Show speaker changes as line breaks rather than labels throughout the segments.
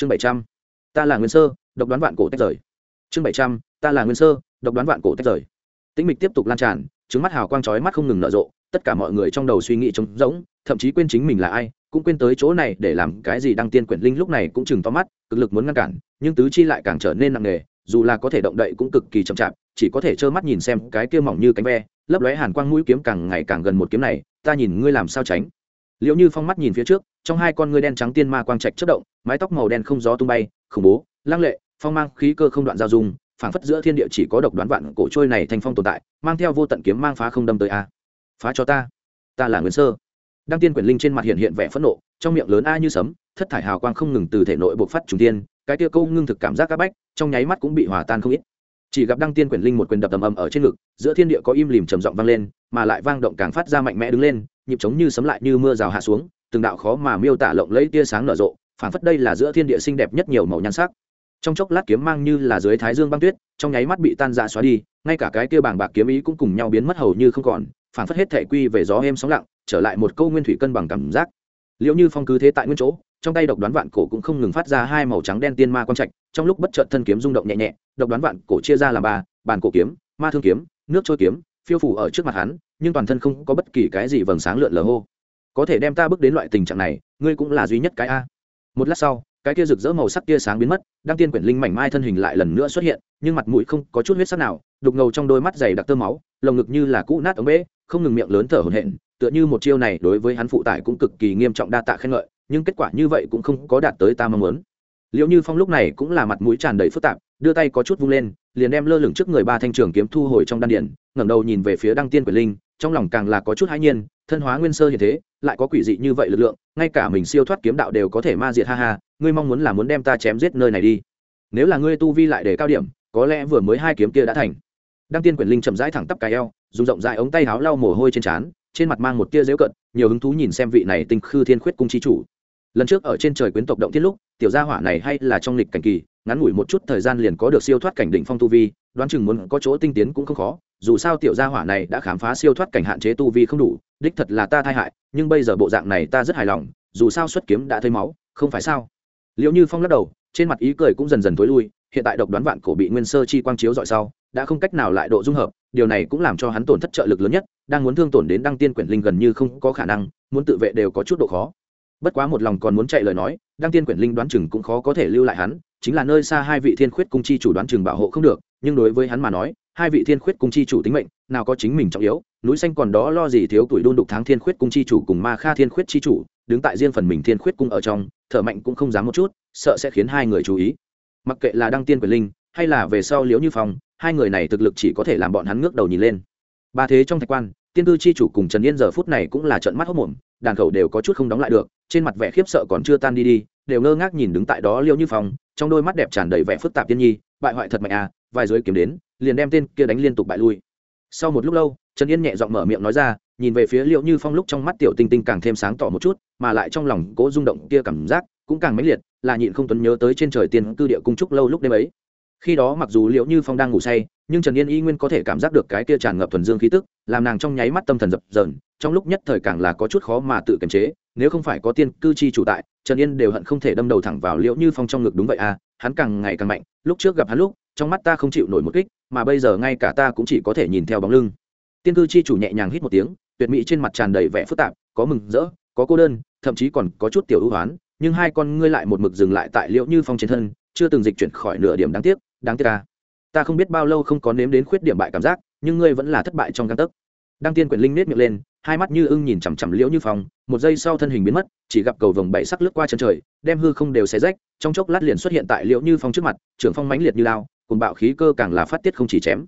chương bảy trăm, ta là nguyên sơ, độc đoán vạn cổ tách rời. Chương bảy trăm, ta là nguyên sơ, độc đoán vạn cổ tách rời. Tĩnh mịch tiếp tục lan tràn, trứng mắt hào quang chói mắt không ngừng nở rộ, tất cả mọi người trong đầu suy nghĩ trống rỗng, thậm chí quên chính mình là ai, cũng quên tới chỗ này để làm cái gì đăng tiên quyển linh lúc này cũng chừng to mắt, cực lực muốn ngăn cản, nhưng tứ chi lại càng trở nên nặng nề, dù là có thể động đậy cũng cực kỳ chậm chạp, chỉ có thể trơ mắt nhìn xem cái kia mỏng như cánh ve, lấp lóe hàn quang mũi kiếm càng ngày càng gần một kiếm này, ta nhìn ngươi làm sao tránh. Liệu như phong mắt nhìn phía trước trong hai con ngươi đen trắng tiên ma quang trạch chất động, mái tóc màu đen không gió tung bay, khủng bố, lăng lệ, phong mang khí cơ không đoạn giao dung, phảng phất giữa thiên địa chỉ có độc đoán vạn cổ trôi này thành phong tồn tại, mang theo vô tận kiếm mang phá không đâm tới a. Phá cho ta. Ta là nguyên sơ. Đăng tiên quyển linh trên mặt hiện hiện vẻ phẫn nộ, trong miệng lớn a như sấm, thất thải hào quang không ngừng từ thể nội bộc phát trùng tiên, cái tia câu ngưng thực cảm giác các bách, trong nháy mắt cũng bị hòa tan không ít. Chỉ gặp đăng tiên quyển linh một quyền đập tầm ầm ở trên ngực, giữa thiên địa có im lìm trầm giọng vang lên, mà lại vang động càng phát ra mạnh mẽ đứng lên, nhịp trống như sấm lại như mưa rào hạ xuống từng đạo khó mà miêu tả lộng lấy tia sáng nở rộ, phảng phất đây là giữa thiên địa xinh đẹp nhất nhiều màu nhan sắc. Trong chốc lát kiếm mang như là dưới thái dương băng tuyết, trong nháy mắt bị tan ra xóa đi, ngay cả cái kia bảng bạc kiếm ý cũng cùng nhau biến mất hầu như không còn, phảng phất hết thể quy về gió êm sóng lặng, trở lại một câu nguyên thủy cân bằng cảm giác. Liệu như phong cứ thế tại nguyên chỗ, trong tay độc đoán vạn cổ cũng không ngừng phát ra hai màu trắng đen tiên ma quang trạch, trong lúc bất chợt thân kiếm rung động nhẹ nhẹ, độc đoán vạn cổ chia ra làm ba, bàn cổ kiếm, ma thương kiếm, nước trôi kiếm, phiêu phủ ở trước mặt hắn, nhưng toàn thân không có bất kỳ cái gì vầng sáng lượn lờ hô có thể đem ta bước đến loại tình trạng này ngươi cũng là duy nhất cái a. Một lát sau cái kia rực rỡ màu sắc kia sáng biến mất đăng tiên quyển linh mảnh mai thân hình lại lần nữa xuất hiện nhưng mặt mũi không có chút huyết sắc nào đục ngầu trong đôi mắt dày đặc tơ máu lồng ngực như là cũ nát ống bế, không ngừng miệng lớn thở hổn hển tựa như một chiêu này đối với hắn phụ tải cũng cực kỳ nghiêm trọng đa tạ khen ngợi nhưng kết quả như vậy cũng không có đạt tới ta mong muốn. Liệu như phong lúc này cũng là mặt mũi tràn đầy phức tạp đưa tay có chút vung lên liền đem lơ lửng trước người ba thanh trường kiếm thu hồi trong đan điện ngẩng đầu nhìn về phía đăng tiên quyển linh trong lòng càng là có chút hãi nhiên thân hóa nguyên sơ như thế, lại có quỷ dị như vậy lực lượng, ngay cả mình siêu thoát kiếm đạo đều có thể ma diệt, ha ha, ngươi mong muốn là muốn đem ta chém giết nơi này đi. Nếu là ngươi tu vi lại để cao điểm, có lẽ vừa mới hai kiếm kia đã thành. Đăng tiên quyền linh chậm rãi thẳng tắp cái eo, dùng rộng rãi ống tay áo lau mồ hôi trên trán, trên mặt mang một tia dễu cận nhiều hứng thú nhìn xem vị này tinh khư thiên khuyết cung chi chủ. Lần trước ở trên trời quyến tộc động thiết lúc, tiểu gia hỏa này hay là trong lịch cảnh kỳ, ngắn ngủi một chút thời gian liền có được siêu thoát cảnh đỉnh phong tu vi, đoán chừng muốn có chỗ tinh tiến cũng không khó, dù sao tiểu gia hỏa này đã khám phá siêu thoát cảnh hạn chế tu vi không đủ đích thật là ta thai hại, nhưng bây giờ bộ dạng này ta rất hài lòng, dù sao xuất kiếm đã thấy máu, không phải sao? Liệu như phong lắc đầu, trên mặt ý cười cũng dần dần thối lui, hiện tại độc đoán vạn cổ bị nguyên sơ chi quang chiếu dọi sau, đã không cách nào lại độ dung hợp, điều này cũng làm cho hắn tổn thất trợ lực lớn nhất, đang muốn thương tổn đến đăng tiên quyển linh gần như không có khả năng, muốn tự vệ đều có chút độ khó. Bất quá một lòng còn muốn chạy lời nói, đăng tiên quyển linh đoán chừng cũng khó có thể lưu lại hắn, chính là nơi xa hai vị thiên khuyết cung chi chủ đoán chừng bảo hộ không được, nhưng đối với hắn mà nói, hai vị thiên khuyết cung chi chủ tính mệnh, nào có chính mình trọng yếu núi xanh còn đó lo gì thiếu tuổi đôn đục tháng thiên khuyết cung chi chủ cùng ma kha thiên khuyết chi chủ, đứng tại riêng phần mình thiên khuyết cung ở trong, thở mạnh cũng không dám một chút, sợ sẽ khiến hai người chú ý. Mặc kệ là đăng tiên quyền linh, hay là về sau liễu như phong, hai người này thực lực chỉ có thể làm bọn hắn ngước đầu nhìn lên. Ba thế trong thạch quan, tiên tư chi chủ cùng trần yên giờ phút này cũng là trận mắt hốc mồm đàn khẩu đều có chút không đóng lại được, trên mặt vẻ khiếp sợ còn chưa tan đi đi, đều ngơ ngác nhìn đứng tại đó liễu như phong, trong đôi mắt đẹp tràn đầy vẻ phức tạp tiên nhi, bại hoại thật mạnh à vài giới kiếm đến, liền đem tên kia đánh liên tục bại lui. Sau một lúc lâu trần yên nhẹ giọng mở miệng nói ra, nhìn về phía liệu như phong lúc trong mắt tiểu tinh tinh càng thêm sáng tỏ một chút, mà lại trong lòng cố rung động kia cảm giác cũng càng mãnh liệt, là nhịn không tuấn nhớ tới trên trời tiên cư địa cung trúc lâu lúc đêm ấy. Khi đó mặc dù liệu như phong đang ngủ say, nhưng trần yên y nguyên có thể cảm giác được cái kia tràn ngập thuần dương khí tức, làm nàng trong nháy mắt tâm thần dập dờn, trong lúc nhất thời càng là có chút khó mà tự kiềm chế, nếu không phải có tiên cư chi chủ tại, trần yên đều hận không thể đâm đầu thẳng vào liệu như phong trong ngực đúng vậy à hắn càng ngày càng mạnh, lúc trước gặp hắn lúc, trong mắt ta không chịu nổi một kích, mà bây giờ ngay cả ta cũng chỉ có thể nhìn theo bóng lưng tiên cư chi chủ nhẹ nhàng hít một tiếng, tuyệt mỹ trên mặt tràn đầy vẻ phức tạp, có mừng rỡ, có cô đơn, thậm chí còn có chút tiểu ưu hoán, nhưng hai con ngươi lại một mực dừng lại tại liễu như phong trên thân, chưa từng dịch chuyển khỏi nửa điểm đáng tiếc đáng tiếc ta ta không biết bao lâu không có nếm đến khuyết điểm bại cảm giác, nhưng ngươi vẫn là thất bại trong căn tấc. Đăng tiên quyển linh nết miệng lên, hai mắt như ưng nhìn chằm chằm liễu như phong, một giây sau thân hình biến mất, chỉ gặp cầu vồng bảy sắc lướt qua chân trời, đem hư không đều xé rách, trong chốc lát liền xuất hiện tại liễu như phong trước mặt, trưởng phong mãnh liệt như lao cùng bạo khí cơ càng là phát tiết không chỉ chém.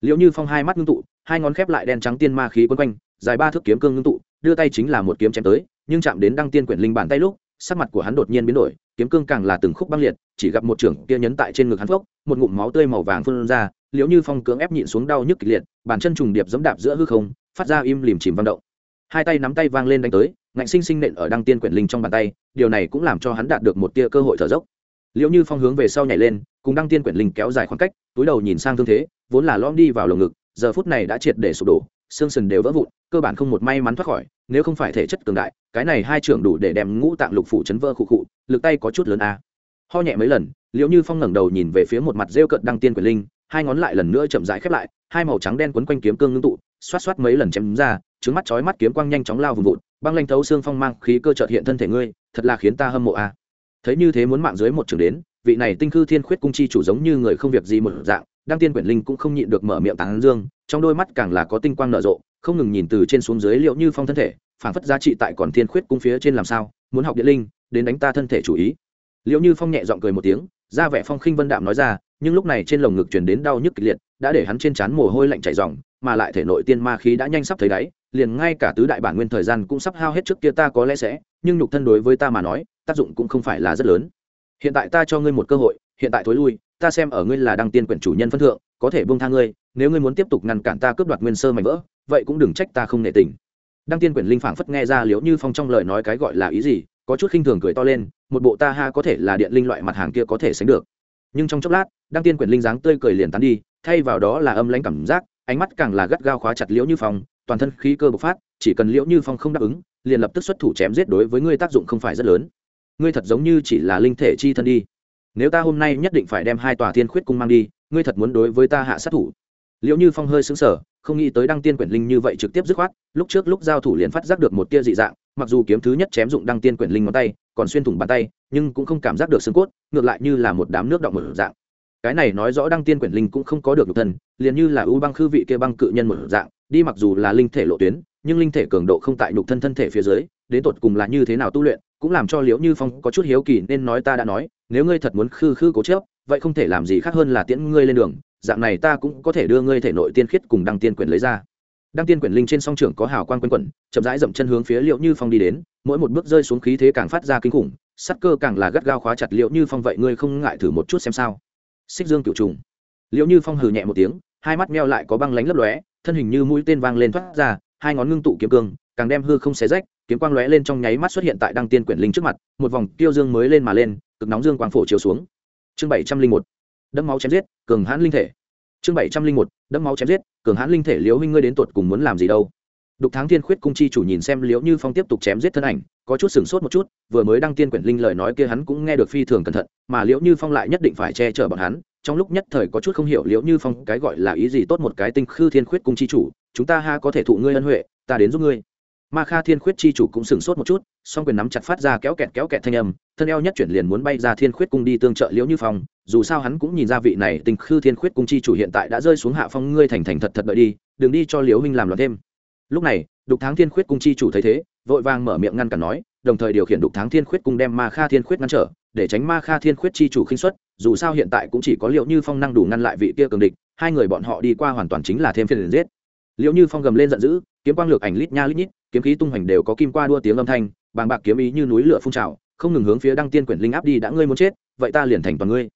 Liễu như phong hai mắt ngưng tụ hai ngón khép lại đen trắng tiên ma khí quấn quanh, dài ba thước kiếm cương ngưng tụ, đưa tay chính là một kiếm chém tới, nhưng chạm đến đăng tiên quyển linh bàn tay lúc, sắc mặt của hắn đột nhiên biến đổi, kiếm cương càng là từng khúc băng liệt, chỉ gặp một trưởng kia nhấn tại trên ngực hắn phốc, một ngụm máu tươi màu vàng phun ra, liễu như phong cưỡng ép nhịn xuống đau nhức kịch liệt, bàn chân trùng điệp giẫm đạp giữa hư không, phát ra im lìm chìm vang động. Hai tay nắm tay vang lên đánh tới, ngạnh sinh sinh nện ở đăng tiên quyển linh trong bàn tay, điều này cũng làm cho hắn đạt được một tia cơ hội thở dốc. Liễu như phong hướng về sau nhảy lên, cùng đăng tiên quyển linh kéo dài khoảng cách, túi đầu nhìn sang thương thế, vốn là lom đi vào lồng ngực giờ phút này đã triệt để sụp đổ, xương sườn đều vỡ vụn, cơ bản không một may mắn thoát khỏi, nếu không phải thể chất cường đại, cái này hai trưởng đủ để đem ngũ tạng lục phủ chấn vỡ khụ khụ, lực tay có chút lớn a. Ho nhẹ mấy lần liệu như phong ngẩng đầu nhìn về phía một mặt rêu cận đăng tiên quyền linh, hai ngón lại lần nữa chậm rãi khép lại, hai màu trắng đen quấn quanh kiếm cương ngưng tụ, xoát xoát mấy lần chém ra trứng mắt chói mắt kiếm quang nhanh chóng lao vùng vụt, băng lanh thấu xương phong mang khí cơ trợt hiện thân thể ngươi, thật là khiến ta hâm mộ a. Thấy như thế muốn mạng dưới một trường đến, vị này tinh khư thiên khuyết cung chi chủ giống như người không việc gì một dạng đăng tiên quyển linh cũng không nhịn được mở miệng tán dương, trong đôi mắt càng là có tinh quang nở rộ, không ngừng nhìn từ trên xuống dưới liệu như phong thân thể, phản phất giá trị tại còn thiên khuyết cung phía trên làm sao, muốn học điện linh, đến đánh ta thân thể chủ ý. Liệu như phong nhẹ giọng cười một tiếng, ra vẻ phong khinh vân đạm nói ra, nhưng lúc này trên lồng ngực truyền đến đau nhức kịch liệt, đã để hắn trên trán mồ hôi lạnh chảy ròng, mà lại thể nội tiên ma khí đã nhanh sắp thấy đáy, liền ngay cả tứ đại bản nguyên thời gian cũng sắp hao hết trước kia ta có lẽ sẽ, nhưng nhục thân đối với ta mà nói, tác dụng cũng không phải là rất lớn. Hiện tại ta cho ngươi một cơ hội, hiện tại thối lui ta xem ở ngươi là đăng tiên quyển chủ nhân phân thượng, có thể buông tha ngươi, nếu ngươi muốn tiếp tục ngăn cản ta cướp đoạt nguyên sơ mảnh vỡ, vậy cũng đừng trách ta không nể tình. Đăng tiên quyển linh phảng phất nghe ra liếu như phong trong lời nói cái gọi là ý gì, có chút khinh thường cười to lên, một bộ ta ha có thể là điện linh loại mặt hàng kia có thể sánh được. Nhưng trong chốc lát, đăng tiên quyển linh dáng tươi cười liền tán đi, thay vào đó là âm lãnh cảm giác, ánh mắt càng là gắt gao khóa chặt liễu như phong, toàn thân khí cơ bộc phát, chỉ cần liễu như phong không đáp ứng, liền lập tức xuất thủ chém giết đối với ngươi tác dụng không phải rất lớn. Ngươi thật giống như chỉ là linh thể chi thân đi nếu ta hôm nay nhất định phải đem hai tòa thiên khuyết cung mang đi, ngươi thật muốn đối với ta hạ sát thủ? Liệu như phong hơi xứng sở không nghĩ tới đăng tiên quyển linh như vậy trực tiếp dứt khoát, lúc trước lúc giao thủ liền phát giác được một tia dị dạng, mặc dù kiếm thứ nhất chém dụng đăng tiên quyển linh ngón tay, còn xuyên thủng bàn tay, nhưng cũng không cảm giác được xương cốt, ngược lại như là một đám nước động mở dạng. Cái này nói rõ đăng tiên quyển linh cũng không có được nhục thân, liền như là ưu băng khư vị kia băng cự nhân một dạng, đi mặc dù là linh thể lộ tuyến, nhưng linh thể cường độ không tại nhục thân thân thể phía dưới đến tột cùng là như thế nào tu luyện, cũng làm cho liễu như phong có chút hiếu kỳ, nên nói ta đã nói, nếu ngươi thật muốn khư khư cố chớp vậy không thể làm gì khác hơn là tiễn ngươi lên đường, dạng này ta cũng có thể đưa ngươi thể nội tiên khiết cùng đăng tiên quyển lấy ra. Đăng tiên quyển linh trên song trưởng có hào quang quanh quẩn, chậm rãi dậm chân hướng phía liệu như phong đi đến, mỗi một bước rơi xuống khí thế càng phát ra kinh khủng sắt cơ càng là gắt gao khóa chặt liệu như phong, vậy ngươi không ngại thử một chút xem sao? Xích dương cựu trùng. Liệu như phong hừ nhẹ một tiếng, hai mắt meo lại có băng lánh lấp lóe, thân hình như mũi tên vang lên thoát ra, hai ngón ngưng tụ kiếm cương càng đem hư không xé rách, kiếm quang lóe lên trong nháy mắt xuất hiện tại đăng tiên quyển linh trước mặt, một vòng tiêu dương mới lên mà lên, cực nóng dương quang phổ chiếu xuống. Chương bảy trăm linh một, đẫm máu chém giết, cường hãn linh thể. Chương bảy trăm linh một, đẫm máu chém giết, cường hãn linh thể, liễu huynh ngươi đến tột cùng muốn làm gì đâu? Đục tháng thiên khuyết cung chi chủ nhìn xem liễu như phong tiếp tục chém giết thân ảnh, có chút sửng sốt một chút, vừa mới đăng tiên quyển linh lời nói kia hắn cũng nghe được phi thường cẩn thận, mà liễu như phong lại nhất định phải che chở bọn hắn, trong lúc nhất thời có chút không hiểu liễu như phong cái gọi là ý gì tốt một cái tinh khư thiên khuyết cung chi chủ, chúng ta ha có thể thụ ngươi ân huệ, ta đến giúp ngươi ma kha thiên khuyết chi chủ cũng sửng sốt một chút, song quyền nắm chặt phát ra kéo kẹt kéo kẹt thanh âm, thân eo nhất chuyển liền muốn bay ra thiên khuyết cung đi tương trợ liễu như phong. Dù sao hắn cũng nhìn ra vị này tình khư thiên khuyết cung chi chủ hiện tại đã rơi xuống hạ phong, ngươi thành thành thật thật đợi đi, đừng đi cho liễu huynh làm loạn thêm. Lúc này, đục tháng thiên khuyết cung chi chủ thấy thế, vội vàng mở miệng ngăn cản nói, đồng thời điều khiển đục tháng thiên khuyết cung đem ma kha thiên khuyết ngăn trở, để tránh ma kha thiên khuyết chi chủ khinh xuất dù sao hiện tại cũng chỉ có liệu như phong năng đủ ngăn lại vị kia cường địch, hai người bọn họ đi qua hoàn toàn chính là thêm phiền liền giết liệu như phong gầm lên giận dữ, kiếm quang lược ảnh lít nha lít nhít, kiếm khí tung hoành đều có kim qua đua tiếng âm thanh, bàng bạc kiếm ý như núi lửa phun trào, không ngừng hướng phía đăng tiên quyển linh áp đi, đã ngươi muốn chết, vậy ta liền thành toàn ngươi.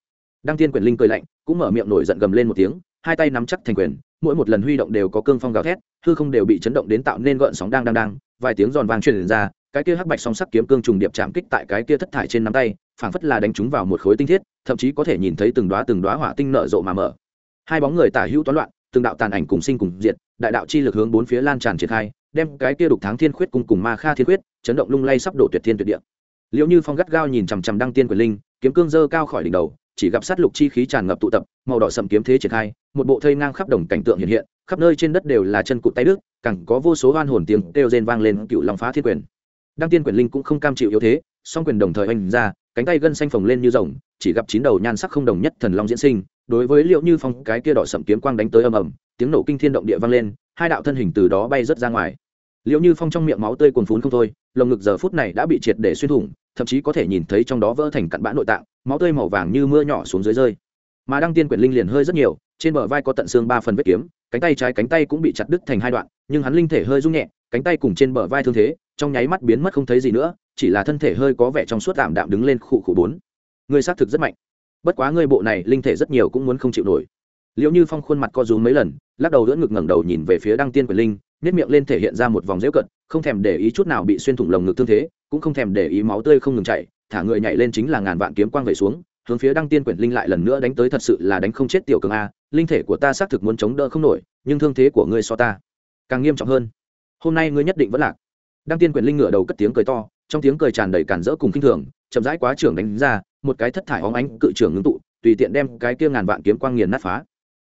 Đăng tiên quyển linh cười lạnh, cũng mở miệng nổi giận gầm lên một tiếng, hai tay nắm chắc thành quyền, mỗi một lần huy động đều có cương phong gào thét, hư không đều bị chấn động đến tạo nên gợn sóng đang đang đang, vài tiếng giòn vang truyền ra, cái kia hắc bạch song sắc kiếm cương trùng điệp chạm kích tại cái kia thất thải trên nắm tay, phảng phất là đánh chúng vào một khối tinh thiết, thậm chí có thể nhìn thấy từng đóa từng đóa hỏa tinh nở rộ mà mở. Hai bóng người tả hữu toán loạn từng đạo tàn ảnh cùng sinh cùng diệt đại đạo chi lực hướng bốn phía lan tràn triển khai đem cái kia đục tháng thiên khuyết cùng cùng ma kha thiên khuyết chấn động lung lay sắp đổ tuyệt thiên tuyệt địa. Liễu như phong gắt gao nhìn chằm chằm đăng tiên quyền linh kiếm cương dơ cao khỏi đỉnh đầu chỉ gặp sát lục chi khí tràn ngập tụ tập màu đỏ sẫm kiếm thế triển khai một bộ thây ngang khắp đồng cảnh tượng hiện hiện khắp nơi trên đất đều là chân cụt tay đứt, càng có vô số oan hồn tiếng kêu rên vang lên cựu lòng phá thiên quyền. Đăng tiên quyền linh cũng không cam chịu yếu thế song quyền đồng thời hành ra cánh tay gân xanh phồng lên như rồng, chỉ gặp chín đầu nhan sắc không đồng nhất thần long diễn sinh, đối với liệu như phong, cái kia đỏ sậm kiếm quang đánh tới ầm ầm, tiếng nổ kinh thiên động địa vang lên, hai đạo thân hình từ đó bay rớt ra ngoài. Liệu như phong trong miệng máu tươi cuồn phún không thôi, lồng ngực giờ phút này đã bị triệt để xuyên thủng, thậm chí có thể nhìn thấy trong đó vỡ thành cặn bã nội tạng, máu tươi màu vàng như mưa nhỏ xuống dưới rơi. Mà đăng tiên quyển linh liền hơi rất nhiều, trên bờ vai có tận xương ba phần vết kiếm, cánh tay trái cánh tay cũng bị chặt đứt thành hai đoạn, nhưng hắn linh thể hơi rung nhẹ cánh tay cùng trên bờ vai thương thế, trong nháy mắt biến mất không thấy gì nữa, chỉ là thân thể hơi có vẻ trong suốt tạm đạm đứng lên khụ khụ bốn. Người xác thực rất mạnh. Bất quá người bộ này linh thể rất nhiều cũng muốn không chịu nổi. Liệu như phong khuôn mặt co rúm mấy lần, lắc đầu đỡ ngực ngẩng đầu nhìn về phía đăng tiên quyền linh nếp miệng lên thể hiện ra một vòng dễu cận không thèm để ý chút nào bị xuyên thủng lồng ngực thương thế, cũng không thèm để ý máu tươi không ngừng chảy, thả người nhảy lên chính là ngàn vạn kiếm quang về xuống, hướng phía đăng tiên quyển linh lại lần nữa đánh tới thật sự là đánh không chết tiểu cường a, linh thể của ta xác thực muốn chống đỡ không nổi, nhưng thương thế của ngươi so ta càng nghiêm trọng hơn hôm nay ngươi nhất định vẫn lạc. Đăng tiên Quyền linh ngửa đầu cất tiếng cười to, trong tiếng cười tràn đầy cản rỡ cùng kinh thường, chậm rãi quá trưởng đánh ra, một cái thất thải óng ánh cự trưởng ngưng tụ, tùy tiện đem cái kia ngàn vạn kiếm quang nghiền nát phá.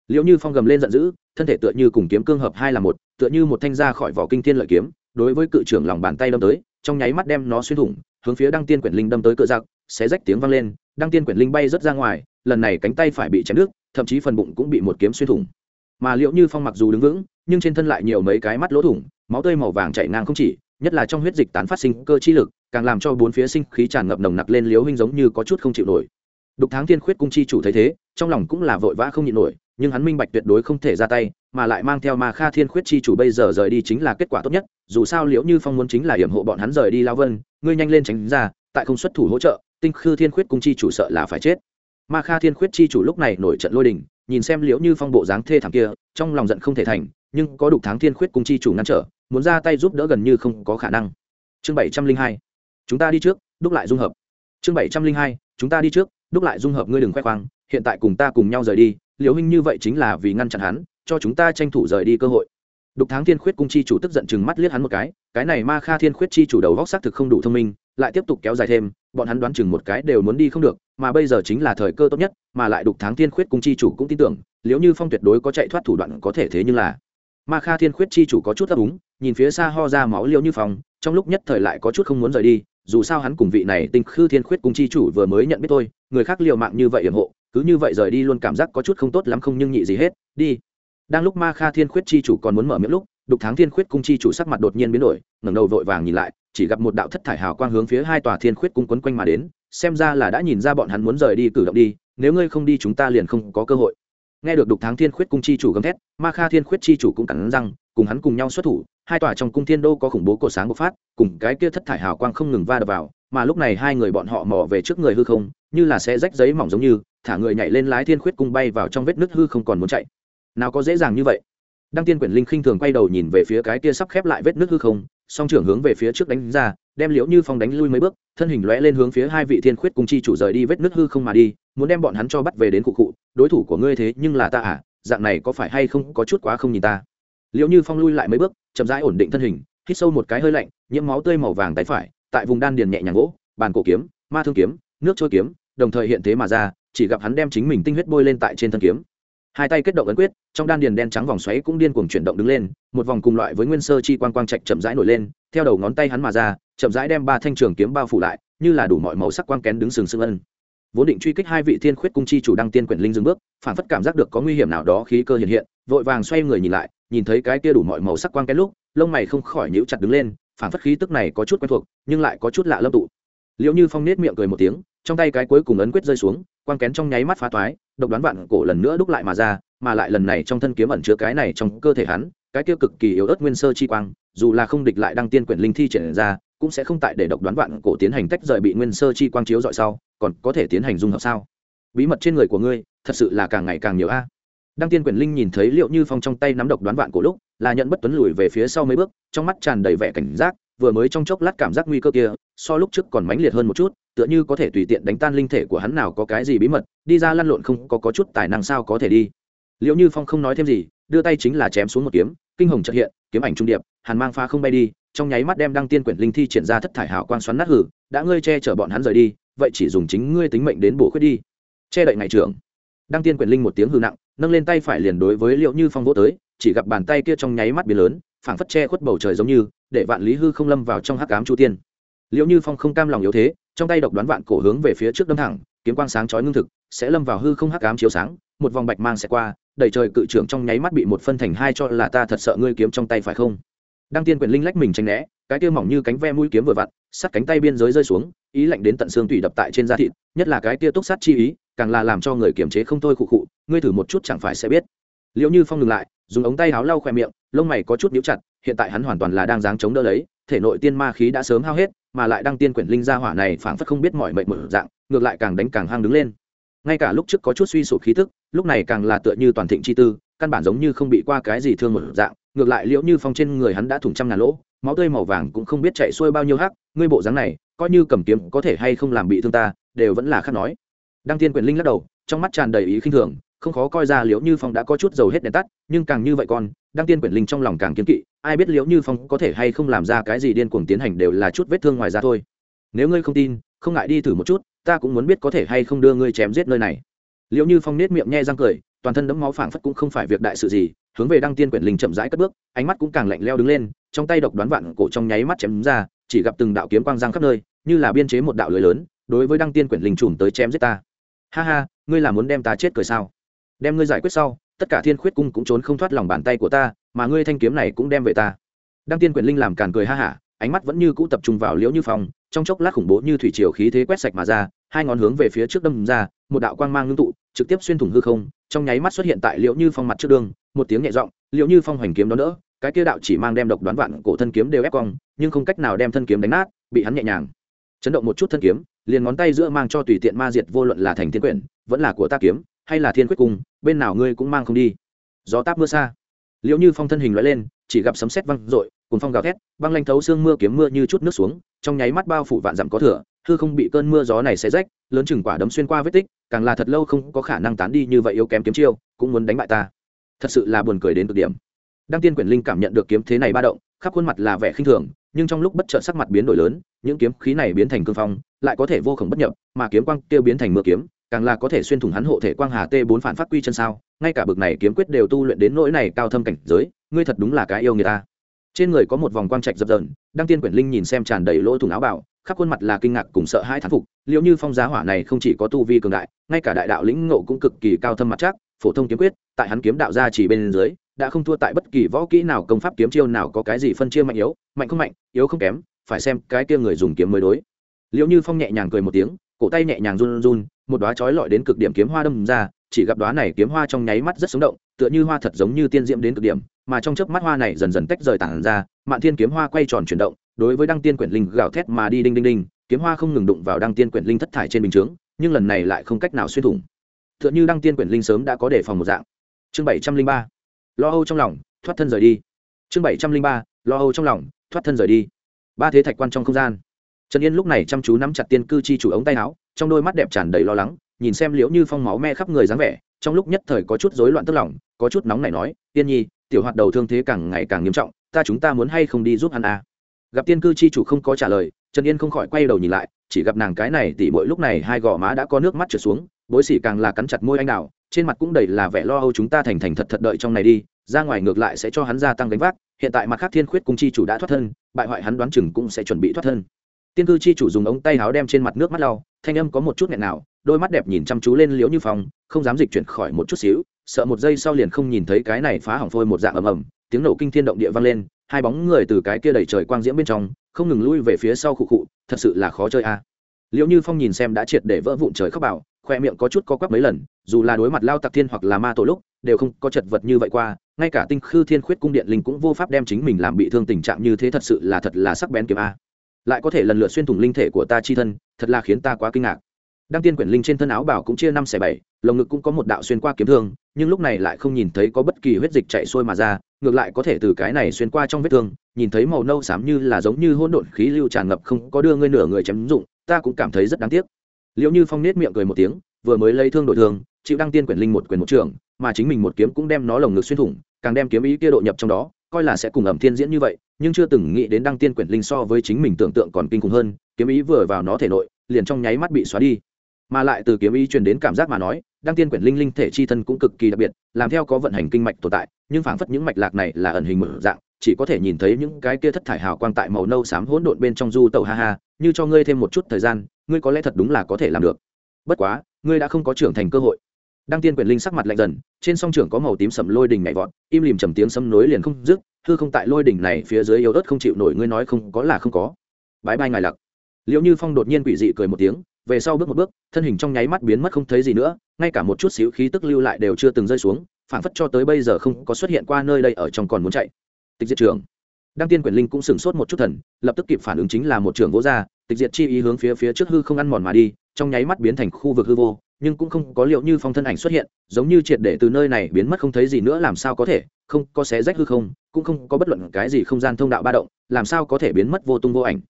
Liệu như phong gầm lên giận dữ, thân thể tựa như cùng kiếm cương hợp hai là một, tựa như một thanh ra khỏi vỏ kinh thiên lợi kiếm, đối với cự trưởng lòng bàn tay đâm tới, trong nháy mắt đem nó xuyên thủng, hướng phía đăng tiên quyển linh đâm tới cự giặc, xé rách tiếng vang lên, đăng tiên quyển linh bay rớt ra ngoài, lần này cánh tay phải bị chém nước, thậm chí phần bụng cũng bị một kiếm xuyên thủng mà liệu như phong mặc dù đứng vững, nhưng trên thân lại nhiều mấy cái mắt lỗ thủng, máu tươi màu vàng chảy ngang không chỉ, nhất là trong huyết dịch tán phát sinh cơ chi lực, càng làm cho bốn phía sinh khí tràn ngập nồng nặc lên liếu huynh giống như có chút không chịu nổi. Đục tháng thiên khuyết cung chi chủ thấy thế, trong lòng cũng là vội vã không nhịn nổi, nhưng hắn minh bạch tuyệt đối không thể ra tay, mà lại mang theo ma kha thiên khuyết chi chủ bây giờ rời đi chính là kết quả tốt nhất, dù sao liễu như phong muốn chính là hiểm hộ bọn hắn rời đi lao vân, ngươi nhanh lên tránh ra, tại không xuất thủ hỗ trợ, tinh khư thiên khuyết cung chi chủ sợ là phải chết. Ma kha thiên khuyết chi chủ lúc này nổi trận lôi đình nhìn xem liễu như phong bộ dáng thê thảm kia, trong lòng giận không thể thành, nhưng có đục tháng thiên khuyết cung chi chủ ngăn trở, muốn ra tay giúp đỡ gần như không có khả năng. Chương bảy trăm linh hai, chúng ta đi trước, đúc lại dung hợp. Chương bảy trăm linh hai, chúng ta đi trước, đúc lại dung hợp ngươi đừng khoe khoang, hiện tại cùng ta cùng nhau rời đi, liễu huynh như vậy chính là vì ngăn chặn hắn, cho chúng ta tranh thủ rời đi cơ hội. Đục tháng thiên khuyết cung chi chủ tức giận chừng mắt liếc hắn một cái cái này ma kha thiên khuyết chi chủ đầu góc xác thực không đủ thông minh, lại tiếp tục kéo dài thêm bọn hắn đoán chừng một cái đều muốn đi không được, mà bây giờ chính là thời cơ tốt nhất, mà lại đục tháng thiên khuyết cung chi chủ cũng tin tưởng nếu như phong tuyệt đối có chạy thoát thủ đoạn có thể thế nhưng là. Ma kha thiên khuyết chi chủ có chút ấp úng, nhìn phía xa ho ra máu liêu như phong, trong lúc nhất thời lại có chút không muốn rời đi, dù sao hắn cùng vị này tinh khư thiên khuyết cung chi chủ vừa mới nhận biết tôi người khác liều mạng như vậy yểm hộ, cứ như vậy rời đi luôn cảm giác có chút không tốt lắm không nhưng nhị gì hết, đi. Đang lúc ma kha thiên khuyết chi chủ còn muốn mở miệng lúc, đục tháng thiên khuyết cung chi chủ sắc mặt đột nhiên biến đổi, ngẩng đầu vội vàng nhìn lại chỉ gặp một đạo thất thải hào quang hướng phía hai tòa thiên khuyết cung quấn quanh mà đến, xem ra là đã nhìn ra bọn hắn muốn rời đi cử động đi, nếu ngươi không đi chúng ta liền không có cơ hội. Nghe được đục tháng thiên khuyết cung chi chủ gầm thét, ma kha thiên khuyết chi chủ cũng cắn răng, cùng hắn cùng nhau xuất thủ, hai tòa trong cung thiên đô có khủng bố cổ sáng bộc phát, cùng cái kia thất thải hào quang không ngừng va đập vào, mà lúc này hai người bọn họ mò về trước người hư không, như là sẽ rách giấy mỏng giống như, thả người nhảy lên lái thiên khuyết cung bay vào trong vết nứt hư không còn muốn chạy. Nào có dễ dàng như vậy. Đăng tiên quyển linh khinh thường quay đầu nhìn về phía cái kia sắp khép lại vết nứt hư không song trưởng hướng về phía trước đánh ra, đem liễu như phong đánh lui mấy bước, thân hình lóe lên hướng phía hai vị thiên khuyết cung chi chủ rời đi vết nứt hư không mà đi, muốn đem bọn hắn cho bắt về đến cụ cụ, đối thủ của ngươi thế nhưng là ta à dạng này có phải hay không có chút quá không nhìn ta? Liễu như phong lui lại mấy bước, chậm rãi ổn định thân hình, hít sâu một cái hơi lạnh, nhiễm máu tươi màu vàng tay phải, tại vùng đan điền nhẹ nhàng gỗ, bàn cổ kiếm, ma thương kiếm, nước trôi kiếm, đồng thời hiện thế mà ra, chỉ gặp hắn đem chính mình tinh huyết bôi lên tại trên thân kiếm hai tay kết động ấn quyết, trong đan điền đen trắng vòng xoáy cũng điên cuồng chuyển động đứng lên, một vòng cùng loại với nguyên sơ chi quang quang trạch chậm rãi nổi lên, theo đầu ngón tay hắn mà ra, chậm rãi đem ba thanh trường kiếm bao phủ lại, như là đủ mọi màu sắc quang kén đứng sừng sững ân. Vốn định truy kích hai vị thiên khuyết cung chi chủ đăng tiên quyển linh dừng bước, phản phất cảm giác được có nguy hiểm nào đó khí cơ hiện hiện, vội vàng xoay người nhìn lại, nhìn thấy cái kia đủ mọi màu sắc quang kén lúc, lông mày không khỏi nhíu chặt đứng lên, phản phất khí tức này có chút quen thuộc, nhưng lại có chút lạ lâm tụ. Liệu như phong nết miệng cười một tiếng, trong tay cái cuối cùng ấn quyết rơi xuống quang kén trong nháy mắt phá toái, độc đoán vạn cổ lần nữa đúc lại mà ra, mà lại lần này trong thân kiếm ẩn chứa cái này trong cơ thể hắn, cái kia cực kỳ yếu ớt nguyên sơ chi quang, dù là không địch lại đăng tiên quyển linh thi triển ra, cũng sẽ không tại để độc đoán vạn cổ tiến hành tách rời bị nguyên sơ chi quang chiếu dọi sau, còn có thể tiến hành dung hợp sao? Bí mật trên người của ngươi, thật sự là càng ngày càng nhiều a. Đăng tiên quyển linh nhìn thấy liệu như phong trong tay nắm độc đoán vạn cổ lúc, là nhận bất tuấn lùi về phía sau mấy bước, trong mắt tràn đầy vẻ cảnh giác vừa mới trong chốc lát cảm giác nguy cơ kia so lúc trước còn mãnh liệt hơn một chút tựa như có thể tùy tiện đánh tan linh thể của hắn nào có cái gì bí mật đi ra lăn lộn không có, có chút tài năng sao có thể đi. Liệu như phong không nói thêm gì đưa tay chính là chém xuống một kiếm kinh hồng trợ hiện kiếm ảnh trung điệp hàn mang pha không bay đi trong nháy mắt đem đăng tiên quyển linh thi triển ra thất thải hào quang xoắn nát hử đã ngươi che chở bọn hắn rời đi vậy chỉ dùng chính ngươi tính mệnh đến bổ khuyết đi. Che đậy ngày trưởng. Đăng tiên quyển linh một tiếng hư nặng nâng lên tay phải liền đối với liệu như phong vỗ tới chỉ gặp bàn tay kia trong nháy mắt biến lớn phảng phất che khuất bầu trời giống như để vạn lý hư không lâm vào trong hắc ám chu tiên. Liệu như phong không cam lòng yếu thế, trong tay độc đoán vạn cổ hướng về phía trước đâm thẳng, kiếm quang sáng chói ngưng thực, sẽ lâm vào hư không hắc ám chiếu sáng, một vòng bạch mang sẽ qua, đầy trời cự trưởng trong nháy mắt bị một phân thành hai cho là ta thật sợ ngươi kiếm trong tay phải không? Đăng tiên quyền linh lách mình tránh né, cái kia mỏng như cánh ve mũi kiếm vừa vặn, sắt cánh tay biên giới rơi xuống, ý lạnh đến tận xương tủy đập tại trên da thịt, nhất là cái kia túc sát chi ý, càng là làm cho người kiềm chế không thôi khụ khụ, ngươi thử một chút chẳng phải sẽ biết. Liệu như phong ngừng lại, dùng ống tay háo lau khoe miệng, lông mày có chút nhíu chặt hiện tại hắn hoàn toàn là đang dáng chống đỡ lấy, thể nội tiên ma khí đã sớm hao hết, mà lại đăng tiên quyển linh gia hỏa này phảng phất không biết mọi mệnh một dạng, ngược lại càng đánh càng hăng đứng lên. Ngay cả lúc trước có chút suy sụp khí tức, lúc này càng là tựa như toàn thịnh chi tư, căn bản giống như không bị qua cái gì thương một dạng, ngược lại liễu như phong trên người hắn đã thủng trăm ngàn lỗ, máu tươi màu vàng cũng không biết chạy xuôi bao nhiêu hắc, ngươi bộ dáng này, coi như cầm kiếm có thể hay không làm bị thương ta, đều vẫn là khát nói. Đăng tiên quyền linh lắc đầu, trong mắt tràn đầy ý khinh thường, không khó coi ra liễu như phong đã có chút dầu hết đèn tắt, nhưng càng như vậy con, đăng tiên quyển linh trong lòng càng kiếm kỵ ai biết liễu như phong có thể hay không làm ra cái gì điên cuồng tiến hành đều là chút vết thương ngoài ra thôi. Nếu ngươi không tin, không ngại đi thử một chút, ta cũng muốn biết có thể hay không đưa ngươi chém giết nơi này. Liệu như phong nết miệng nhe răng cười, toàn thân đẫm máu phảng phất cũng không phải việc đại sự gì, hướng về đăng tiên quyển linh chậm rãi cất bước, ánh mắt cũng càng lạnh leo đứng lên, trong tay độc đoán vạn cổ trong nháy mắt chém ra, chỉ gặp từng đạo kiếm quang giang khắp nơi, như là biên chế một đạo lưới lớn, đối với đăng tiên quyển linh trùm tới chém giết ta. Ha ha, ngươi là muốn đem ta chết cười sao? Đem ngươi giải quyết sau, tất cả thiên khuyết cung cũng trốn không thoát lòng bàn tay của ta mà ngươi thanh kiếm này cũng đem về ta. Đăng tiên Quyền linh làm càn cười ha hả, ánh mắt vẫn như cũ tập trung vào liễu như phong, trong chốc lát khủng bố như thủy triều khí thế quét sạch mà ra, hai ngón hướng về phía trước đâm ra, một đạo quang mang ngưng tụ, trực tiếp xuyên thủng hư không, trong nháy mắt xuất hiện tại liễu như phong mặt trước đường, một tiếng nhẹ giọng, liễu như phong hoành kiếm đó nữa cái kia đạo chỉ mang đem độc đoán vạn cổ thân kiếm đều ép cong, nhưng không cách nào đem thân kiếm đánh nát, bị hắn nhẹ nhàng chấn động một chút thân kiếm, liền ngón tay giữa mang cho tùy tiện ma diệt vô luận là thành thiên quyển vẫn là của ta kiếm, hay là thiên quyết cung, bên nào ngươi cũng mang không đi. Gió táp mưa xa liệu như phong thân hình loại lên, chỉ gặp sấm sét văng r ộ i cùng phong gào thét, băng lanh thấu xương mưa kiếm mưa như chút nước xuống, trong nháy mắt bao phủ vạn dặm có thửa hư không bị cơn mưa gió này xé rách, lớn chừng quả đấm xuyên qua vết tích, càng là thật lâu không có khả năng tán đi như vậy yếu kém kiếm chiêu, cũng muốn đánh bại ta. Thật sự là buồn cười đến cực điểm. Đăng tiên quyển linh cảm nhận được kiếm thế này ba động, khắp khuôn mặt là vẻ khinh thường, nhưng trong lúc bất chợt sắc mặt biến đổi lớn, những kiếm khí này biến thành cương phong, lại có thể vô khổng bất nhập, mà kiếm quang tiêu biến thành mưa kiếm càng là có thể xuyên thủng hắn hộ thể quang hà t bốn phản phát quy chân sao, ngay cả bực này kiếm quyết đều tu luyện đến nỗi này cao thâm cảnh giới, ngươi thật đúng là cái yêu người ta. Trên người có một vòng quang trạch dập dờn, đăng tiên quyển linh nhìn xem tràn đầy lỗ thủng áo bảo khắp khuôn mặt là kinh ngạc cùng sợ hãi thán phục, liệu như phong giá hỏa này không chỉ có tu vi cường đại, ngay cả đại đạo lĩnh ngộ cũng cực kỳ cao thâm mặt chắc, phổ thông kiếm quyết, tại hắn kiếm đạo gia chỉ bên dưới, đã không thua tại bất kỳ võ kỹ nào công pháp kiếm chiêu nào có cái gì phân chia mạnh yếu, mạnh không mạnh, yếu không kém, phải xem cái kia người dùng kiếm mới đối. Liệu như phong nhẹ nhàng cười một tiếng, cổ tay nhẹ nhàng run run một đóa chói lọi đến cực điểm kiếm hoa đâm ra, chỉ gặp đóa này kiếm hoa trong nháy mắt rất sống động, tựa như hoa thật giống như tiên diễm đến cực điểm, mà trong chớp mắt hoa này dần dần tách rời tản ra, mạn thiên kiếm hoa quay tròn chuyển động, đối với đăng tiên quyển linh gào thét mà đi đinh đinh đinh, kiếm hoa không ngừng đụng vào đăng tiên quyển linh thất thải trên bình chướng, nhưng lần này lại không cách nào xuyên thủng. Tựa như đăng tiên quyển linh sớm đã có đề phòng một dạng. Chương bảy trăm linh ba, lo âu trong lòng, thoát thân rời đi. Chương bảy trăm linh ba, lo âu trong lòng, thoát thân rời đi. Ba thế thạch quan trong không gian trần yên lúc này chăm chú nắm chặt tiên cư chi chủ ống tay áo, trong đôi mắt đẹp tràn đầy lo lắng, nhìn xem liễu như phong máu me khắp người dáng vẻ, trong lúc nhất thời có chút rối loạn tức lòng, có chút nóng này nói, tiên nhi, tiểu hoạt đầu thương thế càng ngày càng nghiêm trọng, ta chúng ta muốn hay không đi giúp hắn à. gặp tiên cư chi chủ không có trả lời, trần yên không khỏi quay đầu nhìn lại, chỉ gặp nàng cái này tỉ bội lúc này hai gò má đã có nước mắt trượt xuống, bối xỉ càng là cắn chặt môi anh đào, trên mặt cũng đầy là vẻ lo âu chúng ta thành thành thật thật đợi trong này đi, ra ngoài ngược lại sẽ cho hắn gia tăng gánh vác, hiện tại mặt khác thiên khuyết cung chi chủ đã thoát thân, bại hoại hắn đoán chừng cũng sẽ chuẩn bị thoát thân tiên cư chi chủ dùng ống tay áo đem trên mặt nước mắt lau, thanh âm có một chút nghẹn nào, đôi mắt đẹp nhìn chăm chú lên liễu như phong, không dám dịch chuyển khỏi một chút xíu, sợ một giây sau liền không nhìn thấy cái này phá hỏng phôi một dạng ầm ầm, tiếng nổ kinh thiên động địa vang lên, hai bóng người từ cái kia đầy trời quang diễm bên trong, không ngừng lui về phía sau khụ khụ, thật sự là khó chơi a à. liễu như phong nhìn xem đã triệt để vỡ vụn trời khóc bảo, khoe miệng có chút co quắp mấy lần, dù là đối mặt lao tặc thiên hoặc là ma tổ lúc, đều không có chật vật như vậy qua, ngay cả tinh khư thiên khuyết cung điện linh cũng vô pháp đem chính mình làm bị thương tình trạng như thế thật sự là thật là sắc bén kiếm a lại có thể lần lượt xuyên thủng linh thể của ta chi thân, thật là khiến ta quá kinh ngạc. Đăng tiên quyển linh trên thân áo bảo cũng chia năm xẻ bảy, lồng ngực cũng có một đạo xuyên qua kiếm thương, nhưng lúc này lại không nhìn thấy có bất kỳ huyết dịch chạy xuôi mà ra, ngược lại có thể từ cái này xuyên qua trong vết thương, nhìn thấy màu nâu xám như là giống như hôn độn khí lưu tràn ngập không có đưa ngươi nửa người chém dụng, ta cũng cảm thấy rất đáng tiếc. Liệu như phong nết miệng cười một tiếng, vừa mới lấy thương đổi thương, chịu đăng tiên quyển linh một quyền một trường, mà chính mình một kiếm cũng đem nó lồng ngực xuyên thủng, càng đem kiếm ý kia độ nhập trong đó coi là sẽ cùng ẩm thiên diễn như vậy, nhưng chưa từng nghĩ đến đăng tiên quyển linh so với chính mình tưởng tượng còn kinh khủng hơn, kiếm ý vừa vào nó thể nội, liền trong nháy mắt bị xóa đi. Mà lại từ kiếm ý truyền đến cảm giác mà nói, đăng tiên quyển linh linh thể chi thân cũng cực kỳ đặc biệt, làm theo có vận hành kinh mạch tồn tại, nhưng phảng phất những mạch lạc này là ẩn hình mở dạng, chỉ có thể nhìn thấy những cái kia thất thải hào quang tại màu nâu xám hỗn độn bên trong du tàu ha ha, như cho ngươi thêm một chút thời gian, ngươi có lẽ thật đúng là có thể làm được. Bất quá, ngươi đã không có trưởng thành cơ hội đăng tiên quyển linh sắc mặt lạnh dần, trên song trưởng có màu tím sầm lôi đình nhảy vọt, im lìm trầm tiếng sấm nối liền không dứt, hư không tại lôi đỉnh này phía dưới yếu ớt không chịu nổi, ngươi nói không có là không có. Bái bai ngài lặc. Liệu như phong đột nhiên quỷ dị cười một tiếng, về sau bước một bước, thân hình trong nháy mắt biến mất không thấy gì nữa, ngay cả một chút xíu khí tức lưu lại đều chưa từng rơi xuống phản phất cho tới bây giờ không có xuất hiện qua nơi đây ở trong còn muốn chạy. Tịch diệt trường. Đăng tiên quyển linh cũng sửng sốt một chút thần, lập tức kịp phản ứng chính là một trường vỗ ra, tịch diệt chi ý hướng phía phía trước hư không ăn mòn mà đi, trong nháy mắt biến thành khu vực hư vô nhưng cũng không có liệu như phong thân ảnh xuất hiện, giống như triệt để từ nơi này biến mất không thấy gì nữa, làm sao có thể, không, có xé rách hư không, cũng không có bất luận cái gì không gian thông đạo ba động, làm sao có thể biến mất vô tung vô ảnh.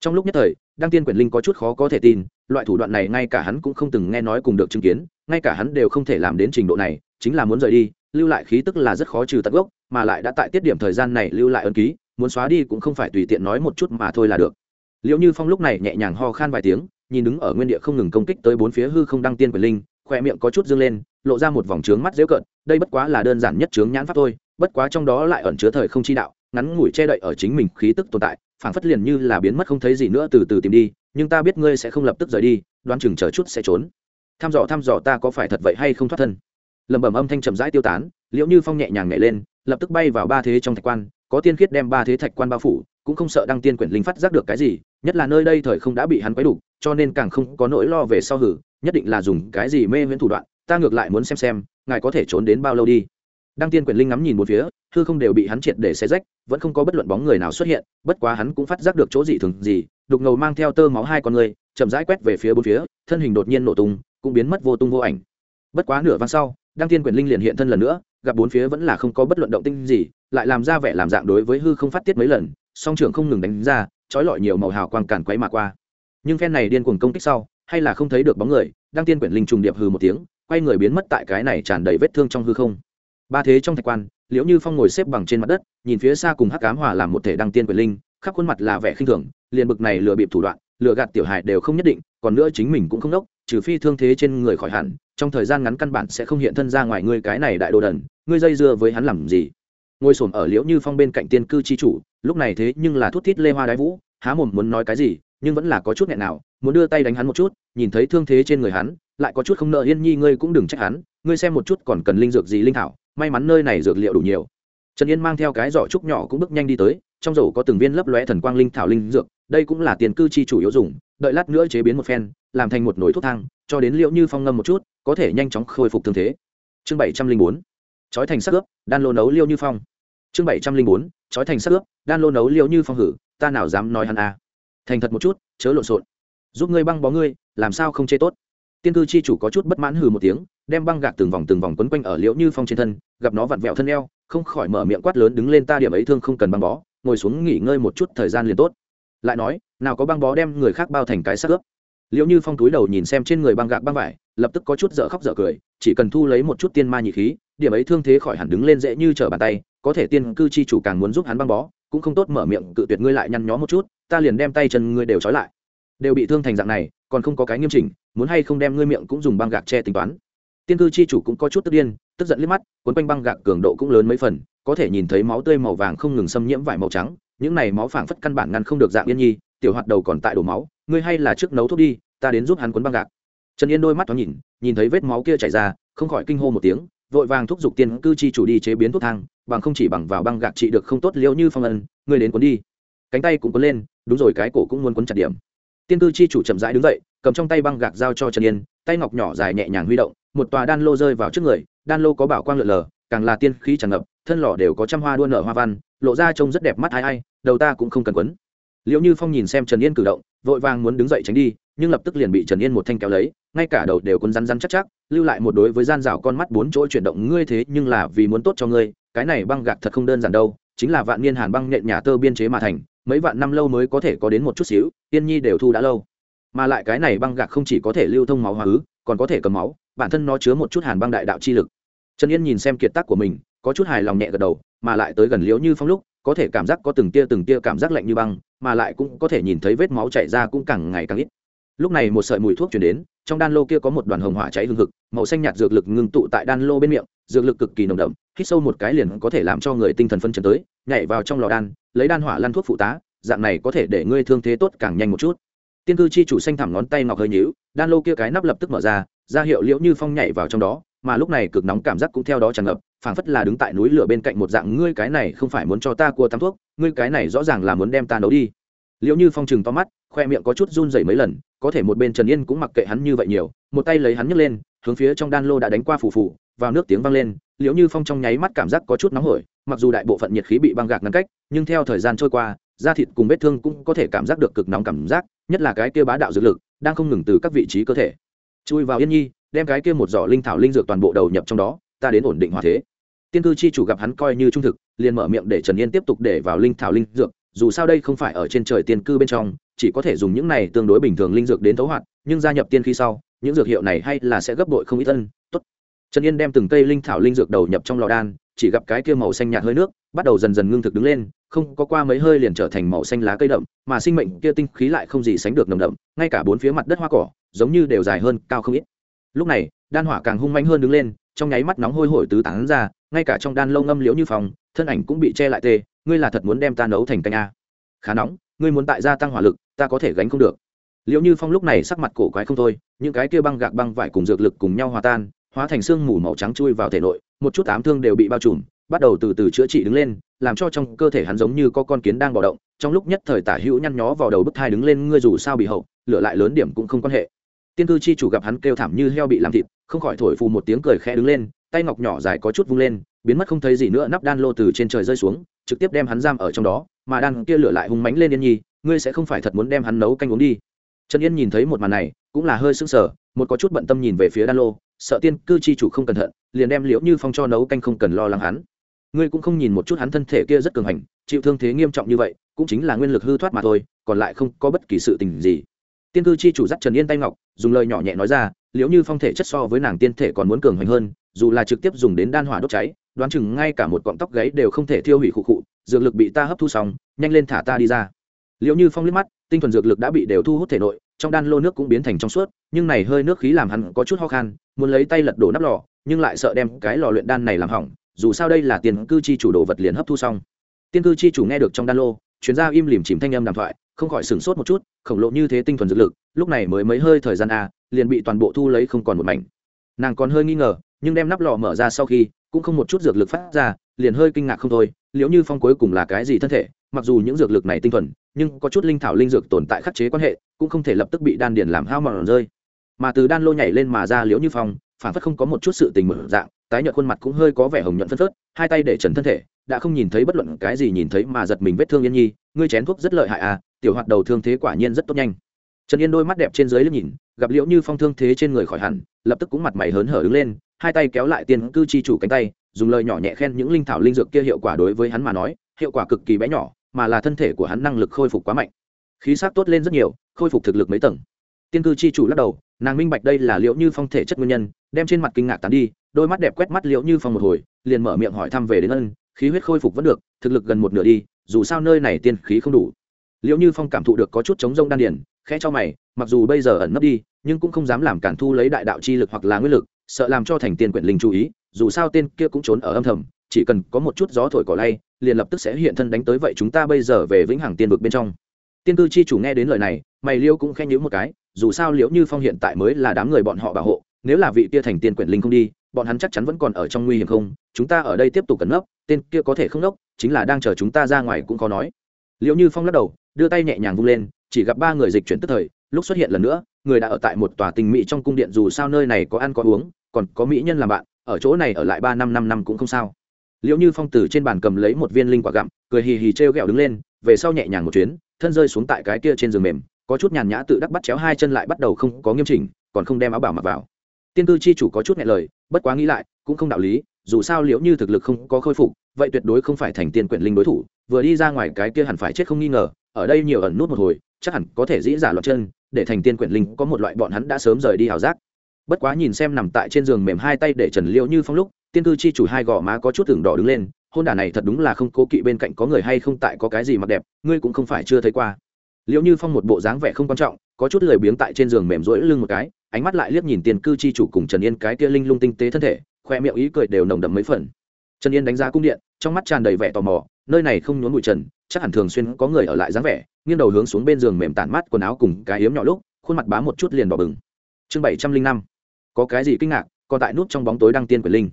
Trong lúc nhất thời, đăng tiên quyển linh có chút khó có thể tin, loại thủ đoạn này ngay cả hắn cũng không từng nghe nói cùng được chứng kiến, ngay cả hắn đều không thể làm đến trình độ này, chính là muốn rời đi, lưu lại khí tức là rất khó trừ tận gốc, mà lại đã tại tiết điểm thời gian này lưu lại ân ký, muốn xóa đi cũng không phải tùy tiện nói một chút mà thôi là được. Liệu như phong lúc này nhẹ nhàng ho khan vài tiếng nhìn đứng ở nguyên địa không ngừng công kích tới bốn phía hư không đăng tiên quyền linh khoe miệng có chút dương lên, lộ ra một vòng trướng mắt dễ cận đây bất quá là đơn giản nhất trướng nhãn pháp thôi, bất quá trong đó lại ẩn chứa thời không chi đạo, ngắn ngủi che đậy ở chính mình khí tức tồn tại, phảng phất liền như là biến mất không thấy gì nữa từ từ tìm đi, nhưng ta biết ngươi sẽ không lập tức rời đi, đoán chừng chờ chút sẽ trốn. Thăm dò thăm dò ta có phải thật vậy hay không thoát thân? Lẩm bẩm âm thanh chậm rãi tiêu tán, liễu như phong nhẹ nhàng nhảy lên, lập tức bay vào ba thế trong thạch quan, có tiên khiết đem ba thế thạch quan bao phủ, cũng không sợ đăng tiên quyển linh phát giác được cái gì, nhất là nơi đây thời không đã bị hắn quấy đủ cho nên càng không có nỗi lo về sau hử, nhất định là dùng cái gì mê miễn thủ đoạn, ta ngược lại muốn xem xem, ngài có thể trốn đến bao lâu đi. Đăng tiên Quyền linh ngắm nhìn một phía, hư không đều bị hắn triệt để xé rách, vẫn không có bất luận bóng người nào xuất hiện, bất quá hắn cũng phát giác được chỗ gì thường gì, đục ngầu mang theo tơ máu hai con người, chậm rãi quét về phía bốn phía, thân hình đột nhiên nổ tung, cũng biến mất vô tung vô ảnh. Bất quá nửa vang sau, đăng tiên Quyền linh liền hiện thân lần nữa, gặp bốn phía vẫn là không có bất luận động tinh gì, lại làm ra vẻ làm dạng đối với hư không phát tiết mấy lần, song trưởng không ngừng đánh ra, trói lọi nhiều màu hào quang càn quấy mà qua nhưng phen này điên cuồng công kích sau, hay là không thấy được bóng người, đăng tiên quyển linh trùng điệp hư một tiếng, quay người biến mất tại cái này tràn đầy vết thương trong hư không. Ba thế trong thạch quan, liễu như phong ngồi xếp bằng trên mặt đất, nhìn phía xa cùng hắc cám hòa làm một thể đăng tiên quyển linh, khắp khuôn mặt là vẻ khinh thường, liền bực này lừa bịp thủ đoạn, lừa gạt tiểu hài đều không nhất định, còn nữa chính mình cũng không đốc, trừ phi thương thế trên người khỏi hẳn, trong thời gian ngắn căn bản sẽ không hiện thân ra ngoài ngươi cái này đại đồ đần, ngươi dây dưa với hắn làm gì? Ngồi xổm ở liễu như phong bên cạnh tiên cư chi chủ, lúc này thế nhưng là thút thít lê hoa đái vũ, há mồm muốn nói cái gì nhưng vẫn là có chút nghẹn nào, muốn đưa tay đánh hắn một chút, nhìn thấy thương thế trên người hắn, lại có chút không nợ yên nhi, ngươi cũng đừng trách hắn, ngươi xem một chút còn cần linh dược gì linh thảo, may mắn nơi này dược liệu đủ nhiều. Trần yên mang theo cái giỏ trúc nhỏ cũng bước nhanh đi tới, trong rổ có từng viên lấp lóe thần quang linh thảo linh dược, đây cũng là tiền cư chi chủ yếu dùng, đợi lát nữa chế biến một phen, làm thành một nồi thuốc thang, cho đến liệu như phong ngâm một chút, có thể nhanh chóng khôi phục thương thế. Chương bảy trăm linh bốn chói thành sắc ướp, đan lô nấu liêu như phong. Chương bảy trăm linh bốn chói thành sắc ướp, đan lô nấu liêu như phong hử, ta nào dám nói hắn à thành thật một chút, chớ lộn xộn. Giúp ngươi băng bó ngươi, làm sao không chê tốt? Tiên cư chi chủ có chút bất mãn hừ một tiếng, đem băng gạc từng vòng từng vòng quấn quanh ở liễu như phong trên thân, gặp nó vặn vẹo thân eo, không khỏi mở miệng quát lớn đứng lên ta điểm ấy thương không cần băng bó, ngồi xuống nghỉ ngơi một chút thời gian liền tốt. Lại nói, nào có băng bó đem người khác bao thành cái xác ướp. Liễu như phong túi đầu nhìn xem trên người băng gạc băng vải, lập tức có chút dở khóc dở cười, chỉ cần thu lấy một chút tiên ma nhị khí, điểm ấy thương thế khỏi hẳn đứng lên dễ như trở bàn tay, có thể tiên cư chi chủ càng muốn giúp hắn băng bó, cũng không tốt mở miệng cự tuyệt ngươi lại nhăn nhó một chút ta liền đem tay chân ngươi đều trói lại. Đều bị thương thành dạng này, còn không có cái nghiêm chỉnh, muốn hay không đem ngươi miệng cũng dùng băng gạc che tính toán. Tiên cư chi chủ cũng có chút tức điên, tức giận liếc mắt, cuốn quanh băng gạc cường độ cũng lớn mấy phần, có thể nhìn thấy máu tươi màu vàng không ngừng xâm nhiễm vải màu trắng, những này máu phảng phất căn bản ngăn không được dạng yên nhi, tiểu hoạt đầu còn tại đổ máu, ngươi hay là trước nấu thuốc đi, ta đến giúp hắn cuốn băng gạc. Trần yên đôi mắt thoáng nhìn nhìn thấy vết máu kia chảy ra, không khỏi kinh hô một tiếng, vội vàng thúc giục tiên cư chi chủ đi chế biến thuốc thang, bằng không chỉ bằng vào băng gạc trị được không tốt liễu như phong ân, ngươi đến cuốn đi. Cánh tay cũng cuốn lên đúng rồi, cái cổ cũng muốn cuốn chặt điểm. Tiên cư chi chủ chậm rãi đứng dậy, cầm trong tay băng gạc giao cho trần yên, tay ngọc nhỏ dài nhẹ nhàng huy động, một tòa đan lô rơi vào trước người, đan lô có bảo quang lượn lờ, càng là tiên khí tràn ngập, thân lò đều có trăm hoa đua nở hoa văn, lộ ra trông rất đẹp mắt ai ai, đầu ta cũng không cần quấn. Liệu như phong nhìn xem trần yên cử động, vội vàng muốn đứng dậy tránh đi, nhưng lập tức liền bị trần yên một thanh kéo lấy, ngay cả đầu đều quấn rắn rắn chắc chắc, lưu lại một đối với gian rào con mắt bốn chỗ chuyển động, ngươi thế nhưng là vì muốn tốt cho ngươi, cái này băng gạc thật không đơn giản đâu, chính là vạn niên hàn băng nhện nhà tơ biên chế mà thành mấy vạn năm lâu mới có thể có đến một chút xíu, tiên nhi đều thu đã lâu. Mà lại cái này băng gạc không chỉ có thể lưu thông máu hóa ứ, còn có thể cầm máu, bản thân nó chứa một chút hàn băng đại đạo chi lực. Trần yên nhìn xem kiệt tác của mình, có chút hài lòng nhẹ gật đầu, mà lại tới gần liễu như phong lúc, có thể cảm giác có từng tia từng tia cảm giác lạnh như băng, mà lại cũng có thể nhìn thấy vết máu chảy ra cũng càng ngày càng ít. Lúc này một sợi mùi thuốc chuyển đến trong đan lô kia có một đoàn hồng hỏa cháy hương hực, màu xanh nhạt dược lực ngưng tụ tại đan lô bên miệng, dược lực cực kỳ nồng đậm, hít sâu một cái liền có thể làm cho người tinh thần phân chấn tới, nhảy vào trong lò đan, lấy đan hỏa lăn thuốc phụ tá, dạng này có thể để ngươi thương thế tốt càng nhanh một chút. Tiên cư chi chủ xanh thẳm ngón tay ngọc hơi nhíu, đan lô kia cái nắp lập tức mở ra ra hiệu liễu như phong nhảy vào trong đó, mà lúc này cực nóng cảm giác cũng theo đó tràn ngập, phảng phất là đứng tại núi lửa bên cạnh một dạng, ngươi cái này không phải muốn cho ta cua tắm thuốc, ngươi cái này rõ ràng là muốn đem ta nấu đi. Liễu như phong chừng to mắt khoe miệng có chút run rẩy mấy lần, có thể một bên trần yên cũng mặc kệ hắn như vậy nhiều, một tay lấy hắn nhấc lên, hướng phía trong đan lô đã đánh qua phủ phủ vào nước tiếng vang lên liệu như phong trong nháy mắt cảm giác có chút nóng hổi, mặc dù đại bộ phận nhiệt khí bị băng gạc ngăn cách, nhưng theo thời gian trôi qua, da thịt cùng vết thương cũng có thể cảm giác được cực nóng cảm giác, nhất là cái kia bá đạo dược lực, đang không ngừng từ các vị trí cơ thể. Chui vào yên nhi, đem cái kia một giỏ linh thảo linh dược toàn bộ đầu nhập trong đó, ta đến ổn định hòa thế. Tiên cư chi chủ gặp hắn coi như trung thực, liền mở miệng để trần yên tiếp tục để vào linh thảo linh dược dù sao đây không phải ở trên trời tiên cư bên trong, chỉ có thể dùng những này tương đối bình thường linh dược đến thấu hoạt, nhưng gia nhập tiên khi sau, những dược hiệu này hay là sẽ gấp bội không ít thân. tốt trần yên đem từng cây linh thảo linh dược đầu nhập trong lò đan, chỉ gặp cái kia màu xanh nhạt hơi nước bắt đầu dần dần ngưng thực đứng lên, không có qua mấy hơi liền trở thành màu xanh lá cây đậm, mà sinh mệnh kia tinh khí lại không gì sánh được nồng đậm, ngay cả bốn phía mặt đất hoa cỏ giống như đều dài hơn, cao không ít lúc này, đan hỏa càng hung manh hơn đứng lên, trong nháy mắt nóng hôi hổi tứ tán ra, ngay cả trong đan lâu ngâm liễu như phòng thân ảnh cũng bị che lại tê, ngươi là thật muốn đem ta nấu thành canh a. Khá nóng, ngươi muốn tại gia tăng hỏa lực, ta có thể gánh không được. Liễu như phong lúc này sắc mặt cổ quái không thôi, những cái kia băng gạc băng vải cùng dược lực cùng nhau hòa tan, hóa thành xương mù màu trắng chui vào thể nội, một chút ám thương đều bị bao trùm, bắt đầu từ từ chữa trị đứng lên, làm cho trong cơ thể hắn giống như có con kiến đang bò động, trong lúc nhất thời tả hữu nhăn nhó vào đầu bức thai đứng lên, ngươi dù sao bị hậu, lửa lại lớn điểm cũng không quan hệ. Tiên cư chi chủ gặp hắn kêu thảm như heo bị làm thịt, không khỏi thổi phù một tiếng cười khẽ đứng lên, tay ngọc nhỏ dài có chút vung lên biến mất không thấy gì nữa, nắp đan lô từ trên trời rơi xuống, trực tiếp đem hắn giam ở trong đó, mà đan kia lửa lại hung mánh lên yên nhi, ngươi sẽ không phải thật muốn đem hắn nấu canh uống đi. Trần yên nhìn thấy một màn này, cũng là hơi sững sờ, một có chút bận tâm nhìn về phía đan lô, sợ tiên cư chi chủ không cẩn thận, liền đem liễu như phong cho nấu canh không cần lo lắng hắn. Ngươi cũng không nhìn một chút hắn thân thể kia rất cường hành, chịu thương thế nghiêm trọng như vậy, cũng chính là nguyên lực hư thoát mà thôi, còn lại không có bất kỳ sự tình gì. Tiên cư chi chủ dắt trần yên tay ngọc, dùng lời nhỏ nhẹ nói ra, liễu như phong thể chất so với nàng tiên thể còn muốn cường hành hơn, dù là trực tiếp dùng đến đan hỏa đốt cháy đoán chừng ngay cả một cọng tóc gáy đều không thể thiêu hủy khụ khụ, dược lực bị ta hấp thu xong, nhanh lên thả ta đi ra. Liễu như phong liếc mắt, tinh thuần dược lực đã bị đều thu hút thể nội, trong đan lô nước cũng biến thành trong suốt, nhưng này hơi nước khí làm hắn có chút ho khan, muốn lấy tay lật đổ nắp lò, nhưng lại sợ đem cái lò luyện đan này làm hỏng, dù sao đây là tiền cư chi chủ đồ vật liền hấp thu xong. Tiên cư chi chủ nghe được trong đan lô chuyến ra im lìm chìm thanh âm đàm thoại, không khỏi sửng sốt một chút, khổng lộ như thế tinh thuần dược lực, lúc này mới mấy hơi thời gian a liền bị toàn bộ thu lấy không còn một mảnh. Nàng còn hơi nghi ngờ, nhưng đem nắp lò mở ra sau khi cũng không một chút dược lực phát ra, liền hơi kinh ngạc không thôi liễu như phong cuối cùng là cái gì thân thể, mặc dù những dược lực này tinh thuần, nhưng có chút linh thảo linh dược tồn tại khắc chế quan hệ, cũng không thể lập tức bị đan điền làm hao mòn rơi. Mà từ đan lô nhảy lên mà ra liễu như phong, phản phất không có một chút sự tình mở dạng, tái nhợt khuôn mặt cũng hơi có vẻ hồng nhuận phân phớt, hai tay để trần thân thể, đã không nhìn thấy bất luận cái gì nhìn thấy mà giật mình vết thương yên nhi, ngươi chén thuốc rất lợi hại à tiểu hoạt đầu thương thế quả nhiên rất tốt nhanh. Trần yên đôi mắt đẹp trên dưới liếc nhìn, gặp liễu như phong thương thế trên người khỏi hẳn, lập tức cũng mặt mày hớn hở đứng lên hai tay kéo lại tiên cư chi chủ cánh tay, dùng lời nhỏ nhẹ khen những linh thảo linh dược kia hiệu quả đối với hắn mà nói, hiệu quả cực kỳ bé nhỏ, mà là thân thể của hắn năng lực khôi phục quá mạnh. Khí sắc tốt lên rất nhiều, khôi phục thực lực mấy tầng. Tiên cư chi chủ lắc đầu, nàng minh bạch đây là liệu như phong thể chất nguyên nhân, đem trên mặt kinh ngạc tán đi, đôi mắt đẹp quét mắt liệu như phong một hồi, liền mở miệng hỏi thăm về đến ân, khí huyết khôi phục vẫn được, thực lực gần một nửa đi, dù sao nơi này tiên khí không đủ. Liệu như phong cảm thụ được có chút chống rông đan điển khẽ cho mày, mặc dù bây giờ ẩn nấp đi nhưng cũng không dám làm cản thu lấy đại đạo chi lực hoặc là nguyên lực, sợ làm cho thành tiên quyển linh chú ý, dù sao tên kia cũng trốn ở âm thầm, chỉ cần có một chút gió thổi cỏ lay, liền lập tức sẽ hiện thân đánh tới vậy chúng ta bây giờ về vĩnh hằng tiên vực bên trong. Tiên cư chi chủ nghe đến lời này, mày liêu cũng khen nhữ một cái, dù sao liễu như phong hiện tại mới là đám người bọn họ bảo hộ, nếu là vị kia thành tiên quyển linh không đi, bọn hắn chắc chắn vẫn còn ở trong nguy hiểm không? Chúng ta ở đây tiếp tục cẩn nấp, tên kia có thể không nốc chính là đang chờ chúng ta ra ngoài cũng khó nói. Liễu như phong lắc đầu, đưa tay nhẹ nhàng vung lên, chỉ gặp ba người dịch chuyển tức thời, lúc xuất hiện lần nữa người đã ở tại một tòa tình mỹ trong cung điện, dù sao nơi này có ăn có uống, còn có mỹ nhân làm bạn, ở chỗ này ở lại ba năm năm năm cũng không sao. Liệu như phong từ trên bàn cầm lấy một viên linh quả gặm, cười hì hì t r e o g ẹ o đứng lên, về sau nhẹ nhàng một chuyến, thân rơi xuống tại cái kia trên giường mềm, có chút nhàn nhã tự đắc bắt chéo hai chân lại bắt đầu không có nghiêm chỉnh, còn không đem áo bảo mặc vào. Tiên tư chi chủ có chút nghe lời, bất quá nghĩ lại, cũng không đạo lý, dù sao liệu như thực lực không có khôi phục, vậy tuyệt đối không phải thành tiên quyển linh đối thủ, vừa đi ra ngoài cái kia hẳn phải chết không nghi ngờ, ở đây nhiều ẩn nút một hồi, chắc hẳn có thể dĩ giả loạt chân để thành tiên quyển linh có một loại bọn hắn đã sớm rời đi hào giác. Bất quá nhìn xem nằm tại trên giường mềm hai tay để trần liễu như phong lúc, tiên cư chi chủ hai gò má có chút tưởng đỏ đứng lên, hôn đả này thật đúng là không cố kỵ bên cạnh có người hay không tại có cái gì mặc đẹp, ngươi cũng không phải chưa thấy qua. Liễu như phong một bộ dáng vẻ không quan trọng, có chút lười biếng tại trên giường mềm rỗi lưng một cái, ánh mắt lại liếc nhìn tiên cư chi chủ cùng trần yên cái kia linh lung tinh tế thân thể, khoe miệng ý cười đều nồng đậm mấy phần. Trần yên đánh giá cung điện trong mắt tràn đầy vẻ tò mò, nơi này không nhốn bụi trần, chắc hẳn thường xuyên có người ở lại dáng vẻ, nghiêng đầu hướng xuống bên giường mềm tản mát quần áo cùng cái hiếm nhỏ lúc, khuôn mặt bá một chút liền đỏ bừng. Chương bảy trăm linh năm, có cái gì kinh ngạc, còn tại nút trong bóng tối đăng tiên quyển linh.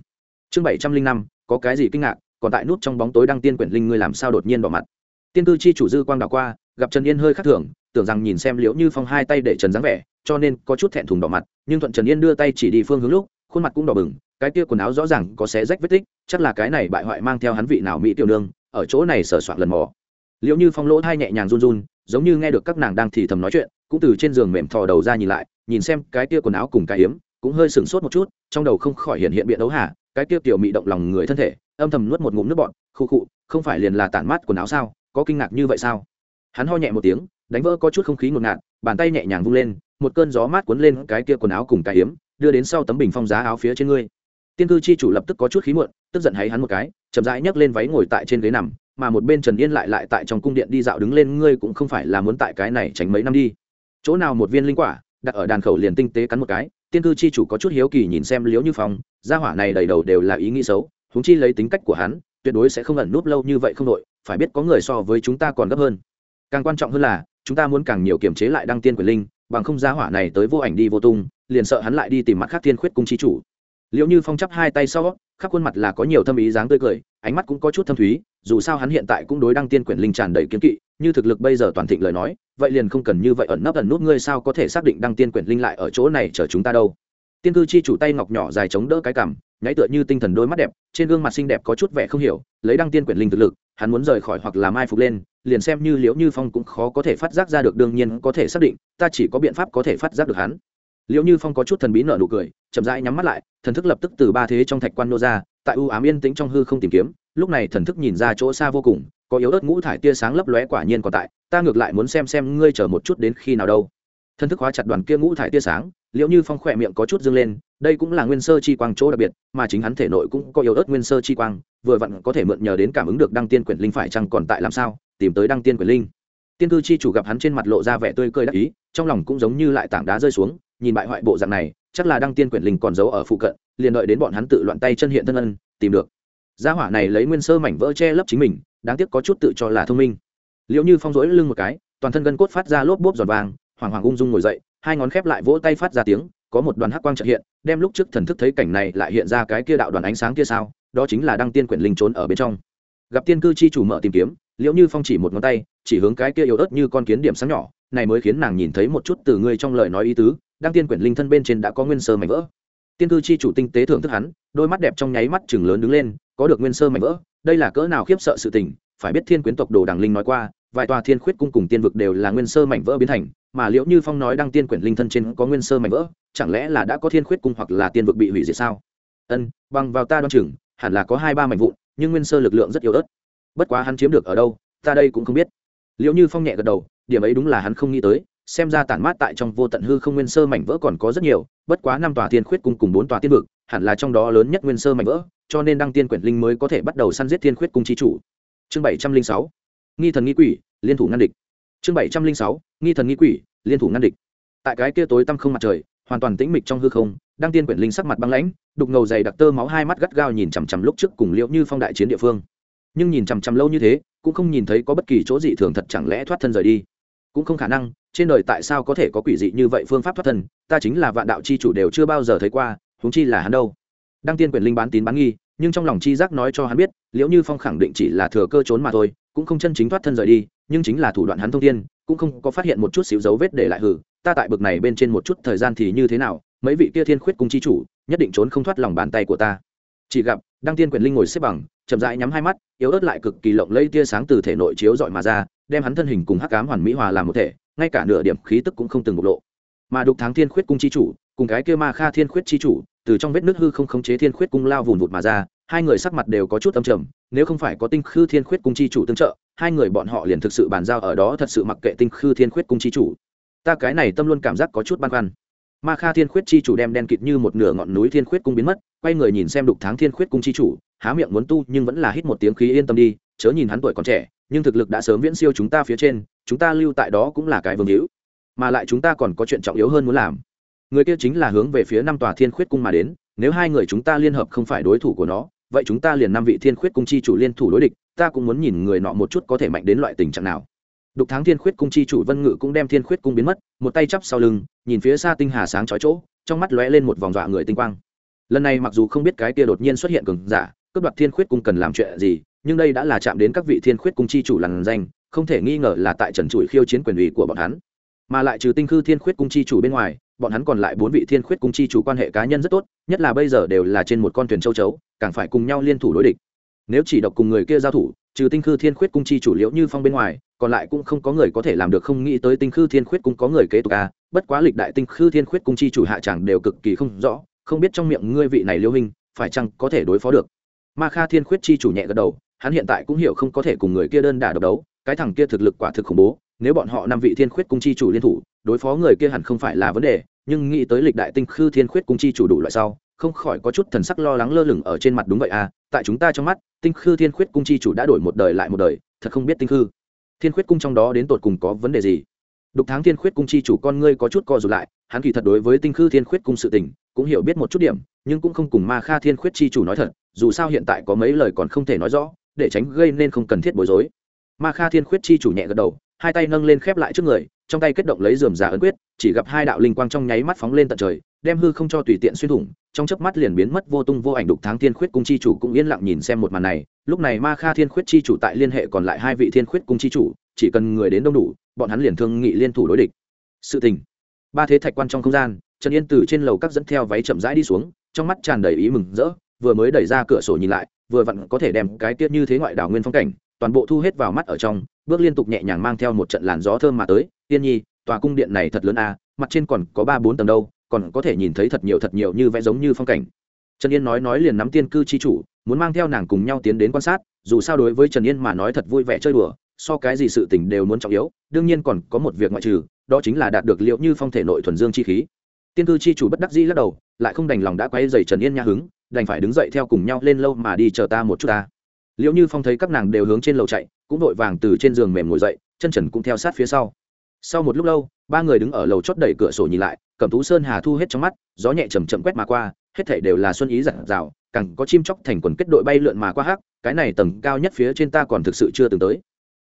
Chương bảy trăm linh năm, có cái gì kinh ngạc, còn tại nút trong bóng tối đăng tiên quyển linh ngươi làm sao đột nhiên bỏ mặt? Tiên tư chi chủ dư quang đảo qua, gặp trần yên hơi khắc thường, tưởng rằng nhìn xem liễu như phong hai tay để trần dáng vẻ, cho nên có chút thẹn thùng đỏ mặt, nhưng thuận trần yên đưa tay chỉ đi phương hướng lúc, khuôn mặt cũng đỏ bừng cái kia quần áo rõ ràng có xé rách vết tích, chắc là cái này bại hoại mang theo hắn vị nào mỹ tiểu nương, ở chỗ này sờ soạn lần mò. Liễu như phong lỗ thai nhẹ nhàng run run, giống như nghe được các nàng đang thì thầm nói chuyện, cũng từ trên giường mềm thò đầu ra nhìn lại, nhìn xem cái kia quần áo cùng cái hiếm cũng hơi sửng sốt một chút, trong đầu không khỏi hiện hiện biện đấu hà, cái kia tiểu mị động lòng người thân thể, âm thầm nuốt một ngụm nước bọn khu khụ không phải liền là tản mát quần áo sao, có kinh ngạc như vậy sao? Hắn ho nhẹ một tiếng, đánh vỡ có chút không khí ngột ngạt, bàn tay nhẹ nhàng vung lên, một cơn gió mát cuốn lên cái kia quần áo cùng cái hiếm đưa đến sau tấm bình phong giá áo phía trên ngươi tiên cư chi chủ lập tức có chút khí muộn, tức giận hay hắn một cái, chậm rãi nhấc lên váy ngồi tại trên ghế nằm, mà một bên trần yên lại lại tại trong cung điện đi dạo đứng lên, ngươi cũng không phải là muốn tại cái này tránh mấy năm đi. Chỗ nào một viên linh quả, đặt ở đàn khẩu liền tinh tế cắn một cái, tiên cư chi chủ có chút hiếu kỳ nhìn xem liếu như phong, gia hỏa này đầy đầu đều là ý nghĩ xấu húng chi lấy tính cách của hắn, tuyệt đối sẽ không ẩn núp lâu như vậy không đội, phải biết có người so với chúng ta còn gấp hơn. Càng quan trọng hơn là, chúng ta muốn càng nhiều kiềm chế lại đăng tiên quyền linh, bằng không gia hỏa này tới vô ảnh đi vô tung, liền sợ hắn lại đi tìm mặt khác thiên khuyết cung chi chủ liệu như phong chắp hai tay sau, khắp khuôn mặt là có nhiều thâm ý dáng tươi cười, ánh mắt cũng có chút thâm thúy, dù sao hắn hiện tại cũng đối đăng tiên quyển linh tràn đầy kiến kỵ, như thực lực bây giờ toàn thịnh lời nói, vậy liền không cần như vậy ẩn nấp ẩn nút, ngươi sao có thể xác định đăng tiên quyển linh lại ở chỗ này chờ chúng ta đâu? Tiên cư chi chủ tay ngọc nhỏ dài chống đỡ cái cằm, nháy tựa như tinh thần đôi mắt đẹp, trên gương mặt xinh đẹp có chút vẻ không hiểu, lấy đăng tiên quyển linh thực lực, hắn muốn rời khỏi hoặc là mai phục lên, liền xem như liễu như phong cũng khó có thể phát giác ra được, đương nhiên có thể xác định, ta chỉ có biện pháp có thể phát giác được hắn liệu như phong có chút thần bí nở nụ cười, chậm rãi nhắm mắt lại, thần thức lập tức từ ba thế trong thạch quan nô ra, tại u ám yên tĩnh trong hư không tìm kiếm, lúc này thần thức nhìn ra chỗ xa vô cùng, có yếu ớt ngũ thải tia sáng lấp lóe quả nhiên còn tại, ta ngược lại muốn xem xem ngươi chờ một chút đến khi nào đâu. Thần thức hóa chặt đoàn kia ngũ thải tia sáng liệu như phong khỏe miệng có chút dâng lên, đây cũng là nguyên sơ chi quang chỗ đặc biệt, mà chính hắn thể nội cũng có yếu ớt nguyên sơ chi quang, vừa vặn có thể mượn nhờ đến cảm ứng được đăng tiên quyển linh phải chăng còn tại làm sao, tìm tới đăng tiên quyển linh. Tiên cư chi chủ gặp hắn trên mặt lộ ra vẻ tươi cười đắc ý, trong lòng cũng giống như lại tảng đá rơi xuống nhìn bại hoại bộ dạng này, chắc là đăng tiên quyển linh còn giấu ở phụ cận, liền đợi đến bọn hắn tự loạn tay chân hiện thân ân, tìm được. Gia hỏa này lấy nguyên sơ mảnh vỡ che lấp chính mình, đáng tiếc có chút tự cho là thông minh. Liệu như phong rỗi lưng một cái, toàn thân gân cốt phát ra lốp bốp giòn vàng hoàng hoàng ung dung ngồi dậy, hai ngón khép lại vỗ tay phát ra tiếng, có một đoàn hắc quang trợ hiện, đem lúc trước thần thức thấy cảnh này lại hiện ra cái kia đạo đoàn ánh sáng kia sao, đó chính là đăng tiên quyển linh trốn ở bên trong. Gặp tiên cư chi chủ mở tìm kiếm liệu như phong chỉ một ngón tay, chỉ hướng cái kia yếu ớt như con kiến điểm sáng nhỏ, này mới khiến nàng nhìn thấy một chút từ ngươi trong lời nói ý tứ đang tiên quyển linh thân bên trên đã có nguyên sơ mảnh vỡ. Tiên cư chi chủ tinh tế thưởng thức hắn, đôi mắt đẹp trong nháy mắt chừng lớn đứng lên, có được nguyên sơ mảnh vỡ. Đây là cỡ nào khiếp sợ sự tình, phải biết thiên quyến tộc đồ đằng linh nói qua, vài tòa thiên khuyết cung cùng tiên vực đều là nguyên sơ mảnh vỡ biến thành, mà liệu như phong nói đăng tiên quyển linh thân trên có nguyên sơ mảnh vỡ, chẳng lẽ là đã có thiên khuyết cung hoặc là tiên vực bị hủy diệt sao? Ân, bằng vào ta đoan chừng, hẳn là có hai ba mảnh vụn, nhưng nguyên sơ lực lượng rất yếu ớt. Bất quá hắn chiếm được ở đâu, ta đây cũng không biết. Liệu như phong nhẹ gật đầu, điểm ấy đúng là hắn không nghĩ tới xem ra tản mát tại trong vô tận hư không nguyên sơ mảnh vỡ còn có rất nhiều, bất quá năm tòa tiên khuyết cung cùng bốn tòa tiên vực, hẳn là trong đó lớn nhất nguyên sơ mảnh vỡ, cho nên đăng tiên quyển linh mới có thể bắt đầu săn giết thiên khuyết cung chi chủ. Chương bảy trăm linh sáu, nghi thần nghi quỷ, liên thủ ngăn địch. Chương bảy trăm linh sáu, nghi thần nghi quỷ, liên thủ ngăn địch. Tại cái kia tối tăm không mặt trời, hoàn toàn tĩnh mịch trong hư không, đăng tiên quyển linh sắc mặt băng lãnh, đục ngầu dày đặc tơ máu hai mắt gắt gao nhìn chằm chằm lúc trước cùng liễu như phong đại chiến địa phương. Nhưng nhìn chằm chằm lâu như thế, cũng không nhìn thấy có bất kỳ chỗ gì thường thật chẳng lẽ thoát thân rời đi. Cũng không khả năng trên đời tại sao có thể có quỷ dị như vậy phương pháp thoát thân, ta chính là vạn đạo chi chủ đều chưa bao giờ thấy qua, huống chi là hắn đâu. Đăng tiên quyền linh bán tín bán nghi, nhưng trong lòng chi giác nói cho hắn biết, liễu như phong khẳng định chỉ là thừa cơ trốn mà thôi, cũng không chân chính thoát thân rời đi, nhưng chính là thủ đoạn hắn thông tiên cũng không có phát hiện một chút xíu dấu vết để lại hử, ta tại bực này bên trên một chút thời gian thì như thế nào, mấy vị kia thiên khuyết cung chi chủ, nhất định trốn không thoát lòng bàn tay của ta chỉ gặp đăng tiên quyền linh ngồi xếp bằng, chậm rãi nhắm hai mắt, yếu ớt lại cực kỳ lộng lây tia sáng từ thể nội chiếu dọi mà ra, đem hắn thân hình cùng hắc cám hoàn mỹ hòa làm một thể, ngay cả nửa điểm khí tức cũng không từng bộc lộ. Mà đục tháng thiên khuyết cung chi chủ, cùng cái kia ma kha thiên khuyết chi chủ, từ trong vết nước hư không khống chế thiên khuyết cung lao vùn vụt mà ra, hai người sắc mặt đều có chút âm trầm, nếu không phải có tinh khư thiên khuyết cung chi chủ tương trợ, hai người bọn họ liền thực sự bàn giao ở đó thật sự mặc kệ tinh khư thiên khuyết cung chi chủ. Ta cái này tâm luôn cảm giác có chút băn khoăn. Ma kha thiên khuyết chi chủ đem đen kịt như một nửa ngọn núi thiên khuyết cung biến mất quay người nhìn xem đục tháng thiên khuyết cung chi chủ, há miệng muốn tu nhưng vẫn là hít một tiếng khí yên tâm đi, chớ nhìn hắn tuổi còn trẻ, nhưng thực lực đã sớm viễn siêu chúng ta phía trên, chúng ta lưu tại đó cũng là cái vương hữu. Mà lại chúng ta còn có chuyện trọng yếu hơn muốn làm. Người kia chính là hướng về phía năm tòa thiên khuyết cung mà đến, nếu hai người chúng ta liên hợp không phải đối thủ của nó, vậy chúng ta liền năm vị thiên khuyết cung chi chủ liên thủ đối địch, ta cũng muốn nhìn người nọ một chút có thể mạnh đến loại tình trạng nào. Đục tháng thiên khuyết cung chi chủ vân ngự cũng đem thiên khuyết cung biến mất, một tay chắp sau lưng, nhìn phía xa tinh hà sáng chói chỗ, trong mắt lóe lên một vòng dọa người tinh quang lần này mặc dù không biết cái kia đột nhiên xuất hiện cường giả, cướp đoạt thiên khuyết cung cần làm chuyện gì, nhưng đây đã là chạm đến các vị thiên khuyết cung chi chủ lằn danh, không thể nghi ngờ là tại trần trụi khiêu chiến quyền ủy của bọn hắn. Mà lại trừ tinh khư thiên khuyết cung chi chủ bên ngoài, bọn hắn còn lại bốn vị thiên khuyết cung chi chủ quan hệ cá nhân rất tốt, nhất là bây giờ đều là trên một con thuyền châu chấu, càng phải cùng nhau liên thủ đối địch. Nếu chỉ độc cùng người kia giao thủ, trừ tinh khư thiên khuyết cung chi chủ liễu như phong bên ngoài, còn lại cũng không có người có thể làm được không nghĩ tới tinh khư thiên khuyết cung có người kế tục a bất quá lịch đại tinh khư thiên khuyết cung chi chủ hạ chẳng đều cực kỳ không rõ không biết trong miệng ngươi vị này liêu hình phải chăng có thể đối phó được? Ma kha thiên khuyết chi chủ nhẹ gật đầu, hắn hiện tại cũng hiểu không có thể cùng người kia đơn đả độc đấu, cái thằng kia thực lực quả thực khủng bố, nếu bọn họ năm vị thiên khuyết cung chi chủ liên thủ, đối phó người kia hẳn không phải là vấn đề, nhưng nghĩ tới lịch đại tinh khư thiên khuyết cung chi chủ đủ loại sau, không khỏi có chút thần sắc lo lắng lơ lửng ở trên mặt đúng vậy à tại chúng ta trong mắt, tinh khư thiên khuyết cung chi chủ đã đổi một đời lại một đời, thật không biết tinh khư. Thiên khuyết cung trong đó đến tột cùng có vấn đề gì? Đục tháng thiên khuyết cung chi chủ con ngươi có chút co rụt lại, hắn kỳ thật đối với tinh khư thiên khuyết cung sự tình cũng hiểu biết một chút điểm, nhưng cũng không cùng ma kha thiên khuyết chi chủ nói thật, dù sao hiện tại có mấy lời còn không thể nói rõ, để tránh gây nên không cần thiết bối rối. Ma kha thiên khuyết chi chủ nhẹ gật đầu, hai tay nâng lên khép lại trước người, trong tay kết động lấy dườm giả ấn quyết, chỉ gặp hai đạo linh quang trong nháy mắt phóng lên tận trời, đem hư không cho tùy tiện xuyên thủng, trong chớp mắt liền biến mất vô tung vô ảnh đục tháng thiên khuyết cung chi chủ cũng yên lặng nhìn xem một màn này. Lúc này ma kha thiên khuyết chi chủ tại liên hệ còn lại hai vị thiên khuyết cung chi chủ, chỉ cần người đến đông đủ, bọn hắn liền thương nghị liên thủ đối địch. Sự tình. Ba thế thạch quan trong không gian trần yên từ trên lầu các dẫn theo váy chậm rãi đi xuống, trong mắt tràn đầy ý mừng rỡ, vừa mới đẩy ra cửa sổ nhìn lại, vừa vặn có thể đem cái tiết như thế ngoại đảo nguyên phong cảnh, toàn bộ thu hết vào mắt ở trong, bước liên tục nhẹ nhàng mang theo một trận làn gió thơm mà tới. Tiên nhi, tòa cung điện này thật lớn à mặt trên còn có ba bốn tầng đâu, còn có thể nhìn thấy thật nhiều thật nhiều như vẽ giống như phong cảnh. Trần yên nói nói liền nắm tiên cư chi chủ, muốn mang theo nàng cùng nhau tiến đến quan sát, dù sao đối với trần yên mà nói thật vui vẻ chơi đùa, so cái gì sự tình đều muốn trọng yếu, đương nhiên còn có một việc ngoại trừ, đó chính là đạt được liệu như phong thể nội thuần dương chi khí tiên cư chi chủ bất đắc dĩ lắc đầu, lại không đành lòng đã quay dày trần yên nha hứng, đành phải đứng dậy theo cùng nhau lên lâu mà đi chờ ta một chút ta. Liệu như phong thấy các nàng đều hướng trên lầu chạy, cũng vội vàng từ trên giường mềm ngồi dậy, chân trần cũng theo sát phía sau. Sau một lúc lâu, ba người đứng ở lầu chót đẩy cửa sổ nhìn lại, cẩm tú sơn hà thu hết trong mắt, gió nhẹ chầm chậm quét mà qua, hết thảy đều là xuân ý giản rào càng có chim chóc thành quần kết đội bay lượn mà qua hắc, cái này tầng cao nhất phía trên ta còn thực sự chưa từng tới.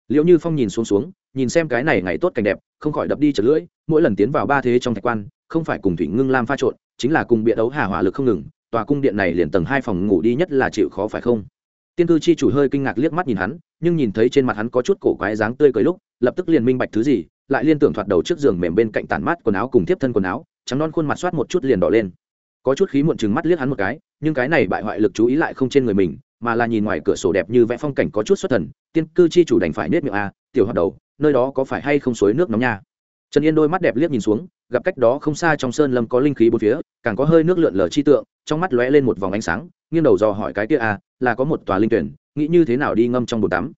Liệu như phong nhìn xuống xuống, nhìn xem cái này ngày tốt cảnh đẹp, không khỏi đập đi chật lưỡi, mỗi lần tiến vào ba thế trong thạch quan không phải cùng thủy ngưng lam pha trộn, chính là cùng biện đấu hà hỏa lực không ngừng, tòa cung điện này liền tầng hai phòng ngủ đi nhất là chịu khó phải không? Tiên cư chi chủ hơi kinh ngạc liếc mắt nhìn hắn, nhưng nhìn thấy trên mặt hắn có chút cổ quái dáng tươi cười lúc, lập tức liền minh bạch thứ gì, lại liên tưởng thoạt đầu trước giường mềm bên cạnh tản mát quần áo cùng tiếp thân quần áo, trắng non khuôn mặt soát một chút liền đỏ lên. Có chút khí muộn chừng mắt liếc hắn một cái, nhưng cái này bại hoại lực chú ý lại không trên người mình, mà là nhìn ngoài cửa sổ đẹp như vẽ phong cảnh có chút xuất thần, tiên cư chi chủ đành phải nết miệng a, tiểu hoạt đầu, nơi đó có phải hay không suối nước nóng nha? Trần yên đôi mắt đẹp liếc nhìn xuống gặp cách đó không xa trong sơn lâm có linh khí bốn phía, càng có hơi nước lượn lờ chi tượng, trong mắt lóe lên một vòng ánh sáng, nghiêng đầu dò hỏi cái kia a là có một tòa linh tuyển, nghĩ như thế nào đi ngâm trong bồn tắm.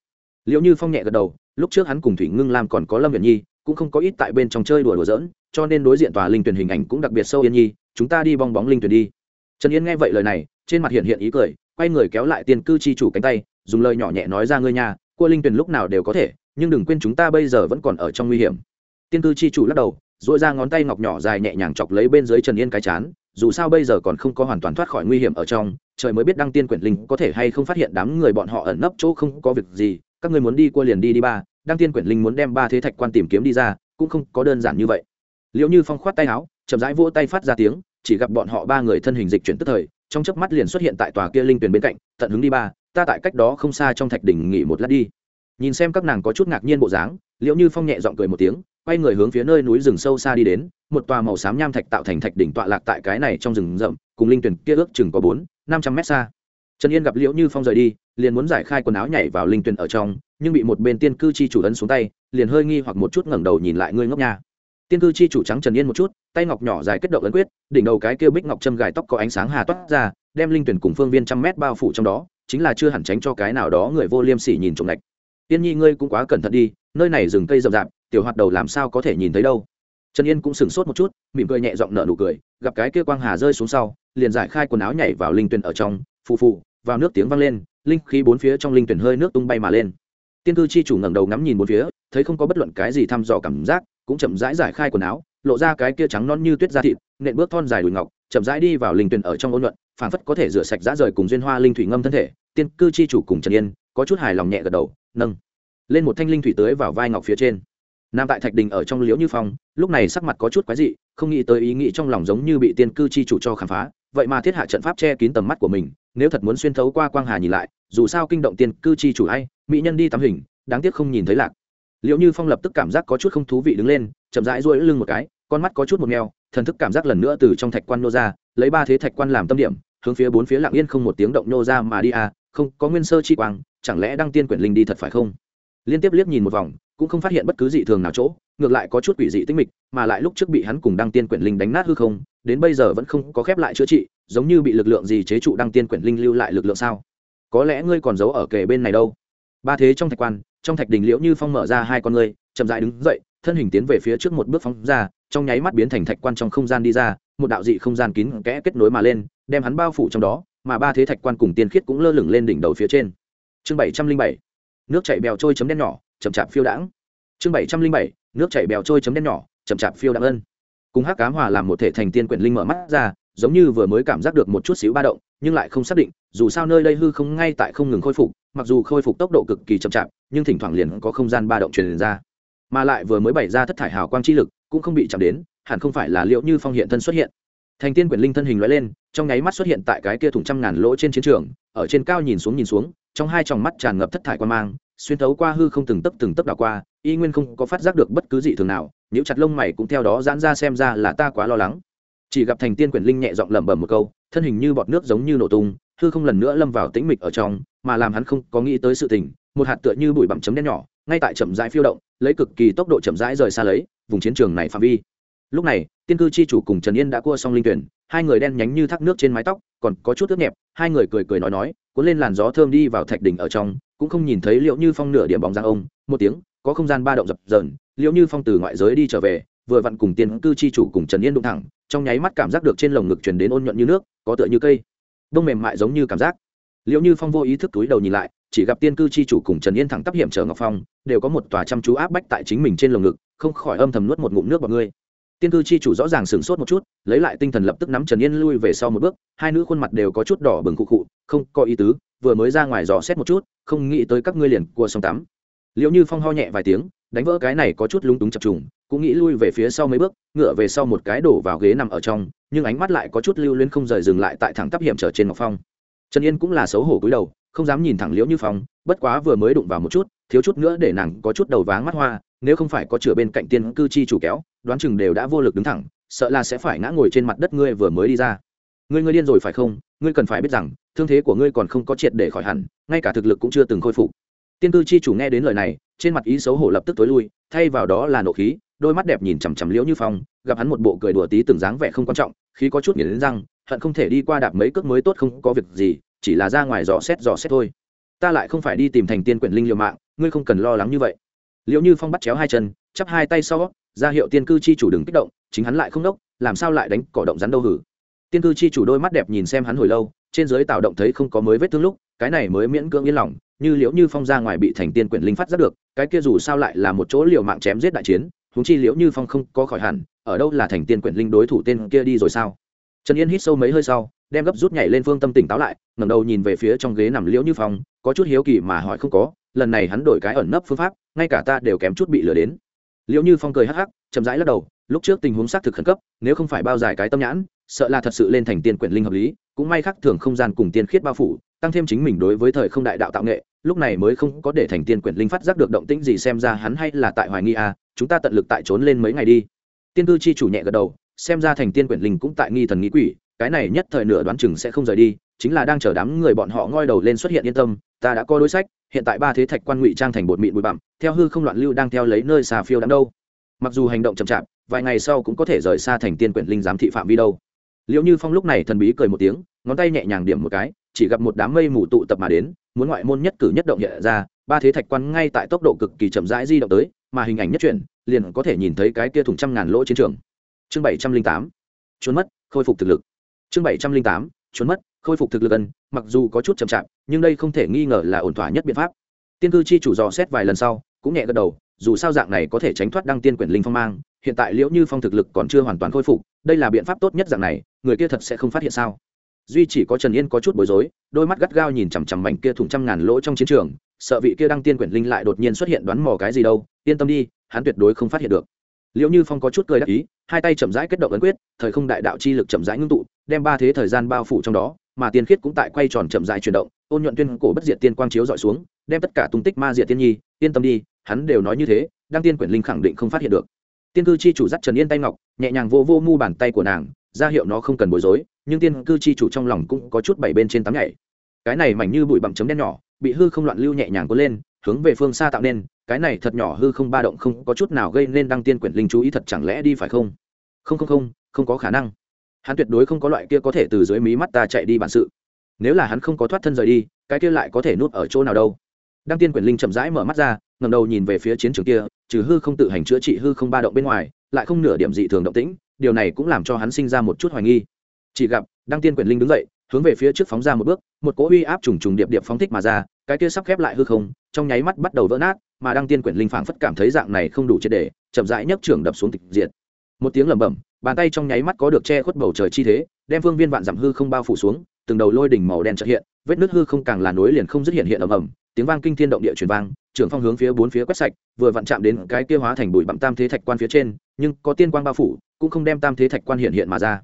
Liệu như phong nhẹ gật đầu, lúc trước hắn cùng thủy ngưng lam còn có lâm viện nhi, cũng không có ít tại bên trong chơi đùa đùa giỡn, cho nên đối diện tòa linh tuyển hình ảnh cũng đặc biệt sâu yên nhi, chúng ta đi bong bóng linh tuyển đi. Trần yên nghe vậy lời này, trên mặt hiện hiện ý cười, quay người kéo lại tiền cư chi chủ cánh tay, dùng lời nhỏ nhẹ nói ra ngươi nhà, cua linh tuyển lúc nào đều có thể, nhưng đừng quên chúng ta bây giờ vẫn còn ở trong nguy hiểm. Tiên cư chi chủ lắc đầu dội ra ngón tay ngọc nhỏ dài nhẹ nhàng chọc lấy bên dưới trần yên cái chán, dù sao bây giờ còn không có hoàn toàn thoát khỏi nguy hiểm ở trong, trời mới biết đăng tiên quyển linh có thể hay không phát hiện đám người bọn họ ẩn nấp chỗ không có việc gì, các người muốn đi qua liền đi đi ba, đăng tiên quyển linh muốn đem ba thế thạch quan tìm kiếm đi ra, cũng không có đơn giản như vậy. Liệu như phong khoát tay áo, chậm rãi vỗ tay phát ra tiếng, chỉ gặp bọn họ ba người thân hình dịch chuyển tức thời, trong chớp mắt liền xuất hiện tại tòa kia linh tuyển bên cạnh, tận hướng đi ba, ta tại cách đó không xa trong thạch đỉnh nghỉ một lát đi. Nhìn xem các nàng có chút ngạc nhiên bộ dáng liệu như phong nhẹ giọng cười một tiếng quay người hướng phía nơi núi rừng sâu xa đi đến, một tòa màu xám nham thạch tạo thành thạch đỉnh tọa lạc tại cái này trong rừng rậm, cùng linh tuyển kia ước chừng có bốn, năm trăm mét xa. Trần yên gặp liễu như phong rời đi, liền muốn giải khai quần áo nhảy vào linh tuyển ở trong, nhưng bị một bên tiên cư chi chủ ấn xuống tay, liền hơi nghi hoặc một chút ngẩng đầu nhìn lại ngươi ngốc nha. Tiên cư chi chủ trắng trần yên một chút, tay ngọc nhỏ dài kết động ấn quyết, đỉnh đầu cái kia bích ngọc châm gài tóc có ánh sáng hà toát ra, đem linh tuyển cùng phương viên trăm mét bao phủ trong đó, chính là chưa hẳn tránh cho cái nào đó người vô liêm sỉ nhìn trộm lệch tiên nhi ngươi cũng quá cẩn thận đi, nơi này rừng cây rậm rạp tiểu hoạt đầu làm sao có thể nhìn thấy đâu. Trần yên cũng sửng sốt một chút, mỉm cười nhẹ giọng nở nụ cười, gặp cái kia quang hà rơi xuống sau, liền giải khai quần áo nhảy vào linh tuyển ở trong, phù phù, vào nước tiếng vang lên, linh khí bốn phía trong linh tuyển hơi nước tung bay mà lên. Tiên cư chi chủ ngẩng đầu ngắm nhìn bốn phía, thấy không có bất luận cái gì thăm dò cảm giác, cũng chậm rãi giải khai quần áo, lộ ra cái kia trắng non như tuyết da thịt, nện bước thon dài đùi ngọc, chậm rãi đi vào linh tuyển ở trong ôn luận phảng phất có thể rửa sạch dã rời cùng duyên hoa linh thủy ngâm thân thể. Tiên cư chi chủ cùng trần yên có chút hài lòng nhẹ gật đầu, nâng lên một thanh linh thủy tưới vào vai ngọc phía trên nam tại thạch đình ở trong liễu như phong, lúc này sắc mặt có chút quái dị, không nghĩ tới ý nghĩ trong lòng giống như bị tiên cư chi chủ cho khám phá, vậy mà thiết hạ trận pháp che kín tầm mắt của mình, nếu thật muốn xuyên thấu qua quang hà nhìn lại, dù sao kinh động tiên cư chi chủ hay, mỹ nhân đi tắm hình, đáng tiếc không nhìn thấy lạc. Liệu như phong lập tức cảm giác có chút không thú vị đứng lên, chậm rãi rôi lưng một cái, con mắt có chút một neo thần thức cảm giác lần nữa từ trong thạch quan nô ra, lấy ba thế thạch quan làm tâm điểm, hướng phía bốn phía lạng yên không một tiếng động nô ra mà đi à không, có nguyên sơ chi quang, chẳng lẽ đăng tiên quyển linh đi thật phải không? Liên tiếp liếc nhìn một vòng cũng không phát hiện bất cứ dị thường nào chỗ, ngược lại có chút quỷ dị tinh mịch, mà lại lúc trước bị hắn cùng đăng tiên quyển linh đánh nát hư không, đến bây giờ vẫn không có khép lại chữa trị, giống như bị lực lượng gì chế trụ đăng tiên quyển linh lưu lại lực lượng sao? Có lẽ ngươi còn giấu ở kề bên này đâu. Ba thế trong thạch quan, trong thạch đình liễu như phong mở ra hai con ngươi, chậm dại đứng dậy, thân hình tiến về phía trước một bước phóng ra, trong nháy mắt biến thành thạch quan trong không gian đi ra, một đạo dị không gian kín kẽ kết nối mà lên, đem hắn bao phủ trong đó, mà ba thế thạch quan cùng tiên khiết cũng lơ lửng lên đỉnh đầu phía trên. Chương bảy trăm linh bảy, nước chảy bèo trôi chấm đen nhỏ chậm chạp phiêu đãng. Chương bảy trăm linh bảy, nước chảy bèo trôi chấm đen nhỏ, chậm chạp phiêu đãng ân. Cùng hắc cám hòa làm một thể thành tiên quyển linh mở mắt ra, giống như vừa mới cảm giác được một chút xíu ba động, nhưng lại không xác định, dù sao nơi đây hư không ngay tại không ngừng khôi phục, mặc dù khôi phục tốc độ cực kỳ chậm chạp, nhưng thỉnh thoảng liền có không gian ba động truyền ra. Mà lại vừa mới bày ra thất thải hào quang chi lực, cũng không bị chạm đến, hẳn không phải là liệu như phong hiện thân xuất hiện. Thành tiên quyển linh thân hình loại lên, trong nháy mắt xuất hiện tại cái kia thủng trăm ngàn lỗ trên chiến trường, ở trên cao nhìn xuống nhìn xuống trong hai tròng mắt tràn ngập thất thải quan mang, xuyên thấu qua hư không từng tấp từng tấp đảo qua, y nguyên không có phát giác được bất cứ gì thường nào, nếu chặt lông mày cũng theo đó giãn ra xem ra là ta quá lo lắng. Chỉ gặp thành tiên quyển linh nhẹ giọng lẩm bẩm một câu, thân hình như bọt nước giống như nổ tung, hư không lần nữa lâm vào tĩnh mịch ở trong, mà làm hắn không có nghĩ tới sự tình, một hạt tựa như bụi bặm chấm đen nhỏ, ngay tại chậm rãi phiêu động, lấy cực kỳ tốc độ chậm rãi rời xa lấy, vùng chiến trường này phạm vi lúc này, tiên cư chi chủ cùng trần yên đã cua xong linh tuyển, hai người đen nhánh như thác nước trên mái tóc, còn có chút ướt nhẹp, hai người cười cười nói nói, cuốn lên làn gió thơm đi vào thạch đỉnh ở trong, cũng không nhìn thấy liệu như phong nửa điểm bóng giang ông, một tiếng, có không gian ba động dập dờn, liệu như phong từ ngoại giới đi trở về, vừa vặn cùng tiên cư chi chủ cùng trần yên đụng thẳng, trong nháy mắt cảm giác được trên lồng ngực truyền đến ôn nhuận như nước, có tựa như cây. Đông mềm mại giống như cảm giác. Liệu như phong vô ý thức túi đầu nhìn lại, chỉ gặp tiên cư chi chủ cùng trần yên thẳng tắp hiểm trở ngọc phong, đều có một tòa chăm chú áp bách tại chính mình trên lồng ngực, không khỏi âm thầm nuốt một ngụm nước vào ngươi tiên cư chi chủ rõ ràng sửng sốt một chút lấy lại tinh thần lập tức nắm trần yên lui về sau một bước hai nữ khuôn mặt đều có chút đỏ bừng cụ cụ, không có ý tứ vừa mới ra ngoài dò xét một chút không nghĩ tới các ngươi liền cua sông tắm. Liệu như phong ho nhẹ vài tiếng đánh vỡ cái này có chút lúng túng chập trùng cũng nghĩ lui về phía sau mấy bước ngựa về sau một cái đổ vào ghế nằm ở trong nhưng ánh mắt lại có chút lưu luyến không rời dừng lại tại thẳng tắp hiểm trở trên ngọc phong. Trần yên cũng là xấu hổ cúi đầu không dám nhìn thẳng liễu như phong bất quá vừa mới đụng vào một chút thiếu chút nữa để nàng có chút đầu váng mắt hoa nếu không phải có chửa bên cạnh tiên cư chi chủ kéo, đoán chừng đều đã vô lực đứng thẳng, sợ là sẽ phải ngã ngồi trên mặt đất ngươi vừa mới đi ra. Ngươi ngươi điên rồi phải không? Ngươi cần phải biết rằng, thương thế của ngươi còn không có triệt để khỏi hẳn, ngay cả thực lực cũng chưa từng khôi phục. Tiên cư chi chủ nghe đến lời này, trên mặt ý xấu hổ lập tức tối lui, thay vào đó là nộ khí, đôi mắt đẹp nhìn chằm chằm liễu như phong, gặp hắn một bộ cười đùa tí từng dáng vẻ không quan trọng, khí có chút nghiền đến răng, hận không thể đi qua đạp mấy cước mới tốt không có việc gì, chỉ là ra ngoài dò xét dò xét thôi. Ta lại không phải đi tìm thành tiên quyển linh liều mạng, ngươi không cần lo lắng như vậy liệu như phong bắt chéo hai chân, chắp hai tay sau, ra hiệu tiên cư chi chủ đừng kích động, chính hắn lại không đốc, làm sao lại đánh cỏ động rắn đâu hử? Tiên cư chi chủ đôi mắt đẹp nhìn xem hắn hồi lâu, trên dưới tạo động thấy không có mới vết thương lúc, cái này mới miễn cưỡng yên lòng, như liễu như phong ra ngoài bị thành tiên quyển linh phát giác được, cái kia dù sao lại là một chỗ liều mạng chém giết đại chiến húng chi liễu như phong không có khỏi hẳn, ở đâu là thành tiên quyển linh đối thủ tên kia đi rồi sao? Trần yên hít sâu mấy hơi sau, đem gấp rút nhảy lên phương tâm tỉnh táo lại, ngẩng đầu nhìn về phía trong ghế nằm liễu như phong, có chút hiếu kỳ mà hỏi không có lần này hắn đổi cái ẩn nấp phương pháp, ngay cả ta đều kém chút bị lừa đến. Liệu như phong cười hắc hắc, chậm rãi lắc đầu, lúc trước tình huống xác thực khẩn cấp, nếu không phải bao dài cái tâm nhãn, sợ là thật sự lên thành tiên quyển linh hợp lý, cũng may khắc thường không gian cùng tiên khiết bao phủ, tăng thêm chính mình đối với thời không đại đạo tạo nghệ, lúc này mới không có để thành tiên quyển linh phát giác được động tĩnh gì xem ra hắn hay là tại hoài nghi à chúng ta tận lực tại trốn lên mấy ngày đi. Tiên cư chi chủ nhẹ gật đầu, xem ra thành tiên quyển linh cũng tại nghi thần nghĩ quỷ, cái này nhất thời nửa đoán chừng sẽ không rời đi, chính là đang chờ đám người bọn họ ngoi đầu lên xuất hiện yên tâm, ta đã có đối sách hiện tại ba thế thạch quan ngụy trang thành bột mịn bụi bặm, theo hư không loạn lưu đang theo lấy nơi xà phiêu đắm đâu. Mặc dù hành động chậm chạp, vài ngày sau cũng có thể rời xa thành tiên quyển linh giám thị phạm vi đâu. Liệu như phong lúc này thần bí cười một tiếng, ngón tay nhẹ nhàng điểm một cái, chỉ gặp một đám mây mù tụ tập mà đến, muốn ngoại môn nhất cử nhất động hiện ra, ba thế thạch quan ngay tại tốc độ cực kỳ chậm rãi di động tới, mà hình ảnh nhất chuyển, liền có thể nhìn thấy cái kia thủng trăm ngàn lỗ chiến trường. Chương bảy trăm linh tám, trốn mất, khôi phục thực lực. Chương bảy trăm linh tám, trốn mất, khôi phục thực lực ân mặc dù có chút chậm chạp, nhưng đây không thể nghi ngờ là ổn thỏa nhất biện pháp. Tiên cư chi chủ dò xét vài lần sau, cũng nhẹ gật đầu, dù sao dạng này có thể tránh thoát đăng tiên quyển linh phong mang, hiện tại liễu như phong thực lực còn chưa hoàn toàn khôi phục, đây là biện pháp tốt nhất dạng này, người kia thật sẽ không phát hiện sao? Duy chỉ có trần yên có chút bối rối, đôi mắt gắt gao nhìn chằm chằm mảnh kia thủng trăm ngàn lỗ trong chiến trường, sợ vị kia đăng tiên quyển linh lại đột nhiên xuất hiện đoán mò cái gì đâu, yên tâm đi, hắn tuyệt đối không phát hiện được. Liệu như phong có chút cười đắc ý, hai tay chậm rãi kết động ấn quyết, thời không đại đạo chi lực chậm rãi ngưng tụ, đem ba thế thời gian bao phủ trong đó mà tiên khiết cũng tại quay tròn chậm rãi chuyển động, ôn nhuận tuyên cổ bất diệt tiên quang chiếu dọi xuống, đem tất cả tung tích ma diệt tiên nhi, yên tâm đi, hắn đều nói như thế, đăng tiên quyển linh khẳng định không phát hiện được. Tiên cư chi chủ dắt trần yên tay ngọc, nhẹ nhàng vô vô mu bàn tay của nàng, ra hiệu nó không cần bối rối, nhưng tiên cư chi chủ trong lòng cũng có chút bảy bên trên tắm nhảy. Cái này mảnh như bụi bặm chấm đen nhỏ, bị hư không loạn lưu nhẹ nhàng có lên, hướng về phương xa tạo nên, cái này thật nhỏ hư không ba động không có chút nào gây nên đăng tiên quyển linh chú ý thật chẳng lẽ đi phải không? Không không không không có khả năng hắn tuyệt đối không có loại kia có thể từ dưới mí mắt ta chạy đi bản sự. Nếu là hắn không có thoát thân rời đi, cái kia lại có thể nuốt ở chỗ nào đâu? Đăng tiên quyền linh chậm rãi mở mắt ra ngầm đầu nhìn về phía chiến trường kia, trừ hư không tự hành chữa trị hư không ba động bên ngoài, lại không nửa điểm dị thường động tĩnh, điều này cũng làm cho hắn sinh ra một chút hoài nghi. Chỉ gặp, đăng tiên quyền linh đứng dậy, hướng về phía trước phóng ra một bước, một cỗ uy áp trùng trùng điệp điệp phóng thích mà ra, cái kia sắp khép lại hư không, trong nháy mắt bắt đầu vỡ nát, mà đăng tiên quyền linh phảng phất cảm thấy dạng này không đủ triệt để, chậm rãi nhấc trưởng đập xuống tịch diệt. Một tiếng lẩm bẩm bàn tay trong nháy mắt có được che khuất bầu trời chi thế, đem phương viên vạn dặm hư không bao phủ xuống, từng đầu lôi đỉnh màu đen trợ hiện, vết nứt hư không càng là nối liền không dứt hiện hiện ầm ầm, tiếng vang kinh thiên động địa truyền vang, trưởng phong hướng phía bốn phía quét sạch, vừa vặn chạm đến cái kia hóa thành bụi bặm tam thế thạch quan phía trên, nhưng có tiên quang bao phủ, cũng không đem tam thế thạch quan hiện hiện mà ra.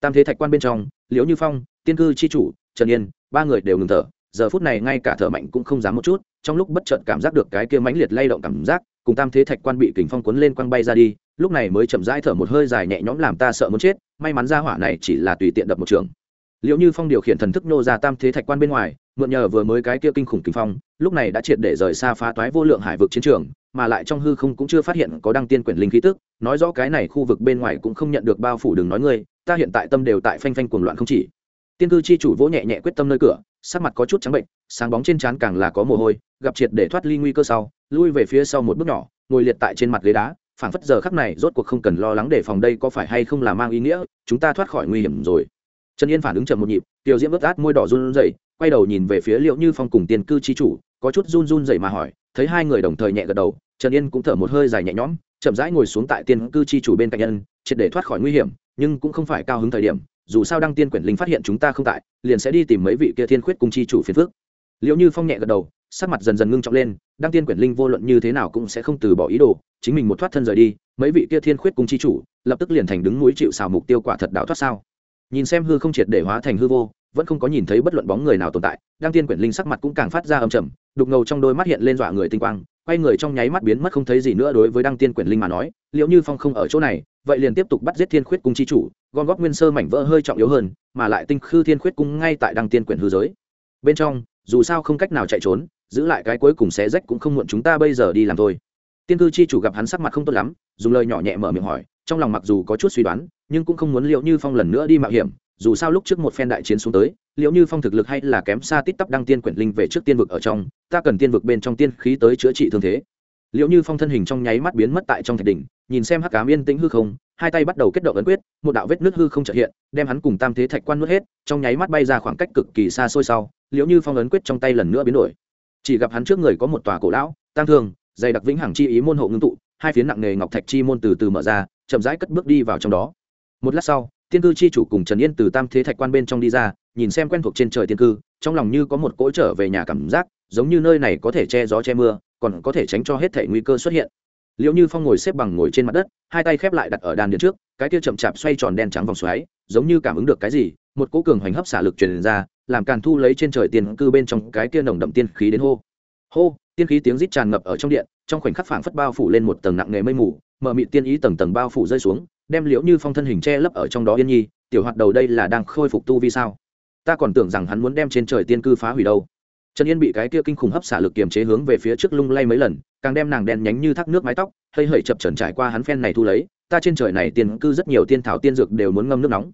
Tam thế thạch quan bên trong, liễu như phong, tiên cư chi chủ, trần yên, ba người đều ngừng thở, giờ phút này ngay cả thở mạnh cũng không dám một chút, trong lúc bất chợt cảm giác được cái kia mãnh liệt lay động cảm giác, cùng tam thế thạch quan bị kình phong cuốn lên quăng bay ra đi lúc này mới chậm rãi thở một hơi dài nhẹ nhõm làm ta sợ muốn chết, may mắn ra hỏa này chỉ là tùy tiện đập một trường. Liệu như phong điều khiển thần thức nô ra tam thế thạch quan bên ngoài, mượn nhờ vừa mới cái kia kinh khủng kinh phong, lúc này đã triệt để rời xa phá toái vô lượng hải vực chiến trường, mà lại trong hư không cũng chưa phát hiện có đăng tiên quyển linh khí tức, nói rõ cái này khu vực bên ngoài cũng không nhận được bao phủ đừng nói ngươi, ta hiện tại tâm đều tại phanh phanh cuồng loạn không chỉ. Tiên cư chi chủ vỗ nhẹ nhẹ quyết tâm nơi cửa, sắc mặt có chút trắng bệnh, sáng bóng trên trán càng là có mồ hôi, gặp triệt để thoát ly nguy cơ sau, lui về phía sau một bước nhỏ, ngồi liệt tại trên mặt ghế đá phảng phất giờ khắc này rốt cuộc không cần lo lắng để phòng đây có phải hay không là mang ý nghĩa, chúng ta thoát khỏi nguy hiểm rồi. Trần yên phản ứng chậm một nhịp tiểu diễm ướt át môi đỏ run rẩy, quay đầu nhìn về phía liệu như phong cùng tiền cư chi chủ, có chút run run rẩy mà hỏi, thấy hai người đồng thời nhẹ gật đầu, trần yên cũng thở một hơi dài nhẹ nhõm, chậm rãi ngồi xuống tại tiên cư chi chủ bên cạnh nhân, triệt để thoát khỏi nguy hiểm, nhưng cũng không phải cao hứng thời điểm, dù sao đăng tiên quyển linh phát hiện chúng ta không tại, liền sẽ đi tìm mấy vị kia thiên khuyết cùng chi chủ phiền phước liệu như phong nhẹ gật đầu sắc mặt dần dần ngưng trọng lên, đăng tiên quyển linh vô luận như thế nào cũng sẽ không từ bỏ ý đồ, chính mình một thoát thân rời đi, mấy vị kia thiên khuyết cùng chi chủ, lập tức liền thành đứng núi chịu xào mục tiêu quả thật đạo thoát sao. Nhìn xem hư không triệt để hóa thành hư vô, vẫn không có nhìn thấy bất luận bóng người nào tồn tại, đăng tiên quyển linh sắc mặt cũng càng phát ra âm trầm, đục ngầu trong đôi mắt hiện lên dọa người tinh quang, quay người trong nháy mắt biến mất không thấy gì nữa đối với đăng tiên quyển linh mà nói, liệu như phong không ở chỗ này, vậy liền tiếp tục bắt giết thiên khuyết cung chi chủ, gom góp nguyên sơ mảnh vỡ hơi trọng yếu hơn, mà lại tinh khư thiên khuyết cung ngay tại đăng tiên quyển hư giới. Bên trong, dù sao không cách nào chạy trốn giữ lại cái cuối cùng xé rách cũng không muộn chúng ta bây giờ đi làm thôi. Tiên cư chi chủ gặp hắn sắc mặt không tốt lắm, dùng lời nhỏ nhẹ mở miệng hỏi, trong lòng mặc dù có chút suy đoán, nhưng cũng không muốn liệu như phong lần nữa đi mạo hiểm, dù sao lúc trước một phen đại chiến xuống tới liệu như phong thực lực hay là kém xa tít tắp đăng tiên quyển linh về trước tiên vực ở trong, ta cần tiên vực bên trong tiên khí tới chữa trị thương thế. Liệu như phong thân hình trong nháy mắt biến mất tại trong thạch đỉnh, nhìn xem hắc cám yên tĩnh hư không, hai tay bắt đầu kết động ấn quyết, một đạo vết nước hư không trợ hiện, đem hắn cùng tam thế thạch quan nuốt hết, trong nháy mắt bay ra khoảng cách cực kỳ xa xôi sau liệu như phong ấn quyết trong tay lần nữa biến đổi chỉ gặp hắn trước người có một tòa cổ lão tăng thương, dày đặc vĩnh hằng chi ý môn hộ ngưng tụ, hai phiến nặng nề ngọc thạch chi môn từ từ mở ra, chậm rãi cất bước đi vào trong đó. Một lát sau, tiên cư chi chủ cùng trần yên từ tam thế thạch quan bên trong đi ra, nhìn xem quen thuộc trên trời tiên cư, trong lòng như có một cỗ trở về nhà cảm giác, giống như nơi này có thể che gió che mưa, còn có thể tránh cho hết thể nguy cơ xuất hiện. Liệu như phong ngồi xếp bằng ngồi trên mặt đất, hai tay khép lại đặt ở đàn điện trước, cái kia chậm chạp xoay tròn đen trắng vòng xoáy, giống như cảm ứng được cái gì, một cỗ cường hoành hấp xả lực truyền ra làm càn thu lấy trên trời tiền cư bên trong cái kia nồng đậm tiên khí đến hô. Hô, tiên khí tiếng rít tràn ngập ở trong điện, trong khoảnh khắc phảng phất bao phủ lên một tầng nặng nề mây mù mở mịt tiên ý tầng tầng bao phủ rơi xuống, đem liễu như phong thân hình che lấp ở trong đó yên nhi, tiểu hoạt đầu đây là đang khôi phục tu vi sao? Ta còn tưởng rằng hắn muốn đem trên trời tiên cư phá hủy đâu. Trần yên bị cái kia kinh khủng hấp xả lực kiềm chế hướng về phía trước lung lay mấy lần, càng đem nàng đen nhánh như thác nước mái tóc hơi hơi chập trần trải qua hắn phen này thu lấy, ta trên trời này tiên cư rất nhiều tiên thảo tiên dược đều muốn ngâm nước nóng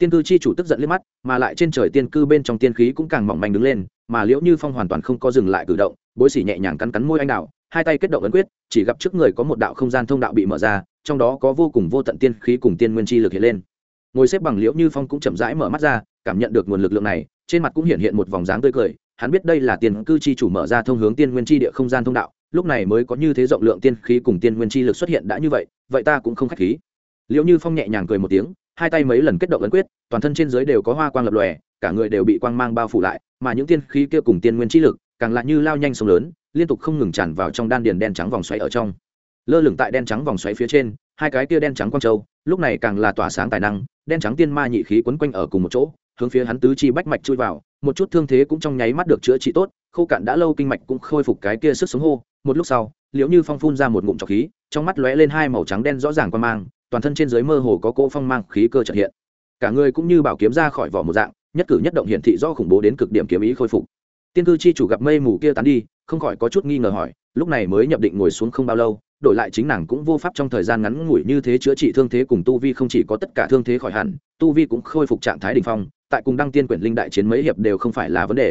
tiên cư chi chủ tức giận liếc mắt, mà lại trên trời tiên cư bên trong tiên khí cũng càng mỏng manh đứng lên, mà liễu như phong hoàn toàn không có dừng lại cử động, bối xỉ nhẹ nhàng cắn cắn môi anh đạo hai tay kết động ấn quyết, chỉ gặp trước người có một đạo không gian thông đạo bị mở ra, trong đó có vô cùng vô tận tiên khí cùng tiên nguyên chi lực hiện lên. Ngồi xếp bằng liễu như phong cũng chậm rãi mở mắt ra, cảm nhận được nguồn lực lượng này, trên mặt cũng hiện hiện một vòng dáng tươi cười, hắn biết đây là tiền cư chi chủ mở ra thông hướng tiên nguyên chi địa không gian thông đạo, lúc này mới có như thế rộng lượng tiên khí cùng tiên nguyên chi lực xuất hiện đã như vậy vậy ta cũng không khách khí. Liễu như phong nhẹ nhàng cười một tiếng hai tay mấy lần kết động ấn quyết, toàn thân trên dưới đều có hoa quang lập lòe, cả người đều bị quang mang bao phủ lại, mà những tiên khí kia cùng tiên nguyên chi lực, càng lại như lao nhanh sông lớn, liên tục không ngừng tràn vào trong đan điền đen trắng vòng xoáy ở trong. Lơ lửng tại đen trắng vòng xoáy phía trên, hai cái kia đen trắng quang châu, lúc này càng là tỏa sáng tài năng, đen trắng tiên ma nhị khí quấn quanh ở cùng một chỗ, hướng phía hắn tứ chi bách mạch chui vào, một chút thương thế cũng trong nháy mắt được chữa trị tốt, khô cạn đã lâu kinh mạch cũng khôi phục cái kia sức sống hô, một lúc sau, liễu như phong phun ra một ngụm trọc khí, trong mắt lóe lên hai màu trắng đen rõ ràng quan mang toàn thân trên dưới mơ hồ có cỗ phong mang khí cơ trật hiện. Cả người cũng như bảo kiếm ra khỏi vỏ một dạng, nhất cử nhất động hiển thị do khủng bố đến cực điểm kiếm ý khôi phục. Tiên cư chi chủ gặp mây mù kia tán đi, không khỏi có chút nghi ngờ hỏi, lúc này mới nhập định ngồi xuống không bao lâu, đổi lại chính nàng cũng vô pháp trong thời gian ngắn ngủi như thế chữa trị thương thế cùng tu vi không chỉ có tất cả thương thế khỏi hẳn, tu vi cũng khôi phục trạng thái đ ỉ n h phong, tại cùng đăng tiên quyển linh đại chiến mấy hiệp đều không phải là vấn đề.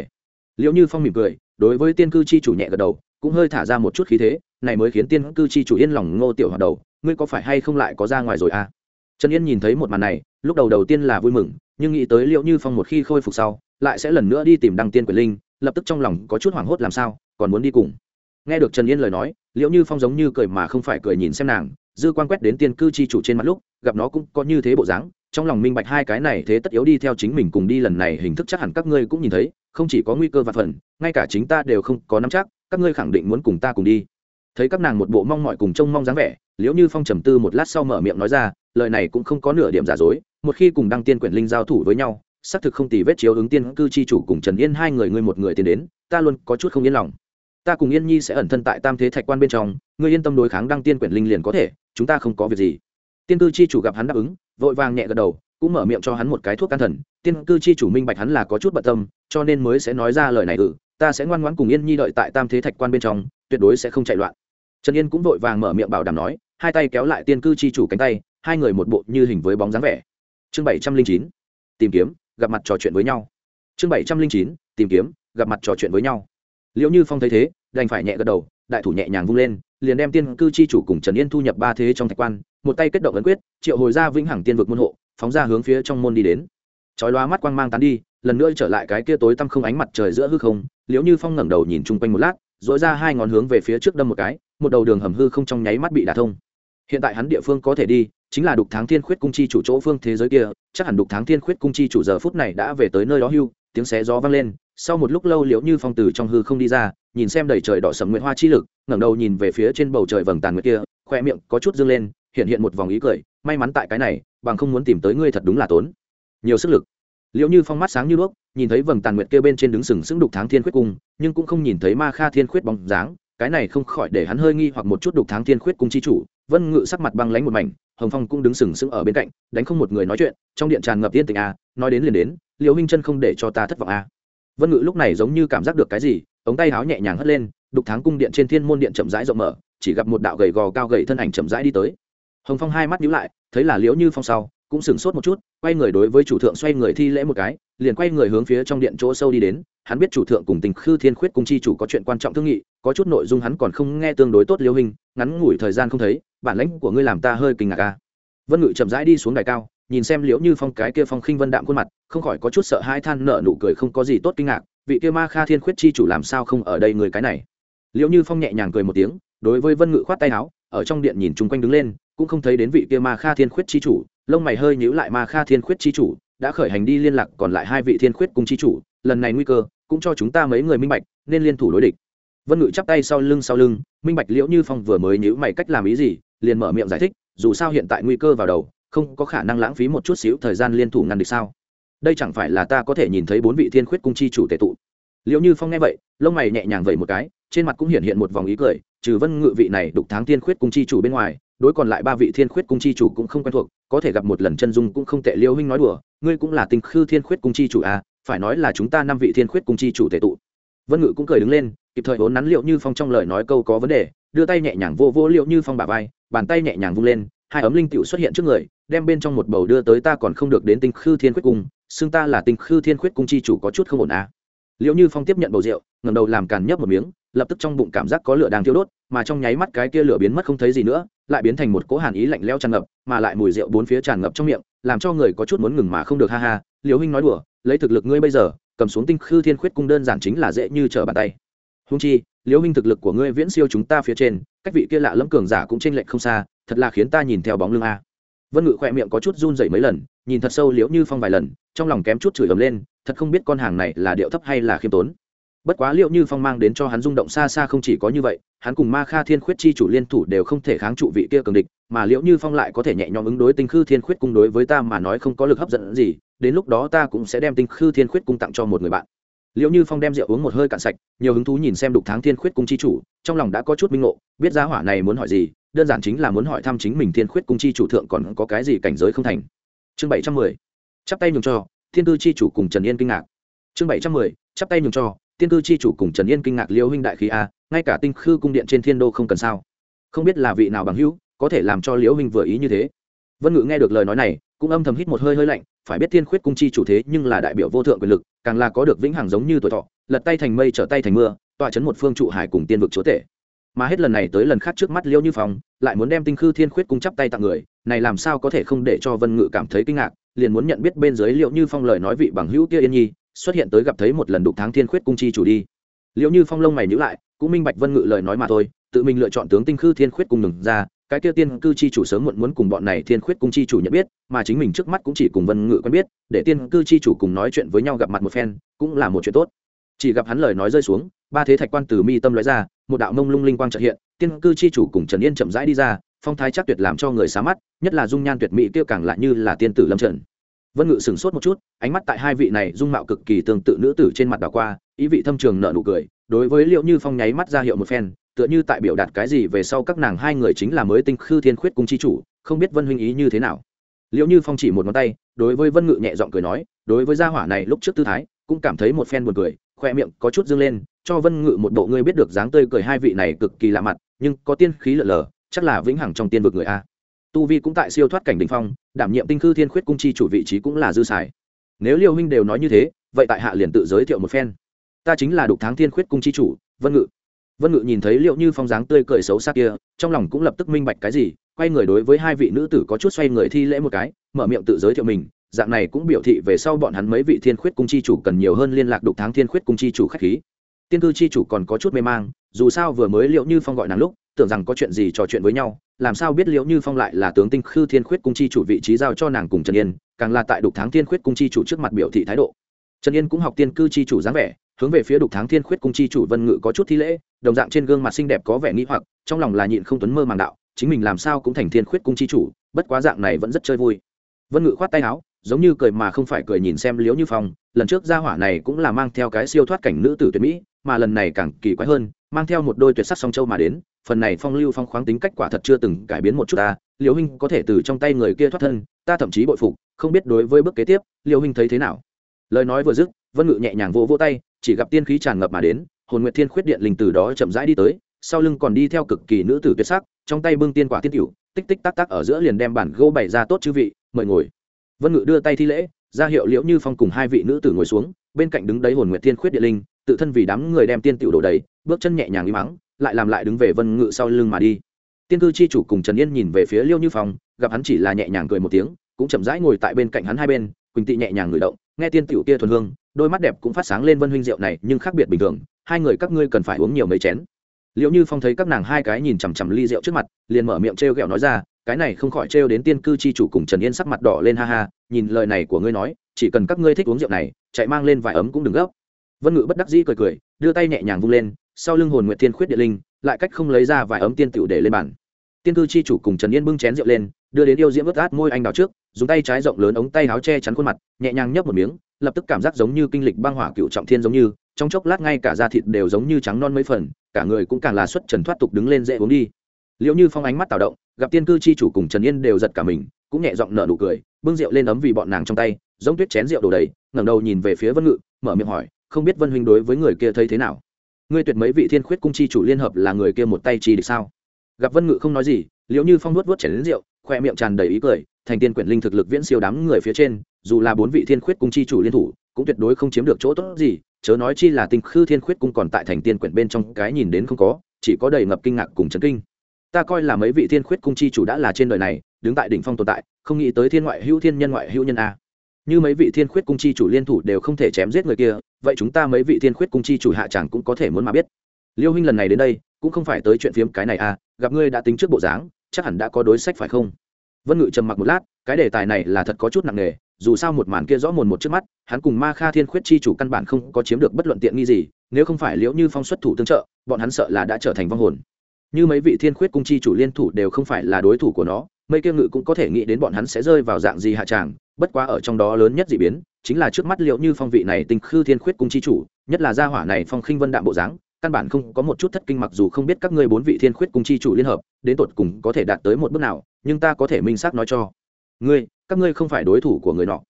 Liệu như phong mỉm cười, đối với tiên cư chi chủ nhẹ gật đầu, cũng hơi thả ra một chút khí thế, này mới khiến tiên cư chi chủ yên lòng ngô tiểu hoạt đầu ngươi có phải hay không lại có ra ngoài rồi à? Trần yên nhìn thấy một màn này, lúc đầu đầu tiên là vui mừng, nhưng nghĩ tới liệu như phong một khi khôi phục sau, lại sẽ lần nữa đi tìm đăng tiên quyền linh, lập tức trong lòng có chút hoảng hốt làm sao, còn muốn đi cùng. Nghe được trần yên lời nói, liệu như phong giống như cười mà không phải cười nhìn xem nàng, dư quan quét đến tiên cư chi chủ trên mặt lúc, gặp nó cũng có như thế bộ dáng, trong lòng minh bạch hai cái này thế tất yếu đi theo chính mình cùng đi lần này hình thức chắc hẳn các ngươi cũng nhìn thấy, không chỉ có nguy cơ và phần, ngay cả chính ta đều không có nắm chắc, các ngươi khẳng định muốn cùng ta cùng đi thấy các nàng một bộ mong mọi cùng trông mong dáng vẻ, liễu như phong trầm tư một lát sau mở miệng nói ra, lời này cũng không có nửa điểm giả dối, một khi cùng đăng tiên quyển linh giao thủ với nhau, xác thực không tì vết chiếu ứng tiên cư chi chủ cùng trần yên hai người ngươi một người tiến đến, ta luôn có chút không yên lòng. Ta cùng yên nhi sẽ ẩn thân tại tam thế thạch quan bên trong, ngươi yên tâm đối kháng đăng tiên quyển linh liền có thể, chúng ta không có việc gì. Tiên cư chi chủ gặp hắn đáp ứng, vội vàng nhẹ gật đầu, cũng mở miệng cho hắn một cái thuốc can thần, tiên cư chi chủ minh bạch hắn là có chút bận tâm, cho nên mới sẽ nói ra lời này ừ ta sẽ ngoan ngoãn cùng yên nhi đợi tại tam thế thạch quan bên trong, tuyệt đối sẽ không chạy loạn. Trần yên cũng vội vàng mở miệng bảo đảm nói, hai tay kéo lại tiên cư chi chủ cánh tay, hai người một bộ như hình với bóng dáng vẻ. Chương bảy trăm linh chín, tìm kiếm, gặp mặt trò chuyện với nhau. Chương bảy trăm linh chín, tìm kiếm, gặp mặt trò chuyện với nhau. Liệu như phong thấy thế, đành phải nhẹ gật đầu, đại thủ nhẹ nhàng vung lên, liền đem tiên cư chi chủ cùng trần yên thu nhập ba thế trong thạch quan, một tay kết động ấn quyết, triệu hồi ra vĩnh hằng tiên vực môn hộ, phóng ra hướng phía trong môn đi đến. Chói loa mắt quang mang tán đi lần nữa trở lại cái kia tối tăm không ánh mặt trời giữa hư không liếu như phong ngẩng đầu nhìn chung quanh một lát dội ra hai ngón hướng về phía trước đâm một cái, một đầu đường hầm hư không trong nháy mắt bị đả thông. Hiện tại hắn địa phương có thể đi, chính là đục tháng thiên khuyết cung chi chủ chỗ phương thế giới kia, chắc hẳn đục tháng thiên khuyết cung chi chủ giờ phút này đã về tới nơi đó hưu, tiếng xé gió vang lên, sau một lúc lâu liễu như phong từ trong hư không đi ra, nhìn xem đầy trời đỏ sầm nguyệt hoa chi lực, ngẩng đầu nhìn về phía trên bầu trời vầng tàn nguyệt kia khoe miệng có chút dâng lên, hiện hiện một vòng ý cười, may mắn tại cái này, bằng không muốn tìm tới ngươi thật đúng là tốn nhiều sức lực liệu như phong mắt sáng như đuốc, nhìn thấy vầng tàn nguyệt kia bên trên đứng sừng sững đục tháng thiên khuyết cung, nhưng cũng không nhìn thấy ma kha thiên khuyết bóng dáng, cái này không khỏi để hắn hơi nghi hoặc một chút đục tháng thiên khuyết cung chi chủ. Vân ngự sắc mặt băng lánh một mảnh, hồng phong cũng đứng sừng sững ở bên cạnh, đánh không một người nói chuyện, trong điện tràn ngập yên tình a, nói đến liền đến liệu huynh chân không để cho ta thất vọng a. Vân ngự lúc này giống như cảm giác được cái gì, ống tay áo nhẹ nhàng hất lên, đục tháng cung điện trên thiên môn điện chậm rãi rộng mở, chỉ gặp một đạo gầy gò cao gầy thân ảnh chậm rãi đi tới. Hồng phong hai mắt nhíu lại, thấy là liễu như phong sau, cũng sửng sốt một chút quay người đối với chủ thượng xoay người thi lễ một cái, liền quay người hướng phía trong điện chỗ sâu đi đến. Hắn biết chủ thượng cùng tình khư thiên khuyết cung chi chủ có chuyện quan trọng thương nghị, có chút nội dung hắn còn không nghe tương đối tốt liêu hình, ngắn ngủi thời gian không thấy, bản lãnh của ngươi làm ta hơi kinh ngạc ca vân ngự chậm rãi đi xuống đài cao, nhìn xem liễu như phong cái kia phong khinh vân đạm khuôn mặt, không khỏi có chút sợ hai than nợ nụ cười không có gì tốt kinh ngạc, vị kia ma kha thiên khuyết chi chủ làm sao không ở đây người cái này. Liễu như phong nhẹ nhàng cười một tiếng, đối với vân ngự khoát tay áo, ở trong điện nhìn chung quanh đứng lên cũng không thấy đến vị kia ma kha thiên khuyết chi chủ, lông mày hơi nhíu lại ma kha thiên khuyết chi chủ, đã khởi hành đi liên lạc còn lại hai vị thiên khuyết cung chi chủ, lần này nguy cơ cũng cho chúng ta mấy người minh bạch, nên liên thủ đối địch. Vân ngự chắp tay sau lưng sau lưng, minh bạch liễu như phong vừa mới nhíu mày cách làm ý gì, liền mở miệng giải thích, dù sao hiện tại nguy cơ vào đầu, không có khả năng lãng phí một chút xíu thời gian liên thủ ngăn địch sao? Đây chẳng phải là ta có thể nhìn thấy bốn vị thiên khuyết cung chi chủ tệ tụ? Liễu như phong nghe vậy, lông mày nhẹ nhàng vẩy một cái, trên mặt cũng hiện hiện một vòng ý cười, trừ vân ngự vị này đục tháng thiên khuyết cung chi chủ bên ngoài đối còn lại ba vị thiên khuyết cung chi chủ cũng không quen thuộc, có thể gặp một lần chân dung cũng không tệ, liêu huynh nói đùa, ngươi cũng là tình khư thiên khuyết cung chi chủ à phải nói là chúng ta năm vị thiên khuyết cung chi chủ tệ tụ. Vân ngự cũng cười đứng lên, kịp thời vốn nắn liệu như phong trong lời nói câu có vấn đề, đưa tay nhẹ nhàng vô vô liệu như phong bà vai, bàn tay nhẹ nhàng vung lên, hai ấm linh tiểu xuất hiện trước người, đem bên trong một bầu đưa tới ta còn không được đến tinh khư thiên khuyết cung, xưng ta là tinh khư thiên khuyết cung chi chủ có chút không ổn à. Liệu như phong tiếp nhận bầu rượu ngầm đầu làm càn nhấp một miếng, lập tức trong bụng cảm giác có lửa đang thiêu đốt, mà trong nháy mắt cái kia lửa biến mất không thấy gì nữa lại biến thành một cỗ hàn ý lạnh leo tràn ngập, mà lại mùi rượu bốn phía tràn ngập trong miệng, làm cho người có chút muốn ngừng mà không được, ha ha liều huynh nói đùa, lấy thực lực ngươi bây giờ, cầm xuống tinh khư thiên khuyết cung đơn giản chính là dễ như trở bàn tay. Húng chi liều huynh thực lực của ngươi viễn siêu chúng ta phía trên, cách vị kia lạ lẫm cường giả cũng chênh lệch không xa, thật là khiến ta nhìn theo bóng lưng a. Vân ngự khỏe miệng có chút run dậy mấy lần, nhìn thật sâu liễu như phong vài lần, trong lòng kém chút chửi ầm lên, thật không biết con hàng này là điệu thấp hay là khiêm tốn bất quá liệu như phong mang đến cho hắn rung động xa xa không chỉ có như vậy, hắn cùng ma kha thiên khuyết chi chủ liên thủ đều không thể kháng trụ vị kia cường địch, mà liệu như phong lại có thể nhẹ nhõm ứng đối tinh khư thiên khuyết cung đối với ta mà nói không có lực hấp dẫn gì, đến lúc đó ta cũng sẽ đem tinh khư thiên khuyết cung tặng cho một người bạn. Liệu như phong đem rượu uống một hơi cạn sạch, nhiều hứng thú nhìn xem đục tháng thiên khuyết cung chi chủ, trong lòng đã có chút minh ngộ, biết giá hỏa này muốn hỏi gì, đơn giản chính là muốn hỏi thăm chính mình thiên khuyết cung chi chủ thượng còn có cái gì cảnh giới không thành. Chương bảy trăm mười, chắp tay nhường cho, thiên tư chi chủ cùng trần yên kinh ngạc. Chương bảy trăm mười, chắp tay nhường cho tiên cư chi chủ cùng trần yên kinh ngạc liêu huynh đại khí a, ngay cả tinh khư cung điện trên thiên đô không cần sao? Không biết là vị nào bằng hữu, có thể làm cho liễu huynh vừa ý như thế. Vân ngự nghe được lời nói này, cũng âm thầm hít một hơi hơi lạnh, phải biết thiên khuyết cung chi chủ thế nhưng là đại biểu vô thượng quyền lực, càng là có được vĩnh hằng giống như tuổi thọ, lật tay thành mây trở tay thành mưa, tọa chấn một phương trụ hải cùng tiên vực chúa tể. Mà hết lần này tới lần khác trước mắt liêu như phong, lại muốn đem tinh khư thiên khuyết cung chắp tay tặng người, này làm sao có thể không để cho vân ngự cảm thấy kinh ngạc, liền muốn nhận biết bên dưới liệu như phong lời nói vị bằng hữu kia yên nhi xuất hiện tới gặp thấy một lần đục tháng thiên khuyết cung chi chủ đi. Liệu như phong lông mày nhữ lại, cũng minh bạch vân ngự lời nói mà thôi, tự mình lựa chọn tướng tinh khư thiên khuyết cung ngừng ra, cái kia tiên cư chi chủ sớm muộn muốn cùng bọn này thiên khuyết cung chi chủ nhận biết, mà chính mình trước mắt cũng chỉ cùng vân ngự quen biết, để tiên cư chi chủ cùng nói chuyện với nhau gặp mặt một phen, cũng là một chuyện tốt. Chỉ gặp hắn lời nói rơi xuống, ba thế thạch quan từ mi tâm nói ra, một đạo mông lung linh quang trợ hiện, tiên cư chi chủ cùng trần yên chậm rãi đi ra, phong thái chắc tuyệt làm cho người xá mắt, nhất là dung nhan tuyệt mỹ kia càng lại như là tiên tử lâm trần vân ngự sửng sốt một chút, ánh mắt tại hai vị này dung mạo cực kỳ tương tự nữ tử trên mặt đảo qua, ý vị thâm trường nợ nụ cười, đối với liệu như phong nháy mắt ra hiệu một phen, tựa như tại biểu đạt cái gì về sau các nàng hai người chính là mới tinh khư thiên khuyết cung chi chủ, không biết vân huynh ý như thế nào. Liệu như phong chỉ một ngón tay, đối với vân ngự nhẹ giọng cười nói, đối với gia hỏa này lúc trước tư thái, cũng cảm thấy một phen buồn cười, khoe miệng có chút dương lên, cho vân ngự một bộ ngươi biết được dáng tươi cười hai vị này cực kỳ lạ mặt, nhưng có tiên khí lở lờ, chắc là vĩnh hằng trong tiên vực người a. Tu vi cũng tại siêu thoát cảnh đ ỉ n h phong đảm nhiệm tinh khư thiên khuyết cung chi chủ vị trí cũng là dư xài. Nếu liêu huynh đều nói như thế, vậy tại hạ liền tự giới thiệu một phen. Ta chính là đục tháng thiên khuyết cung chi chủ, vân ngự. Vân ngự nhìn thấy liệu như phong dáng tươi cười xấu xa kia, trong lòng cũng lập tức minh bạch cái gì, quay người đối với hai vị nữ tử có chút xoay người thi lễ một cái, mở miệng tự giới thiệu mình, dạng này cũng biểu thị về sau bọn hắn mấy vị thiên khuyết cung chi chủ cần nhiều hơn liên lạc đục tháng thiên khuyết cung chi chủ khách khí. Tiên cư chi chủ còn có chút mê mang, dù sao vừa mới liệu như phong gọi nàng lúc, tưởng rằng có chuyện gì trò chuyện với nhau làm sao biết liệu như phong lại là tướng tinh khư thiên khuyết cung chi chủ vị trí giao cho nàng cùng trần yên, càng là tại đục tháng thiên khuyết cung chi chủ trước mặt biểu thị thái độ. Trần yên cũng học tiên cư chi chủ dáng vẻ, hướng về phía đục tháng thiên khuyết cung chi chủ vân ngự có chút thi lễ, đồng dạng trên gương mặt xinh đẹp có vẻ nghĩ hoặc, trong lòng là nhịn không tuấn mơ màng đạo, chính mình làm sao cũng thành thiên khuyết cung chi chủ, bất quá dạng này vẫn rất chơi vui. Vân ngự khoát tay áo, giống như cười mà không phải cười nhìn xem liễu như phong, lần trước gia hỏa này cũng là mang theo cái siêu thoát cảnh nữ tử tuyệt mỹ, mà lần này càng kỳ quái hơn, mang theo một đôi tuyệt sắc song châu mà đến phần này phong lưu phong khoáng tính cách quả thật chưa từng cải biến một chút ta liều huynh có thể từ trong tay người kia thoát thân, ta thậm chí bội phục, không biết đối với bước kế tiếp liều huynh thấy thế nào. Lời nói vừa dứt, vân ngự nhẹ nhàng vỗ vỗ tay, chỉ gặp tiên khí tràn ngập mà đến, hồn nguyệt thiên khuyết điện linh từ đó chậm rãi đi tới, sau lưng còn đi theo cực kỳ nữ tử tuyệt sắc, trong tay bưng tiên quả tiên cửu, tích tích tắc tắc ở giữa liền đem bản gỗ bày ra tốt chư vị, mời ngồi. Vân ngự đưa tay thi lễ, ra hiệu liễu như phong cùng hai vị nữ tử ngồi xuống, bên cạnh đứng đấy hồn nguyệt thiên khuyết địa linh, tự thân vì đám người đem tiên tiểu đổ đầy, bước chân nhẹ nhàng đi mắng lại làm lại đứng về vân ngự sau lưng mà đi. Tiên cư chi chủ cùng trần yên nhìn về phía liêu như phong, gặp hắn chỉ là nhẹ nhàng cười một tiếng, cũng chậm rãi ngồi tại bên cạnh hắn hai bên, quỳnh tị nhẹ nhàng ngửi động, nghe tiên tiểu kia thuần hương, đôi mắt đẹp cũng phát sáng lên vân huynh rượu này, nhưng khác biệt bình thường, hai người các ngươi cần phải uống nhiều mấy chén. Liệu như phong thấy các nàng hai cái nhìn chằm chằm ly rượu trước mặt, liền mở miệng t r ghẹo nói ra, cái này không khỏi trêu đến tiên cư chi chủ cùng trần yên sắc mặt đỏ lên ha ha, nhìn lời này của ngươi nói, chỉ cần các ngươi thích uống rượu này, chạy mang lên vài ấm cũng đừng gấp. Vân ngự bất đắc dĩ cười cười, đưa tay nhẹ nhàng vung lên sau lưng hồn nguyệt thiên khuyết địa linh, lại cách không lấy ra vài ấm tiên tiểu để lên bàn. Tiên cư chi chủ cùng trần yên bưng chén rượu lên, đưa đến yêu diễm ướt át môi anh đào trước, dùng tay trái rộng lớn ống tay áo che chắn khuôn mặt, nhẹ nhàng nhấp một miếng, lập tức cảm giác giống như kinh lịch băng hỏa cựu trọng thiên giống như, trong chốc lát ngay cả da thịt đều giống như trắng non mấy phần, cả người cũng càng là xuất trần thoát tục đứng lên dễ uống đi. Liệu như phong ánh mắt tạo động, gặp tiên cư chi chủ cùng trần yên đều giật cả mình, cũng nhẹ giọng nở nụ cười, bưng rượu lên ấm vì bọn nàng trong tay, giống tuyết chén rượu đổ đầy, ngẩng đầu nhìn về phía vân ngự, mở miệng hỏi, không biết vân huynh đối với người kia thấy thế nào? Ngươi tuyệt mấy vị thiên khuyết cung chi chủ liên hợp là người kia một tay chi được sao? Gặp vân ngự không nói gì liệu như phong nuốt vớt chảy đến rượu, khoe miệng tràn đầy ý cười, thành tiên quyển linh thực lực viễn siêu đám người phía trên, dù là bốn vị thiên khuyết cung chi chủ liên thủ, cũng tuyệt đối không chiếm được chỗ tốt gì, chớ nói chi là tinh khư thiên khuyết cung còn tại thành tiên quyển bên trong cái nhìn đến không có, chỉ có đầy ngập kinh ngạc cùng chấn kinh. Ta coi là mấy vị thiên khuyết cung chi chủ đã là trên đời này, đứng tại đỉnh phong tồn tại, không nghĩ tới thiên ngoại hữu thiên nhân ngoại hữu nhân a như mấy vị thiên khuyết cung chi chủ liên thủ đều không thể chém giết người kia, vậy chúng ta mấy vị thiên khuyết cung chi chủ hạ chẳng cũng có thể muốn mà biết. Liêu huynh lần này đến đây, cũng không phải tới chuyện phiếm cái này à gặp ngươi đã tính trước bộ dáng, chắc hẳn đã có đối sách phải không? Vân ngự trầm mặc một lát, cái đề tài này là thật có chút nặng nề, dù sao một màn kia rõ mồn một trước mắt, hắn cùng ma kha thiên khuyết chi chủ căn bản không có chiếm được bất luận tiện nghi gì, nếu không phải liễu như phong xuất thủ tương trợ, bọn hắn sợ là đã trở thành vong hồn. Như mấy vị thiên khuyết cung chi chủ liên thủ đều không phải là đối thủ của nó mây kia ngự cũng có thể nghĩ đến bọn hắn sẽ rơi vào dạng gì hạ tràng bất quá ở trong đó lớn nhất dị biến, chính là trước mắt liệu như phong vị này tình khư thiên khuyết cung chi chủ, nhất là gia hỏa này phong khinh vân đạm bộ dáng, căn bản không có một chút thất kinh mặc dù không biết các ngươi bốn vị thiên khuyết cung chi chủ liên hợp, đến tột cùng có thể đạt tới một bước nào, nhưng ta có thể minh xác nói cho ngươi, các ngươi không phải đối thủ của người nọ.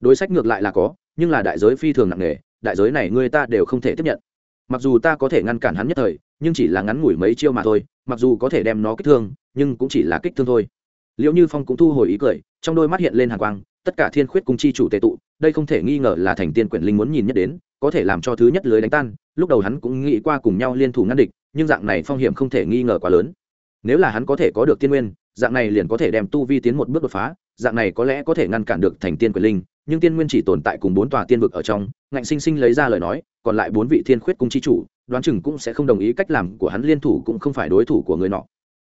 Đối sách ngược lại là có, nhưng là đại giới phi thường nặng nề, đại giới này ngươi ta đều không thể tiếp nhận. Mặc dù ta có thể ngăn cản hắn nhất thời, nhưng chỉ là ngắn ngủi mấy chiêu mà thôi, mặc dù có thể đem nó kích thương, nhưng cũng chỉ là kích thương thôi. Liệu như phong cũng thu hồi ý cười, trong đôi mắt hiện lên hàng quang tất cả thiên khuyết cung chi chủ tệ tụ, đây không thể nghi ngờ là thành tiên quyển linh muốn nhìn nhất đến, có thể làm cho thứ nhất lưới đánh tan, lúc đầu hắn cũng nghĩ qua cùng nhau liên thủ ngăn địch, nhưng dạng này phong hiểm không thể nghi ngờ quá lớn. Nếu là hắn có thể có được tiên nguyên, dạng này liền có thể đem tu vi tiến một bước đột phá, dạng này có lẽ có thể ngăn cản được thành tiên quyền linh, nhưng tiên nguyên chỉ tồn tại cùng bốn tòa tiên vực ở trong, ngạnh sinh sinh lấy ra lời nói, còn lại bốn vị thiên khuyết cung chi chủ, đoán chừng cũng sẽ không đồng ý cách làm của hắn liên thủ cũng không phải đối thủ của người nọ.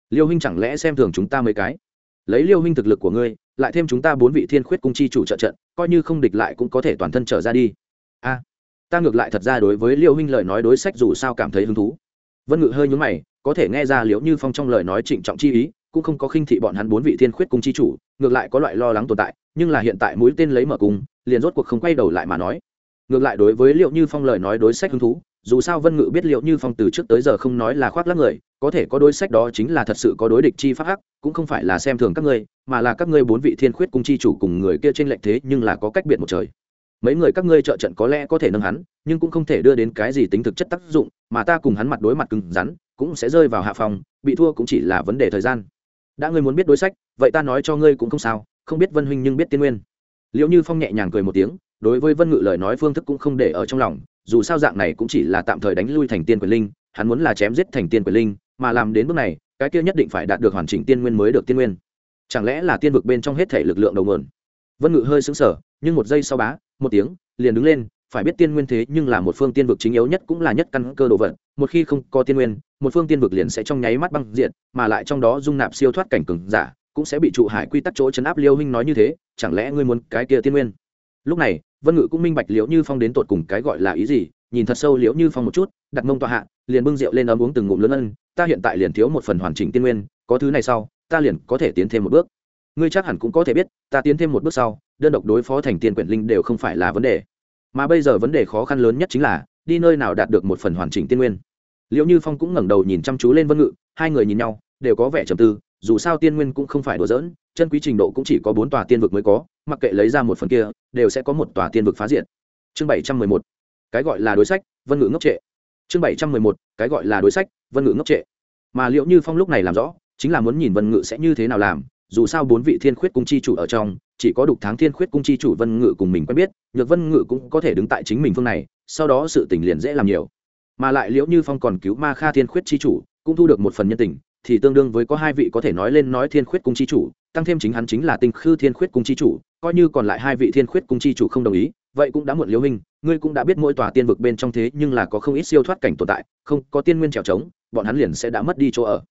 Liêu huynh chẳng lẽ xem thường chúng ta mấy cái? Lấy liêu huynh thực lực của ngươi, lại thêm chúng ta bốn vị thiên khuyết cung chi chủ trợ trận, coi như không địch lại cũng có thể toàn thân trở ra đi. A, ta ngược lại thật ra đối với liêu huynh lời nói đối sách dù sao cảm thấy hứng thú. Vân ngự hơi nhún mày, có thể nghe ra liễu như phong trong lời nói trịnh trọng chi ý, cũng không có khinh thị bọn hắn bốn vị thiên khuyết cung chi chủ, ngược lại có loại lo lắng tồn tại, nhưng là hiện tại mũi tên lấy mở cung, liền rốt cuộc không quay đầu lại mà nói. Ngược lại đối với liệu như phong lời nói đối sách hứng thú dù sao vân ngự biết liệu như phong từ trước tới giờ không nói là khoác lắc người, có thể có đối sách đó chính là thật sự có đối địch chi pháp hắc, cũng không phải là xem thường các ngươi, mà là các ngươi bốn vị thiên khuyết cung chi chủ cùng người kia trên lệnh thế nhưng là có cách biệt một trời. Mấy người các ngươi trợ trận có lẽ có thể nâng hắn, nhưng cũng không thể đưa đến cái gì tính thực chất tác dụng, mà ta cùng hắn mặt đối mặt cứng rắn, cũng sẽ rơi vào hạ phòng, bị thua cũng chỉ là vấn đề thời gian. Đã ngươi muốn biết đối sách, vậy ta nói cho ngươi cũng không sao, không biết vân huynh nhưng biết tiên nguyên. Liệu như phong nhẹ nhàng cười một tiếng, đối với vân ngự lời nói phương thức cũng không để ở trong lòng dù sao dạng này cũng chỉ là tạm thời đánh lui thành tiên quyền linh, hắn muốn là chém giết thành tiên quyền linh, mà làm đến bước này, cái kia nhất định phải đạt được hoàn chỉnh tiên nguyên mới được tiên nguyên. Chẳng lẽ là tiên vực bên trong hết thể lực lượng đầu nguồn? Vân ngự hơi xứng sở nhưng một giây sau bá, một tiếng, liền đứng lên, phải biết tiên nguyên thế nhưng là một phương tiên vực chính yếu nhất cũng là nhất căn cơ đồ vật, một khi không có tiên nguyên, một phương tiên vực liền sẽ trong nháy mắt băng diện mà lại trong đó dung nạp siêu thoát cảnh cường giả, cũng sẽ bị trụ hải quy tắc chỗ chấn áp liêu huynh nói như thế, chẳng lẽ ngươi muốn cái kia tiên nguyên? Lúc này vân ngự cũng minh bạch liễu như phong đến tột cùng cái gọi là ý gì, nhìn thật sâu liễu như phong một chút, đặt mông tọa hạ, liền bưng rượu lên ấm uống từng ngụm lớn ân, ta hiện tại liền thiếu một phần hoàn chỉnh tiên nguyên, có thứ này sau, ta liền có thể tiến thêm một bước. Ngươi chắc hẳn cũng có thể biết, ta tiến thêm một bước sau, đơn độc đối phó thành tiên quyển linh đều không phải là vấn đề. Mà bây giờ vấn đề khó khăn lớn nhất chính là, đi nơi nào đạt được một phần hoàn chỉnh tiên nguyên. Liễu như phong cũng ngẩng đầu nhìn chăm chú lên vân ngự, hai người nhìn nhau, đều có vẻ trầm tư, dù sao tiên nguyên cũng không phải đùa giỡn, chân quý trình độ cũng chỉ có bốn tòa tiên vực mới có mặc kệ lấy ra một phần kia, đều sẽ có một tòa tiên vực phá diện chương bảy trăm mười một, cái gọi là đối sách, vân ngự ngốc trệ. Chương bảy trăm mười một, cái gọi là đối sách, vân ngự ngốc trệ. Mà liệu như phong lúc này làm rõ, chính là muốn nhìn vân ngự sẽ như thế nào làm, dù sao bốn vị thiên khuyết cung chi chủ ở trong, chỉ có đục tháng thiên khuyết cung chi chủ vân ngự cùng mình quen biết, nhược vân ngự cũng có thể đứng tại chính mình phương này, sau đó sự tình liền dễ làm nhiều. Mà lại liễu như phong còn cứu ma kha thiên khuyết chi chủ, cũng thu được một phần nhân tình, thì tương đương với có hai vị có thể nói lên nói thiên khuyết cung chi chủ, tăng thêm chính hắn chính là tinh khư thiên khuyết cung chi chủ coi như còn lại hai vị thiên khuyết cung chi chủ không đồng ý, vậy cũng đã muộn liêu hình ngươi cũng đã biết mỗi tòa tiên vực bên trong thế nhưng là có không ít siêu thoát cảnh tồn tại, không, có tiên nguyên trèo trống, bọn hắn liền sẽ đã mất đi chỗ ở.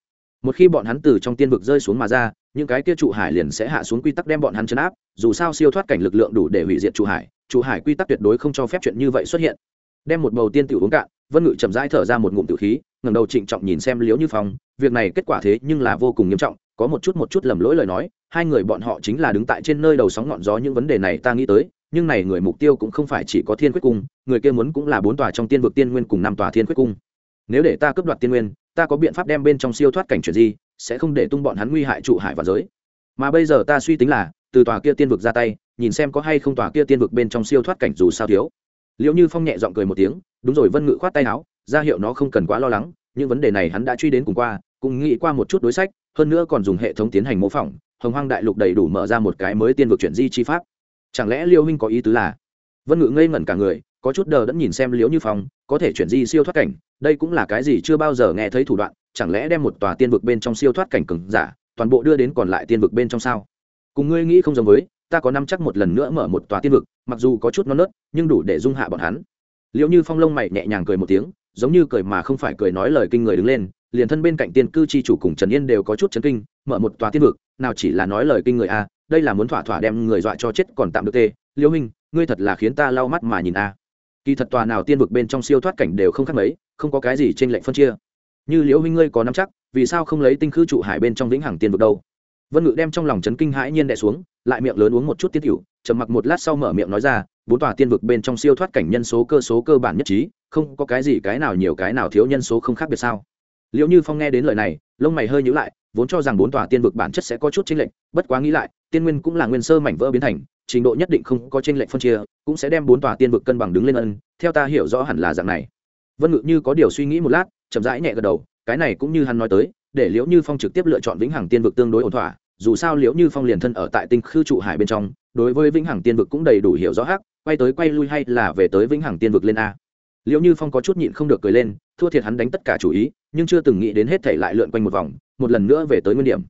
Một khi bọn hắn từ trong tiên vực rơi xuống mà ra, những cái kia trụ hải liền sẽ hạ xuống quy tắc đem bọn hắn chấn áp, dù sao siêu thoát cảnh lực lượng đủ để hủy diệt trụ hải trụ hải quy tắc tuyệt đối không cho phép chuyện như vậy xuất hiện. Đem một bầu tiên tiểu uống cạn, vân ngự chậm rãi thở ra một ngụm tiểu khí, ngẩng đầu trịnh trọng nhìn xem liếu như phong, việc này kết quả thế nhưng là vô cùng nghiêm trọng có một chút một chút lầm lỗi lời nói, hai người bọn họ chính là đứng tại trên nơi đầu sóng ngọn gió những vấn đề này ta nghĩ tới, nhưng này người mục tiêu cũng không phải chỉ có thiên quyết cung, người kia muốn cũng là bốn tòa trong tiên vực tiên nguyên cùng năm tòa thiên quyết cung. Nếu để ta cướp đoạt tiên nguyên, ta có biện pháp đem bên trong siêu thoát cảnh chuyển gì sẽ không để tung bọn hắn nguy hại trụ hải và giới. Mà bây giờ ta suy tính là, từ tòa kia tiên vực ra tay, nhìn xem có hay không tòa kia tiên vực bên trong siêu thoát cảnh dù sao thiếu. Liệu như phong nhẹ giọng cười một tiếng, đúng rồi, vân ngự khoát tay áo, ra hiệu nó không cần quá lo lắng, những vấn đề này hắn đã truy đến cùng qua, cũng nghĩ qua một chút đối sách hơn nữa còn dùng hệ thống tiến hành mô phỏng, hồng hoang đại lục đầy đủ mở ra một cái mới tiên vực chuyển di chi pháp. Chẳng lẽ liêu huynh có ý tứ là? Vân ngự ngây ngẩn cả người, có chút đờ đẫn nhìn xem liễu như phong, có thể chuyển di siêu thoát cảnh, đây cũng là cái gì chưa bao giờ nghe thấy thủ đoạn, chẳng lẽ đem một tòa tiên vực bên trong siêu thoát cảnh cừng giả, toàn bộ đưa đến còn lại tiên vực bên trong sao? Cùng ngươi nghĩ không giống với, ta có năm chắc một lần nữa mở một tòa tiên vực, mặc dù có chút non nớt, nhưng đủ để dung hạ bọn hắn. Liệu như phong lông mày nhẹ nhàng cười một tiếng, giống như cười mà không phải cười nói lời kinh người đứng lên liền thân bên cạnh tiên cư chi chủ cùng trần yên đều có chút chấn kinh, mở một tòa tiên vực, nào chỉ là nói lời kinh người a, đây là muốn thỏa thỏa đem người dọa cho chết còn tạm được tê. Liễu minh ngươi thật là khiến ta lau mắt mà nhìn a. Kỳ thật tòa nào tiên vực bên trong siêu thoát cảnh đều không khác mấy, không có cái gì trên lệnh phân chia. Như liễu huynh ngươi có nắm chắc, vì sao không lấy tinh khư trụ hải bên trong vĩnh hằng tiên vực đâu? Vân ngự đem trong lòng chấn kinh hãi nhiên đẻ xuống, lại miệng lớn uống một chút tiết hữu trầm mặc một lát sau mở miệng nói ra, bốn tòa tiên vực bên trong siêu thoát cảnh nhân số cơ số cơ bản nhất trí, không có cái gì cái nào nhiều cái nào thiếu nhân số không khác biệt sao? Liệu như phong nghe đến lời này, lông mày hơi nhữ lại, vốn cho rằng bốn tòa tiên vực bản chất sẽ có chút chênh lệch, bất quá nghĩ lại, tiên nguyên cũng là nguyên sơ mảnh vỡ biến thành, trình độ nhất định không có chênh lệch phân chia, cũng sẽ đem bốn tòa tiên vực cân bằng đứng lên ân, theo ta hiểu rõ hẳn là dạng này. Vân ngự như có điều suy nghĩ một lát, chậm rãi nhẹ gật đầu, cái này cũng như hắn nói tới, để liễu như phong trực tiếp lựa chọn vĩnh hằng tiên vực tương đối ổn thỏa, dù sao liễu như phong liền thân ở tại tinh khư trụ hải bên trong, đối với vĩnh hằng tiên vực cũng đầy đủ hiểu rõ hắc, quay tới quay lui hay là về tới vĩnh hằng tiên vực lên a liệu như phong có chút nhịn không được cười lên, thua thiệt hắn đánh tất cả chủ ý, nhưng chưa từng nghĩ đến hết thể lại lượn quanh một vòng, một lần nữa về tới nguyên điểm.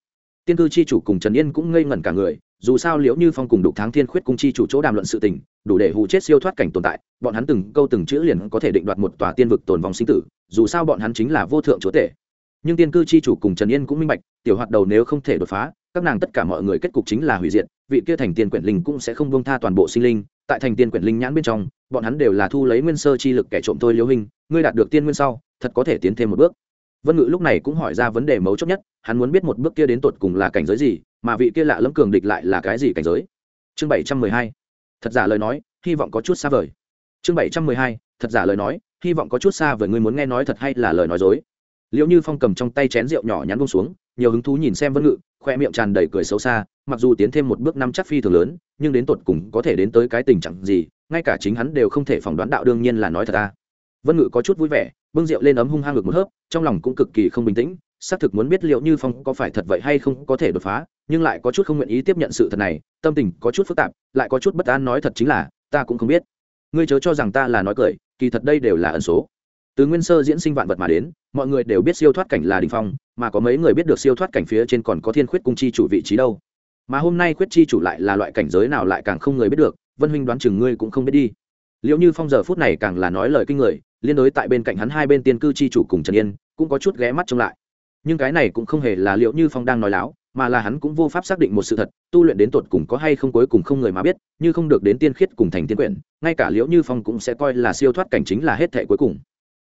Tiên cư chi chủ cùng trần yên cũng ngây ngẩn cả người, dù sao liễu như phong cùng đục tháng thiên khuyết cung chi chủ chỗ đàm luận sự tình, đủ để hù chết siêu thoát cảnh tồn tại, bọn hắn từng câu từng chữ liền có thể định đoạt một tòa tiên vực tồn vòng sinh tử, dù sao bọn hắn chính là vô thượng chúa tể. Nhưng tiên cư chi chủ cùng trần yên cũng minh bạch, tiểu hoạt đầu nếu không thể đột phá, các nàng tất cả mọi người kết cục chính là hủy diệt, vị kia thành tiên quyển linh cũng sẽ không buông tha toàn bộ sinh linh, tại thành tiên quyển linh nhãn bên trong bọn hắn đều là thu lấy nguyên sơ chi lực kẻ trộm thôi liễu hình, ngươi đạt được tiên nguyên sau, thật có thể tiến thêm một bước. Vân ngự lúc này cũng hỏi ra vấn đề mấu chốt nhất, hắn muốn biết một bước kia đến tột cùng là cảnh giới gì, mà vị kia lạ lẫm cường địch lại là cái gì cảnh giới. Chương bảy trăm mười hai, thật giả lời nói, hy vọng có chút xa vời. Chương bảy trăm mười hai, thật giả lời nói, hy vọng có chút xa vời, ngươi muốn nghe nói thật hay là lời nói dối. Liệu như phong cầm trong tay chén rượu nhỏ nhắn bông xuống, nhiều hứng thú nhìn xem vân ngự, khoe miệng tràn đầy cười xấu xa, mặc dù tiến thêm một bước năm chắc phi thường lớn, nhưng đến tột cùng có thể đến tới cái tình trạng gì ngay cả chính hắn đều không thể phỏng đoán đạo đương nhiên là nói thật ta. Vân ngự có chút vui vẻ, bưng rượu lên ấm hung hăng ngực một hớp, trong lòng cũng cực kỳ không bình tĩnh, xác thực muốn biết liệu như phong có phải thật vậy hay không có thể đột phá, nhưng lại có chút không nguyện ý tiếp nhận sự thật này, tâm tình có chút phức tạp, lại có chút bất an nói thật chính là, ta cũng không biết. Ngươi chớ cho rằng ta là nói cười, kỳ thật đây đều là ẩn số. Từ nguyên sơ diễn sinh vạn vật mà đến, mọi người đều biết siêu thoát cảnh là đình phong, mà có mấy người biết được siêu thoát cảnh phía trên còn có thiên khuyết cung chi chủ vị trí đâu. Mà hôm nay khuyết chi chủ lại là loại cảnh giới nào lại càng không người biết được vân huynh đoán chừng ngươi cũng không biết đi. Liệu như phong giờ phút này càng là nói lời kinh người, liên đối tại bên cạnh hắn hai bên tiên cư chi chủ cùng trần yên, cũng có chút ghé mắt trông lại. Nhưng cái này cũng không hề là liệu như phong đang nói láo, mà là hắn cũng vô pháp xác định một sự thật, tu luyện đến tột cùng có hay không cuối cùng không người mà biết, như không được đến tiên khiết cùng thành tiên quyển, ngay cả liễu như phong cũng sẽ coi là siêu thoát cảnh chính là hết thệ cuối cùng.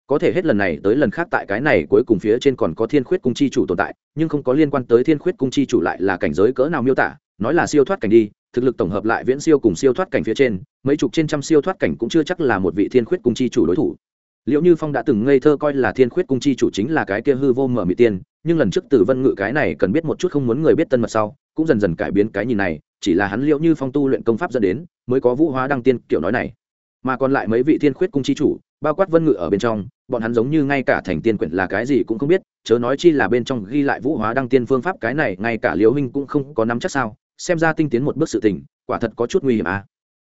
Có thể hết lần này tới lần khác tại cái này cuối cùng phía trên còn có thiên khuyết cung chi chủ tồn tại, nhưng không có liên quan tới thiên khuyết cung chi chủ lại là cảnh giới cỡ nào miêu tả nói là siêu thoát cảnh đi, thực lực tổng hợp lại viễn siêu cùng siêu thoát cảnh phía trên, mấy chục trên trăm siêu thoát cảnh cũng chưa chắc là một vị thiên khuyết cung chi chủ đối thủ. Liệu như phong đã từng ngây thơ coi là thiên khuyết cung chi chủ chính là cái kia hư vô mở mỹ tiên, nhưng lần trước từ vân ngự cái này cần biết một chút không muốn người biết tân mật sau, cũng dần dần cải biến cái nhìn này, chỉ là hắn liệu như phong tu luyện công pháp dẫn đến, mới có vũ hóa đăng tiên kiểu nói này. Mà còn lại mấy vị thiên khuyết cung chi chủ, bao quát vân ngự ở bên trong, bọn hắn giống như ngay cả thành tiên quyển là cái gì cũng không biết, chớ nói chi là bên trong ghi lại vũ hóa đăng tiên phương pháp cái này, ngay cả liễu huynh cũng không có nắm chắc sao xem ra tinh tiến một bước sự tình, quả thật có chút nguy hiểm à.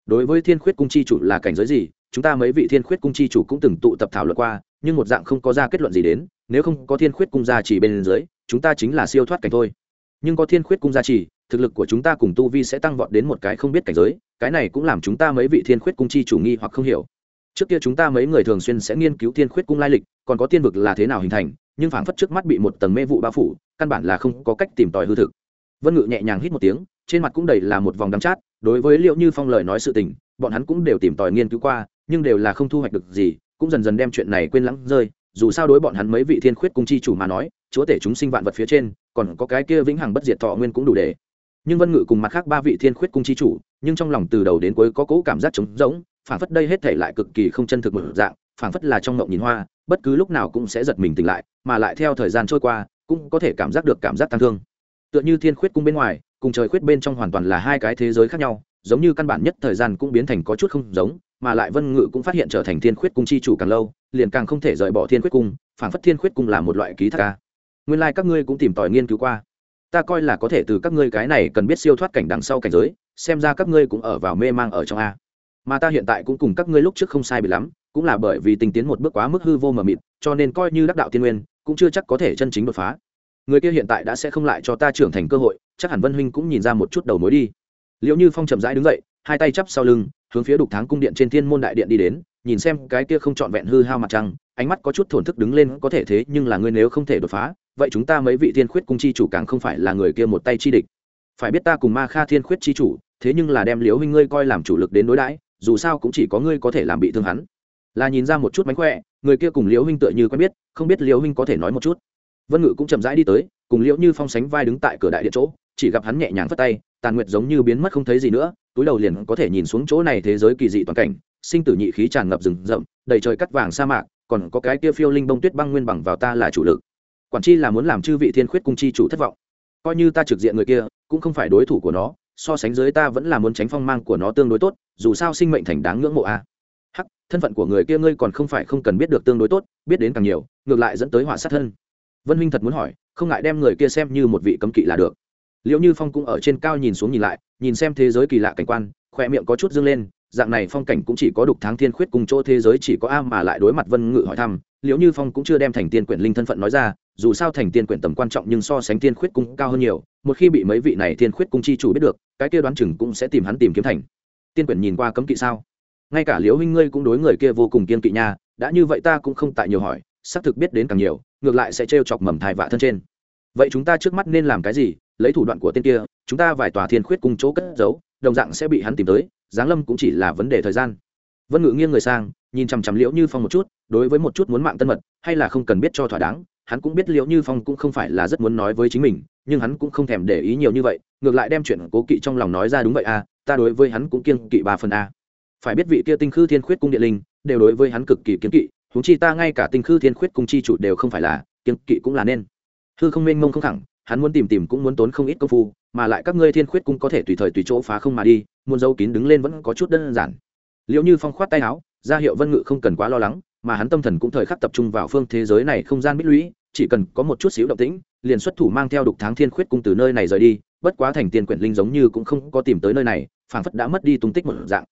Đối với thiên khuyết cung chi chủ là cảnh giới gì, chúng ta mấy vị thiên khuyết cung chi chủ cũng từng tụ tập thảo luận qua, nhưng một dạng không có ra kết luận gì đến, nếu không có thiên khuyết cung gia chỉ bên dưới, chúng ta chính là siêu thoát cảnh thôi. Nhưng có thiên khuyết cung gia trì, thực lực của chúng ta cùng tu vi sẽ tăng vọt đến một cái không biết cảnh giới, cái này cũng làm chúng ta mấy vị thiên khuyết cung chi chủ nghi hoặc không hiểu. Trước kia chúng ta mấy người thường xuyên sẽ nghiên cứu thiên khuyết cung lai lịch, còn có tiên vực là thế nào hình thành, nhưng phảng phất trước mắt bị một tầng mê vụ bao phủ, căn bản là không có cách tìm tòi hư thực. Vân ngự nhẹ nhàng hít một tiếng trên mặt cũng đầy là một vòng đắm chát, đối với liệu như phong lời nói sự tình, bọn hắn cũng đều tìm tòi nghiên cứu qua, nhưng đều là không thu hoạch được gì, cũng dần dần đem chuyện này quên lắng rơi, dù sao đối bọn hắn mấy vị thiên khuyết cung chi chủ mà nói, chúa tể chúng sinh vạn vật phía trên, còn có cái kia vĩnh hằng bất diệt thọ nguyên cũng đủ để. Nhưng vân ngự cùng mặt khác ba vị thiên khuyết cung chi chủ, nhưng trong lòng từ đầu đến cuối có cỗ cảm giác trống rỗng phản phất đây hết thể lại cực kỳ không chân thực một dạng phản phất là trong ngộng nhìn hoa, bất cứ lúc nào cũng sẽ giật mình tỉnh lại, mà lại theo thời gian trôi qua, cũng có thể cảm giác được cảm giác tăng thương. Tựa như thiên khuyết cung bên ngoài cùng trời khuyết bên trong hoàn toàn là hai cái thế giới khác nhau, giống như căn bản nhất thời gian cũng biến thành có chút không giống, mà lại vân ngự cũng phát hiện trở thành thiên khuyết cung chi chủ càng lâu, liền càng không thể rời bỏ thiên khuyết cung phản phất thiên khuyết cung là một loại ký thác ca nguyên lai、like、các ngươi cũng tìm tòi nghiên cứu qua. Ta coi là có thể từ các ngươi cái này cần biết siêu thoát cảnh đằng sau cảnh giới, xem ra các ngươi cũng ở vào mê mang ở trong a. Mà ta hiện tại cũng cùng các ngươi lúc trước không sai bị lắm, cũng là bởi vì tình tiến một bước quá mức hư vô mờ mịt, cho nên coi như đắc đạo tiên nguyên, cũng chưa chắc có thể chân chính đột phá người kia hiện tại đã sẽ không lại cho ta trưởng thành cơ hội, chắc hẳn vân huynh cũng nhìn ra một chút đầu mối đi. Liệu như phong chậm rãi đứng dậy, hai tay chắp sau lưng, hướng phía đục tháng cung điện trên thiên môn đại điện đi đến, nhìn xem cái kia không trọn vẹn hư hao mặt trăng, ánh mắt có chút thổn thức đứng lên, có thể thế nhưng là ngươi nếu không thể đột phá, vậy chúng ta mấy vị thiên khuyết cung chi chủ càng không phải là người kia một tay chi địch. Phải biết ta cùng ma kha thiên khuyết chi chủ, thế nhưng là đem liễu huynh ngươi coi làm chủ lực đến đối đãi, dù sao cũng chỉ có ngươi có thể làm bị thương hắn. Là nhìn ra một chút mánh khỏe, người kia cùng liễu huynh tựa như quen biết, không biết liễu huynh có thể nói một chút vân ngự cũng chậm rãi đi tới, cùng liễu như phong sánh vai đứng tại cửa đại điện chỗ, chỉ gặp hắn nhẹ nhàng phất tay, tàn nguyệt giống như biến mất không thấy gì nữa, túi đầu liền có thể nhìn xuống chỗ này thế giới kỳ dị toàn cảnh, sinh tử nhị khí tràn ngập rừng rậm, đầy trời cắt vàng sa mạc, còn có cái kia phiêu linh bông tuyết băng nguyên bằng vào ta là chủ lực. Quản chi là muốn làm chư vị thiên khuyết cung chi chủ thất vọng. Coi như ta trực diện người kia, cũng không phải đối thủ của nó, so sánh dưới ta vẫn là muốn tránh phong mang của nó tương đối tốt, dù sao sinh mệnh thành đáng ngưỡng mộ a. À. hắc, thân phận của người kia ngươi còn không phải không cần biết được tương đối tốt, biết đến càng nhiều, ngược lại dẫn tới họa sát thân vân huynh thật muốn hỏi, không ngại đem người kia xem như một vị cấm kỵ là được. Liệu như phong cũng ở trên cao nhìn xuống nhìn lại, nhìn xem thế giới kỳ lạ cảnh quan khoe miệng có chút dâng lên, dạng này phong cảnh cũng chỉ có đục tháng thiên khuyết cùng chỗ thế giới chỉ có a mà lại đối mặt vân ngự hỏi thăm, liễu như phong cũng chưa đem thành tiên quyển linh thân phận nói ra, dù sao thành tiên quyển tầm quan trọng nhưng so sánh tiên khuyết cung cao hơn nhiều, một khi bị mấy vị này tiên khuyết cung chi chủ biết được, cái kia đoán chừng cũng sẽ tìm hắn tìm kiếm thành. Tiên quyển nhìn qua cấm kỵ sao? Ngay cả liễu huynh ngươi cũng đối người kia vô cùng kiên kỵ nha, đã như vậy ta cũng không tại nhiều hỏi, xác thực biết đến càng nhiều ngược lại sẽ trêu chọc mầm thai vạ thân trên. Vậy chúng ta trước mắt nên làm cái gì? Lấy thủ đoạn của tên kia chúng ta vài tòa thiên khuyết cùng chỗ cất giấu đồng dạng sẽ bị hắn tìm tới giáng lâm cũng chỉ là vấn đề thời gian. Vân ngự nghiêng người sang nhìn chằm chằm liễu như phong một chút đối với một chút muốn mạng tân mật hay là không cần biết cho thỏa đáng hắn cũng biết liễu như phong cũng không phải là rất muốn nói với chính mình nhưng hắn cũng không thèm để ý nhiều như vậy ngược lại đem chuyện cố kỵ trong lòng nói ra đúng vậy a à, ta đối với hắn cũng kiên kỵ ba phần a. Phải biết vị kia tinh khư thiên khuyết cung điện linh đều đối với hắn cực kỳ kiên kỵ huống chi ta ngay cả tinh khư thiên khuyết cung chi chủ đều không phải là kiên kỵ cũng là nên. Hư không mênh mông không thẳng hắn muốn tìm tìm cũng muốn tốn không ít công phu, mà lại các ngươi thiên khuyết cung có thể tùy thời tùy chỗ phá không mà đi, muốn dấu kín đứng lên vẫn có chút đơn giản. Liệu như phong khoát tay áo, ra hiệu vân ngự không cần quá lo lắng, mà hắn tâm thần cũng thời khắc tập trung vào phương thế giới này không gian bích lũy, chỉ cần có một chút xíu động tĩnh, liền xuất thủ mang theo đục tháng thiên khuyết cung từ nơi này rời đi, bất quá thành tiên quyển linh giống như cũng không có tìm tới nơi này, phảng phất đã mất đi tung tích một dạng.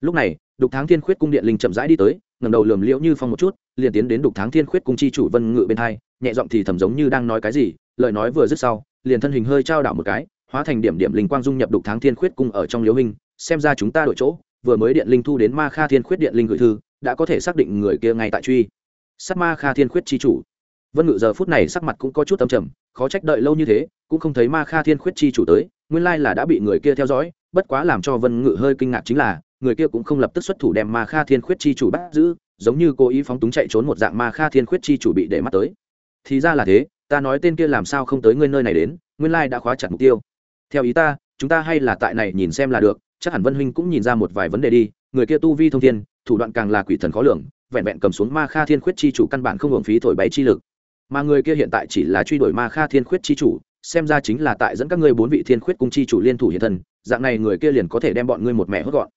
Lúc này, đục tháng thiên khuyết cung điện linh chậm rãi đi tới ngẩng đầu lườm liễu như phong một chút, liền tiến đến đục tháng thiên khuyết cung chi chủ vân ngự bên hai, nhẹ giọng thì thầm giống như đang nói cái gì, lời nói vừa dứt sau, liền thân hình hơi trao đảo một cái, hóa thành điểm điểm linh quang dung nhập đục tháng thiên khuyết cung ở trong liễu hình xem ra chúng ta đổi chỗ, vừa mới điện linh thu đến ma kha thiên khuyết điện linh gửi thư, đã có thể xác định người kia ngay tại truy. Sát ma kha thiên khuyết chi chủ. Vân ngự giờ phút này sắc mặt cũng có chút âm trầm, khó trách đợi lâu như thế, cũng không thấy ma kha thiên khuyết chi chủ tới, nguyên lai là đã bị người kia theo dõi, bất quá làm cho vân ngự hơi kinh ngạc chính là người kia cũng không lập tức xuất thủ đem ma kha thiên khuyết chi chủ bắt giữ giống như cố ý phóng túng chạy trốn một dạng ma kha thiên khuyết chi chủ bị để mắt tới. Thì ra là thế ta nói tên kia làm sao không tới ngươi nơi này đến nguyên lai đã khóa chặt mục tiêu. Theo ý ta chúng ta hay là tại này nhìn xem là được chắc hẳn vân huynh cũng nhìn ra một vài vấn đề đi người kia tu vi thông thiên thủ đoạn càng là quỷ thần khó lường vẹn vẹn cầm xuống ma kha thiên khuyết chi chủ căn bản không hưởng phí thổi bay chi lực. Mà người kia hiện tại chỉ là truy đuổi ma kha thiên khuyết chi chủ xem ra chính là tại dẫn các ngươi bốn vị thiên khuyết cung chi chủ liên thủ hiện thần, dạng này người kia liền có thể đem bọn ngươi một mẹ hốt gọn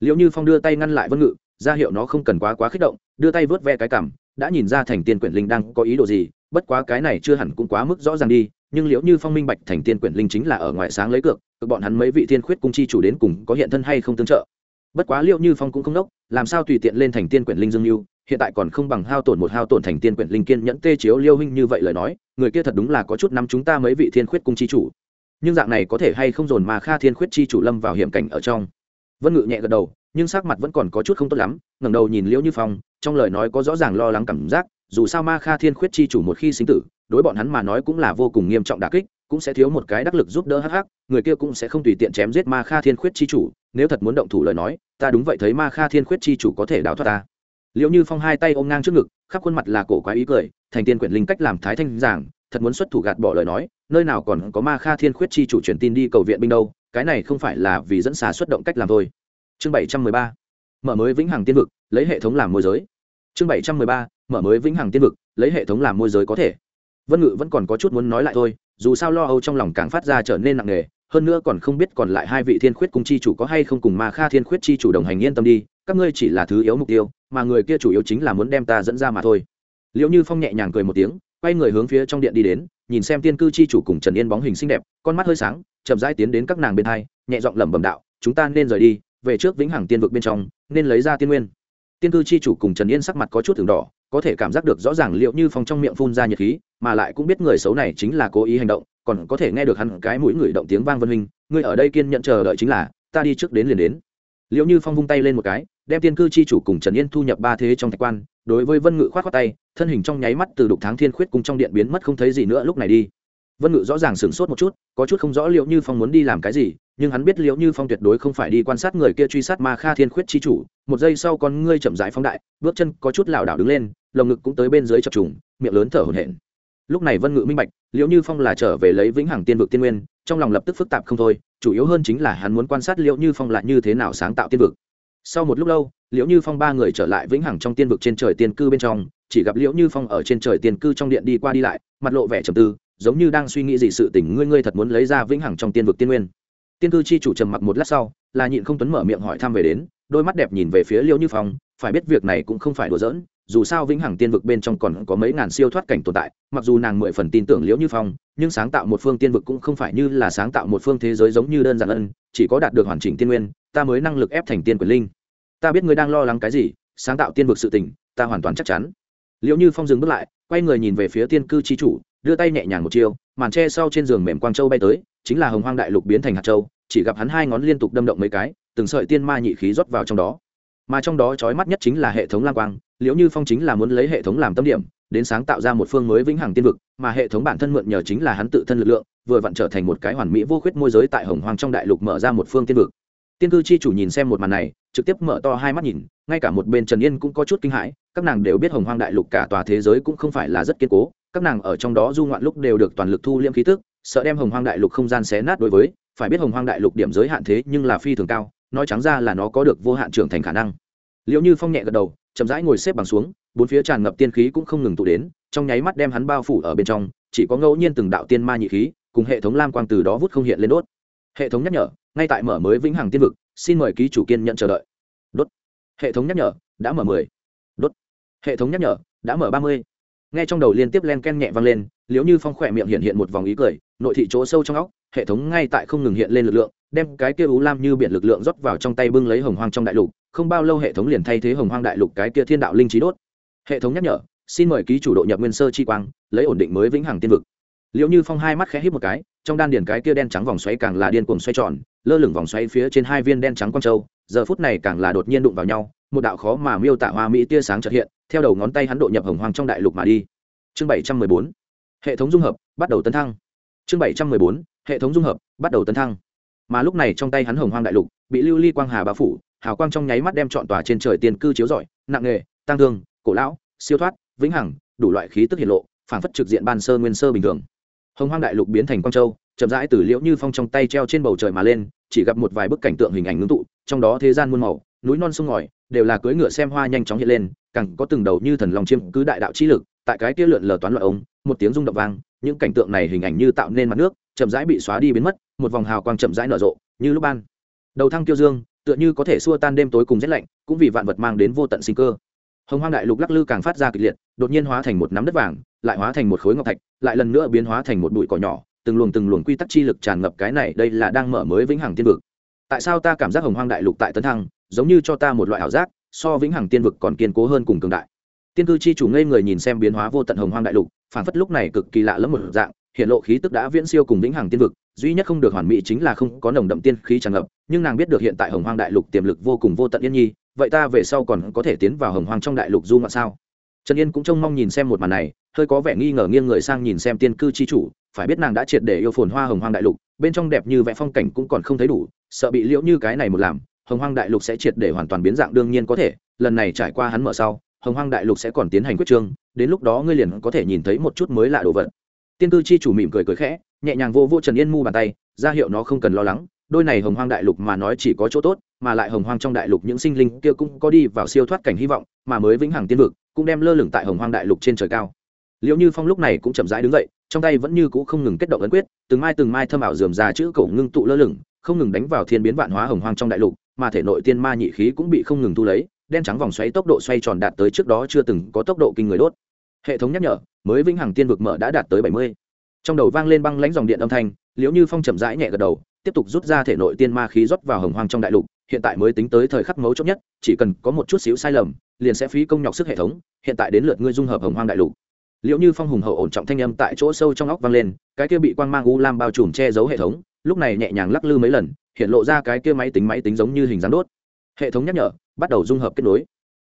liệu như phong đưa tay ngăn lại vân ngự, ra hiệu nó không cần quá quá kích động, đưa tay vớt ve cái cảm đã nhìn ra thành tiên quyển linh đang có ý đồ gì, bất quá cái này chưa hẳn cũng quá mức rõ ràng đi, nhưng liệu như phong minh bạch thành tiên quyển linh chính là ở ngoài sáng lấy cược cực bọn hắn mấy vị thiên khuyết cung chi chủ đến cùng có hiện thân hay không tương trợ. Bất quá liệu như phong cũng không đốc làm sao tùy tiện lên thành tiên quyển linh dương lưu hiện tại còn không bằng hao tổn một hao tổn thành tiên quyển linh kiên nhẫn tê chiếu liêu huynh như vậy lời nói, người kia thật đúng là có chút năm chúng ta mấy vị thiên khuyết cung chi chủ. Nhưng dạng này có thể hay không dồn mà kha thiên khuyết chi chủ lâm vào hiểm cảnh ở trong? Vân ngự nhẹ gật đầu, nhưng sắc mặt vẫn còn có chút không tốt lắm, ngẩng đầu nhìn liễu như phong, trong lời nói có rõ ràng lo lắng cảm giác, dù sao ma kha thiên khuyết chi chủ một khi sinh tử, đối bọn hắn mà nói cũng là vô cùng nghiêm trọng đà kích, cũng sẽ thiếu một cái đắc lực giúp đỡ hắc hắc, người kia cũng sẽ không tùy tiện chém giết ma kha thiên khuyết chi chủ, nếu thật muốn động thủ lời nói, ta đúng vậy thấy ma kha thiên khuyết chi chủ có thể đào thoát ta. Liệu như phong hai tay ôm ngang trước ngực, khắp khuôn mặt là cổ quái ý cười, thành tiên quyển linh cách làm thái thanh giảng, thật muốn xuất thủ gạt bỏ lời nói, nơi nào còn có ma kha thiên khuyết chi chủ truyền tin đi cầu viện binh đâu cái này không phải là vì dẫn xà xuất động cách làm thôi. Chương bảy trăm mười ba, mở mới vĩnh hằng tiên vực, lấy hệ thống làm môi giới. Chương bảy trăm mười ba, mở mới vĩnh hằng tiên vực, lấy hệ thống làm môi giới có thể. Vân ngự vẫn còn có chút muốn nói lại thôi, dù sao lo âu trong lòng càng phát ra trở nên nặng nề, hơn nữa còn không biết còn lại hai vị thiên khuyết cung chi chủ có hay không cùng ma kha thiên khuyết chi chủ đồng hành yên tâm đi, các ngươi chỉ là thứ yếu mục tiêu, mà người kia chủ yếu chính là muốn đem ta dẫn ra mà thôi. Liệu như phong nhẹ nhàng cười một tiếng, quay người hướng phía trong điện đi đến, nhìn xem tiên cư chi chủ cùng trần yên bóng hình xinh đẹp, con mắt hơi sáng chậm rãi tiến đến các nàng bên hai, nhẹ giọng lẩm bẩm đạo, chúng ta nên rời đi, về trước vĩnh hằng tiên vực bên trong, nên lấy ra tiên nguyên. Tiên cư chi chủ cùng trần yên sắc mặt có chút thường đỏ, có thể cảm giác được rõ ràng liệu như phong trong miệng phun ra nhiệt khí, mà lại cũng biết người xấu này chính là cố ý hành động, còn có thể nghe được hắn cái mũi người động tiếng vang vân minh ngươi ở đây kiên nhận chờ đợi chính là, ta đi trước đến liền đến. Liệu như phong vung tay lên một cái, đem tiên cư chi chủ cùng trần yên thu nhập ba thế trong thạch quan, đối với vân ngự khoát khoát tay, thân hình trong nháy mắt từ đục tháng thiên khuyết cùng trong điện biến mất không thấy gì nữa lúc này đi vân ngự rõ ràng sửng sốt một chút, có chút không rõ liệu như phong muốn đi làm cái gì, nhưng hắn biết liệu như phong tuyệt đối không phải đi quan sát người kia truy sát ma kha thiên khuyết chi chủ. Một giây sau con ngươi chậm rãi phóng đại, bước chân có chút lảo đảo đứng lên, lồng ngực cũng tới bên dưới chập trùng, miệng lớn thở hổn hển. Lúc này vân ngự minh bạch liệu như phong là trở về lấy vĩnh hằng tiên vực tiên nguyên, trong lòng lập tức phức tạp không thôi, chủ yếu hơn chính là hắn muốn quan sát liệu như phong là như thế nào sáng tạo tiên vực. Sau một lúc lâu liệu như phong ba người trở lại vĩnh hằng trong tiên vực trên trời tiên cư bên trong, chỉ gặp liễu như phong ở trên trời tiên cư trong điện đi qua đi lại, mặt lộ vẻ trầm tư giống như đang suy nghĩ gì sự tình, ngươi ngươi thật muốn lấy ra vĩnh hằng trong tiên vực tiên nguyên. Tiên cư chi chủ trầm mặc một lát sau, là nhịn không tuấn mở miệng hỏi thăm về đến, đôi mắt đẹp nhìn về phía liễu như phong, phải biết việc này cũng không phải đùa giỡn, dù sao vĩnh hằng tiên vực bên trong còn có mấy ngàn siêu thoát cảnh tồn tại, mặc dù nàng mười phần tin tưởng liễu như phong, nhưng sáng tạo một phương tiên vực cũng không phải như là sáng tạo một phương thế giới giống như đơn giản ân chỉ có đạt được hoàn chỉnh tiên nguyên, ta mới năng lực ép thành tiên quyền linh. Ta biết ngươi đang lo lắng cái gì, sáng tạo tiên vực sự tình, ta hoàn toàn chắc chắn. Liễu như phong dừng bước lại, quay người nhìn về phía tiên cư chi chủ đưa tay nhẹ nhàng một chiêu, màn tre sau trên giường mềm quang châu bay tới, chính là hồng hoang đại lục biến thành hạt châu, chỉ gặp hắn hai ngón liên tục đâm động mấy cái, từng sợi tiên ma nhị khí rót vào trong đó. Mà trong đó trói mắt nhất chính là hệ thống lam quang, liễu như phong chính là muốn lấy hệ thống làm tâm điểm, đến sáng tạo ra một phương mới vĩnh hằng tiên vực, mà hệ thống bản thân mượn nhờ chính là hắn tự thân lực lượng, vừa vặn trở thành một cái hoàn mỹ vô khuyết môi giới tại hồng hoàng trong đại lục mở ra một phương tiên vực. Tiên cư chi chủ nhìn xem một màn này, trực tiếp mở to hai mắt nhìn, ngay cả một bên trần yên cũng có chút kinh hãi, các nàng đều biết hồng hoang đại lục cả tòa thế giới cũng không phải là rất kiên cố các nàng ở trong đó du ngoạn lúc đều được toàn lực thu liêm khí tức, sợ đem hồng hoang đại lục không gian xé nát đối với, phải biết hồng hoang đại lục điểm giới hạn thế nhưng là phi thường cao, nói trắng ra là nó có được vô hạn trưởng thành khả năng. Liệu như phong nhẹ gật đầu, chậm rãi ngồi xếp bằng xuống, bốn phía tràn ngập tiên khí cũng không ngừng tụ đến, trong nháy mắt đem hắn bao phủ ở bên trong, chỉ có ngẫu nhiên từng đạo tiên ma nhị khí, cùng hệ thống lam quang từ đó vút không hiện lên đốt. Hệ thống nhắc nhở, ngay tại mở mới vĩnh hằng tiên vực, xin mời ký chủ kiên nhận chờ đợi. Đốt. Hệ thống nhắc nhở, đã mở mười. Đốt. Hệ thống nhắc nhở, đã mở ba mươi nghe trong đầu liên tiếp len ken nhẹ vang lên liếu như phong khỏe miệng hiện hiện một vòng ý cười, nội thị chỗ sâu trong óc, hệ thống ngay tại không ngừng hiện lên lực lượng, đem cái kia ú lam như biển lực lượng rót vào trong tay bưng lấy hồng hoang trong đại lục, không bao lâu hệ thống liền thay thế hồng hoang đại lục cái kia thiên đạo linh trí đốt. Hệ thống nhắc nhở, xin mời ký chủ độ nhập nguyên sơ chi quang, lấy ổn định mới vĩnh hằng tiên vực. Liệu như phong hai mắt khẽ hít một cái, trong đan điền cái kia đen trắng vòng xoáy càng là điên cuồng xoay tròn, lơ lửng vòng xoáy phía trên hai viên đen trắng quang châu, giờ phút này càng là đột nhiên đụng vào nhau một đạo khó mà miêu tả hoa mỹ tia sáng chợt hiện, theo đầu ngón tay hắn độ nhập hồng hoang trong đại lục mà đi. Chương bảy trăm mười bốn, hệ thống dung hợp, bắt đầu tấn thăng. Chương bảy trăm mười bốn, hệ thống dung hợp, bắt đầu tấn thăng. Mà lúc này trong tay hắn hồng hoang đại lục, bị lưu ly quang hà bao phủ, hào quang trong nháy mắt đem trọn tòa trên trời tiền cư chiếu rọi, nặng nghề tăng thương, cổ lão, siêu thoát, vĩnh hằng, đủ loại khí tức hiện lộ phản phất trực diện ban sơ nguyên sơ bình thường. Hồng hoang đại lục biến thành quang châu, chậm rãi từ liễu như phong trong tay treo trên bầu trời mà lên, chỉ gặp một vài bức cảnh tượng hình ảnh ngưng tụ, trong đó thế gian muôn màu, núi non sông ngòi đều là cưỡi ngựa xem hoa nhanh chóng hiện lên, càng có từng đầu như thần long chiêm cứ đại đạo chi lực, tại cái kia lượn lờ toán loại ống một tiếng rung động vang, những cảnh tượng này hình ảnh như tạo nên mặt nước, chậm rãi bị xóa đi biến mất, một vòng hào quang chậm rãi nở rộ, như lúc ban. Đầu thăng tiêu dương, tựa như có thể xua tan đêm tối cùng rét lạnh, cũng vì vạn vật mang đến vô tận sinh cơ. Hồng hoang đại lục lắc lư càng phát ra kịch liệt, đột nhiên hóa thành một nắm đất vàng, lại hóa thành một khối ngọc thạch, lại lần nữa biến hóa thành một bụi cỏ nhỏ, từng luồng từng luồng quy tắc chi lực tràn ngập cái này, đây là đang mở mới vĩnh hằng tiên vực. Tại sao ta cảm giác hồng hoang đại lục tại tấn thăng giống như cho ta một loại ảo giác, so vĩnh hằng tiên vực còn kiên cố hơn cùng cường đại. Tiên cư chi chủ ngây người nhìn xem biến hóa vô tận hồng hoang đại lục phản phất lúc này cực kỳ lạ lẫm một dạng, hiện lộ khí tức đã viễn siêu cùng vĩnh hằng tiên vực, duy nhất không được hoàn mỹ chính là không có nồng đậm tiên khí tràn ngập, nhưng nàng biết được hiện tại hồng hoang đại lục tiềm lực vô cùng vô tận yên nhi, vậy ta về sau còn có thể tiến vào hồng hoang trong đại lục du ngoạn sao? Trần yên cũng trông mong nhìn xem một màn này, hơi có vẻ nghi ngờ nghiêng người sang nhìn xem tiên cư chi chủ, phải biết nàng đã triệt để yêu phồn hoa hồng hoang đại lục, bên trong đẹp như vẽ phong cảnh cũng còn không thấy đủ, sợ bị liễu như cái này một làm hồng hoang đại lục sẽ triệt để hoàn toàn biến dạng đương nhiên có thể, lần này trải qua hắn mở sau, hồng hoang đại lục sẽ còn tiến hành quyết trương, đến lúc đó ngươi liền có thể nhìn thấy một chút mới lạ đồ vật. Tiên cư chi chủ mỉm cười cười khẽ, nhẹ nhàng vô vô trần yên mu bàn tay, ra hiệu nó không cần lo lắng, đôi này hồng hoang đại lục mà nói chỉ có chỗ tốt, mà lại hồng hoang trong đại lục những sinh linh kia cũng có đi vào siêu thoát cảnh hy vọng, mà mới vĩnh hằng tiên vực cũng đem lơ lửng tại hồng hoang đại lục trên trời cao. Liệu như phong lúc này cũng chậm rãi đứng dậy, trong tay vẫn như cũ không ngừng kết động ấn quyết, từng mai từng mai thâm ảo dườm già chữ cổ ngưng tụ lơ lửng, không ngừng đánh vào thiên biến vạn hóa hồng hoang trong đại lục mà thể nội tiên ma nhị khí cũng bị không ngừng thu lấy, đen trắng vòng xoáy tốc độ xoay tròn đạt tới trước đó chưa từng có tốc độ kinh người đốt. Hệ thống nhắc nhở, mới vĩnh hằng tiên vực mở đã đạt tới bảy mươi. Trong đầu vang lên băng lãnh dòng điện âm thanh, liễu như phong chậm rãi nhẹ gật đầu, tiếp tục rút ra thể nội tiên ma khí rót vào hồng hoang trong đại lục, hiện tại mới tính tới thời khắc mấu chốt nhất, chỉ cần có một chút xíu sai lầm, liền sẽ phí công nhọc sức hệ thống, hiện tại đến lượt ngươi dung hợp hồng hoang đại lục. Liệu như phong hùng hậu ổn trọng thanh âm tại chỗ sâu trong óc vang lên, cái kia bị quang mang u lam bao trùm che giấu hệ thống, lúc này nhẹ nhàng lắc lư mấy lần hiện lộ ra cái kia máy tính máy tính giống như hình dáng đốt. Hệ thống nhắc nhở, bắt đầu dung hợp kết nối.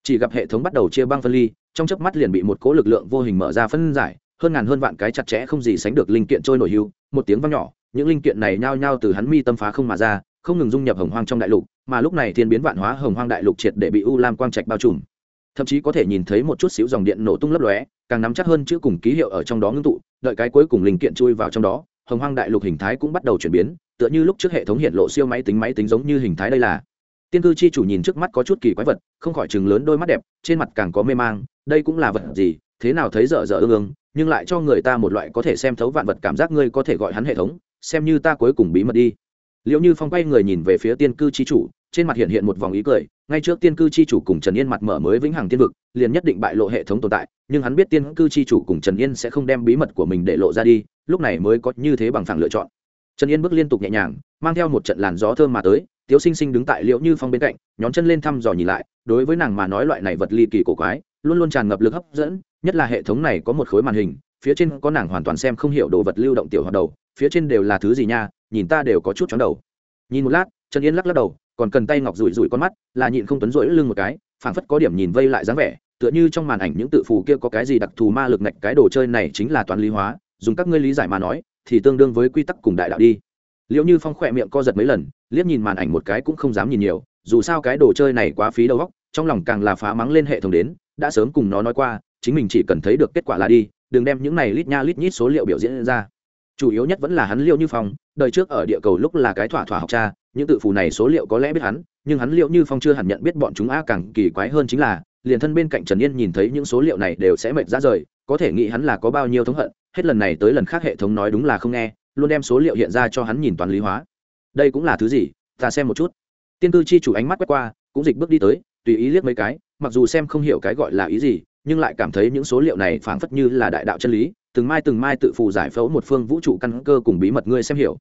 Chỉ gặp hệ thống bắt đầu chia băng phân ly, trong chớp mắt liền bị một cố lực lượng vô hình mở ra phân giải, hơn ngàn hơn vạn cái chặt chẽ không gì sánh được linh kiện trôi nổi hưu, một tiếng vang nhỏ, những linh kiện này nhao nhao từ hắn mi tâm phá không mà ra, không ngừng dung nhập hồng hoang trong đại lục, mà lúc này thiên biến vạn hóa hồng hoang đại lục triệt để bị u lam quang trạch bao trùm. Thậm chí có thể nhìn thấy một chút xíu dòng điện nổ tung lấp lóe, càng nắm chắc hơn chữ cùng ký hiệu ở trong đó ngưng tụ, đợi cái cuối cùng linh kiện chui vào trong đó hồng hoang đại lục hình thái cũng bắt đầu chuyển biến, tựa như lúc trước hệ thống hiện lộ siêu máy tính máy tính giống như hình thái đây là. Tiên cư chi chủ nhìn trước mắt có chút kỳ quái vật, không khỏi chừng lớn đôi mắt đẹp, trên mặt càng có mê mang, đây cũng là vật gì, thế nào thấy dở dở ương ương, nhưng lại cho người ta một loại có thể xem thấu vạn vật cảm giác ngươi có thể gọi hắn hệ thống, xem như ta cuối cùng bí mật đi. Liệu như phong quay người nhìn về phía tiên cư chi chủ, trên mặt hiện hiện một vòng ý cười ngay trước tiên cư chi chủ cùng trần yên mặt mở mới vĩnh hằng tiên vực, liền nhất định bại lộ hệ thống tồn tại, nhưng hắn biết tiên cư chi chủ cùng trần yên sẽ không đem bí mật của mình để lộ ra đi, lúc này mới có như thế bằng phẳng lựa chọn. Trần yên bước liên tục nhẹ nhàng, mang theo một trận làn gió thơm mà tới, tiếu sinh sinh đứng tại liệu như phong bên cạnh, nhón chân lên thăm dò nhìn lại, đối với nàng mà nói loại này vật ly kỳ cổ quái, luôn luôn tràn ngập lực hấp dẫn, nhất là hệ thống này có một khối màn hình, phía trên có nàng hoàn toàn xem không hiểu đồ vật lưu động tiểu hoạt đầu, phía trên đều là thứ gì nha, nhìn ta đều có chút chóng đầu. Nhìn một lát, trần yên lắc lắc đầu còn cần tay ngọc rủi rủi con mắt, là nhịn không tuấn rỗi lưng một cái, phảng phất có điểm nhìn vây lại dáng vẻ, tựa như trong màn ảnh những tự phù kia có cái gì đặc thù ma lực ngạch cái đồ chơi này chính là toán lý hóa, dùng các ngươi lý giải mà nói, thì tương đương với quy tắc cùng đại đạo đi. Liệu như phong khỏe miệng co giật mấy lần, liếc nhìn màn ảnh một cái cũng không dám nhìn nhiều, dù sao cái đồ chơi này quá phí đầu óc, trong lòng càng là phá mắng lên hệ thống đến, đã sớm cùng nó nói qua, chính mình chỉ cần thấy được kết quả là đi, đừng đem những này lít nha lít nhít số liệu biểu diễn ra. Chủ yếu nhất vẫn là hắn liệu như phong, đời trước ở địa cầu lúc là cái thỏa thỏa học cha những tự phù này số liệu có lẽ biết hắn, nhưng hắn liệu như phong chưa hẳn nhận biết bọn chúng a càng kỳ quái hơn chính là, liền thân bên cạnh trần yên nhìn thấy những số liệu này đều sẽ mệt ra rời, có thể nghĩ hắn là có bao nhiêu thống hận, hết lần này tới lần khác hệ thống nói đúng là không nghe, luôn đem số liệu hiện ra cho hắn nhìn toàn lý hóa. Đây cũng là thứ gì? Ta xem một chút. Tiên cư chi chủ ánh mắt quét qua, cũng dịch bước đi tới, tùy ý liếc mấy cái, mặc dù xem không hiểu cái gọi là ý gì, nhưng lại cảm thấy những số liệu này phảng phất như là đại đạo chân lý, từng mai từng mai tự phù giải phẫu một phương vũ trụ căn cơ cùng bí mật ngươi xem hiểu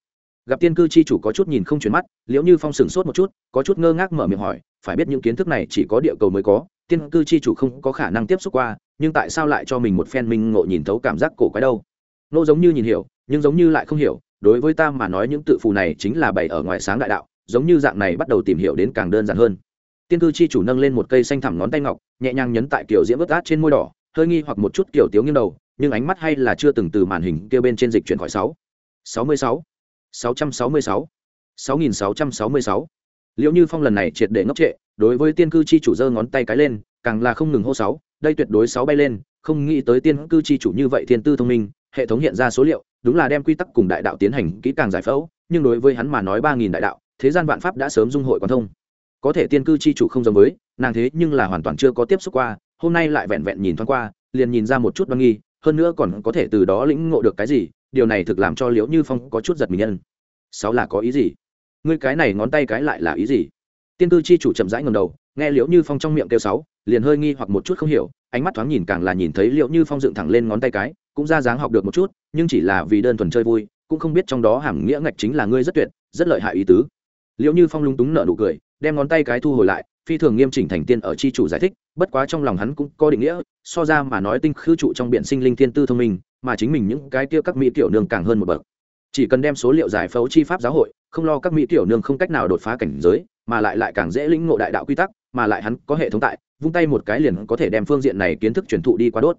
gặp tiên cư chi chủ có chút nhìn không chuyển mắt, liễu như phong sừng sốt một chút, có chút ngơ ngác mở miệng hỏi, phải biết những kiến thức này chỉ có địa cầu mới có, tiên cư chi chủ không có khả năng tiếp xúc qua, nhưng tại sao lại cho mình một phen minh ngộ nhìn thấu cảm giác cổ quái đâu? Nô giống như nhìn hiểu, nhưng giống như lại không hiểu, đối với ta mà nói những tự phù này chính là bày ở ngoài sáng đại đạo, giống như dạng này bắt đầu tìm hiểu đến càng đơn giản hơn. Tiên cư chi chủ nâng lên một cây xanh thẳm ngón tay ngọc, nhẹ nhàng nhấn tại kiểu diễm vớt át trên môi đỏ, hơi nghi hoặc một chút kiểu tiếu nghiêng đầu, nhưng ánh mắt hay là chưa từng từ màn hình kêu bên trên dịch chuyển khỏi sáu. Sáu mươi sáu sáu trăm sáu mươi sáu sáu nghìn sáu trăm sáu mươi sáu. Liệu như phong lần này triệt để ngốc trệ, đối với tiên cư chi chủ giơ ngón tay cái lên, càng là không ngừng hô sáu, đây tuyệt đối sáu bay lên, không nghĩ tới tiên cư chi chủ như vậy thiên tư thông minh, hệ thống hiện ra số liệu, đúng là đem quy tắc cùng đại đạo tiến hành kỹ càng giải phẫu, nhưng đối với hắn mà nói ba nghìn đại đạo, thế gian vạn pháp đã sớm dung hội quan thông. Có thể tiên cư chi chủ không giống với, nàng thế nhưng là hoàn toàn chưa có tiếp xúc qua, hôm nay lại vẹn vẹn nhìn thoáng qua, liền nhìn ra một chút văn nghi, hơn nữa còn có thể từ đó lĩnh ngộ được cái gì điều này thực làm cho liễu như phong có chút giật mình nhân. Sáu là có ý gì? Ngươi cái này ngón tay cái lại là ý gì? Tiên cư chi chủ chậm rãi ngầm đầu, nghe liễu như phong trong miệng kêu sáu, liền hơi nghi hoặc một chút không hiểu, ánh mắt thoáng nhìn càng là nhìn thấy liễu như phong dựng thẳng lên ngón tay cái, cũng ra dáng học được một chút, nhưng chỉ là vì đơn thuần chơi vui, cũng không biết trong đó hàm nghĩa ngạch chính là ngươi rất tuyệt, rất lợi hại ý tứ. Liễu như phong lúng túng nở nụ cười đem ngón tay cái thu hồi lại, phi thường nghiêm chỉnh thành tiên ở chi chủ giải thích, bất quá trong lòng hắn cũng có định nghĩa, so ra mà nói tinh khư trụ trong biển sinh linh thiên tư thông minh, mà chính mình những cái kia các mỹ tiểu nương càng hơn một bậc. Chỉ cần đem số liệu giải phẫu chi pháp giáo hội, không lo các mỹ tiểu nương không cách nào đột phá cảnh giới, mà lại lại càng dễ lĩnh ngộ đại đạo quy tắc, mà lại hắn có hệ thống tại, vung tay một cái liền có thể đem phương diện này kiến thức truyền thụ đi qua đốt.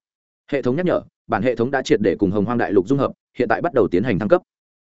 Hệ thống nhắc nhở, bản hệ thống đã triệt để cùng hồng hoang đại lục dung hợp, hiện tại bắt đầu tiến hành thăng cấp.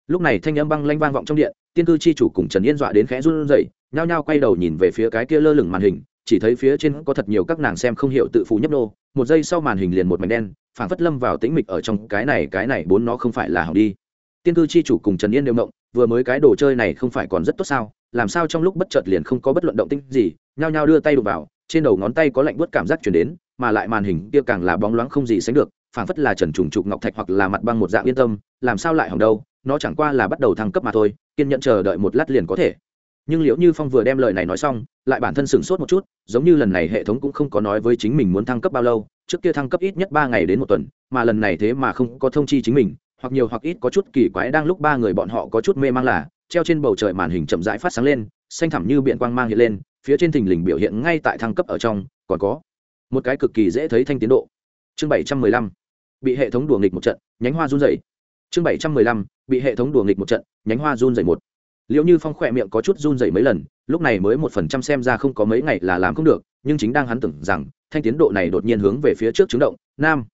Lúc này thanh âm băng lanh vang vọng trong điện, tiên cư chi chủ cùng trần yên dọa đến khẽ run rẩy nhao nhao quay đầu nhìn về phía cái kia lơ lửng màn hình, chỉ thấy phía trên có thật nhiều các nàng xem không hiểu tự phụ nhấp nô. Một giây sau màn hình liền một mảnh đen, phảng phất lâm vào tĩnh mịch ở trong cái này cái này bốn nó không phải là hỏng đi. Tiên cư chi chủ cùng trần yên đều mộng, vừa mới cái đồ chơi này không phải còn rất tốt sao? Làm sao trong lúc bất chợt liền không có bất luận động tinh gì, nhao nhao đưa tay đụng vào, trên đầu ngón tay có lạnh buốt cảm giác chuyển đến, mà lại màn hình kia càng là bóng loáng không gì sánh được, phảng phất là trần trùng trục ngọc thạch hoặc là mặt băng một dạng yên tâm, làm sao lại hỏng đâu? Nó chẳng qua là bắt đầu thăng cấp mà thôi, kiên nhẫn chờ đợi một lát liền có thể nhưng liệu như phong vừa đem lời này nói xong, lại bản thân sửng sốt một chút, giống như lần này hệ thống cũng không có nói với chính mình muốn thăng cấp bao lâu, trước kia thăng cấp ít nhất ba ngày đến một tuần, mà lần này thế mà không có thông chi chính mình, hoặc nhiều hoặc ít có chút kỳ quái đang lúc ba người bọn họ có chút mê mang là, treo trên bầu trời màn hình chậm rãi phát sáng lên, xanh thẳm như biện quang mang hiện lên, phía trên thình lình biểu hiện ngay tại thăng cấp ở trong, còn có một cái cực kỳ dễ thấy thanh tiến độ. Chương bảy trăm mười lăm, bị hệ thống đùa nghịch một trận, nhánh hoa run dày chương bảy trăm mười lăm, bị hệ thống đùa nghịch một trận, nhánh hoa run dày một liệu như phong khỏe miệng có chút run dậy mấy lần, lúc này mới một phần trăm xem ra không có mấy ngày là làm không được, nhưng chính đang hắn tưởng rằng, thanh tiến độ này đột nhiên hướng về phía trước chứng động, nam.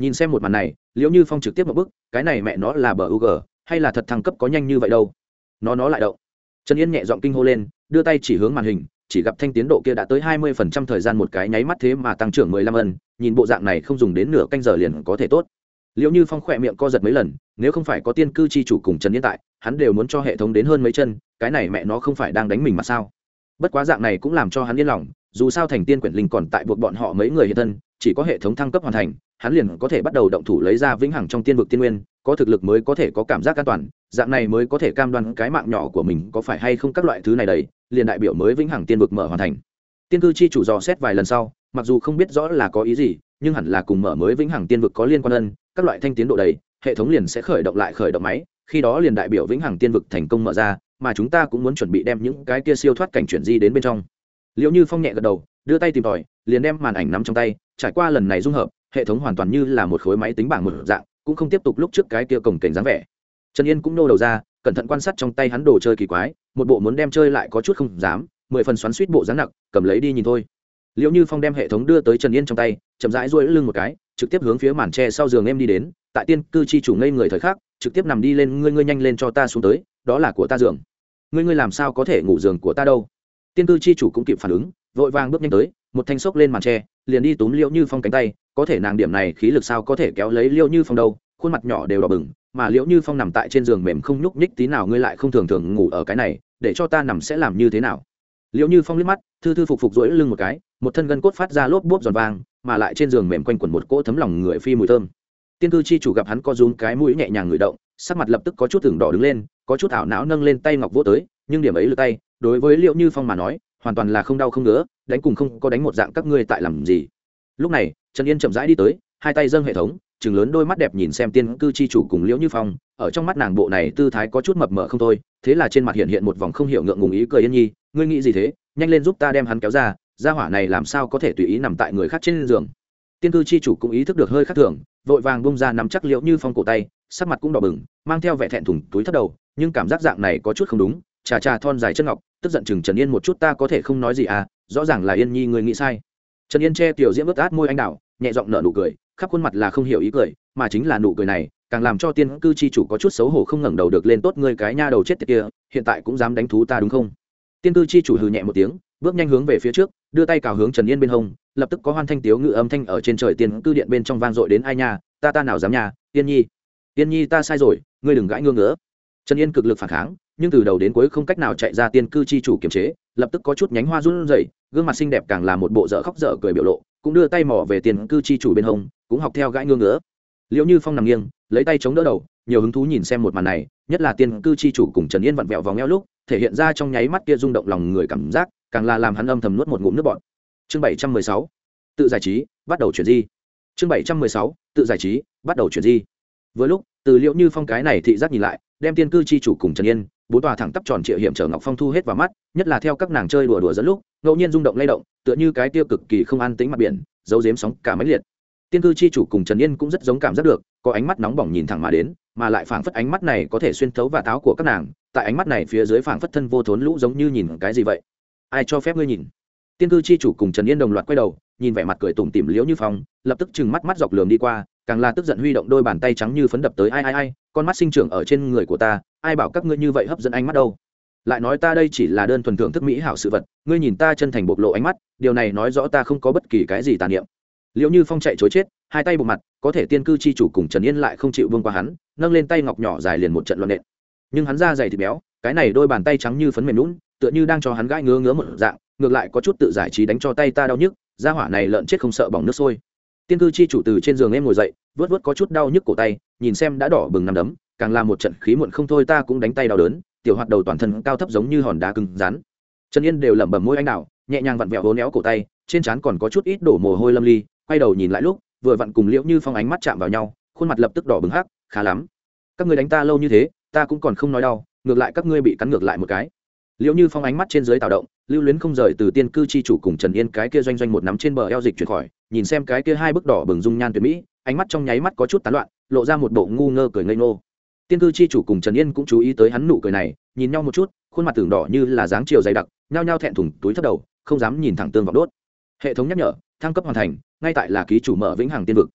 Nhìn xem một màn này liệu như phong trực tiếp một bức cái này mẹ nó là bờ u g hay là thật thăng cấp có nhanh như vậy đâu? Nó nó lại động. Trần yên nhẹ giọng kinh hô lên, đưa tay chỉ hướng màn hình, chỉ gặp thanh tiến độ kia đã tới hai mươi phần trăm thời gian một cái nháy mắt thế mà tăng trưởng mười lăm ân, nhìn bộ dạng này không dùng đến nửa canh giờ liền có thể tốt. Liệu như phong khỏe miệng co giật mấy lần, nếu không phải có tiên cư chi chủ cùng trần yên tại hắn đều muốn cho hệ thống đến hơn mấy chân, cái này mẹ nó không phải đang đánh mình mà sao? Bất quá dạng này cũng làm cho hắn yên lòng, dù sao thành tiên quyển linh còn tại buộc bọn họ mấy người hiện thân, chỉ có hệ thống thăng cấp hoàn thành, hắn liền có thể bắt đầu động thủ lấy ra vĩnh hằng trong tiên vực tiên nguyên, có thực lực mới có thể có cảm giác an toàn, dạng này mới có thể cam đoan cái mạng nhỏ của mình có phải hay không các loại thứ này đầy, liền đại biểu mới vĩnh hằng tiên vực mở hoàn thành. Tiên cư chi chủ dò xét vài lần sau, mặc dù không biết rõ là có ý gì, nhưng hẳn là cùng mở mới vĩnh hằng tiên vực có liên quan ân các loại thanh tiến độ đầy, hệ thống liền sẽ khởi động lại khởi động máy khi đó liền đại biểu vĩnh hằng tiên vực thành công mở ra, mà chúng ta cũng muốn chuẩn bị đem những cái kia siêu thoát cảnh chuyển di đến bên trong. Liệu như phong nhẹ gật đầu, đưa tay tìm tòi, liền đem màn ảnh nắm trong tay, trải qua lần này dung hợp, hệ thống hoàn toàn như là một khối máy tính bảng một dạng, cũng không tiếp tục lúc trước cái kia cổng cảnh dáng vẻ. Trần yên cũng nô đầu ra, cẩn thận quan sát trong tay hắn đồ chơi kỳ quái, một bộ muốn đem chơi lại có chút không dám, mười phần xoắn suýt bộ dáng nặng, cầm lấy đi nhìn thôi. Liệu như phong đem hệ thống đưa tới trần yên trong tay, chậm rãi duỗi lưng một cái, trực tiếp hướng phía màn tre sau giường em đi đến, tại tiên cư chi chủ ngây người thời khắc trực tiếp nằm đi lên, ngươi ngươi nhanh lên cho ta xuống tới, đó là của ta giường. Ngươi ngươi làm sao có thể ngủ giường của ta đâu? Tiên cư chi chủ cũng kịp phản ứng, vội vàng bước nhanh tới, một thanh xốc lên màn tre, liền đi túm liễu như phong cánh tay, có thể nàng điểm này khí lực sao có thể kéo lấy liễu như phong đâu? Khuôn mặt nhỏ đều đỏ bừng, mà liễu như phong nằm tại trên giường mềm không nhúc nhích tí nào, ngươi lại không thường thường ngủ ở cái này, để cho ta nằm sẽ làm như thế nào? Liễu như phong liếc mắt, thư thư phục phục rỗi lưng một cái, một thân gân cốt phát ra lốp bốp giòn vang, mà lại trên giường mềm quanh quẩn một cỗ thấm lòng người phi mùi thơm tiên cư chi chủ gặp hắn co rúm cái mũi nhẹ nhàng ngửi động, sắc mặt lập tức có chút tưởng đỏ đứng lên, có chút ảo não nâng lên tay ngọc vô tới, nhưng điểm ấy lượt tay, đối với liệu như phong mà nói, hoàn toàn là không đau không ngứa, đánh cùng không có đánh một dạng các ngươi tại làm gì. Lúc này, trần yên chậm rãi đi tới, hai tay dâng hệ thống chừng lớn đôi mắt đẹp nhìn xem tiên cư chi chủ cùng liễu như phong, ở trong mắt nàng bộ này tư thái có chút mập mờ không thôi, thế là trên mặt hiện hiện một vòng không hiểu ngượng ngùng ý cười yên nhi, ngươi nghĩ gì thế? Nhanh lên giúp ta đem hắn kéo ra ra hỏa này làm sao có thể tùy ý nằm tại người khác trên giường? Tiên cư chi chủ cũng ý thức được hơi khác thường vội vàng bung ra nắm chắc liễu như phong cổ tay sắc mặt cũng đỏ bừng mang theo vẻ thẹn thùng túi thất đầu nhưng cảm giác dạng này có chút không đúng. Chà chà, thon dài chân ngọc tức giận chừng trần yên một chút ta có thể không nói gì à rõ ràng là yên nhi người nghĩ sai. Trần yên che tiểu diễm ướt át môi anh đào nhẹ giọng nở nụ cười khắp khuôn mặt là không hiểu ý cười mà chính là nụ cười này càng làm cho tiên cư chi chủ có chút xấu hổ không ngẩng đầu được lên tốt ngươi cái nha đầu chết tiệt kia hiện tại cũng dám đánh thú ta đúng không? Tiên cư chi chủ hừ nhẹ một tiếng bước nhanh hướng về phía trước đưa tay cào hướng trần yên bên hông, lập tức có hoan thanh tiếu ngự âm thanh ở trên trời tiên cư điện bên trong vang dội đến ai nha, ta ta nào dám nha, yên nhi. Yên nhi ta sai rồi, ngươi đừng gãi ngương nữa trần yên cực lực phản kháng, nhưng từ đầu đến cuối không cách nào chạy ra tiên cư chi chủ kiềm chế, lập tức có chút nhánh hoa run rẩy, gương mặt xinh đẹp càng là một bộ dở khóc dở cười biểu lộ, cũng đưa tay mỏ về tiền cư chi chủ bên hông, cũng học theo gãi ngương nữa liệu như phong nằm nghiêng, lấy tay chống đỡ đầu, nhiều hứng thú nhìn xem một màn này, nhất là tiên cư chi chủ cùng trần yên vặn vẹo vòng eo lúc, thể hiện ra trong nháy mắt kia rung động lòng người cảm giác càng là làm hắn âm thầm nuốt một ngụm nước bọt. Chương bảy trăm mười sáu, tự giải trí, bắt đầu chuyển di. Chương bảy trăm mười sáu, tự giải trí, bắt đầu chuyển di. Vừa lúc, từ liệu như phong cái này thị giác nhìn lại, đem tiên cư chi chủ cùng trần yên, bốn tòa thẳng tắp tròn triệu hiểm trở ngọc phong thu hết vào mắt, nhất là theo các nàng chơi đùa đùa dẫn lúc, ngẫu nhiên rung động lay động, tựa như cái tiêu cực kỳ không an tính mặt biển, giấu giếm sóng cả mấy liệt. Tiên cư chi chủ cùng trần yên cũng rất giống cảm giác được, có ánh mắt nóng bỏng nhìn thẳng mà đến, mà lại phảng phất ánh mắt này có thể xuyên thấu và táo của các nàng, tại ánh mắt này phía dưới phảng phất thân vô thốn lũ giống như nhìn cái gì vậy ai cho phép ngươi nhìn? Tiên cư chi chủ cùng trần yên đồng loạt quay đầu, nhìn vẻ mặt cười tủm tỉm liễu như phong, lập tức chừng mắt mắt dọc lường đi qua, càng là tức giận huy động đôi bàn tay trắng như phấn đập tới, ai ai ai, con mắt sinh trưởng ở trên người của ta, ai bảo các ngươi như vậy hấp dẫn ánh mắt đâu? Lại nói ta đây chỉ là đơn thuần thưởng thức mỹ hảo sự vật, ngươi nhìn ta chân thành bộc lộ ánh mắt, điều này nói rõ ta không có bất kỳ cái gì tàn niệm. Liệu như phong chạy chối chết, hai tay bộ mặt, có thể tiên cư chi chủ cùng trần yên lại không chịu vương qua hắn, nâng lên tay ngọc nhỏ dài liền một trận loạn nện. Nhưng hắn ra dày thịt béo, cái này đôi bàn tay trắng như phấn mềm lún tựa như đang cho hắn gãi ngứa ngứa một dạng, ngược lại có chút tự giải trí đánh cho tay ta đau nhức ra hỏa này lợn chết không sợ bỏng nước sôi. Tiên cư chi chủ từ trên giường em ngồi dậy vớt vớt có chút đau nhức cổ tay, nhìn xem đã đỏ bừng nằm đấm, càng là một trận khí muộn không thôi ta cũng đánh tay đau đớn, tiểu hoạt đầu toàn thân cao thấp giống như hòn đá cứng rắn. Trần yên đều lẩm bẩm môi anh đào nhẹ nhàng vặn vẹo hố néo cổ tay, trên trán còn có chút ít đổ mồ hôi lâm ly, quay đầu nhìn lại lúc, vừa vặn cùng liễu như phong ánh mắt chạm vào nhau, khuôn mặt lập tức đỏ bừng hắc, khá lắm. Các ngươi đánh ta lâu như thế, ta cũng còn không nói đau, ngược lại các ngươi bị cắn ngược lại một cái liệu như phong ánh mắt trên dưới tạo động, lưu luyến không rời từ tiên cư chi chủ cùng trần yên cái kia doanh doanh một nắm trên bờ eo dịch chuyển khỏi, nhìn xem cái kia hai bức đỏ bừng dung nhan tuyệt mỹ, ánh mắt trong nháy mắt có chút tán loạn, lộ ra một bộ ngu ngơ cười ngây ngô. Tiên cư chi chủ cùng trần yên cũng chú ý tới hắn nụ cười này, nhìn nhau một chút, khuôn mặt tưởng đỏ như là dáng chiều dày đặc, nhao nhao thẹn thùng, túi thất đầu, không dám nhìn thẳng tương vọng đốt. Hệ thống nhắc nhở, thăng cấp hoàn thành, ngay tại là ký chủ mở vĩnh hằng tiên vực.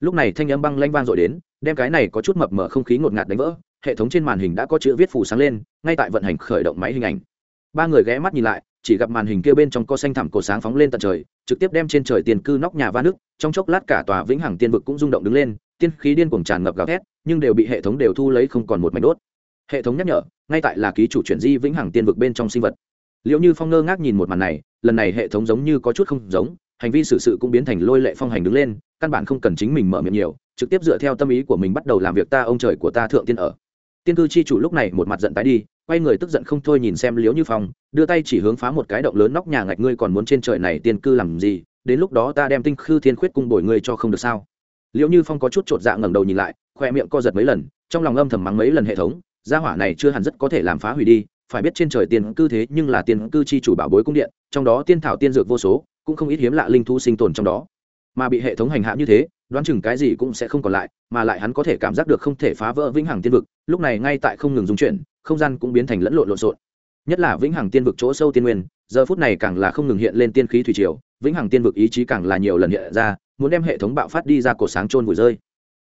Lúc này thanh âm băng lanh vang dội đến, đem cái này có chút mập mở không khí ngột ngạt đánh vỡ hệ thống trên màn hình đã có chữ viết phủ sáng lên, ngay tại vận hành khởi động máy hình ảnh. Ba người ghé mắt nhìn lại, chỉ gặp màn hình kia bên trong có xanh thẳm cổ sáng phóng lên tận trời, trực tiếp đem trên trời tiền cư nóc nhà va nước trong chốc lát cả tòa vĩnh hằng tiên vực cũng rung động đứng lên, tiên khí điên cuồng tràn ngập gào thét, nhưng đều bị hệ thống đều thu lấy không còn một mảnh đốt. Hệ thống nhắc nhở, ngay tại là ký chủ chuyển di vĩnh hằng tiên vực bên trong sinh vật. Liệu như phong ngơ ngác nhìn một màn này, lần này hệ thống giống như có chút không giống, hành vi xử sự cũng biến thành lôi lệ phong hành đứng lên, căn bản không cần chính mình mở miệng nhiều, trực tiếp dựa theo tâm ý của mình bắt đầu làm việc ta ông trời của ta thượng tiên ở tiên cư chi chủ lúc này một mặt giận tái đi, quay người tức giận không thôi nhìn xem liễu như phong, đưa tay chỉ hướng phá một cái động lớn nóc nhà ngạch ngươi còn muốn trên trời này tiên cư làm gì, đến lúc đó ta đem tinh khư thiên khuyết cung bồi ngươi cho không được sao? Liễu như phong có chút chột dạ ngẩng đầu nhìn lại, khoe miệng co giật mấy lần, trong lòng âm thầm mắng mấy lần hệ thống, gia hỏa này chưa hẳn rất có thể làm phá hủy đi, phải biết trên trời tiên cư thế nhưng là tiên cư chi chủ bảo bối cung điện, trong đó tiên thảo tiên dược vô số, cũng không ít hiếm lạ linh thú sinh tồn trong đó. Mà bị hệ thống hành hạ như thế đoán chừng cái gì cũng sẽ không còn lại, mà lại hắn có thể cảm giác được không thể phá vỡ vĩnh hằng tiên vực, lúc này ngay tại không ngừng dung chuyển, không gian cũng biến thành lẫn lộn lộn xộn. Nhất là vĩnh hằng tiên vực chỗ sâu tiên nguyên, giờ phút này càng là không ngừng hiện lên tiên khí thủy triều, vĩnh hằng tiên vực ý chí càng là nhiều lần hiện ra, muốn đem hệ thống bạo phát đi ra cổ sáng trôn vùi rơi.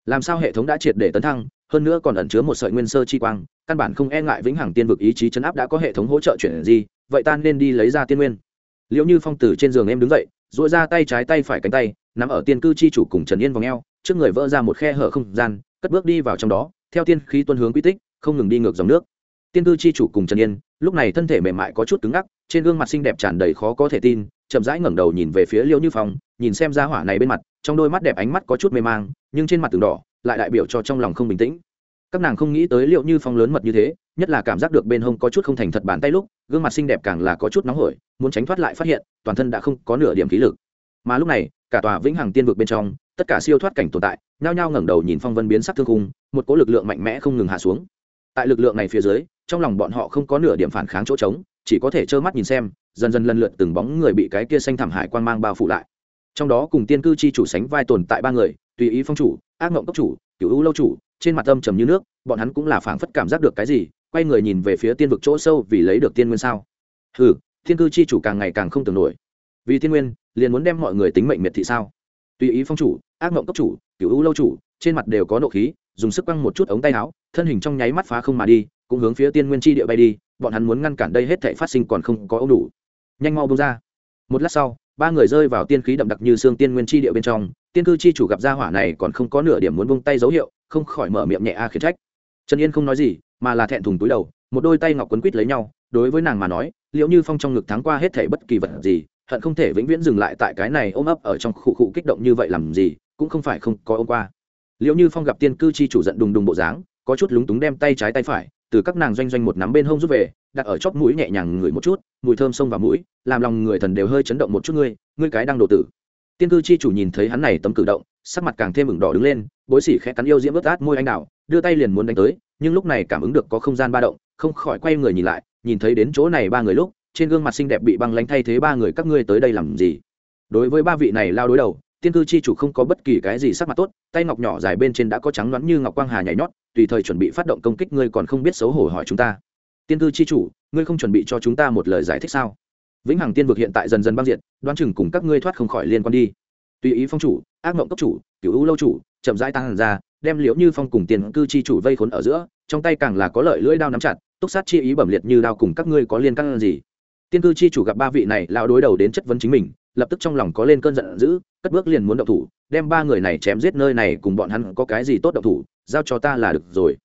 Làm sao hệ thống đã triệt để tấn thăng, hơn nữa còn ẩn chứa một sợi nguyên sơ chi quang, căn bản không e ngại vĩnh hằng tiên vực ý chí chấn áp đã có hệ thống hỗ trợ chuyển gì vậy ta nên đi lấy ra tiên nguyên. Liệu như phong tử trên giường em đứng dậy dội ra tay trái tay phải cánh tay nằm ở tiên cư chi chủ cùng trần yên vòng eo, trước người vỡ ra một khe hở không gian, cất bước đi vào trong đó, theo tiên khí tuân hướng quy tích, không ngừng đi ngược dòng nước. Tiên cư chi chủ cùng trần yên, lúc này thân thể mềm mại có chút cứng ngắc, trên gương mặt xinh đẹp tràn đầy khó có thể tin, chậm rãi ngẩng đầu nhìn về phía liêu như phong, nhìn xem ra hỏa này bên mặt, trong đôi mắt đẹp ánh mắt có chút mê mang, nhưng trên mặt từng đỏ, lại đại biểu cho trong lòng không bình tĩnh. Các nàng không nghĩ tới liệu như phong lớn mật như thế, nhất là cảm giác được bên hông có chút không thành thật bàn tay lúc, gương mặt xinh đẹp càng là có chút nóng hổi, muốn tránh thoát lại phát hiện, toàn thân đã không có nửa điểm khí lực. Mà lúc này cả tòa vĩnh hằng tiên vực bên trong, tất cả siêu thoát cảnh tồn tại, nhao nhao ngẩng đầu nhìn phong vân biến sắc thương khung, một cỗ lực lượng mạnh mẽ không ngừng hạ xuống. Tại lực lượng này phía dưới, trong lòng bọn họ không có nửa điểm phản kháng chỗ trống, chỉ có thể trơ mắt nhìn xem, dần dần lần lượt từng bóng người bị cái kia xanh thảm hải quan mang bao phủ lại. Trong đó cùng tiên cư chi chủ sánh vai tồn tại ba người, tùy ý phong chủ, ác mộng cấp chủ cựu ưu lâu chủ, trên mặt âm trầm như nước, bọn hắn cũng là phảng phất cảm giác được cái gì, quay người nhìn về phía tiên vực chỗ sâu vì lấy được tiên nguyên sao. Hừ thiên cư chi chủ càng ngày càng không tưởng nổi. Vì tiên nguyên liền muốn đem mọi người tính mệnh miệt thị sao? Tùy ý phong chủ, ác mộng cấp chủ cựu ưu lâu chủ, trên mặt đều có nộ khí, dùng sức quăng một chút ống tay áo, thân hình trong nháy mắt phá không mà đi, cũng hướng phía tiên nguyên chi địa bay đi, bọn hắn muốn ngăn cản đây hết thể phát sinh còn không có ấu đủ. Nhanh mau bông ra. Một lát sau, ba người rơi vào tiên khí đậm đặc như xương tiên nguyên chi địa bên trong, tiên cư chi chủ gặp gia hỏa này còn không có nửa điểm muốn bông tay dấu hiệu, không khỏi mở miệng nhẹ a khiến trách. Trần yên không nói gì, mà là thẹn thùng túi đầu, một đôi tay ngọc quấn quít lấy nhau, đối với nàng mà nói, liệu như phong trong ngực thắng qua hết thể bất kỳ vật gì hận không thể vĩnh viễn dừng lại tại cái này ôm ấp ở trong khụ khụ kích động như vậy làm gì, cũng không phải không có ôm qua. Liệu như phong gặp tiên cư chi chủ giận đùng đùng bộ dáng, có chút lúng túng đem tay trái tay phải, từ các nàng doanh doanh một nắm bên hông rút về, đặt ở chóp mũi nhẹ nhàng ngửi một chút, mùi thơm xông vào mũi, làm lòng người thần đều hơi chấn động một chút ngươi ngươi cái đang độ tử. Tiên cư chi chủ nhìn thấy hắn này tấm cử động, sắc mặt càng thêm ửng đỏ đứng lên, bối xỉ khẽ cắn yêu diễm ướt át môi anh đào, đưa tay liền muốn đánh tới, nhưng lúc này cảm ứng được có không gian ba động, không khỏi quay người nhìn lại, nhìn thấy đến chỗ này ba người lúc trên gương mặt xinh đẹp bị băng lánh thay thế ba người, các ngươi tới đây làm gì? Đối với ba vị này lao đối đầu, tiên cư chi chủ không có bất kỳ cái gì sắc mặt tốt, tay ngọc nhỏ dài bên trên đã có trắng loãng như ngọc quang hà nhảy nhót, tùy thời chuẩn bị phát động công kích, ngươi còn không biết xấu hổ hỏi chúng ta. Tiên cư chi chủ, ngươi không chuẩn bị cho chúng ta một lời giải thích sao? Vĩnh hằng tiên vực hiện tại dần dần băng diện đoán chừng cùng các ngươi thoát không khỏi liên quan đi. Tùy ý phong chủ, ác mộng cấp chủ cựu u lâu chủ, chậm rãi tăng ra, đem liễu như phong cùng tiền cư chi chủ vây khốn ở giữa, trong tay càng là có lợi lưỡi đao nắm chặt, túc sát chi ý bẩm liệt như đao cùng các ngươi có liên căn gì? Tiên cư chi chủ gặp ba vị này lao đối đầu đến chất vấn chính mình, lập tức trong lòng có lên cơn giận dữ, cất bước liền muốn động thủ, đem ba người này chém giết nơi này cùng bọn hắn có cái gì tốt động thủ, giao cho ta là được rồi.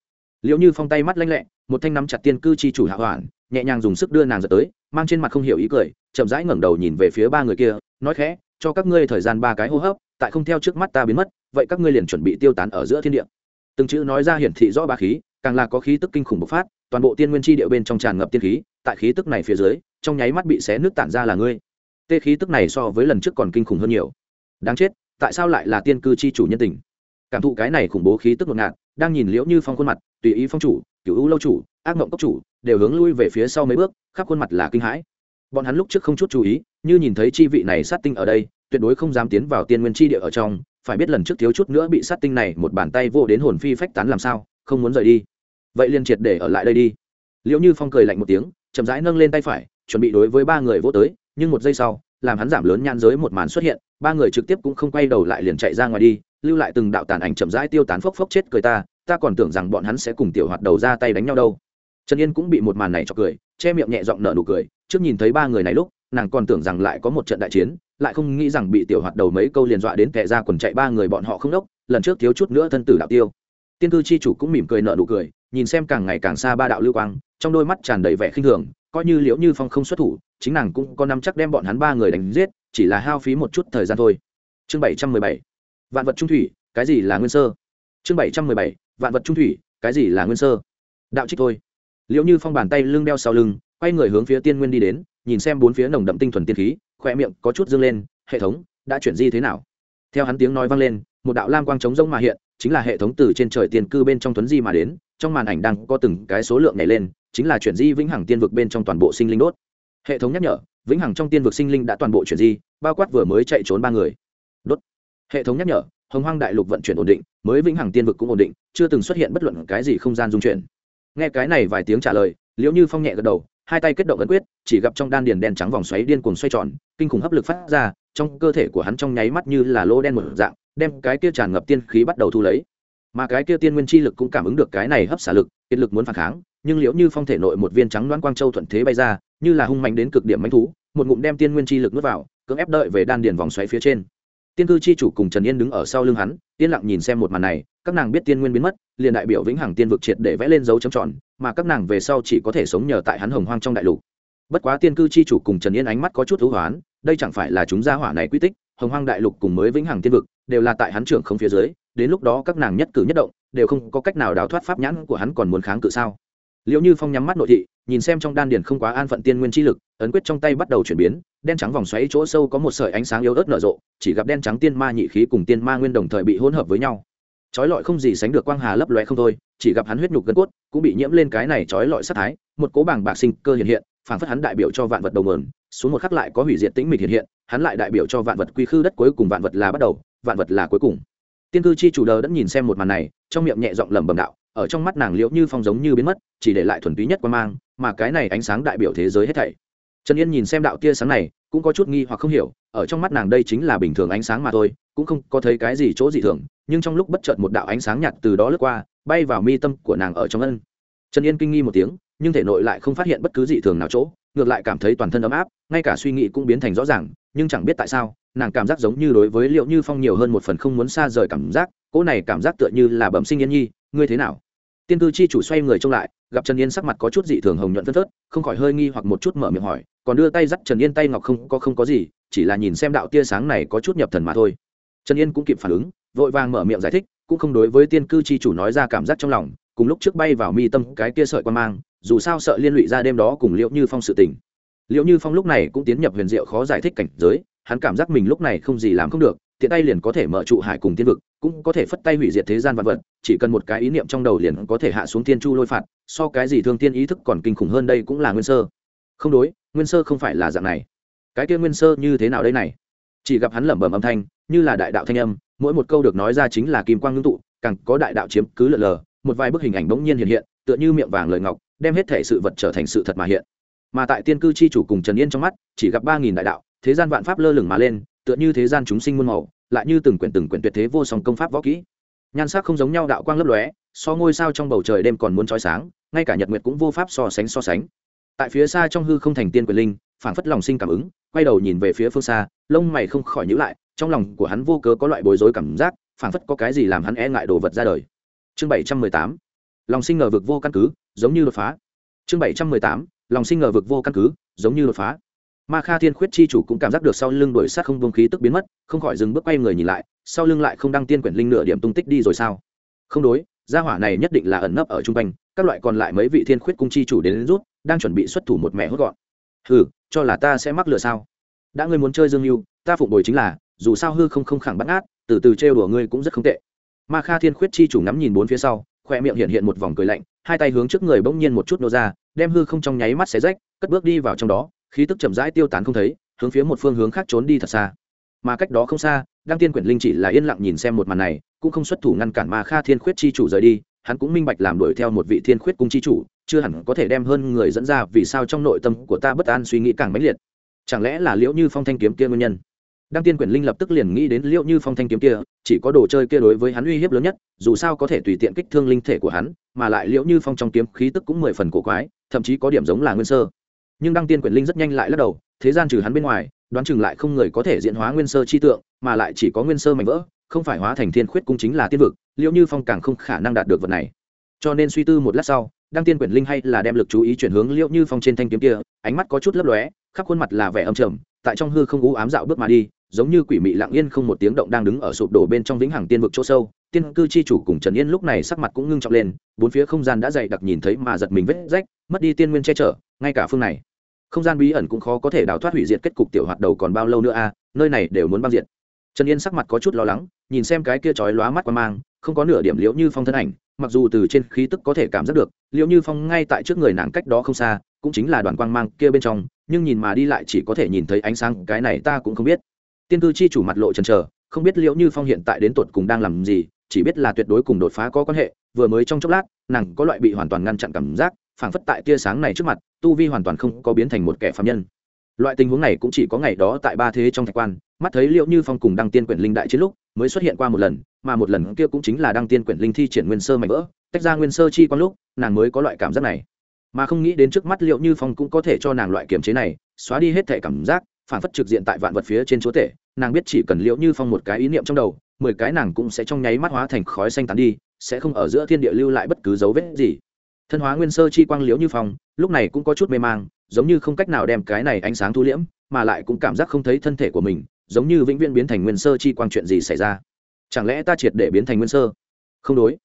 Liệu như phong tay mắt lanh lẹ, một thanh nắm chặt tiên cư chi chủ hạ hoàn, nhẹ nhàng dùng sức đưa nàng giật tới, mang trên mặt không hiểu ý cười, chậm rãi ngẩng đầu nhìn về phía ba người kia, nói khẽ, cho các ngươi thời gian ba cái hô hấp, tại không theo trước mắt ta biến mất, vậy các ngươi liền chuẩn bị tiêu tán ở giữa thiên địa. Từng chữ nói ra hiển thị rõ ba khí, càng là có khí tức kinh khủng bộc phát toàn bộ tiên nguyên chi địa bên trong tràn ngập tiên khí, tại khí tức này phía dưới, trong nháy mắt bị xé nước tản ra là ngươi. Tê khí tức này so với lần trước còn kinh khủng hơn nhiều. Đáng chết, tại sao lại là tiên cư chi chủ nhân tình? Cảm thụ cái này khủng bố khí tức ngột ngạt, đang nhìn liễu như phong khuôn mặt, tùy ý phong chủ cựu ưu lâu chủ, ác mộng cốc chủ, đều hướng lui về phía sau mấy bước, khắp khuôn mặt là kinh hãi. Bọn hắn lúc trước không chút chú ý, như nhìn thấy chi vị này sát tinh ở đây, tuyệt đối không dám tiến vào tiên nguyên chi địa ở trong, phải biết lần trước thiếu chút nữa bị sát tinh này một bàn tay vô đến hồn phi phách tán làm sao, không muốn rời đi vậy liền triệt để ở lại đây đi. Liệu như phong cười lạnh một tiếng, chậm rãi nâng lên tay phải, chuẩn bị đối với ba người vô tới, nhưng một giây sau, làm hắn giảm lớn nhan giới một màn xuất hiện, ba người trực tiếp cũng không quay đầu lại liền chạy ra ngoài đi, lưu lại từng đạo tàn ảnh chậm rãi tiêu tán phốc phốc chết cười ta ta còn tưởng rằng bọn hắn sẽ cùng tiểu hoạt đầu ra tay đánh nhau đâu. Trần yên cũng bị một màn này cho cười, che miệng nhẹ giọng nở nụ cười, trước nhìn thấy ba người này lúc, nàng còn tưởng rằng lại có một trận đại chiến, lại không nghĩ rằng bị tiểu hoạt đầu mấy câu liền dọa đến kẻ ra quần chạy ba người bọn họ không đốc, lần trước thiếu chút nữa thân tử đạo tiêu tiên cư chi chủ cũng mỉm cười nở nụ cười, nhìn xem càng ngày càng xa ba đạo lưu quang, trong đôi mắt tràn đầy vẻ khinh thường, coi như liễu như phong không xuất thủ, chính nàng cũng có nắm chắc đem bọn hắn ba người đánh giết, chỉ là hao phí một chút thời gian thôi. Chương bảy trăm mười bảy. Vạn vật trung thủy, cái gì là nguyên sơ? Chương bảy trăm mười bảy. Vạn vật trung thủy, cái gì là nguyên sơ? Đạo trích thôi. Liễu như phong bàn tay lưng đeo sau lưng, quay người hướng phía tiên nguyên đi đến, nhìn xem bốn phía nồng đậm tinh thuần tiên khí khỏe miệng có chút dâng lên, hệ thống, đã chuyển di thế nào? Theo hắn tiếng nói vang lên, một đạo lam quang trống rỗng mà hiện, chính là hệ thống từ trên trời tiền cư bên trong tuấn di mà đến, trong màn ảnh đang có từng cái số lượng nhảy lên, chính là chuyển di vĩnh hằng tiên vực bên trong toàn bộ sinh linh đốt. Hệ thống nhắc nhở, vĩnh hằng trong tiên vực sinh linh đã toàn bộ chuyển di, bao quát vừa mới chạy trốn ba người. Đốt. Hệ thống nhắc nhở, hồng hoang đại lục vận chuyển ổn định, mới vĩnh hằng tiên vực cũng ổn định, chưa từng xuất hiện bất luận cái gì không gian dung chuyển. Nghe cái này vài tiếng trả lời, liễu như phong nhẹ gật đầu, hai tay kết động ấn quyết, chỉ gặp trong đan điền đen trắng vòng xoáy điên cuồng xoay tròn, kinh khủng hấp lực phát ra trong cơ thể của hắn trong nháy mắt như là lô đen một dạng, đem cái kia tràn ngập tiên khí bắt đầu thu lấy. Mà cái kia tiên nguyên chi lực cũng cảm ứng được cái này hấp xả lực, kiệt lực muốn phản kháng, nhưng liễu như phong thể nội một viên trắng đoán quang châu thuận thế bay ra, như là hung mạnh đến cực điểm manh thú, một ngụm đem tiên nguyên chi lực nuốt vào, cưỡng ép đợi về đan điền vòng xoáy phía trên. Tiên cư chi chủ cùng trần yên đứng ở sau lưng hắn, yên lặng nhìn xem một màn này, các nàng biết tiên nguyên biến mất, liền đại biểu vĩnh hằng tiên vực triệt để vẽ lên dấu chấm tròn, mà các nàng về sau chỉ có thể sống nhờ tại hắn hồng hoang trong đại lục. Bất quá tiên cư chi chủ cùng trần yên ánh mắt có chút thú hoán đây chẳng phải là chúng gia hỏa này quy tích, hồng hoang đại lục cùng mới vĩnh hằng tiên vực đều là tại hắn trưởng không phía dưới, đến lúc đó các nàng nhất cử nhất động, đều không có cách nào đào thoát pháp nhãn của hắn còn muốn kháng cự sao? Liệu như phong nhắm mắt nội thị, nhìn xem trong đan điền không quá an phận tiên nguyên chi lực, ấn quyết trong tay bắt đầu chuyển biến, đen trắng vòng xoáy chỗ sâu có một sợi ánh sáng yếu ớt nở rộ, chỉ gặp đen trắng tiên ma nhị khí cùng tiên ma nguyên đồng thời bị hỗn hợp với nhau. Trói lọi không gì sánh được quang hà lấp loe không thôi, chỉ gặp hắn huyết nhục gân cốt cũng bị nhiễm lên cái này trói lọi sát thái, một cố bảng bạc sinh cơ hiện hiện phảng phất hắn đại biểu cho vạn vật đầu nguồn, xuống một khắc lại có hủy diệt tĩnh mịch hiện hiện, hắn lại đại biểu cho vạn vật quy khư đất cuối cùng vạn vật là bắt đầu, vạn vật là cuối cùng. Tiên cư chi chủ đờ đã nhìn xem một màn này, trong miệng nhẹ giọng lẩm bẩm đạo, ở trong mắt nàng liễu như phong giống như biến mất, chỉ để lại thuần túy nhất quan mang, mà cái này ánh sáng đại biểu thế giới hết thảy. Trần yên nhìn xem đạo tia sáng này, cũng có chút nghi hoặc không hiểu, ở trong mắt nàng đây chính là bình thường ánh sáng mà thôi, cũng không có thấy cái gì chỗ dị thường, nhưng trong lúc bất chợt một đạo ánh sáng nhạt từ đó lướt qua, bay vào mi tâm của nàng ở trong ân. Trần yên kinh nghi một tiếng nhưng thể nội lại không phát hiện bất cứ dị thường nào chỗ, ngược lại cảm thấy toàn thân ấm áp, ngay cả suy nghĩ cũng biến thành rõ ràng, nhưng chẳng biết tại sao, nàng cảm giác giống như đối với liệu như phong nhiều hơn một phần không muốn xa rời cảm giác, cỗ này cảm giác tựa như là bẩm sinh yên nhi, ngươi thế nào? Tiên cư chi chủ xoay người trông lại, gặp trần yên sắc mặt có chút dị thường hồng nhuận phân phớt không khỏi hơi nghi hoặc một chút mở miệng hỏi, còn đưa tay dắt trần yên tay ngọc không, có không có gì, chỉ là nhìn xem đạo tia sáng này có chút nhập thần mà thôi. Trần yên cũng kịp phản ứng, vội vàng mở miệng giải thích, cũng không đối với tiên cư chi chủ nói ra cảm giác trong lòng, cùng lúc trước bay vào mi tâm cái tia sợi quan mang dù sao sợ liên lụy ra đêm đó cùng liệu như phong sự tình. Liệu như phong lúc này cũng tiến nhập huyền diệu khó giải thích cảnh giới, hắn cảm giác mình lúc này không gì làm không được, tiện tay liền có thể mở trụ hải cùng tiên vực, cũng có thể phất tay hủy diệt thế gian vạn vật, chỉ cần một cái ý niệm trong đầu liền có thể hạ xuống tiên chu lôi phạt, so cái gì thương tiên ý thức còn kinh khủng hơn đây cũng là nguyên sơ. Không đối, nguyên sơ không phải là dạng này. Cái kia nguyên sơ như thế nào đây này? Chỉ gặp hắn lẩm bẩm âm thanh, như là đại đạo thanh âm, mỗi một câu được nói ra chính là kim quang ngưng tụ, càng có đại đạo chiếm cứ lờ lờ, một vài bức hình ảnh bỗng nhiên hiện hiện, tựa như miệng vàng lời ngọc đem hết thể sự vật trở thành sự thật mà hiện. Mà tại tiên cư chi chủ cùng trần yên trong mắt, chỉ gặp ba nghìn đại đạo, thế gian vạn pháp lơ lửng mà lên, tựa như thế gian chúng sinh muôn màu, lại như từng quyển từng quyển tuyệt thế vô song công pháp võ kỹ. Nhan sắc không giống nhau, đạo quang lấp lóe, so ngôi sao trong bầu trời đêm còn muốn trói sáng, ngay cả nhật nguyệt cũng vô pháp so sánh so sánh. Tại phía xa trong hư không thành tiên quyền linh, phảng phất lòng sinh cảm ứng, quay đầu nhìn về phía phương xa, lông mày không khỏi nhữ lại, trong lòng của hắn vô cớ có loại bối rối cảm giác, phảng phất có cái gì làm hắn e ngại đồ vật ra đời. Chương bảy trăm mười tám. Lòng sinh ngờ vực vô căn cứ giống như đột phá. Chương bảy trăm mười tám lòng sinh ngờ vực vô căn cứ giống như đột phá. Ma kha thiên khuyết chi chủ cũng cảm giác được sau lưng đổi sát không vương khí tức biến mất không khỏi dừng bước quay người nhìn lại sau lưng lại không đăng tiên quyển linh nửa điểm tung tích đi rồi sao? Không đối gia hỏa này nhất định là ẩn nấp ở trung quanh các loại còn lại mấy vị thiên khuyết cung chi chủ đến, đến rút đang chuẩn bị xuất thủ một mẹ hốt gọn. Hừ cho là ta sẽ mắc lừa sao? Đã ngươi muốn chơi dương mưu ta phụng bồi chính là dù sao hư không không khẳng bắt át từ từ trêu đùa ngươi cũng rất không tệ. Ma kha thiên khuyết chi chủ ngắm nhìn bốn phía sau khoe miệng hiện hiện một vòng cười lạnh, hai tay hướng trước người bỗng nhiên một chút nô ra, đem hư không trong nháy mắt xé rách, cất bước đi vào trong đó, khí tức chậm rãi tiêu tán không thấy, hướng phía một phương hướng khác trốn đi thật xa. Mà cách đó không xa, đăng tiên quyển linh chỉ là yên lặng nhìn xem một màn này, cũng không xuất thủ ngăn cản ma kha thiên khuyết chi chủ rời đi, hắn cũng minh bạch làm đuổi theo một vị thiên khuyết cung chi chủ, chưa hẳn có thể đem hơn người dẫn ra, vì sao trong nội tâm của ta bất an suy nghĩ càng mãnh liệt. Chẳng lẽ là liễu như phong thanh kiếm kia nguyên nhân? Đăng tiên quyển linh lập tức liền nghĩ đến liệu như phong thanh kiếm kia, chỉ có đồ chơi kia đối với hắn uy hiếp lớn nhất, dù sao có thể tùy tiện kích thương linh thể của hắn, mà lại liệu như phong trong kiếm khí tức cũng mười phần cổ quái, thậm chí có điểm giống là nguyên sơ. Nhưng đăng tiên quyển linh rất nhanh lại lắc đầu, thế gian trừ hắn bên ngoài, đoán chừng lại không người có thể diễn hóa nguyên sơ chi tượng, mà lại chỉ có nguyên sơ mạnh vỡ, không phải hóa thành thiên khuyết cung chính là tiên vực, liệu như phong càng không khả năng đạt được vật này. Cho nên suy tư một lát sau, đăng tiên quyển linh hay là đem lực chú ý chuyển hướng liệu như phong trên thanh kiếm kia, ánh mắt có chút lấp lóe, khắp khuôn mặt là vẻ âm trầm, tại trong hư không u ám dạo bước mà đi giống như quỷ mị lặng yên không một tiếng động đang đứng ở sụp đổ bên trong vĩnh hằng tiên vực chỗ sâu. Tiên cư chi chủ cùng trần yên lúc này sắc mặt cũng ngưng trọng lên, bốn phía không gian đã dày đặc nhìn thấy mà giật mình vết rách, mất đi tiên nguyên che chở, ngay cả phương này. Không gian bí ẩn cũng khó có thể đào thoát hủy diệt kết cục tiểu hoạt đầu còn bao lâu nữa a, nơi này đều muốn băng diệt. Trần yên sắc mặt có chút lo lắng, nhìn xem cái kia chói lóa mắt qua mang, không có nửa điểm liễu như phong thân ảnh, mặc dù từ trên khí tức có thể cảm giác được, liễu như phong ngay tại trước người nàng cách đó không xa, cũng chính là đoàn quang mang kia bên trong, nhưng nhìn mà đi lại chỉ có thể nhìn thấy ánh sáng, cái này ta cũng không biết tiên cư chi chủ mặt lộ trần trờ không biết liệu như phong hiện tại đến tột cùng đang làm gì, chỉ biết là tuyệt đối cùng đột phá có quan hệ, vừa mới trong chốc lát, nàng có loại bị hoàn toàn ngăn chặn cảm giác, phảng phất tại tia sáng này trước mặt, tu vi hoàn toàn không có biến thành một kẻ phạm nhân. Loại tình huống này cũng chỉ có ngày đó tại ba thế trong thạch quan, mắt thấy liệu như phong cùng đăng tiên quyển linh đại chiến lúc, mới xuất hiện qua một lần, mà một lần kia cũng chính là đăng tiên quyển linh thi triển nguyên sơ mạnh vỡ, tách ra nguyên sơ chi quan lúc, nàng mới có loại cảm giác này. Mà không nghĩ đến trước mắt liệu như phong cũng có thể cho nàng loại kiềm chế này, xóa đi hết thể cảm giác phản phất trực diện tại vạn vật phía trên chúa tể, nàng biết chỉ cần liễu như phong một cái ý niệm trong đầu, mười cái nàng cũng sẽ trong nháy mắt hóa thành khói xanh tán đi, sẽ không ở giữa thiên địa lưu lại bất cứ dấu vết gì. Thân hóa nguyên sơ chi quang liễu như phong, lúc này cũng có chút mê mang, giống như không cách nào đem cái này ánh sáng thu liễm, mà lại cũng cảm giác không thấy thân thể của mình, giống như vĩnh viễn biến thành nguyên sơ chi quang chuyện gì xảy ra. Chẳng lẽ ta triệt để biến thành nguyên sơ? Không đối.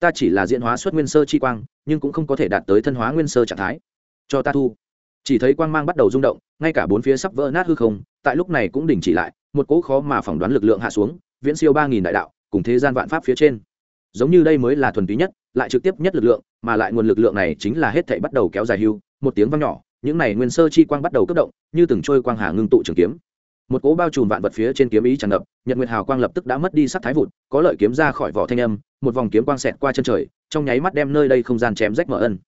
Ta chỉ là diễn hóa xuất nguyên sơ chi quang, nhưng cũng không có thể đạt tới thân hóa nguyên sơ trạng thái. Cho ta thu chỉ thấy quang mang bắt đầu rung động, ngay cả bốn phía sắp vỡ nát hư không, tại lúc này cũng đình chỉ lại, một cỗ khó mà phỏng đoán lực lượng hạ xuống, viễn siêu ba nghìn đại đạo, cùng thế gian vạn pháp phía trên. Giống như đây mới là thuần túy nhất, lại trực tiếp nhất lực lượng, mà lại nguồn lực lượng này chính là hết thảy bắt đầu kéo dài hưu, một tiếng vang nhỏ, những này nguyên sơ chi quang bắt đầu cấp động, như từng trôi quang hà ngưng tụ trường kiếm. Một cỗ bao trùm vạn vật phía trên kiếm ý tràn ngập, nhật nguyệt hào quang lập tức đã mất đi sắc thái vụt có lợi kiếm ra khỏi vỏ thanh âm, một vòng kiếm quang xẹt qua chân trời, trong nháy mắt đem nơi đây không gian chém rách mở ân.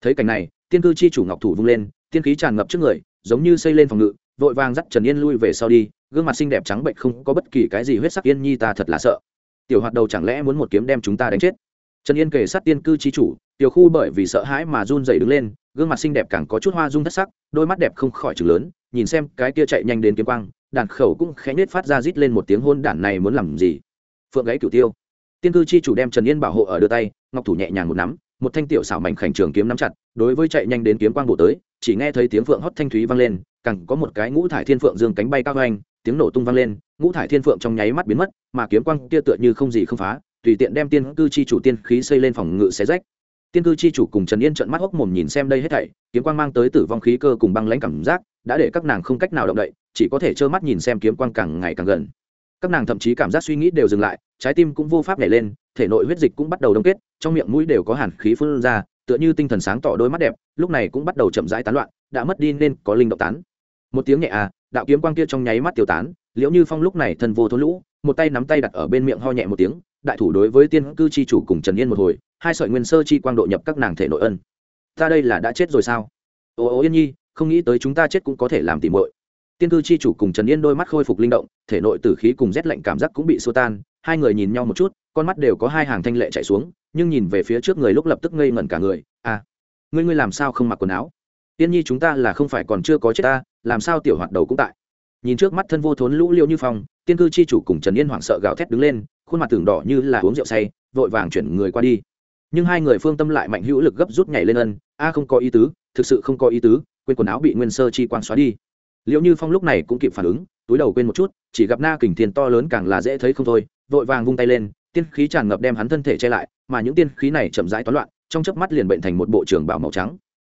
Thấy cảnh này, tiên cư chi chủ ngọc thủ vung lên tiên khí tràn ngập trước người, giống như xây lên phòng ngự, vội vàng dắt trần yên lui về sau đi, gương mặt xinh đẹp trắng bệnh không có bất kỳ cái gì huyết sắc yên nhi ta thật là sợ. Tiểu hoạt đầu chẳng lẽ muốn một kiếm đem chúng ta đánh chết? Trần yên kể sát tiên cư chi chủ, tiểu khu bởi vì sợ hãi mà run dày đứng lên, gương mặt xinh đẹp càng có chút hoa rung thất sắc, đôi mắt đẹp không khỏi chừng lớn, nhìn xem cái kia chạy nhanh đến kiếm quang, đàn khẩu cũng khẽ nết phát ra rít lên một tiếng hôn đản này muốn làm gì? Phượng gáy cửu tiêu. Tiên cư chi chủ đem trần yên bảo hộ ở đưa tay, ngọc thủ nhẹ nhàng một nắm, một thanh tiểu xảo mảnh khảnh trường kiếm nắm chặt, đối với chạy nhanh đến kiếm quang bổ tới chỉ nghe thấy tiếng phượng hót thanh thúy vang lên, càng có một cái ngũ thải thiên phượng dương cánh bay cao anh tiếng nổ tung vang lên, ngũ thải thiên phượng trong nháy mắt biến mất, mà kiếm quang kia tựa như không gì không phá, tùy tiện đem tiên cư chi chủ tiên khí xây lên phòng ngự xé rách. Tiên cư chi chủ cùng trần yên trợn mắt hốc mồm nhìn xem đây hết thảy, kiếm quang mang tới tử vong khí cơ cùng băng lãnh cảm giác, đã để các nàng không cách nào động đậy, chỉ có thể trơ mắt nhìn xem kiếm quang càng ngày càng gần. Các nàng thậm chí cảm giác suy nghĩ đều dừng lại, trái tim cũng vô pháp nhảy lên, thể nội huyết dịch cũng bắt đầu đông kết, trong miệng mũi đều có hàn khí phun ra tựa như tinh thần sáng tỏ đôi mắt đẹp, lúc này cũng bắt đầu chậm rãi tán loạn, đã mất đi nên có linh động tán. Một tiếng nhẹ à đạo kiếm quang kia trong nháy mắt tiêu tán, liễu như phong lúc này thân vô thốn lũ, một tay nắm tay đặt ở bên miệng ho nhẹ một tiếng, đại thủ đối với tiên cư chi chủ cùng trần yên một hồi, hai sợi nguyên sơ chi quang độ nhập các nàng thể nội ân. Ta đây là đã chết rồi sao? Ô ô yên nhi, không nghĩ tới chúng ta chết cũng có thể làm tỉ muội. tiên cư chi chủ cùng trần yên đôi mắt khôi phục linh động, thể nội tử khí cùng rét lạnh cảm giác cũng bị xô tan, hai người nhìn nhau một chút con mắt đều có hai hàng thanh lệ chạy xuống, nhưng nhìn về phía trước người lúc lập tức ngây ngẩn cả người à ngươi ngươi làm sao không mặc quần áo? Tiên nhi chúng ta là không phải còn chưa có chết ta, làm sao tiểu hoạt đầu cũng tại? Nhìn trước mắt thân vô thốn lũ liêu như phong, tiên cư chi chủ cùng trần yên hoảng sợ gào thét đứng lên, khuôn mặt tưởng đỏ như là uống rượu say, vội vàng chuyển người qua đi. Nhưng hai người phương tâm lại mạnh hữu lực gấp rút nhảy lên ân, a, không có ý tứ, thực sự không có ý tứ, quên quần áo bị nguyên sơ chi quang xóa đi. Liệu như phong lúc này cũng kịp phản ứng, túi đầu quên một chút, chỉ gặp na kình thiên to lớn càng là dễ thấy không thôi, vội vàng vung tay lên tiên khí tràn ngập đem hắn thân thể che lại, mà những tiên khí này chậm rãi toán loạn, trong chớp mắt liền bệnh thành một bộ trưởng bảo màu trắng.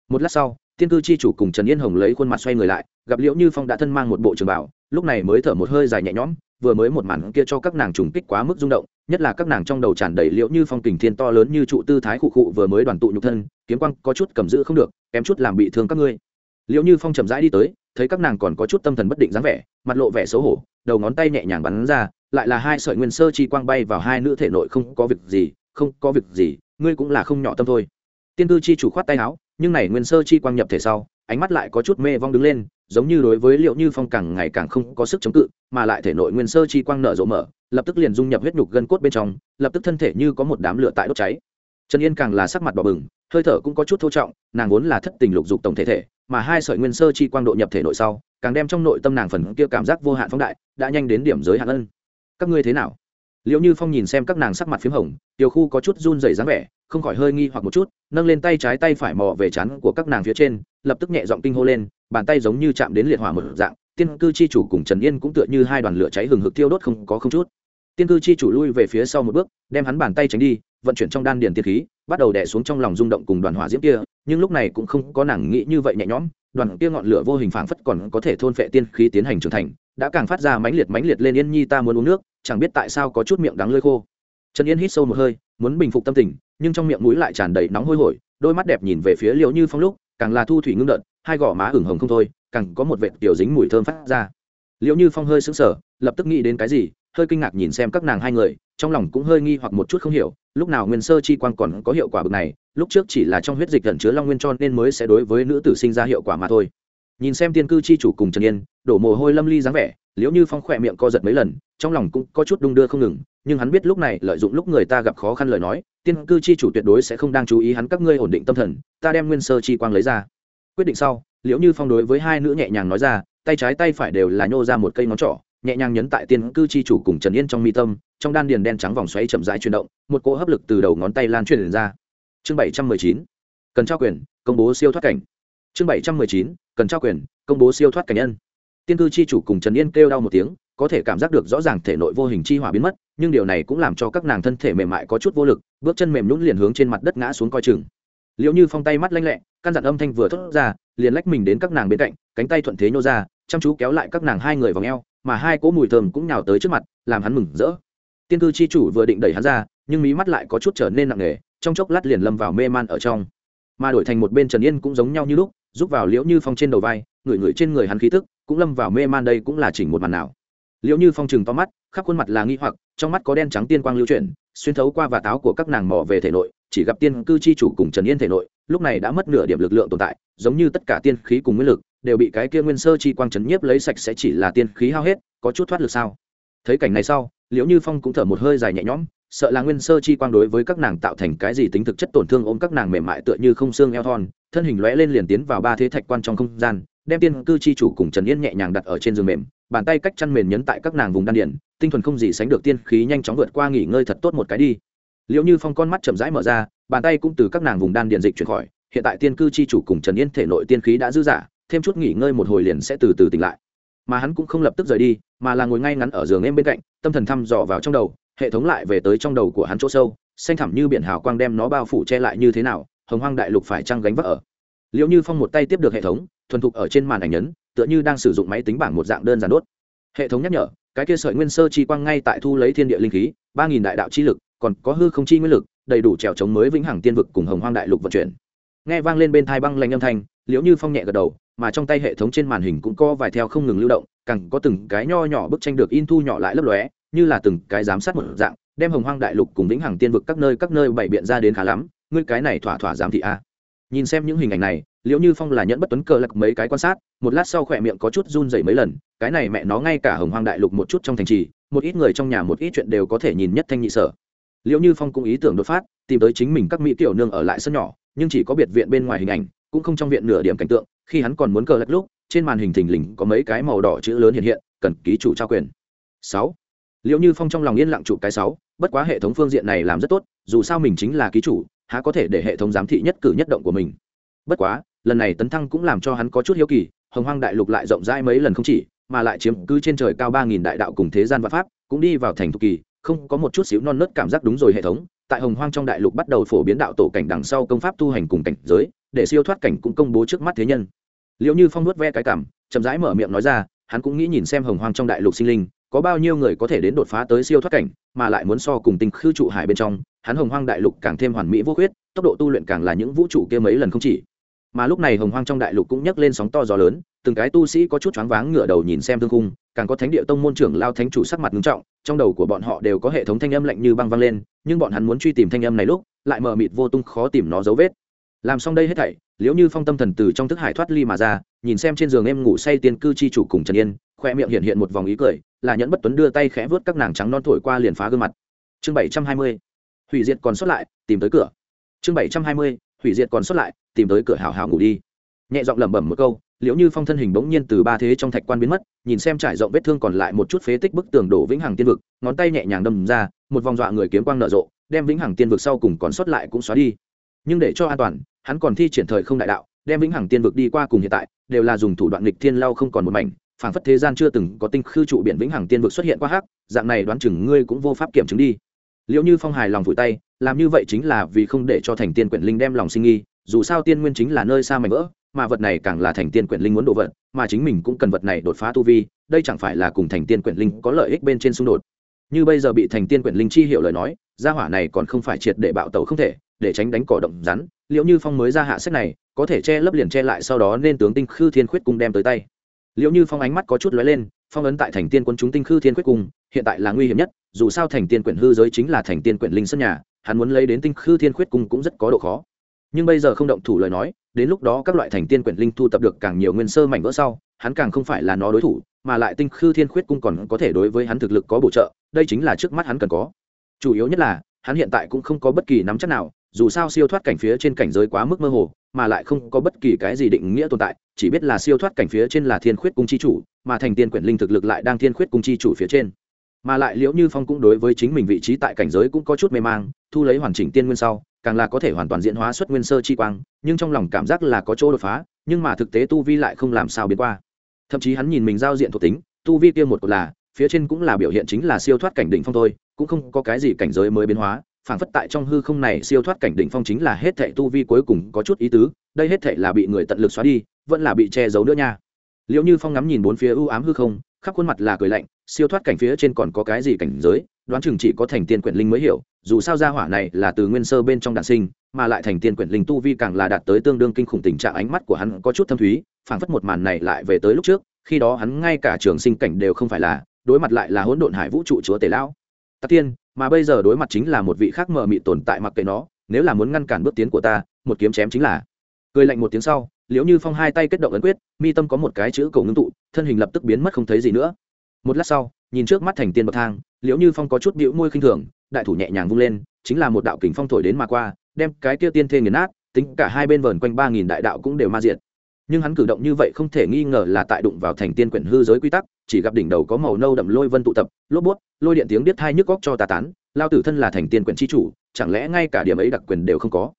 Một lát sau, tiên cư chi chủ cùng trần yên hồng lấy khuôn mặt xoay người lại, gặp liễu như phong đã thân mang một bộ trường bảo, lúc này mới thở một hơi dài nhẹ nhõm, vừa mới một màn kia cho các nàng trùng kích quá mức rung động, nhất là các nàng trong đầu tràn đầy liễu như phong kình thiên to lớn như trụ tư thái khụ khụ vừa mới đoàn tụ nhục thân, kiếm quang có chút cầm giữ không được, kém chút làm bị thương các ngươi. Liễu như phong chậm rãi đi tới, thấy các nàng còn có chút tâm thần bất định dáng vẻ, mặt lộ vẻ xấu hổ, đầu ngón tay nhẹ nhàng bắn ra lại là hai sợi nguyên sơ chi quang bay vào hai nữ thể nội không có việc gì, không có việc gì, ngươi cũng là không nhỏ tâm thôi. Tiên tư chi chủ khoát tay áo, nhưng này nguyên sơ chi quang nhập thể sau, ánh mắt lại có chút mê vong đứng lên, giống như đối với liệu như phong càng ngày càng không có sức chống cự, mà lại thể nội nguyên sơ chi quang nở rộ mở, lập tức liền dung nhập huyết nhục gân cốt bên trong, lập tức thân thể như có một đám lửa tại đốt cháy. Trần yên càng là sắc mặt đỏ bừng, hơi thở cũng có chút thô trọng, nàng vốn là thất tình lục dục tổng thể thể, mà hai sợi nguyên sơ chi quang độ nhập thể nội sau, càng đem trong nội tâm nàng phần kia cảm giác vô hạn phóng đại, đã nhanh đến điểm giới hạn ân các ngươi thế nào? Liệu như phong nhìn xem các nàng sắc mặt p h í m hồng, tiểu khu có chút run dày dáng vẻ, không khỏi hơi nghi hoặc một chút, nâng lên tay trái tay phải mò về chắn của các nàng phía trên, lập tức nhẹ giọng kinh hô lên, bàn tay giống như chạm đến liệt hỏa một dạng, tiên cư chi chủ cùng trần yên cũng tựa như hai đoàn lửa cháy hừng hực tiêu đốt không có không chút. Tiên cư chi chủ lui về phía sau một bước, đem hắn bàn tay tránh đi, vận chuyển trong đan điền tiên khí, bắt đầu đè xuống trong lòng rung động cùng đoàn hỏa diễm kia, nhưng lúc này cũng không có nàng nghĩ như vậy nhẹ nhõm, đoàn kia ngọn lửa vô hình phảng phất còn có thể thôn phệ tiên khí tiến hành trưởng thành, đã càng phát ra mãnh liệt mãnh liệt lên yên nhi ta muốn uống nước chẳng biết tại sao có chút miệng đắng lơi khô. Trần yên hít sâu một hơi, muốn bình phục tâm tình, nhưng trong miệng mũi lại tràn đầy nóng hôi hổi, đôi mắt đẹp nhìn về phía liễu như phong lúc, càng là thu thủy ngưng đợt, hai gò má ửng hồng không thôi, càng có một vệt tiểu dính mùi thơm phát ra. Liễu như phong hơi sững sờ, lập tức nghĩ đến cái gì, hơi kinh ngạc nhìn xem các nàng hai người, trong lòng cũng hơi nghi hoặc một chút không hiểu, lúc nào nguyên sơ chi quan còn có hiệu quả bực này, lúc trước chỉ là trong huyết dịch gần chứa long nguyên cho nên mới sẽ đối với nữ tử sinh ra hiệu quả mà thôi. Nhìn xem tiên cư chi chủ cùng trần yên, đổ mồ hôi lâm ly dáng vẻ liễu như phong khỏe miệng co giật mấy lần, trong lòng cũng có chút đung đưa không ngừng, nhưng hắn biết lúc này lợi dụng lúc người ta gặp khó khăn lời nói, tiên cư chi chủ tuyệt đối sẽ không đang chú ý hắn các ngươi ổn định tâm thần, ta đem nguyên sơ chi quang lấy ra. Quyết định sau, liễu như phong đối với hai nữ nhẹ nhàng nói ra, tay trái tay phải đều là nhô ra một cây ngón trỏ, nhẹ nhàng nhấn tại tiên cư chi chủ cùng trần yên trong mi tâm, trong đan điền đen trắng vòng xoáy chậm rãi chuyển động, một cỗ hấp lực từ đầu ngón tay lan truyền ra. Chương bảy trăm mười chín, cần trao quyền, công bố siêu thoát cảnh. Chương bảy trăm mười chín, cần trao quyền, công bố siêu thoát cảnh nhân tiên cư chi chủ cùng trần yên kêu đau một tiếng, có thể cảm giác được rõ ràng thể nội vô hình chi hỏa biến mất, nhưng điều này cũng làm cho các nàng thân thể mềm mại có chút vô lực, bước chân mềm nhún liền hướng trên mặt đất ngã xuống coi chừng. Liệu như phong tay mắt lanh lẹ, căn dặn âm thanh vừa thốt ra, liền lách mình đến các nàng bên cạnh, cánh tay thuận thế nhô ra, chăm chú kéo lại các nàng hai người vào eo, mà hai cỗ mùi thơm cũng nhào tới trước mặt, làm hắn mừng rỡ. Tiên cư chi chủ vừa định đẩy hắn ra, nhưng mí mắt lại có chút trở nên nặng nề, trong chốc lát liền lâm vào mê man ở trong. Mà đổi thành một bên trần yên cũng giống nhau như lúc, giúp vào liễu như phong trên đầu vai người người trên người hắn khí tức, cũng lâm vào mê man đây cũng là chỉnh một màn nào. Liễu như phong trừng to mắt, khắp khuôn mặt là nghi hoặc, trong mắt có đen trắng tiên quang lưu chuyển, xuyên thấu qua và táo của các nàng mò về thể nội, chỉ gặp tiên cư chi chủ cùng trần yên thể nội, lúc này đã mất nửa điểm lực lượng tồn tại, giống như tất cả tiên khí cùng nguyên lực, đều bị cái kia nguyên sơ chi quang trấn nhiếp lấy sạch sẽ chỉ là tiên khí hao hết, có chút thoát lực sao? Thấy cảnh này sau, liễu như phong cũng thở một hơi dài nhẹ nhõm, sợ là nguyên sơ chi quang đối với các nàng tạo thành cái gì tính thực chất tổn thương ôm các nàng mềm mại tựa như không xương eo thon, thân hình lóe lên liền tiến vào ba thế thạch quan trong không gian đem tiên cư chi chủ cùng trần yên nhẹ nhàng đặt ở trên giường mềm, bàn tay cách chăn mềm nhấn tại các nàng vùng đan điển tinh thuần không gì sánh được tiên khí nhanh chóng vượt qua nghỉ ngơi thật tốt một cái đi. Liệu như phong con mắt chậm rãi mở ra, bàn tay cũng từ các nàng vùng đan điện dịch chuyển khỏi, hiện tại tiên cư chi chủ cùng trần yên thể nội tiên khí đã dư giả, thêm chút nghỉ ngơi một hồi liền sẽ từ từ tỉnh lại. Mà hắn cũng không lập tức rời đi, mà là ngồi ngay ngắn ở giường em bên cạnh, tâm thần thăm dò vào trong đầu, hệ thống lại về tới trong đầu của hắn chỗ sâu, xanh thẳm như biển hào quang đem nó bao phủ che lại như thế nào, hồng hoang đại lục phải trăng gánh vác ở. Liệu như phong một tay tiếp được hệ thống thuần thục ở trên màn ảnh nhấn, tựa như đang sử dụng máy tính bảng một dạng đơn giản đốt. Hệ thống nhắc nhở, cái kia sợi nguyên sơ chi quang ngay tại thu lấy thiên địa linh khí, ba nghìn đại đạo chi lực, còn có hư không chi nguyên lực, đầy đủ trèo chống mới vĩnh hằng tiên vực cùng hồng hoang đại lục vận chuyển. Nghe vang lên bên thai băng lanh âm thanh, liễu như phong nhẹ gật đầu, mà trong tay hệ thống trên màn hình cũng có vài theo không ngừng lưu động, càng có từng cái nho nhỏ bức tranh được in thu nhỏ lại lấp lóe, như là từng cái giám sát một dạng, đem hồng hoang đại lục cùng vĩnh hằng tiên vực các nơi các nơi bày biện ra đến khá lắm. Ngươi cái này thỏa thỏa giám thị a nhìn xem những hình ảnh này, liễu như phong là nhẫn bất tuấn cờ lật mấy cái quan sát, một lát sau khỏe miệng có chút run dày mấy lần, cái này mẹ nó ngay cả hồng hoang đại lục một chút trong thành trì, một ít người trong nhà một ít chuyện đều có thể nhìn nhất thanh nhị sở. Liễu như phong cũng ý tưởng đột phát, tìm tới chính mình các mỹ tiểu nương ở lại sân nhỏ, nhưng chỉ có biệt viện bên ngoài hình ảnh, cũng không trong viện nửa điểm cảnh tượng, khi hắn còn muốn cờ lật lúc, trên màn hình thình lình có mấy cái màu đỏ chữ lớn hiện hiện, cần ký chủ trao quyền. Sáu. Liễu như phong trong lòng yên lặng chụp cái sáu, bất quá hệ thống phương diện này làm rất tốt, dù sao mình chính là ký chủ há có thể để hệ thống giám thị nhất cử nhất động của mình. Bất quá, lần này tấn thăng cũng làm cho hắn có chút hiếu kỳ, hồng hoang đại lục lại rộng rãi mấy lần không chỉ, mà lại chiếm cứ trên trời cao ba nghìn đại đạo cùng thế gian và pháp, cũng đi vào thành thục kỳ, không có một chút xíu non nớt cảm giác đúng rồi hệ thống. Tại hồng hoang trong đại lục bắt đầu phổ biến đạo tổ cảnh đằng sau công pháp tu hành cùng cảnh giới, để siêu thoát cảnh cũng công bố trước mắt thế nhân. Liệu như phong nuốt ve cái cảm, chậm rãi mở miệng nói ra, hắn cũng nghĩ nhìn xem hồng hoang trong đại lục sinh linh có bao nhiêu người có thể đến đột phá tới siêu thoát cảnh, mà lại muốn so cùng tinh khư trụ hải bên trong, hắn hồng hoang đại lục càng thêm hoàn mỹ vô khuyết, tốc độ tu luyện càng là những vũ trụ kia mấy lần không chỉ. Mà lúc này hồng hoang trong đại lục cũng nhấc lên sóng to gió lớn, từng cái tu sĩ có chút choáng váng ngửa đầu nhìn xem thương cung càng có thánh địa tông môn trưởng lao thánh chủ sắc mặt nghiêm trọng, trong đầu của bọn họ đều có hệ thống thanh âm lạnh như băng vang lên, nhưng bọn hắn muốn truy tìm thanh âm này lúc, lại mờ mịt vô tung khó tìm nó dấu vết. Làm xong đây hết thảy liếu như phong tâm thần từ trong thức hải thoát ly mà ra, nhìn xem trên giường em ngủ say tiên cư chi chủ cùng trần yên khoe miệng hiện hiện một vòng ý cười, là nhẫn bất tuấn đưa tay khẽ vớt các nàng trắng non thổi qua liền phá gương mặt. Chương bảy trăm hai mươi, hủy diệt còn sót lại, tìm tới cửa. Chương bảy trăm hai mươi, hủy diệt còn sót lại, tìm tới cửa hào hào ngủ đi. Nhẹ giọng lẩm bẩm một câu liệu như phong thân hình bỗng nhiên từ ba thế trong thạch quan biến mất, nhìn xem trải rộng vết thương còn lại một chút phế tích bức tường đổ vĩnh hằng tiên vực, ngón tay nhẹ nhàng đâm ra, một vòng dọa người kiếm quang nở rộ, đem vĩnh hằng tiên vực sau cùng còn sót lại cũng xóa đi. Nhưng để cho an toàn, hắn còn thi triển thời không đại đạo, đem vĩnh hằng tiên vực đi qua cùng hiện tại, đều là dùng thủ đoạn nghịch thiên lau không còn một mảnh phảng phất thế gian chưa từng có tinh khư trụ biển vĩnh hằng tiên vực xuất hiện qua hắc, dạng này đoán chừng ngươi cũng vô pháp kiểm chứng đi. Liệu như phong hài lòng vùi tay, làm như vậy chính là vì không để cho thành tiên quyển linh đem lòng sinh nghi, dù sao tiên nguyên chính là nơi xa mảnh vỡ, mà vật này càng là thành tiên quyển linh muốn đồ vật, mà chính mình cũng cần vật này đột phá tu vi, đây chẳng phải là cùng thành tiên quyển linh có lợi ích bên trên xung đột. Như bây giờ bị thành tiên quyển linh chi hiểu lời nói, gia hỏa này còn không phải triệt để bạo tẩu không thể, để tránh đánh cỏ động rắn liệu như phong mới ra hạ sách này, có thể che lấp liền che lại sau đó nên tướng tinh khư thiên khuyết cung đem tới tay liệu như phong ánh mắt có chút lóe lên, phong ấn tại thành tiên quân chúng tinh khư thiên quyết cung hiện tại là nguy hiểm nhất, dù sao thành tiên quyển hư giới chính là thành tiên quyển linh sân nhà, hắn muốn lấy đến tinh khư thiên quyết cung cũng rất có độ khó. Nhưng bây giờ không động thủ lời nói, đến lúc đó các loại thành tiên quyển linh thu tập được càng nhiều nguyên sơ mảnh vỡ sau, hắn càng không phải là nó đối thủ, mà lại tinh khư thiên khuyết cung còn có thể đối với hắn thực lực có bổ trợ, đây chính là trước mắt hắn cần có. Chủ yếu nhất là, hắn hiện tại cũng không có bất kỳ nắm chắc nào, dù sao siêu thoát cảnh phía trên cảnh giới quá mức mơ hồ, mà lại không có bất kỳ cái gì định nghĩa tồn tại chỉ biết là siêu thoát cảnh phía trên là thiên khuyết cung chi chủ, mà thành tiên quyển linh thực lực lại đang thiên khuyết cung chi chủ phía trên. Mà lại liễu như phong cũng đối với chính mình vị trí tại cảnh giới cũng có chút mê mang, thu lấy hoàn chỉnh tiên nguyên sau, càng là có thể hoàn toàn diễn hóa xuất nguyên sơ chi quang, nhưng trong lòng cảm giác là có chỗ đột phá, nhưng mà thực tế tu vi lại không làm sao biến qua. Thậm chí hắn nhìn mình giao diện thuộc tính, tu vi kia một cột là, phía trên cũng là biểu hiện chính là siêu thoát cảnh đỉnh phong thôi, cũng không có cái gì cảnh giới mới biến hóa, phảng phất tại trong hư không này siêu thoát cảnh đỉnh phong chính là hết thệ tu vi cuối cùng có chút ý tứ đây hết thể là bị người tận lực xóa đi, vẫn là bị che giấu nữa nha. Liệu như phong ngắm nhìn bốn phía ưu ám hư không, khắp khuôn mặt là cười lạnh, siêu thoát cảnh phía trên còn có cái gì cảnh giới, đoán chừng chỉ có thành tiên quyển linh mới hiểu, dù sao gia hỏa này là từ nguyên sơ bên trong đạn sinh, mà lại thành tiên quyển linh tu vi càng là đạt tới tương đương kinh khủng tình trạng ánh mắt của hắn có chút thâm thúy, phảng phất một màn này lại về tới lúc trước, khi đó hắn ngay cả trường sinh cảnh đều không phải là, đối mặt lại là hỗn độn hải vũ trụ chúa tể lão. Tắc tiên, mà bây giờ đối mặt chính là một vị khác mờ mị tồn tại mặc kệ nó, nếu là muốn ngăn cản bước tiến của ta, một kiếm chém chính là cười lạnh một tiếng sau, liễu như phong hai tay kết động ấn quyết, mi tâm có một cái chữ cầu ngưng tụ, thân hình lập tức biến mất không thấy gì nữa một lát sau, nhìn trước mắt thành tiên bậc thang, liễu như phong có chút bĩu môi khinh thường, đại thủ nhẹ nhàng vung lên, chính là một đạo kình phong thổi đến mà qua, đem cái kia tiên thê nghiền nát, tính cả hai bên vờn quanh ba nghìn đại đạo cũng đều ma diệt. nhưng hắn cử động như vậy không thể nghi ngờ là tại đụng vào thành tiên quyển hư giới quy tắc, chỉ gặp đỉnh đầu có màu nâu đậm lôi vân tụ tập, lốp bút, lôi điện tiếng biết thai nhức góc cho tà tán, lao tử thân là thành tiên quyển tri chủ, chẳng lẽ ngay cả điểm ấy đặc quyền đều không có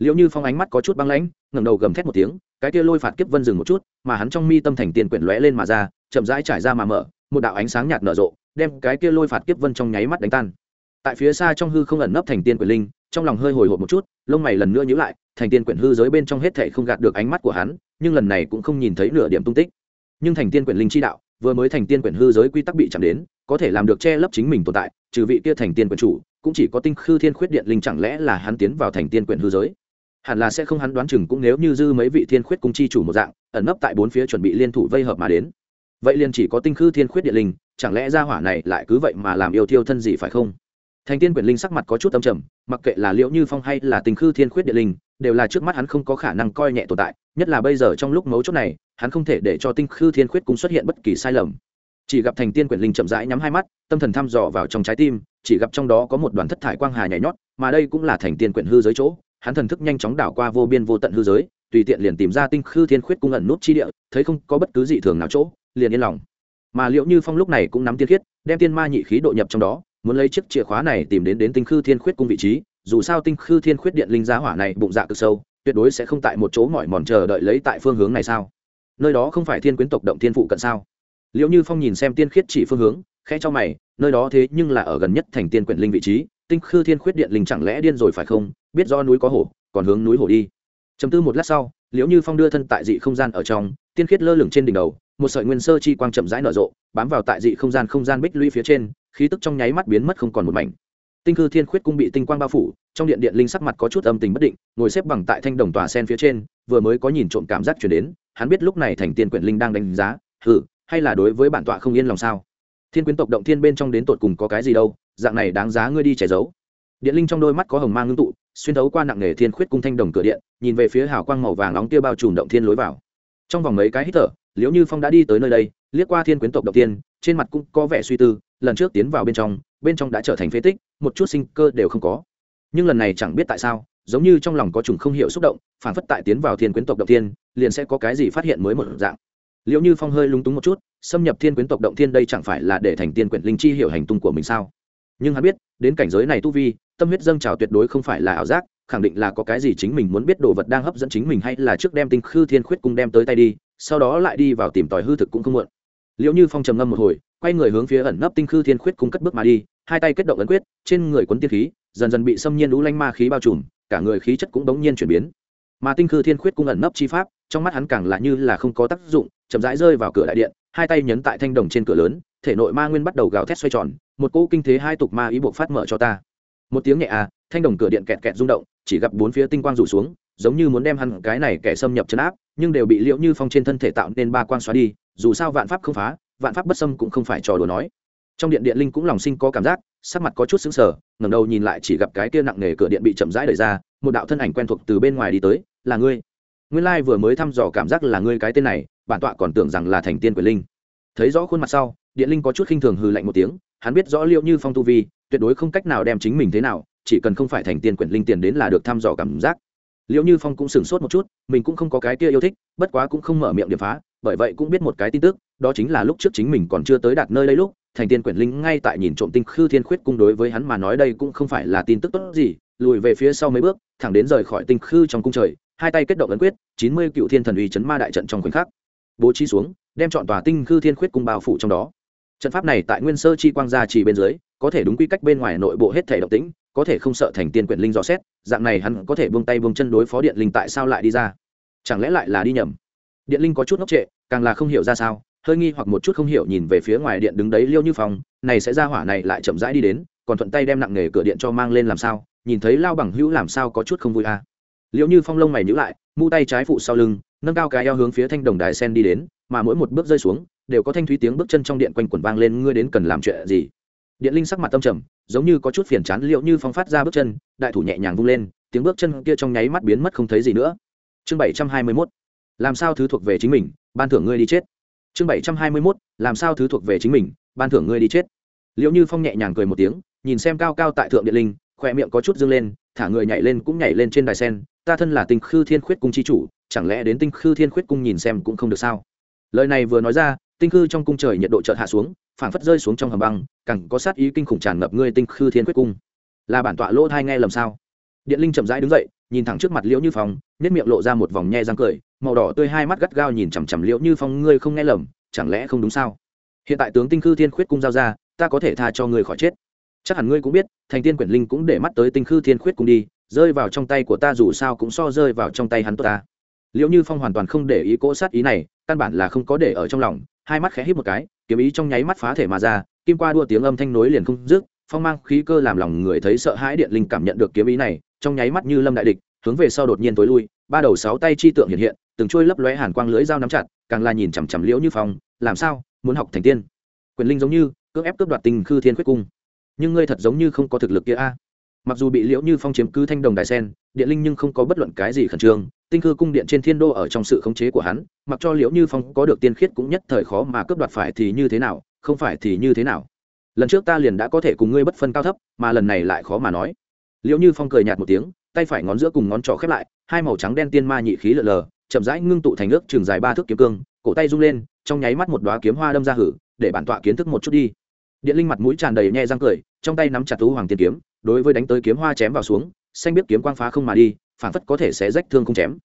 liệu như phong ánh mắt có chút băng lãnh, ngẩng đầu gầm thét một tiếng, cái kia lôi phạt kiếp vân dừng một chút, mà hắn trong mi tâm thành tiên quyển lóe lên mà ra, chậm rãi trải ra mà mở, một đạo ánh sáng nhạt nở rộ, đem cái kia lôi phạt kiếp vân trong nháy mắt đánh tan. Tại phía xa trong hư không ẩn nấp thành tiên quyển linh, trong lòng hơi hồi hộp một chút, lông mày lần nữa nhíu lại, thành tiên quyển hư giới bên trong hết thảy không gạt được ánh mắt của hắn, nhưng lần này cũng không nhìn thấy nửa điểm tung tích. Nhưng thành tiên quyển linh chi đạo, vừa mới thành tiên quyển hư giới quy tắc bị chạm đến, có thể làm được che lấp chính mình tồn tại, trừ vị kia thành tiên quyển chủ, cũng chỉ có tinh khư thiên khuyết điện linh chẳng lẽ là hắn tiến vào thành tiên quyển hư giới hẳn là sẽ không hắn đoán chừng cũng nếu như dư mấy vị thiên khuyết cung chi chủ một dạng, ẩn nấp tại bốn phía chuẩn bị liên thủ vây hợp mà đến. Vậy liền chỉ có tinh khư thiên khuyết điện linh, chẳng lẽ ra hỏa này lại cứ vậy mà làm yêu thiêu thân gì phải không? Thành tiên quyển linh sắc mặt có chút âm trầm, mặc kệ là liễu như phong hay là tinh khư thiên khuyết điện linh, đều là trước mắt hắn không có khả năng coi nhẹ tồn tại, nhất là bây giờ trong lúc mấu chốt này, hắn không thể để cho tinh khư thiên khuyết cung xuất hiện bất kỳ sai lầm. Chỉ gặp thành tiên quyển linh chậm rãi nhắm hai mắt, tâm thần thăm dò vào trong trái tim, chỉ gặp trong đó có một đoàn thất thải quang hà nhảy nhót, mà đây cũng là thành tiên quyển hư giới chỗ hắn thần thức nhanh chóng đảo qua vô biên vô tận hư giới, tùy tiện liền tìm ra tinh khư thiên khuyết cung ẩn nút chi địa, thấy không có bất cứ gì thường nào chỗ, liền yên lòng. Mà liệu như phong lúc này cũng nắm tiên khiết, đem tiên ma nhị khí độ nhập trong đó, muốn lấy chiếc chìa khóa này tìm đến đến tinh khư thiên khuyết cung vị trí, dù sao tinh khư thiên khuyết điện linh giá hỏa này bụng dạ cực sâu, tuyệt đối sẽ không tại một chỗ mỏi mòn chờ đợi lấy tại phương hướng này sao? Nơi đó không phải thiên quyến tộc động thiên phụ cận sao? Liệu như phong nhìn xem tiên khiết chỉ phương hướng, khẽ cho mày, nơi đó thế nhưng là ở gần nhất thành tiên quyển linh vị trí tinh khư thiên khuyết điện linh chẳng lẽ điên rồi phải không? Biết do núi có hổ, còn hướng núi hổ đi. Chấm tư một lát sau, liễu như phong đưa thân tại dị không gian ở trong, tiên khiết lơ lửng trên đỉnh đầu, một sợi nguyên sơ chi quang chậm rãi nở rộ, bám vào tại dị không gian không gian bích lũy phía trên, khí tức trong nháy mắt biến mất không còn một mảnh. Tinh cư thiên khuyết cung bị tinh quang bao phủ, trong điện điện linh sắc mặt có chút âm tình bất định, ngồi xếp bằng tại thanh đồng tòa sen phía trên, vừa mới có nhìn trộm cảm giác chuyển đến, hắn biết lúc này thành tiên quyển linh đang đánh giá thử hay là đối với bản tọa không yên lòng sao? Thiên quyến tộc động thiên bên trong đến tột cùng có cái gì đâu, dạng này đáng giá ngươi đi che giấu. Điện linh trong đôi mắt có hồng mang ngưng tụ, xuyên thấu qua nặng nghề thiên khuyết cung thanh đồng cửa điện, nhìn về phía hào quang màu vàng nóng kia bao trùm động thiên lối vào. Trong vòng mấy cái hít thở, liễu như phong đã đi tới nơi đây, liếc qua thiên quyến tộc động tiên trên mặt cũng có vẻ suy tư, lần trước tiến vào bên trong bên trong đã trở thành phế tích, một chút sinh cơ đều không có. Nhưng lần này chẳng biết tại sao, giống như trong lòng có trùng không hiểu xúc động phản phất tại tiến vào thiên quyến tộc động tiên liền sẽ có cái gì phát hiện mới một dạng liệu như phong hơi lung túng một chút, xâm nhập thiên quyến tộc động thiên đây chẳng phải là để thành tiên quyển linh chi hiểu hành tung của mình sao? Nhưng hắn biết, đến cảnh giới này tu vi, tâm huyết dâng trào tuyệt đối không phải là ảo giác, khẳng định là có cái gì chính mình muốn biết đồ vật đang hấp dẫn chính mình hay là trước đem tinh khư thiên khuyết cung đem tới tay đi, sau đó lại đi vào tìm tòi hư thực cũng không muộn. Liệu như phong trầm ngâm một hồi, quay người hướng phía ẩn nấp tinh khư thiên khuyết cung cất bước mà đi, hai tay kết động ấn quyết, trên người quấn tiên khí, dần dần bị xâm nhiên lũ lanh ma khí bao trùm, cả người khí chất cũng bỗng nhiên chuyển biến. Mà tinh khư thiên khuyết cung ẩn nấp chi pháp trong mắt hắn càng là như là không có tác dụng, chậm rãi rơi vào cửa đại điện, hai tay nhấn tại thanh đồng trên cửa lớn, thể nội ma nguyên bắt đầu gào thét xoay tròn, một cỗ kinh thế hai tục ma ý buộc phát mở cho ta. Một tiếng nhẹ à thanh đồng cửa điện kẹt kẹt rung động, chỉ gặp bốn phía tinh quang rủ xuống, giống như muốn đem hắn cái này kẻ xâm nhập chấn áp, nhưng đều bị liễu như phong trên thân thể tạo nên ba quang xóa đi, dù sao vạn pháp không phá, vạn pháp bất xâm cũng không phải trò đùa nói. Trong điện điện linh cũng lòng sinh có cảm giác, sắc mặt có chút sững sờ, ngẩng đầu nhìn lại chỉ gặp cái kia nặng nề cửa điện bị chậm rãi đẩy ra, một đạo thân ảnh quen thuộc từ bên ngoài đi tới, là ngươi nguyên lai vừa mới thăm dò cảm giác là ngươi cái tên này, bản tọa còn tưởng rằng là thành tiên quyền linh. Thấy rõ khuôn mặt sau, điện linh có chút khinh thường hừ lạnh một tiếng, hắn biết rõ liệu như phong tu vi, tuyệt đối không cách nào đem chính mình thế nào, chỉ cần không phải thành tiên quyền linh tiền đến là được thăm dò cảm giác. Liệu như phong cũng sửng sốt một chút, mình cũng không có cái kia yêu thích, bất quá cũng không mở miệng điểm phá, bởi vậy cũng biết một cái tin tức, đó chính là lúc trước chính mình còn chưa tới đạt nơi đây lúc, thành tiên quyển linh ngay tại nhìn trộm tinh khư thiên khuyết cung đối với hắn mà nói đây cũng không phải là tin tức tốt gì, lùi về phía sau mấy bước, thẳng đến rời khỏi tinh khư trong cung trời hai tay kết động ấn quyết, chín mươi cựu thiên thần uy chấn ma đại trận trong khoảnh khắc. Bố trí xuống, đem chọn tòa tinh khư thiên khuyết cung bao phủ trong đó. Trận pháp này tại nguyên sơ chi quang gia chỉ bên dưới, có thể đúng quy cách bên ngoài nội bộ hết thể động tĩnh, có thể không sợ thành tiên quyển linh dò xét, dạng này hắn có thể buông tay buông chân đối phó điện linh tại sao lại đi ra? Chẳng lẽ lại là đi nhầm? Điện linh có chút ngốc trệ, càng là không hiểu ra sao, hơi nghi hoặc một chút không hiểu nhìn về phía ngoài điện đứng đấy liêu như phong, này sẽ ra hỏa này lại chậm rãi đi đến, còn thuận tay đem nặng nghề cửa điện cho mang lên làm sao, nhìn thấy lao bằng hữu làm sao có chút không vui à liệu như phong lông mày nhữ lại, mu tay trái phụ sau lưng, nâng cao cái eo hướng phía thanh đồng đài sen đi đến, mà mỗi một bước rơi xuống, đều có thanh thúy tiếng bước chân trong điện quanh quẩn vang lên, ngươi đến cần làm chuyện gì? Điện linh sắc mặt tâm trầm, giống như có chút phiền chán liệu như phong phát ra bước chân, đại thủ nhẹ nhàng vung lên, tiếng bước chân kia trong nháy mắt biến mất không thấy gì nữa. Chương bảy trăm hai mươi mốt, làm sao thứ thuộc về chính mình, ban thưởng ngươi đi chết. Chương bảy trăm hai mươi mốt, làm sao thứ thuộc về chính mình, ban thưởng ngươi đi chết. Liệu như phong nhẹ nhàng cười một tiếng, nhìn xem cao cao tại thượng điện linh khoe miệng có chút dâng lên, thả người nhảy lên cũng nhảy lên trên đài sen ta thân là tinh khư thiên khuyết cung chi chủ, chẳng lẽ đến tinh khư thiên khuyết cung nhìn xem cũng không được sao? Lời này vừa nói ra, tinh khư trong cung trời nhiệt độ chợt hạ xuống, phảng phất rơi xuống trong hầm băng, càng có sát ý kinh khủng tràn ngập ngươi tinh khư thiên khuyết cung. Là bản tọa lỗ thai nghe lầm sao? Điện linh chậm rãi đứng dậy, nhìn thẳng trước mặt liễu như phong nếp miệng lộ ra một vòng nhe răng cười, màu đỏ tươi hai mắt gắt gao nhìn chằm chằm liễu như phong, ngươi không nghe lầm, chẳng lẽ không đúng sao? Hiện tại tướng tinh khư thiên khuyết cung giao ra, ta có thể tha cho ngươi khỏi chết. Chắc hẳn ngươi cũng biết, thành tiên quyển linh cũng để mắt tới tinh khư thiên khuyết cung đi rơi vào trong tay của ta dù sao cũng so rơi vào trong tay hắn tốt ta. Liệu như phong hoàn toàn không để ý cỗ sát ý này, căn bản là không có để ở trong lòng, hai mắt khẽ hít một cái, kiếm ý trong nháy mắt phá thể mà ra, kim qua đua tiếng âm thanh nối liền không dứt, phong mang khí cơ làm lòng người thấy sợ hãi điện linh cảm nhận được kiếm ý này, trong nháy mắt như lâm đại địch, hướng về sau đột nhiên tối lui, ba đầu sáu tay chi tượng hiện hiện, từng trôi lấp lóe hàn quang lưới dao nắm chặt, càng là nhìn chằm chằm liễu như phong, làm sao? Muốn học thành tiên? Quyền linh giống như, cưỡng ép cướp đoạt tình khư thiên khuyết cung. Nhưng ngươi thật giống như không có thực lực kia a mặc dù bị liễu như phong chiếm cứ thanh đồng đài sen, điện linh nhưng không có bất luận cái gì khẩn trương. Tinh khư cung điện trên thiên đô ở trong sự khống chế của hắn, mặc cho liễu như phong có được tiên khiết cũng nhất thời khó mà cướp đoạt phải thì như thế nào, không phải thì như thế nào. Lần trước ta liền đã có thể cùng ngươi bất phân cao thấp, mà lần này lại khó mà nói. Liễu như phong cười nhạt một tiếng, tay phải ngón giữa cùng ngón trỏ khép lại, hai màu trắng đen tiên ma nhị khí lợ lờ, chậm rãi ngưng tụ thành ước trường dài ba thước kiếm cương, cổ tay rung lên, trong nháy mắt một đoá kiếm hoa đâm ra hử, để bản tọa kiến thức một chút đi điện linh mặt mũi tràn đầy nhe răng cười, trong tay nắm chặt thú hoàng tiên kiếm, đối với đánh tới kiếm hoa chém vào xuống, xanh biết kiếm quang phá không mà đi phản phất có thể sẽ rách thương không chém.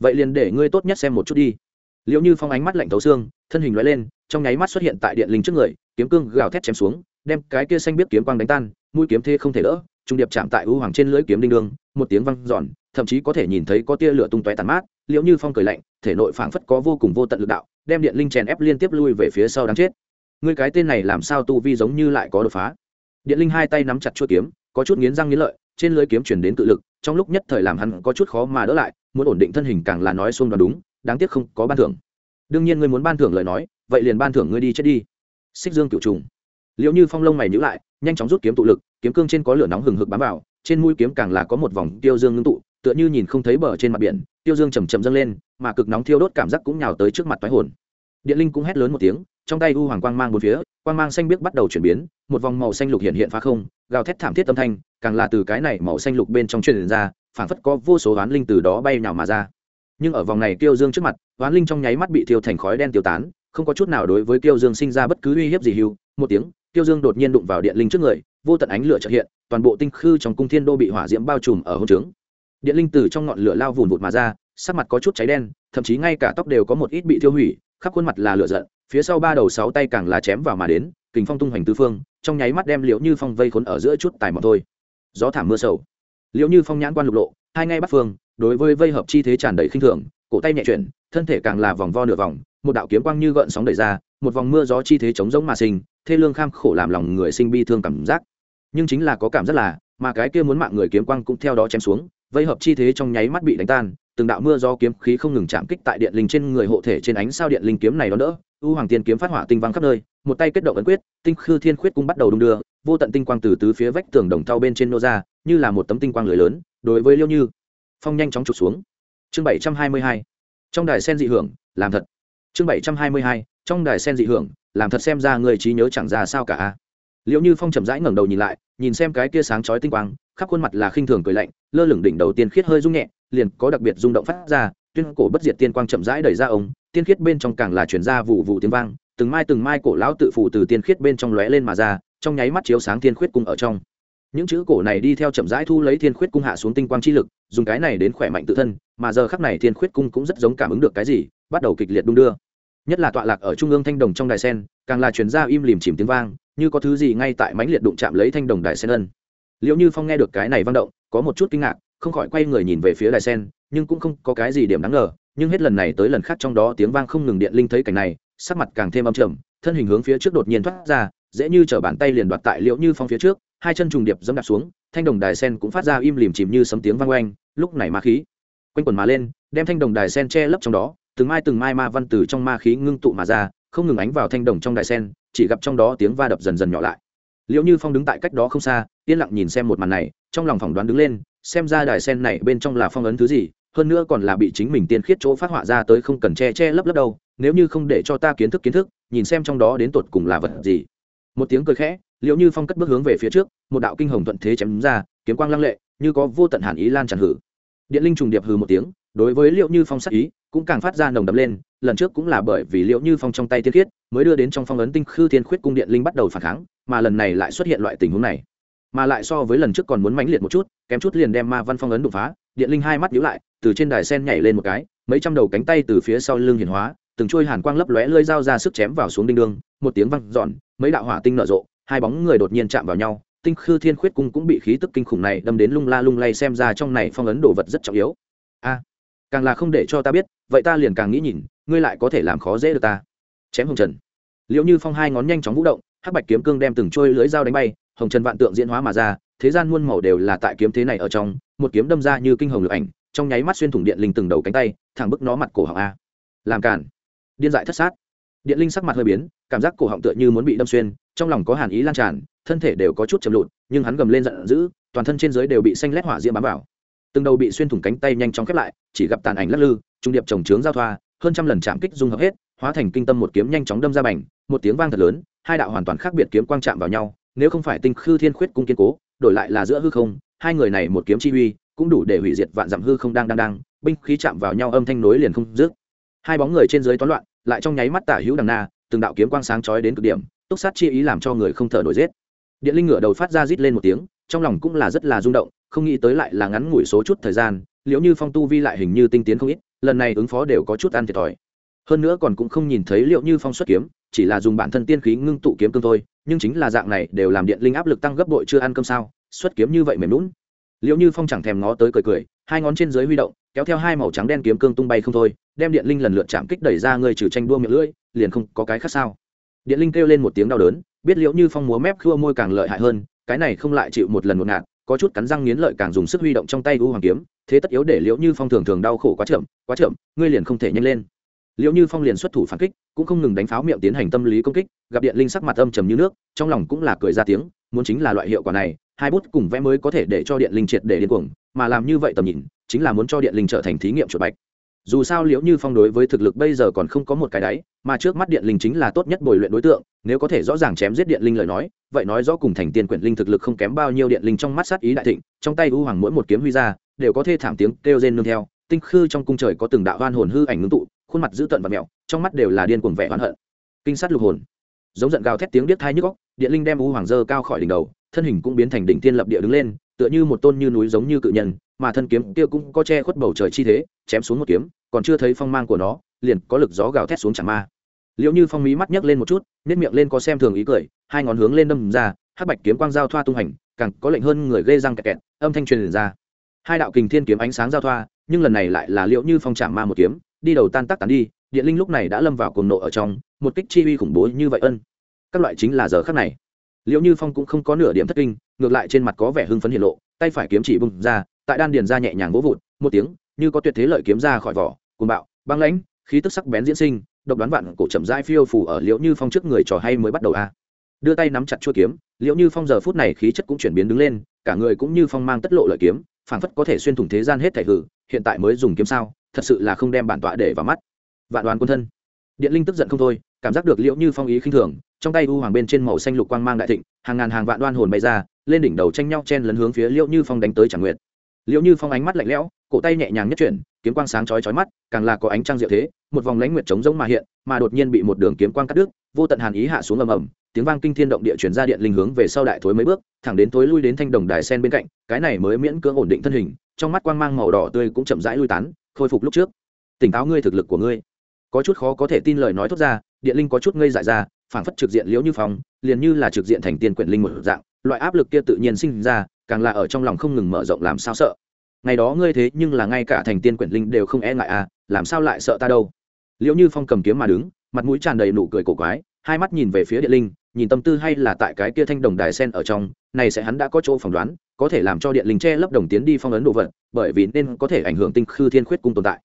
Vậy liền để ngươi tốt nhất xem một chút đi. Liệu như phong ánh mắt lạnh thấu xương, thân hình loại lên, trong nháy mắt xuất hiện tại điện linh trước người, kiếm cương gào thét chém xuống, đem cái kia xanh biết kiếm quang đánh tan, mũi kiếm thê không thể đỡ, trung điệp chạm tại ưu hoàng trên lưỡi kiếm đinh đương, một tiếng văng giòn thậm chí có thể nhìn thấy có tia lửa tung tóe tàn mát liệu như phong cười lạnh, thể nội phảng phất có vô cùng vô tận lực đạo, đem điện linh chèn ép liên tiếp lui về phía sau đáng chết ngươi cái tên này làm sao tu vi giống như lại có đột phá? Điện linh hai tay nắm chặt chuôi kiếm, có chút nghiến răng nghiến lợi, trên lưỡi kiếm chuyển đến tự lực, trong lúc nhất thời làm hắn có chút khó mà đỡ lại, muốn ổn định thân hình càng là nói xuông đoán đúng, đáng tiếc không có ban thưởng. Đương nhiên ngươi muốn ban thưởng lời nói, vậy liền ban thưởng ngươi đi chết đi. Xích dương cựu trùng. Liệu như phong lông mày nhữ lại, nhanh chóng rút kiếm tụ lực, kiếm cương trên có lửa nóng hừng hực bám vào, trên mũi kiếm càng là có một vòng tiêu dương ngưng tụ, tựa như nhìn không thấy bờ trên mặt biển, tiêu dương chầm chầm dâng lên, mà cực nóng thiêu đốt cảm giác cũng nhào tới trước mặt toái hồn điện linh cũng hét lớn một tiếng, trong tay u hoàng quang mang một phía, quang mang xanh biếc bắt đầu chuyển biến, một vòng màu xanh lục hiện hiện phá không, gào thét thảm thiết âm thanh, càng là từ cái này màu xanh lục bên trong truyền ra, phảng phất có vô số oán linh từ đó bay nào mà ra. Nhưng ở vòng này tiêu dương trước mặt, oán linh trong nháy mắt bị thiêu thành khói đen tiêu tán, không có chút nào đối với tiêu dương sinh ra bất cứ uy hiếp gì hưu. Một tiếng tiêu dương đột nhiên đụng vào điện linh trước người, vô tận ánh lửa trợ hiện, toàn bộ tinh khư trong cung thiên đô bị hỏa diễm bao trùm ở hỗn trướng. Điện linh từ trong ngọn lửa lao vùn vụt mà ra, sắc mặt có chút cháy đen, thậm chí ngay cả tóc đều có một ít bị thiêu hủy khắp khuôn mặt là lửa giận, phía sau ba đầu sáu tay càng là chém vào mà đến, kình phong tung hoành tứ phương, trong nháy mắt đem liễu như phong vây khốn ở giữa chút tài mọn thôi. Gió thảm mưa sầu. Liễu như phong nhãn quan lục lộ, hai ngay bắt phương, đối với vây hợp chi thế tràn đầy khinh thường, cổ tay nhẹ chuyển, thân thể càng là vòng vo nửa vòng, một đạo kiếm quang như gợn sóng đẩy ra, một vòng mưa gió chi thế chống giống mà sinh, thê lương kham khổ làm lòng người sinh bi thương cảm giác. Nhưng chính là có cảm giác là, mà cái kia muốn mạng người kiếm quang cũng theo đó chém xuống, vây hợp chi thế trong nháy mắt bị đánh tan từng đạo mưa do kiếm khí không ngừng chạm kích tại điện linh trên người hộ thể trên ánh sao điện linh kiếm này đó đỡ. U hoàng tiên kiếm phát hỏa tinh văng khắp nơi, một tay kết động ấn quyết, tinh khư thiên khuyết cung bắt đầu đung đưa, vô tận tinh quang từ tứ phía vách tường đồng thau bên trên nô ra, như là một tấm tinh quang lưới lớn, đối với liêu như, phong nhanh chóng trục xuống. Chương bảy trăm hai mươi hai, trong đài sen dị hưởng, làm thật. Chương bảy trăm hai mươi hai, trong đài sen dị hưởng, làm thật xem ra người trí nhớ chẳng ra sao cả liệu như phong chậm rãi ngẩng đầu nhìn lại, nhìn xem cái kia sáng chói tinh quang, khắp khuôn mặt là khinh thường cười lạnh, lơ lửng đỉnh đầu tiên khiết hơi rung nhẹ liền có đặc biệt rung động phát ra, tuyên cổ bất diệt tiên quang chậm rãi đẩy ra ống tiên khiết bên trong càng là chuyển ra vụ vụ tiếng vang, từng mai từng mai cổ lão tự phụ từ tiên khiết bên trong lóe lên mà ra, trong nháy mắt chiếu sáng tiên khuyết cung ở trong. Những chữ cổ này đi theo chậm rãi thu lấy thiên khuyết cung hạ xuống tinh quang chi lực, dùng cái này đến khỏe mạnh tự thân, mà giờ khắc này thiên khuyết cung cũng rất giống cảm ứng được cái gì, bắt đầu kịch liệt đung đưa. Nhất là tọa lạc ở trung ương thanh đồng trong đài sen, càng là chuyển ra im lìm chìm tiếng vang, như có thứ gì ngay tại mánh liệt đụng chạm lấy thanh đồng đài sen ân. Liệu như phong nghe được cái này vang động, có một chút kinh ngạc không khỏi quay người nhìn về phía đài sen, nhưng cũng không có cái gì điểm đáng ngờ, nhưng hết lần này tới lần khác trong đó tiếng vang không ngừng điện linh thấy cảnh này, sắc mặt càng thêm âm trầm, thân hình hướng phía trước đột nhiên thoát ra, dễ như t bàn tay liền đoạt tại liễu như phong phía trước, hai chân trùng điệp dẫm đạp xuống, thanh đồng đài sen cũng phát ra im lìm chìm như sấm tiếng vang oanh, lúc này ma khí quanh quần mà lên, đem thanh đồng đài sen che lấp trong đó, từng mai từng mai ma văn từ trong ma khí ngưng tụ mà ra, không ngừng ánh vào thanh đồng trong đài sen, chỉ gặp trong đó tiếng va đập dần dần nhỏ lại. Liệu như phong đứng tại cách đó không xa, yên lặng nhìn xem một màn này, trong lòng phỏng đoán đứng lên xem ra đài sen này bên trong là phong ấn thứ gì, hơn nữa còn là bị chính mình tiên khiết chỗ phát họa ra tới không cần che che lấp lấp đâu, nếu như không để cho ta kiến thức kiến thức, nhìn xem trong đó đến tột cùng là vật gì. Một tiếng cười khẽ liệu như phong cất bước hướng về phía trước, một đạo kinh hồng thuận thế chém ra, kiếm quang lăng lệ, như có vô tận hàn ý lan tràn hử. Điện linh trùng điệp hừ một tiếng, đối với liệu như phong sắc ý, cũng càng phát ra nồng đập lên, lần trước cũng là bởi vì liệu như phong trong tay tiên khiết, mới đưa đến trong phong ấn tinh khư thiên khuyết cung điện linh bắt đầu phản kháng, mà lần này lại xuất hiện loại tình huống này. Mà lại so với lần trước còn muốn mãnh liệt một chút kém chút liền đem ma văn phong ấn đột phá, điện linh hai mắt nhíu lại, từ trên đài sen nhảy lên một cái, mấy trăm đầu cánh tay từ phía sau lưng hiển hóa, từng trôi hàn quang lấp lóe lơi dao ra sức chém vào xuống đinh đương, một tiếng văng giòn mấy đạo hỏa tinh nở rộ, hai bóng người đột nhiên chạm vào nhau, tinh khư thiên khuyết cung cũng bị khí tức kinh khủng này đâm đến lung la lung lay xem ra trong này phong ấn đồ vật rất trọng yếu. A, càng là không để cho ta biết, vậy ta liền càng nghĩ nhìn, ngươi lại có thể làm khó dễ được ta. Chém hồng trần. Liệu như phong hai ngón nhanh chóng vũ động, hắc bạch kiếm cương đem từng trôi lưới dao đánh bay, hồng trần vạn tượng diễn hóa mà ra thế gian muôn màu đều là tại kiếm thế này ở trong, một kiếm đâm ra như kinh hồng lực ảnh, trong nháy mắt xuyên thủng điện linh từng đầu cánh tay, thẳng bức nó mặt cổ họng a. Làm cản điên dại thất sát. Điện linh sắc mặt hơi biến, cảm giác cổ họng tựa như muốn bị đâm xuyên, trong lòng có hàn ý lan tràn, thân thể đều có chút chầm lụt, nhưng hắn gầm lên giận dữ, toàn thân trên dưới đều bị xanh lét hỏa diễm bám vào. Từng đầu bị xuyên thủng cánh tay nhanh chóng khép lại, chỉ gặp tàn ảnh lắc lư, trung điệp trồng trướng giao thoa, hơn trăm lần chạm kích dung hợp hết, hóa thành kinh tâm một kiếm nhanh chóng đâm ra bành, một tiếng vang thật lớn, hai đạo hoàn toàn khác biệt kiếm quang chạm vào nhau, nếu không phải tinh khư thiên khuyết cung kiên cố đổi lại là giữa hư không, hai người này một kiếm chi uy, cũng đủ để hủy diệt vạn dặm hư không đang đang đang, binh khí chạm vào nhau âm thanh nối liền không dứt. Hai bóng người trên dưới toán loạn, lại trong nháy mắt tả hữu đằng na, từng đạo kiếm quang sáng chói đến cực điểm, túc sát chi ý làm cho người không thở nổi rét điện linh ngửa đầu phát ra rít lên một tiếng, trong lòng cũng là rất là rung động, không nghĩ tới lại là ngắn ngủi số chút thời gian, liễu như phong tu vi lại hình như tinh tiến không ít, lần này ứng phó đều có chút ăn thiệt thòi hơn nữa còn cũng không nhìn thấy liệu như phong xuất kiếm, chỉ là dùng bản thân tiên khí ngưng tụ kiếm cương thôi, nhưng chính là dạng này đều làm điện linh áp lực tăng gấp bội chưa ăn cơm sao, xuất kiếm như vậy mềm lún liệu như phong chẳng thèm ngó tới cười cười, hai ngón trên dưới huy động, kéo theo hai màu trắng đen kiếm cương tung bay không thôi, đem điện linh lần lượt chạm kích đẩy ra người trừ tranh đua miệng lưỡi, liền không có cái khác sao. Điện linh kêu lên một tiếng đau đớn, biết liệu như phong múa mép khua môi càng lợi hại hơn, cái này không lại chịu một lần một ngạt, có chút cắn răng nghiến lợi càng dùng sức huy động trong tay u hoàng kiếm, thế tất yếu để liệu như phong thường thường đau khổ quá chậm quá chậm, ngươi liền không thể nhanh lên liệu như phong liền xuất thủ phản kích, cũng không ngừng đánh pháo miệng tiến hành tâm lý công kích, gặp điện linh sắc mặt âm trầm như nước, trong lòng cũng là cười ra tiếng, muốn chính là loại hiệu quả này, hai bút cùng vẽ mới có thể để cho điện linh triệt để điên cuồng, mà làm như vậy tầm nhìn, chính là muốn cho điện linh trở thành thí nghiệm chuột bạch. Dù sao liễu như phong đối với thực lực bây giờ còn không có một cái đáy, mà trước mắt điện linh chính là tốt nhất bồi luyện đối tượng, nếu có thể rõ ràng chém giết điện linh lời nói, vậy nói rõ cùng thành tiên quyển linh thực lực không kém bao nhiêu điện linh trong mắt sát ý đại thịnh, trong tay u hoàng mỗi một kiếm huy ra, đều có thể thảm tiếng kêu rên nương theo tinh khư trong cung trời có từng đạo oan hồn hư ảnh ngưng tụ, khuôn mặt dữ tợn và mẹo, trong mắt đều là điên cuồng vẻ oán hận. Kinh sát lục hồn. Giống giận gào thét tiếng điếc thai nhức góc điện linh đem u hoàng dơ cao khỏi đỉnh đầu, thân hình cũng biến thành đỉnh tiên lập địa đứng lên, tựa như một tôn như núi giống như cự nhân, mà thân kiếm kia cũng có che khuất bầu trời chi thế, chém xuống một kiếm, còn chưa thấy phong mang của nó, liền có lực gió gào thét xuống chẳng ma. Liệu như phong mí mắt nhấc lên một chút nếp miệng lên có xem thường ý cười, hai ngón hướng lên đâm ra, hắc bạch kiếm quang giao thoa tung hành, càng có lệnh hơn người gây răng kẹt kẹt, âm thanh truyền ra hai đạo kình thiên kiếm ánh sáng giao thoa, nhưng lần này lại là liệu như phong trảm ma một kiếm, đi đầu tan tác tán đi, điện linh lúc này đã lâm vào cuồng nộ ở trong, một kích chi uy khủng bố như vậy ân. Các loại chính là giờ khắc này. Liệu như phong cũng không có nửa điểm thất kinh, ngược lại trên mặt có vẻ hưng phấn hiện lộ, tay phải kiếm chỉ bung ra, tại đan điền ra nhẹ nhàng vỗ vụt, một tiếng, như có tuyệt thế lợi kiếm ra khỏi vỏ, cuồng bạo, băng lãnh, khí tức sắc bén diễn sinh, độc đoán vạn cổ chậm rãi phiêu phủ ở liễu như phong trước người trò hay mới bắt đầu a. Đưa tay nắm chặt chuôi kiếm, liễu như phong giờ phút này khí chất cũng chuyển biến đứng lên, cả người cũng như phong mang tất lộ lợi kiếm phảng phất có thể xuyên thủng thế gian hết thể hử hiện tại mới dùng kiếm sao, thật sự là không đem bản tọa để vào mắt. Vạn đoàn quân thân. Điện linh tức giận không thôi, cảm giác được liễu như phong ý khinh thường, trong tay u hoàng bên trên màu xanh lục quang mang đại thịnh, hàng ngàn hàng vạn đoan hồn bay ra, lên đỉnh đầu tranh nhau chen lấn hướng phía liễu như phong đánh tới chẳng nguyện liễu như phong ánh mắt lạnh lẽo, cổ tay nhẹ nhàng nhất chuyển, kiếm quang sáng chói chói mắt, càng là có ánh trăng diệu thế, một vòng lãnh nguyệt trống rỗng mà hiện, mà đột nhiên bị một đường kiếm quang cắt đứt, vô tận hàn ý hạ xuống ầm ầm tiếng vang kinh thiên động địa chuyển ra điện linh hướng về sau đại thối mấy bước, thẳng đến tối lui đến thanh đồng đài sen bên cạnh, cái này mới miễn cưỡng ổn định thân hình, trong mắt quang mang màu đỏ tươi cũng chậm rãi lui tán, khôi phục lúc trước. Tỉnh táo ngươi thực lực của ngươi. Có chút khó có thể tin lời nói thốt ra, điện linh có chút ngây dại ra, phảng phất trực diện liễu như phong, liền như là trực diện thành tiên quyển linh một dạng, loại áp lực kia tự nhiên sinh ra, càng là ở trong lòng không ngừng mở rộng làm sao sợ. Ngày đó ngươi thế nhưng là ngay cả thành tiên quyển linh đều không e ngại à làm sao lại sợ ta đâu? Liễu như phong cầm kiếm mà đứng, mặt mũi tràn đầy nụ cười cổ quái, hai mắt nhìn về phía điện linh nhìn tâm tư hay là tại cái kia thanh đồng đài sen ở trong, này sẽ hắn đã có chỗ phỏng đoán, có thể làm cho điện linh che lấp đồng tiến đi phong ấn đồ vật, bởi vì nên có thể ảnh hưởng tinh khư thiên khuyết cung tồn tại.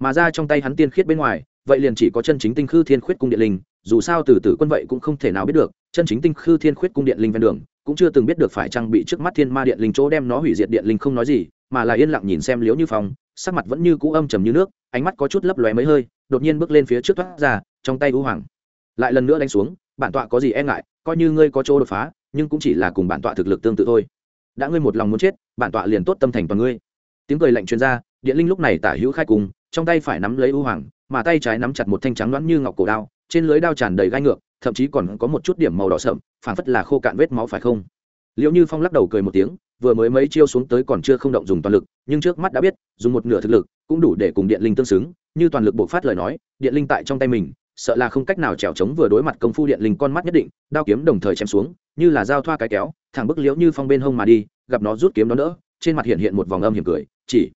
Mà ra trong tay hắn tiên khiết bên ngoài, vậy liền chỉ có chân chính tinh khư thiên khuyết cung điện linh, dù sao từ tử quân vậy cũng không thể nào biết được, chân chính tinh khư thiên khuyết cung điện linh ven đường, cũng chưa từng biết được phải trang bị trước mắt thiên ma điện linh chỗ đem nó hủy diệt điện linh không nói gì, mà là yên lặng nhìn xem liếu như phong, sắc mặt vẫn như cũ âm trầm như nước, ánh mắt có chút lấp lóe mấy hơi, đột nhiên bước lên phía trước thoát ra, trong tay u hoàng, lại lần nữa đánh xuống bản tọa có gì e ngại, coi như ngươi có chỗ đột phá, nhưng cũng chỉ là cùng bản tọa thực lực tương tự thôi. Đã ngươi một lòng muốn chết, bản tọa liền tốt tâm thành toàn ngươi. Tiếng cười lạnh truyền ra, điện linh lúc này tả hữu khai cùng, trong tay phải nắm lấy ưu hoàng, mà tay trái nắm chặt một thanh trắng loãng như ngọc cổ đao, trên lưới đao tràn đầy gai ngược, thậm chí còn có một chút điểm màu đỏ sậm, phảng phất là khô cạn vết máu phải không? Liệu như phong lắc đầu cười một tiếng, vừa mới mấy chiêu xuống tới còn chưa không động dùng toàn lực, nhưng trước mắt đã biết, dùng một nửa thực lực cũng đủ để cùng điện linh tương xứng, như toàn lực bộc phát lời nói, điện linh tại trong tay mình sợ là không cách nào trèo chống vừa đối mặt công phu điện linh con mắt nhất định, đao kiếm đồng thời chém xuống, như là dao thoa cái kéo, thẳng bức liễu như phong bên hông mà đi, gặp nó rút kiếm đó đỡ, trên mặt hiện hiện một vòng âm hiểm cười, chỉ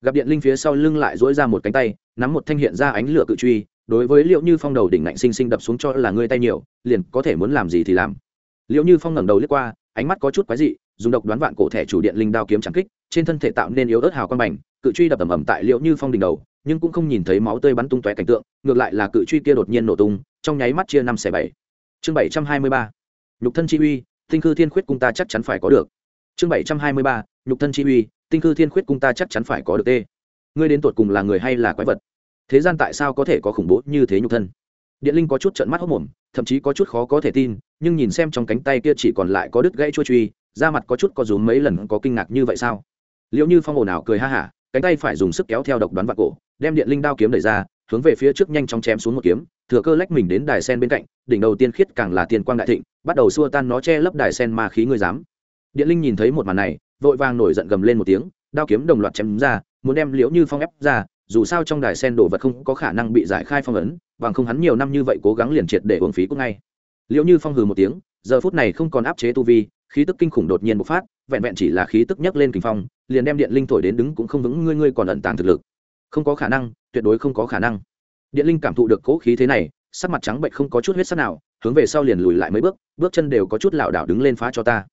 gặp điện linh phía sau lưng lại dỗi ra một cánh tay, nắm một thanh hiện ra ánh lửa cự truy, đối với liệu như phong đầu đỉnh lạnh sinh sinh đập xuống cho là ngươi tay nhiều, liền có thể muốn làm gì thì làm. Liệu như phong ngẩng đầu lướt qua, ánh mắt có chút quái dị, dùng độc đoán vạn cổ thẻ chủ điện linh đao kiếm trắng kích, trên thân thể tạo nên yếu ớt hào quang bành, cự truy đập ầm ầm tại liệu như phong đỉnh đầu nhưng cũng không nhìn thấy máu tươi bắn tung tóe cảnh tượng, ngược lại là cự truy kia đột nhiên nổ tung, trong nháy mắt chia năm xẻ bảy. Chương bảy trăm hai mươi ba, nhục thân chi uy, tinh cư thiên khuyết cung ta chắc chắn phải có được. Chương bảy trăm hai mươi ba, nhục thân chi uy, tinh cư thiên khuyết cung ta chắc chắn phải có được tê. Ngươi đến tột cùng là người hay là quái vật? Thế gian tại sao có thể có khủng bố như thế nhục thân? Điện linh có chút trận mắt hốc mồm, thậm chí có chút khó có thể tin, nhưng nhìn xem trong cánh tay kia chỉ còn lại có đứt gãy chua truy, da mặt có chút có rúm mấy lần có kinh ngạc như vậy sao? Liệu như phong ồn ào cười ha hả, cánh tay phải dùng sức kéo theo độc đoán vạn cổ đem điện linh đao kiếm đẩy ra, hướng về phía trước nhanh chóng chém xuống một kiếm, thừa cơ lách mình đến đài sen bên cạnh, đỉnh đầu tiên khiết càng là tiền quang đại thịnh, bắt đầu xua tan nó che lấp đài sen ma khí ngươi dám. Điện linh nhìn thấy một màn này, vội vàng nổi giận gầm lên một tiếng, đao kiếm đồng loạt chém ra, muốn đem liễu như phong ép ra, dù sao trong đài sen đồ vật không có khả năng bị giải khai phong ấn, bằng không hắn nhiều năm như vậy cố gắng liền triệt để uống phí cũng ngay. Liễu như phong hừ một tiếng, giờ phút này không còn áp chế tu vi, khí tức kinh khủng đột nhiên bộc phát, vẹn vẹn chỉ là khí tức nhấc lên kinh phong, liền đem điện linh thổi đến đứng cũng không vững, ngươi ngươi còn ẩn tàng thực lực không có khả năng, tuyệt đối không có khả năng. Điện linh cảm thụ được cố khí thế này, sắc mặt trắng bệnh không có chút huyết sắc nào, hướng về sau liền lùi lại mấy bước bước chân đều có chút lảo đảo đứng lên phá cho ta.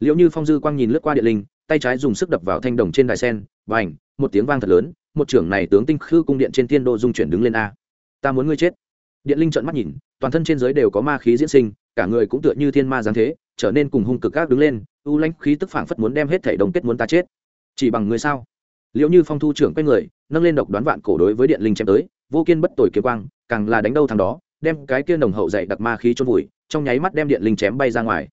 Liệu như phong dư quang nhìn lướt qua điện linh, tay trái dùng sức đập vào thanh đồng trên đài sen và ảnh một tiếng vang thật lớn, một trưởng này tướng tinh khư cung điện trên thiên đô dung chuyển đứng lên a. Ta muốn ngươi chết. Điện linh trợn mắt nhìn, toàn thân trên giới đều có ma khí diễn sinh, cả người cũng tựa như thiên ma giáng thế, trở nên cùng hung cực gác đứng lên, u lãnh khí tức phảng phất muốn đem hết thể đồng kết muốn ta chết. Chỉ bằng người sao? Liệu như phong thu trưởng quay người nâng lên độc đoán vạn cổ đối với điện linh chém tới, vô kiên bất tồi kiếm quang, càng là đánh đâu thằng đó, đem cái kia nồng hậu dày đặc ma khí trôn vùi, trong nháy mắt đem điện linh chém bay ra ngoài.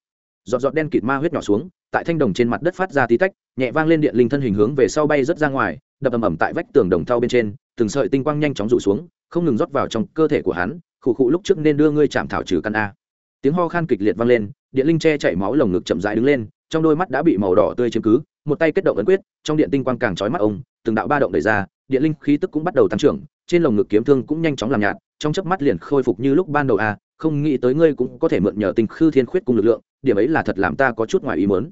Giọt giọt đen kịt ma huyết nhỏ xuống, tại thanh đồng trên mặt đất phát ra tí tách, nhẹ vang lên điện linh thân hình hướng về sau bay rớt ra ngoài, đập ầm ầm tại vách tường đồng thau bên trên, từng sợi tinh quang nhanh chóng rụ xuống, không ngừng rót vào trong cơ thể của hắn, khụ khụ lúc trước nên đưa ngươi chạm thảo trừ căn a. Tiếng ho khan kịch liệt vang lên, điện linh che chảy máu lồng ngực chậm rãi đứng lên, trong đôi mắt đã bị màu đỏ tươi chiếm cứ, một tay kết động ấn quyết, trong điện tinh quang càng chói mắt ông, từng đạo ba động đẩy ra điện linh khí tức cũng bắt đầu tăng trưởng, trên lồng ngực kiếm thương cũng nhanh chóng làm nhạt, trong chớp mắt liền khôi phục như lúc ban đầu a không nghĩ tới ngươi cũng có thể mượn nhờ tinh khư thiên khuyết cùng lực lượng, điểm ấy là thật làm ta có chút ngoài ý mớn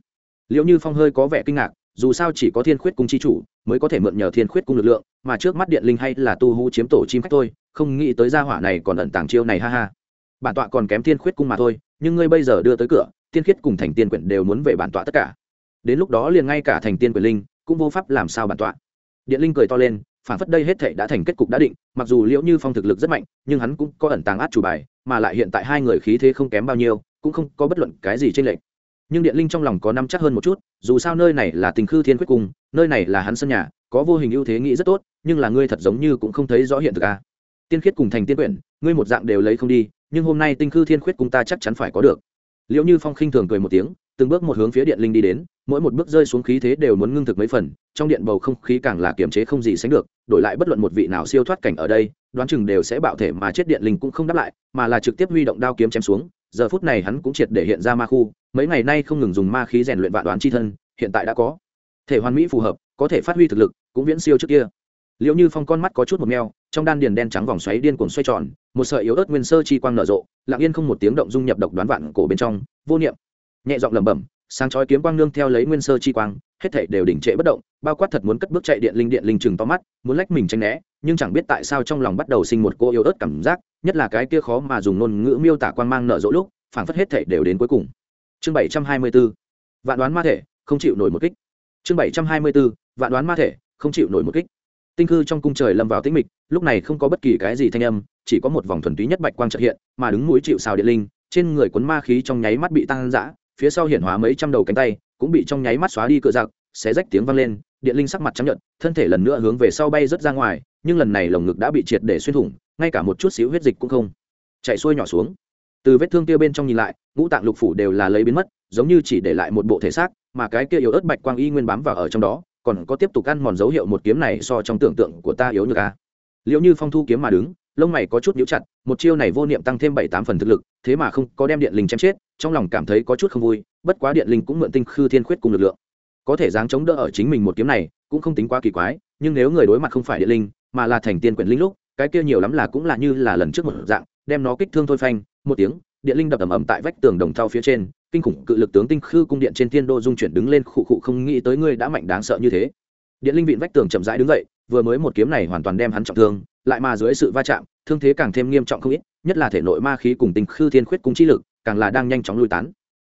liệu như phong hơi có vẻ kinh ngạc, dù sao chỉ có thiên khuyết cung chi chủ mới có thể mượn nhờ thiên khuyết cung lực lượng, mà trước mắt điện linh hay là tu hú chiếm tổ chim khách thôi, không nghĩ tới gia hỏa này còn ẩn tàng chiêu này, ha ha. Bản tọa còn kém thiên khuyết cung mà thôi, nhưng ngươi bây giờ đưa tới cửa tiên khiết cùng thành tiên quyển đều muốn về bản tọa tất cả. Đến lúc đó liền ngay cả thành tiên quyền linh cũng vô pháp làm sao bản tọa. Điện linh cười to lên phản phất đây hết thể đã thành kết cục đã định, mặc dù liễu như phong thực lực rất mạnh, nhưng hắn cũng có ẩn tàng át chủ bài, mà lại hiện tại hai người khí thế không kém bao nhiêu, cũng không có bất luận cái gì trên lệnh nhưng điện linh trong lòng có năm chắc hơn một chút, dù sao nơi này là tình khư thiên quyết cung, nơi này là hắn sân nhà, có vô hình ưu thế nghĩ rất tốt, nhưng là ngươi thật giống như cũng không thấy rõ hiện thực a tiên khiết cùng thành tiên quyển, ngươi một dạng đều lấy không đi, nhưng hôm nay tinh khư thiên khuyết cung ta chắc chắn phải có được liệu như phong khinh thường cười một tiếng, từng bước một hướng phía điện linh đi đến, mỗi một bước rơi xuống khí thế đều muốn ngưng thực mấy phần, trong điện bầu không khí càng là kiềm chế không gì sánh được, đổi lại bất luận một vị nào siêu thoát cảnh ở đây, đoán chừng đều sẽ bạo thể mà chết điện linh cũng không đáp lại, mà là trực tiếp huy động đao kiếm chém xuống, giờ phút này hắn cũng triệt để hiện ra ma khu, mấy ngày nay không ngừng dùng ma khí rèn luyện vạn đoán chi thân, hiện tại đã có thể hoàn mỹ phù hợp, có thể phát huy thực lực, cũng viễn siêu trước kia liệu như phong con mắt có chút một meo, trong đan điền đen trắng vòng xoáy điên cuồng xoay tròn, một sợi yếu ớt nguyên sơ chi quang nở rộ, lặng yên không một tiếng động dung nhập độc đoán vạn cổ bên trong, vô niệm. Nhẹ giọng lẩm bẩm, sáng chói kiếm quang nương theo lấy nguyên sơ chi quang, hết thảy đều đỉnh trệ bất động, bao quát thật muốn cất bước chạy điện linh điện linh chừng to mắt, muốn lách mình tránh né, nhưng chẳng biết tại sao trong lòng bắt đầu sinh một cô yếu ớt cảm giác, nhất là cái kia khó mà dùng ngôn ngữ miêu tả quang mang nở rộ lúc, phảng phất hết thảy đều đến cuối cùng. Chương bảy trăm hai mươi 724 vạn đoán ma thể, không chịu nổi một kích. Chương bảy trăm hai mươi 724 vạn đoán ma thể, không chịu nổi một kích tinh khư trong cung trời lâm vào tĩnh mịch, lúc này không có bất kỳ cái gì thanh âm, chỉ có một vòng thuần túy nhất bạch quang trợ hiện, mà đứng mũi chịu xào điện linh, trên người cuốn ma khí trong nháy mắt bị tăng dã, phía sau hiển hóa mấy trăm đầu cánh tay, cũng bị trong nháy mắt xóa đi cựa giặc, xé rách tiếng vang lên, điện linh sắc mặt trắng nhận thân thể lần nữa hướng về sau bay rớt ra ngoài, nhưng lần này lồng ngực đã bị triệt để xuyên thủng, ngay cả một chút xíu huyết dịch cũng không. Chạy xuôi nhỏ xuống. Từ vết thương kia bên trong nhìn lại, ngũ tạng lục phủ đều là lấy biến mất, giống như chỉ để lại một bộ thể xác, mà cái kia yếu ớt bạch quang y nguyên bám vào ở trong đó còn có tiếp tục ăn mòn dấu hiệu một kiếm này so trong tưởng tượng của ta yếu như ca à. liệu như phong thu kiếm mà đứng, lông mày có chút nhíu chặt, một chiêu này vô niệm tăng thêm bảy tám phần thực lực, thế mà không có đem điện linh chém chết, trong lòng cảm thấy có chút không vui, bất quá điện linh cũng mượn tinh khư thiên khuyết cùng lực lượng. Có thể dáng chống đỡ ở chính mình một kiếm này, cũng không tính quá kỳ quái, nhưng nếu người đối mặt không phải điện linh, mà là thành tiên quyển linh lúc, cái kia nhiều lắm là cũng là như là lần trước một dạng, đem nó kích thương thôi phanh, một tiếng, điện linh đập ầm ầm tại vách tường đồng thau phía trên kinh khủng cự lực tướng tinh khư cung điện trên thiên đô dung chuyển đứng lên khụ khụ không nghĩ tới ngươi đã mạnh đáng sợ như thế. Điện linh vịn vách tường chậm rãi đứng dậy, vừa mới một kiếm này hoàn toàn đem hắn trọng thương, lại mà dưới sự va chạm, thương thế càng thêm nghiêm trọng không ít, nhất là thể nội ma khí cùng tinh khư thiên khuyết cung chi lực, càng là đang nhanh chóng lui tán.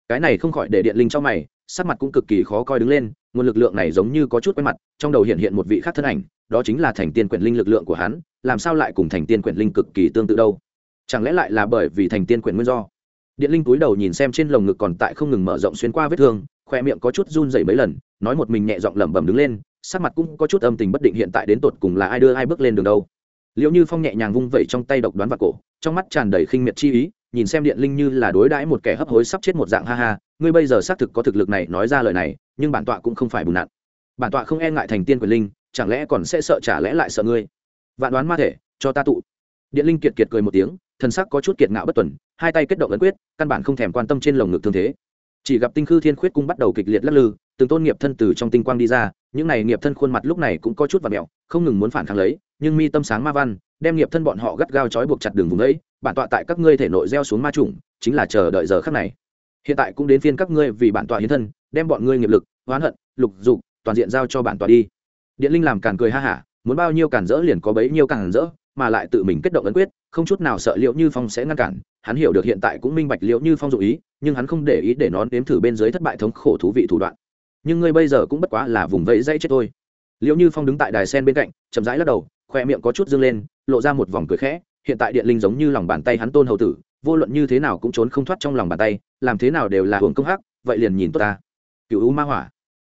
Cái này không khỏi để điện linh cho mày, sắc mặt cũng cực kỳ khó coi đứng lên, nguồn lực lượng này giống như có chút quen mặt, trong đầu hiện hiện một vị khác thân ảnh, đó chính là thành tiên quyển linh lực lượng của hắn, làm sao lại cùng thành tiên quyển linh cực kỳ tương tự đâu? Chẳng lẽ lại là bởi vì thành tiên quyển nguyên do? Điện linh túi đầu nhìn xem trên lồng ngực còn tại không ngừng mở rộng xuyên qua vết thương khoe miệng có chút run dày mấy lần, nói một mình nhẹ giọng lẩm bẩm đứng lên, sắc mặt cũng có chút âm tình bất định hiện tại đến tột cùng là ai đưa ai bước lên đường đâu. Liệu như phong nhẹ nhàng vung vẩy trong tay độc đoán vào cổ, trong mắt tràn đầy khinh miệt chi ý, nhìn xem điện linh như là đối đãi một kẻ hấp hối sắp chết một dạng, ha ha, ngươi bây giờ xác thực có thực lực này, nói ra lời này, nhưng bản tọa cũng không phải bùn nặn. Bản tọa không e ngại thành tiên quyền linh, chẳng lẽ còn sẽ sợ trả lẽ lại sợ ngươi? Vạn đoán ma thể, cho ta tụ. Điện linh kiệt kiệt cười một tiếng, thần sắc có chút kiệt ngạo bất tuần hai tay kết động ấn quyết, căn bản không thèm quan tâm trên lồng ngực thương thế. Chỉ gặp tinh khư thiên khuyết cung bắt đầu kịch liệt lắc lư, từng tôn nghiệp thân từ trong tinh quang đi ra, những này nghiệp thân khuôn mặt lúc này cũng có chút và mẹo, không ngừng muốn phản kháng lấy, nhưng mi tâm sáng ma văn, đem nghiệp thân bọn họ gắt gao trói buộc chặt đường vùng ấy, bản tọa tại các ngươi thể nội gieo xuống ma trùng chính là chờ đợi giờ khắc này. Hiện tại cũng đến phiên các ngươi vì bản tọa hiến thân, đem bọn ngươi nghiệp lực, oán hận, lục dục toàn diện giao cho bản tọa đi. Điện linh làm càn cười ha hả, muốn bao nhiêu cản rỡ liền có bấy nhiêu càn rỡ mà lại tự mình kết động ấn quyết, không chút nào sợ liệu như phong sẽ ngăn cản. Hắn hiểu được hiện tại cũng minh bạch liệu như phong dụ ý, nhưng hắn không để ý để nó nếm thử bên dưới thất bại thống khổ thú vị thủ đoạn. Nhưng ngươi bây giờ cũng bất quá là vùng vẫy dãy chết thôi. Liệu như phong đứng tại đài sen bên cạnh, chậm rãi lắc đầu, khoe miệng có chút dâng lên, lộ ra một vòng cười khẽ. Hiện tại điện linh giống như lòng bàn tay hắn tôn hầu tử, vô luận như thế nào cũng trốn không thoát trong lòng bàn tay, làm thế nào đều là hưởng công hắc, vậy liền nhìn tốt ta. Cựu u ma hỏa,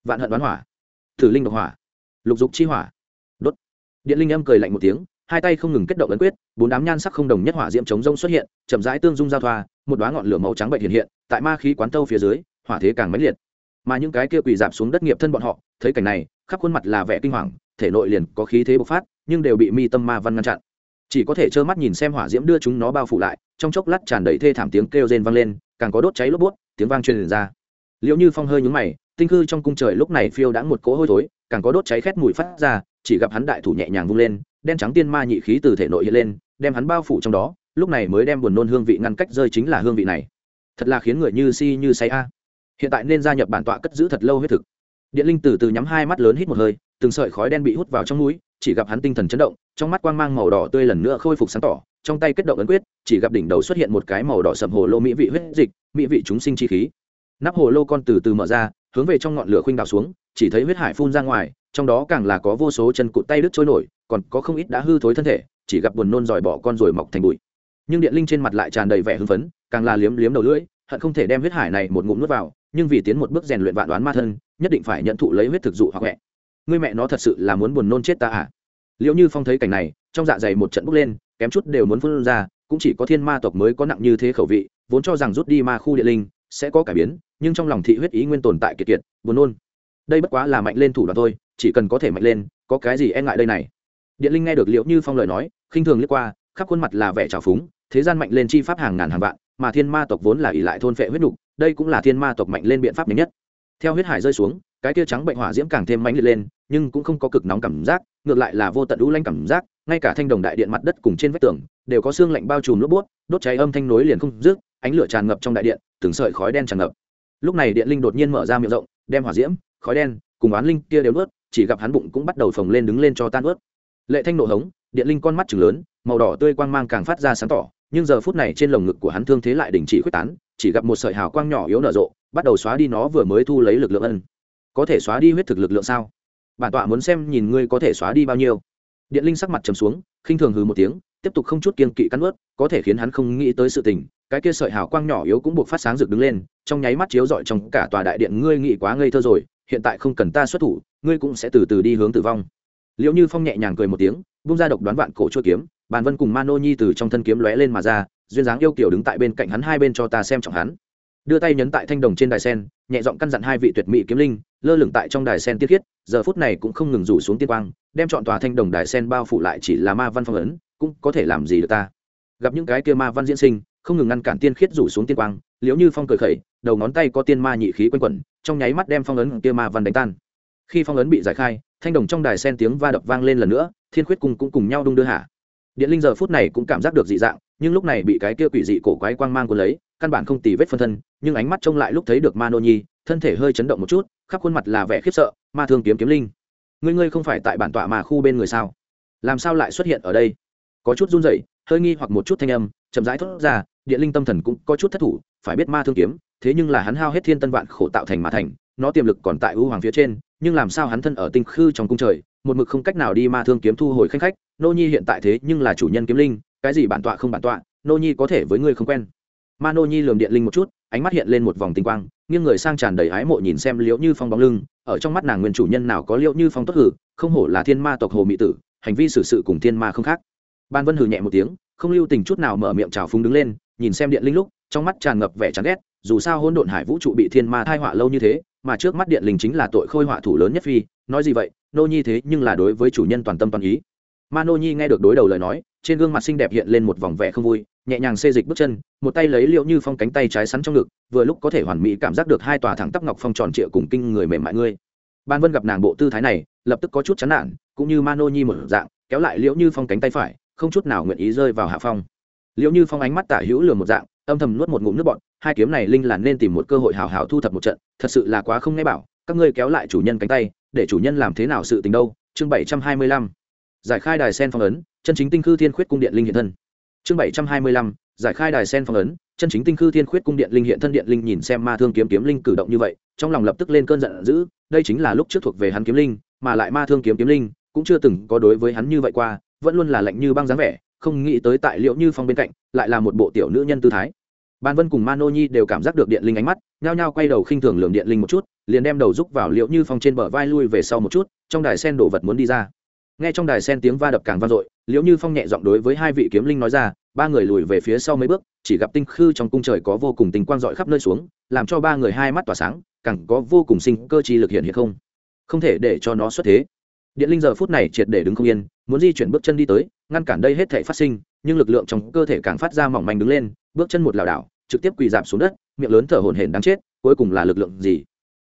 vạn hận đoán hỏa, thử linh độc hỏa, lục dục chi hỏa. Đốt. Điện linh âm cười lạnh một tiếng hai tay không ngừng kết động ấn quyết, bốn đám nhan sắc không đồng nhất hỏa diễm chống rông xuất hiện, chậm rãi tương dung giao thoa, một đoá ngọn lửa màu trắng bệnh hiện hiện, tại ma khí quán tâu phía dưới, hỏa thế càng mãnh liệt. Mà những cái kia quỳ dạp xuống đất nghiệp thân bọn họ, thấy cảnh này, khắp khuôn mặt là vẻ kinh hoàng, thể nội liền có khí thế bộc phát, nhưng đều bị mi tâm ma văn ngăn chặn. Chỉ có thể trơ mắt nhìn xem hỏa diễm đưa chúng nó bao phủ lại, trong chốc lát tràn đầy thê thảm tiếng kêu rên vang lên, càng có đốt cháy lốp bút tiếng vang truyền ra. Liệu như phong hơi nhúng mày, tinh khư trong cung trời lúc này phiêu đã một cỗ hôi thối, càng có đốt cháy khét mùi phát ra, chỉ gặp hắn đại thủ nhẹ nhàng vung lên đen trắng tiên ma nhị khí từ thể nội hiện lên, đem hắn bao phủ trong đó, lúc này mới đem buồn nôn hương vị ngăn cách rơi chính là hương vị này. Thật là khiến người như si như say a. Hiện tại nên gia nhập bản tọa cất giữ thật lâu huyết thực. Điện linh từ từ nhắm hai mắt lớn hít một hơi, từng sợi khói đen bị hút vào trong núi chỉ gặp hắn tinh thần chấn động, trong mắt quang mang màu đỏ tươi lần nữa khôi phục sáng tỏ, trong tay kết động ấn quyết, chỉ gặp đỉnh đầu xuất hiện một cái màu đỏ sầm hồ lô mỹ vị huyết dịch, mỹ vị chúng sinh chi khí. Nắp hồ lô con từ từ mở ra, hướng về trong ngọn lửa khuynh đào xuống, chỉ thấy huyết hải phun ra ngoài trong đó càng là có vô số chân cụt tay đứt trôi nổi, còn có không ít đã hư thối thân thể, chỉ gặp buồn nôn dòi bỏ con rồi mọc thành bụi. Nhưng điện linh trên mặt lại tràn đầy vẻ hưng phấn, càng là liếm liếm đầu lưỡi, hận không thể đem huyết hải này một ngụm nuốt vào, nhưng vì tiến một bước rèn luyện vạn đoán ma thân, nhất định phải nhận thụ lấy huyết thực dụ hoặc mẹ người mẹ nó thật sự là muốn buồn nôn chết ta à? Liệu như phong thấy cảnh này, trong dạ dày một trận bốc lên, kém chút đều muốn phân ra, cũng chỉ có thiên ma tộc mới có nặng như thế khẩu vị, vốn cho rằng rút đi ma khu địa linh sẽ có cải biến, nhưng trong lòng thị huyết ý nguyên tồn tại kiệt kiệt, buồn nôn. Đây bất quá là mạnh lên thủ đoạn thôi chỉ cần có thể mạnh lên, có cái gì e ngại đây này? Điện linh nghe được liệu như phong lời nói, khinh thường liếc qua, khắp khuôn mặt là vẻ trào phúng, thế gian mạnh lên chi pháp hàng ngàn hàng vạn, mà thiên ma tộc vốn là ỷ lại thôn phệ huyết nục, đây cũng là thiên ma tộc mạnh lên biện pháp nhanh nhất. Theo huyết hải rơi xuống, cái tia trắng bệnh hỏa diễm càng thêm mãnh liệt lên, nhưng cũng không có cực nóng cảm giác, ngược lại là vô tận lũ lanh cảm giác, ngay cả thanh đồng đại điện mặt đất cùng trên vách tường, đều có xương lạnh bao trùm lốp bút, đốt cháy âm thanh nối liền không rước ánh lửa tràn ngập trong đại điện, từng sợi khói đen tràn ngập. Lúc này điện linh đột nhiên mở ra miệng rộng, đem hỏa diễm, khói đen cùng oán linh kia đều nuốt chỉ gặp hắn bụng cũng bắt đầu phồng lên đứng lên cho tan ướt. Lệ thanh nộ hống, điện linh con mắt chừng lớn, màu đỏ tươi quang mang càng phát ra sáng tỏ, nhưng giờ phút này trên lồng ngực của hắn thương thế lại đình chỉ quyết tán, chỉ gặp một sợi hào quang nhỏ yếu nở rộ, bắt đầu xóa đi nó vừa mới thu lấy lực lượng ân. Có thể xóa đi huyết thực lực lượng sao? Bản tọa muốn xem nhìn ngươi có thể xóa đi bao nhiêu. Điện linh sắc mặt trầm xuống, khinh thường hừ một tiếng, tiếp tục không chút kiên kỵ cắn ướt, có thể khiến hắn không nghĩ tới sự tình, cái kia sợi hào quang nhỏ yếu cũng buộc phát sáng rực đứng lên, trong nháy mắt chiếu rọi trong cả tòa đại điện, ngươi nghĩ quá ngây thơ rồi hiện tại không cần ta xuất thủ, ngươi cũng sẽ từ từ đi hướng tử vong. Liệu như phong nhẹ nhàng cười một tiếng bung ra độc đoán vạn cổ chua kiếm, bàn vân cùng mano nhi từ trong thân kiếm lóe lên mà ra, duyên dáng yêu kiểu đứng tại bên cạnh hắn hai bên cho ta xem trọng hắn. Đưa tay nhấn tại thanh đồng trên đài sen, nhẹ giọng căn dặn hai vị tuyệt mỹ kiếm linh, lơ lửng tại trong đài sen tiết khiết giờ phút này cũng không ngừng rủ xuống tiên quang, đem chọn tòa thanh đồng đài sen bao phủ lại chỉ là ma văn phong ấn, cũng có thể làm gì được ta. Gặp những cái kia ma văn diễn sinh, không ngừng ngăn cản tiên khiết rủ xuống tiên quang liễu như phong cười khẩy, đầu ngón tay có tiên ma nhị khí quanh quẩn, trong nháy mắt đem phong ấn kia ma văn đánh tan. Khi phong ấn bị giải khai, thanh đồng trong đài sen tiếng va đập vang lên lần nữa, thiên khuyết cùng cũng cùng nhau đung đưa hạ. Điện linh giờ phút này cũng cảm giác được dị dạng, nhưng lúc này bị cái kia quỷ dị cổ quái quang mang cuốn lấy, căn bản không tì vết phân thân, nhưng ánh mắt trông lại lúc thấy được ma nô nhi, thân thể hơi chấn động một chút, khắp khuôn mặt là vẻ khiếp sợ, ma thương kiếm kiếm linh, ngươi ngươi không phải tại bản tọa mà khu bên người sao? Làm sao lại xuất hiện ở đây? Có chút run rẩy, hơi nghi hoặc một chút thanh âm chậm rãi thốt ra điện linh tâm thần cũng có chút thất thủ, phải biết ma thương kiếm, thế nhưng là hắn hao hết thiên tân vạn khổ tạo thành mà thành, nó tiềm lực còn tại ưu hoàng phía trên, nhưng làm sao hắn thân ở tinh khư trong cung trời, một mực không cách nào đi ma thương kiếm thu hồi khanh khách, nô nhi hiện tại thế nhưng là chủ nhân kiếm linh, cái gì bản tọa không bản tọa, nô nhi có thể với ngươi không quen. Ma nô nhi lườm điện linh một chút, ánh mắt hiện lên một vòng tinh quang, nghiêng người sang tràn đầy ái mộ nhìn xem liễu như phong bóng lưng, ở trong mắt nàng nguyên chủ nhân nào có liễu như phong tốt hử, không hổ là thiên ma tộc hồ mỹ tử, hành vi xử sự cùng thiên ma không khác. Ban vân hử nhẹ một tiếng không lưu tình chút nào mở miệng trào phúng đứng lên, nhìn xem điện linh lúc, trong mắt tràn ngập vẻ chán ghét, dù sao hôn độn hải vũ trụ bị thiên ma thai họa lâu như thế, mà trước mắt điện linh chính là tội khôi họa thủ lớn nhất phi, nói gì vậy, nô nhi thế nhưng là đối với chủ nhân toàn tâm toàn ý. Ma nô nhi nghe được đối đầu lời nói, trên gương mặt xinh đẹp hiện lên một vòng vẻ không vui, nhẹ nhàng xê dịch bước chân, một tay lấy liệu như phong cánh tay trái sắn trong ngực, vừa lúc có thể hoàn mỹ cảm giác được hai tòa thẳng tắp ngọc phong tròn trịa cùng kinh người mềm mại ngươi. Ban vân gặp nàng bộ tư thái này, lập tức có chút chán nản, cũng như ma nô nhi một dạng, kéo lại liễu như phong cánh tay phải không chút nào nguyện ý rơi vào hạ phong. Liệu như phong ánh mắt tả hữu lừa một dạng, âm thầm nuốt một ngụm nước bọn hai kiếm này linh là nên tìm một cơ hội hào hào thu thập một trận, thật sự là quá không nghe bảo, các ngươi kéo lại chủ nhân cánh tay, để chủ nhân làm thế nào sự tình đâu? Chương bảy trăm hai mươi lăm, giải khai đài sen phong ấn, chân chính tinh khư thiên khuyết cung điện linh hiện thân. Chương bảy trăm hai mươi lăm, giải khai đài sen phong ấn, chân chính tinh khư thiên khuyết cung điện linh hiện thân điện linh nhìn xem ma thương kiếm kiếm linh cử động như vậy, trong lòng lập tức lên cơn giận dữ, đây chính là lúc trước thuộc về hắn kiếm linh, mà lại ma thương kiếm kiếm linh cũng chưa từng có đối với hắn như vậy qua vẫn luôn là lạnh như băng dáng vẻ, không nghĩ tới tại liệu như phong bên cạnh, lại là một bộ tiểu nữ nhân tư thái. Ban vân cùng mano nhi đều cảm giác được điện linh ánh mắt, nhao nhao quay đầu khinh thường lường điện linh một chút, liền đem đầu rúc vào liệu như phong trên bờ vai lui về sau một chút, trong đài sen đổ vật muốn đi ra. Nghe trong đài sen tiếng va đập càng vang dội liệu như phong nhẹ giọng đối với hai vị kiếm linh nói ra, ba người lùi về phía sau mấy bước, chỉ gặp tinh khư trong cung trời có vô cùng tình quang dọi khắp nơi xuống, làm cho ba người hai mắt tỏa sáng, càng có vô cùng sinh cơ chi lực hiện hiện không? Không thể để cho nó xuất thế. Điện linh giờ phút này triệt để đứng không yên muốn di chuyển bước chân đi tới, ngăn cản đây hết thể phát sinh, nhưng lực lượng trong cơ thể càng phát ra mỏng manh đứng lên, bước chân một lảo đảo, trực tiếp quỳ giảm xuống đất, miệng lớn thở hổn hển đáng chết, cuối cùng là lực lượng gì?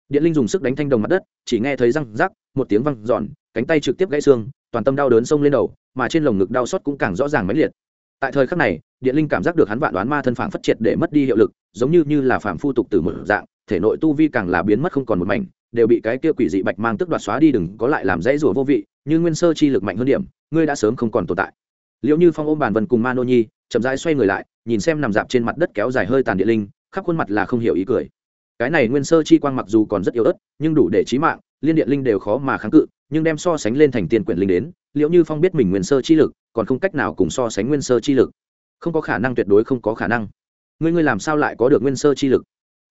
Điện linh dùng sức đánh thanh đồng mặt đất, chỉ nghe thấy răng rắc, một tiếng văng giòn cánh tay trực tiếp gãy xương, toàn tâm đau đớn xông lên đầu, mà trên lồng ngực đau xót cũng càng rõ ràng mãnh liệt. Tại thời khắc này, điện linh cảm giác được hắn vạn đoán ma thân phản phất triệt để mất đi hiệu lực, giống như như là phản phu tục từ một dạng, thể nội tu vi càng là biến mất không còn một mảnh đều bị cái kia quỷ dị bạch mang tức đoạt xóa đi, đừng có lại làm dãy rủa vô vị, như nguyên sơ chi lực mạnh hơn điểm, ngươi đã sớm không còn tồn tại. Liệu như phong ôm bàn vân cùng ma nô nhi, chậm rãi xoay người lại, nhìn xem nằm dạp trên mặt đất kéo dài hơi tàn địa linh, khắp khuôn mặt là không hiểu ý cười. Cái này nguyên sơ chi quang mặc dù còn rất yếu ớt, nhưng đủ để trí mạng, liên điện linh đều khó mà kháng cự, nhưng đem so sánh lên thành tiên quyển linh đến liệu như phong biết mình nguyên sơ chi lực, còn không cách nào cùng so sánh nguyên sơ chi lực. Không có khả năng tuyệt đối không có khả năng. Ngươi ngươi làm sao lại có được nguyên sơ chi lực?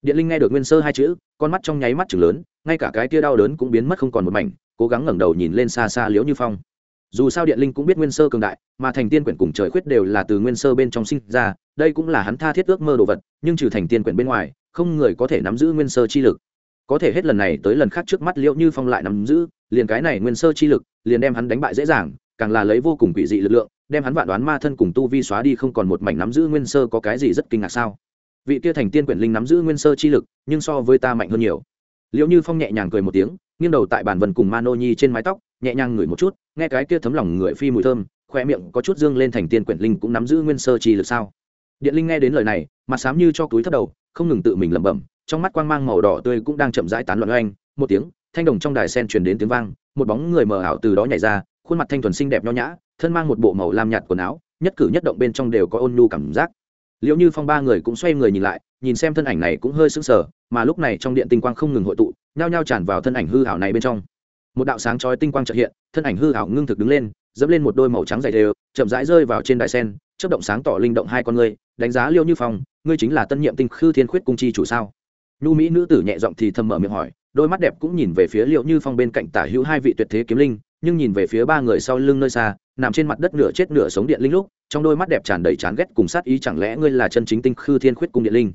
Điện linh nghe được nguyên sơ hai chữ, con mắt trong nháy mắt chừng lớn, ngay cả cái tia đau đớn cũng biến mất không còn một mảnh, cố gắng ngẩng đầu nhìn lên xa xa liễu như phong. Dù sao điện linh cũng biết nguyên sơ cường đại, mà thành tiên quyển cùng trời khuyết đều là từ nguyên sơ bên trong sinh ra, đây cũng là hắn tha thiết ước mơ đồ vật, nhưng trừ thành tiên quyển bên ngoài, không người có thể nắm giữ nguyên sơ chi lực. Có thể hết lần này tới lần khác trước mắt liễu như phong lại nắm giữ, liền cái này nguyên sơ chi lực, liền đem hắn đánh bại dễ dàng, càng là lấy vô cùng quỷ dị lực lượng, đem hắn vạn đoán ma thân cùng tu vi xóa đi không còn một mảnh nắm giữ nguyên sơ có cái gì rất kinh ngạc sao? Vị kia thành tiên quyển linh nắm giữ nguyên sơ chi lực, nhưng so với ta mạnh hơn nhiều. Liệu như phong nhẹ nhàng cười một tiếng, nghiêng đầu tại bàn vần cùng ma nô nhi trên mái tóc, nhẹ nhàng ngửi một chút, nghe cái kia thấm lòng người phi mùi thơm khoe miệng có chút dương lên thành tiên quyển linh cũng nắm giữ nguyên sơ chi lực sao? Điện linh nghe đến lời này, mặt xám như cho túi thất đầu, không ngừng tự mình lẩm bẩm, trong mắt quang mang màu đỏ tươi cũng đang chậm rãi tán loạn oanh một tiếng, thanh đồng trong đài sen truyền đến tiếng vang, một bóng người mờ ảo từ đó nhảy ra, khuôn mặt thanh thuần xinh đẹp nho nhã, thân mang một bộ màu lam nhạt quần áo, nhất cử nhất động bên trong đều có ôn nhu cảm giác liệu như phong ba người cũng xoay người nhìn lại, nhìn xem thân ảnh này cũng hơi sững sờ, mà lúc này trong điện tinh quang không ngừng hội tụ, nhao nhao tràn vào thân ảnh hư hảo này bên trong. Một đạo sáng chói tinh quang trợ hiện, thân ảnh hư hảo ngưng thực đứng lên, dẫm lên một đôi màu trắng dày đều, chậm rãi rơi vào trên đại sen, chớp động sáng tỏ linh động hai con ngươi, đánh giá liêu như phong, ngươi chính là tân nhiệm tinh khư thiên khuyết cung chi chủ sao? Nhu mỹ nữ tử nhẹ giọng thì thầm mở miệng hỏi, đôi mắt đẹp cũng nhìn về phía liệu như phong bên cạnh tả hữu hai vị tuyệt thế kiếm linh nhưng nhìn về phía ba người sau lưng nơi xa, nằm trên mặt đất nửa chết nửa sống điện linh lúc, trong đôi mắt đẹp tràn đầy chán ghét cùng sát ý chẳng lẽ ngươi là chân chính tinh khư thiên khuyết cung điện linh?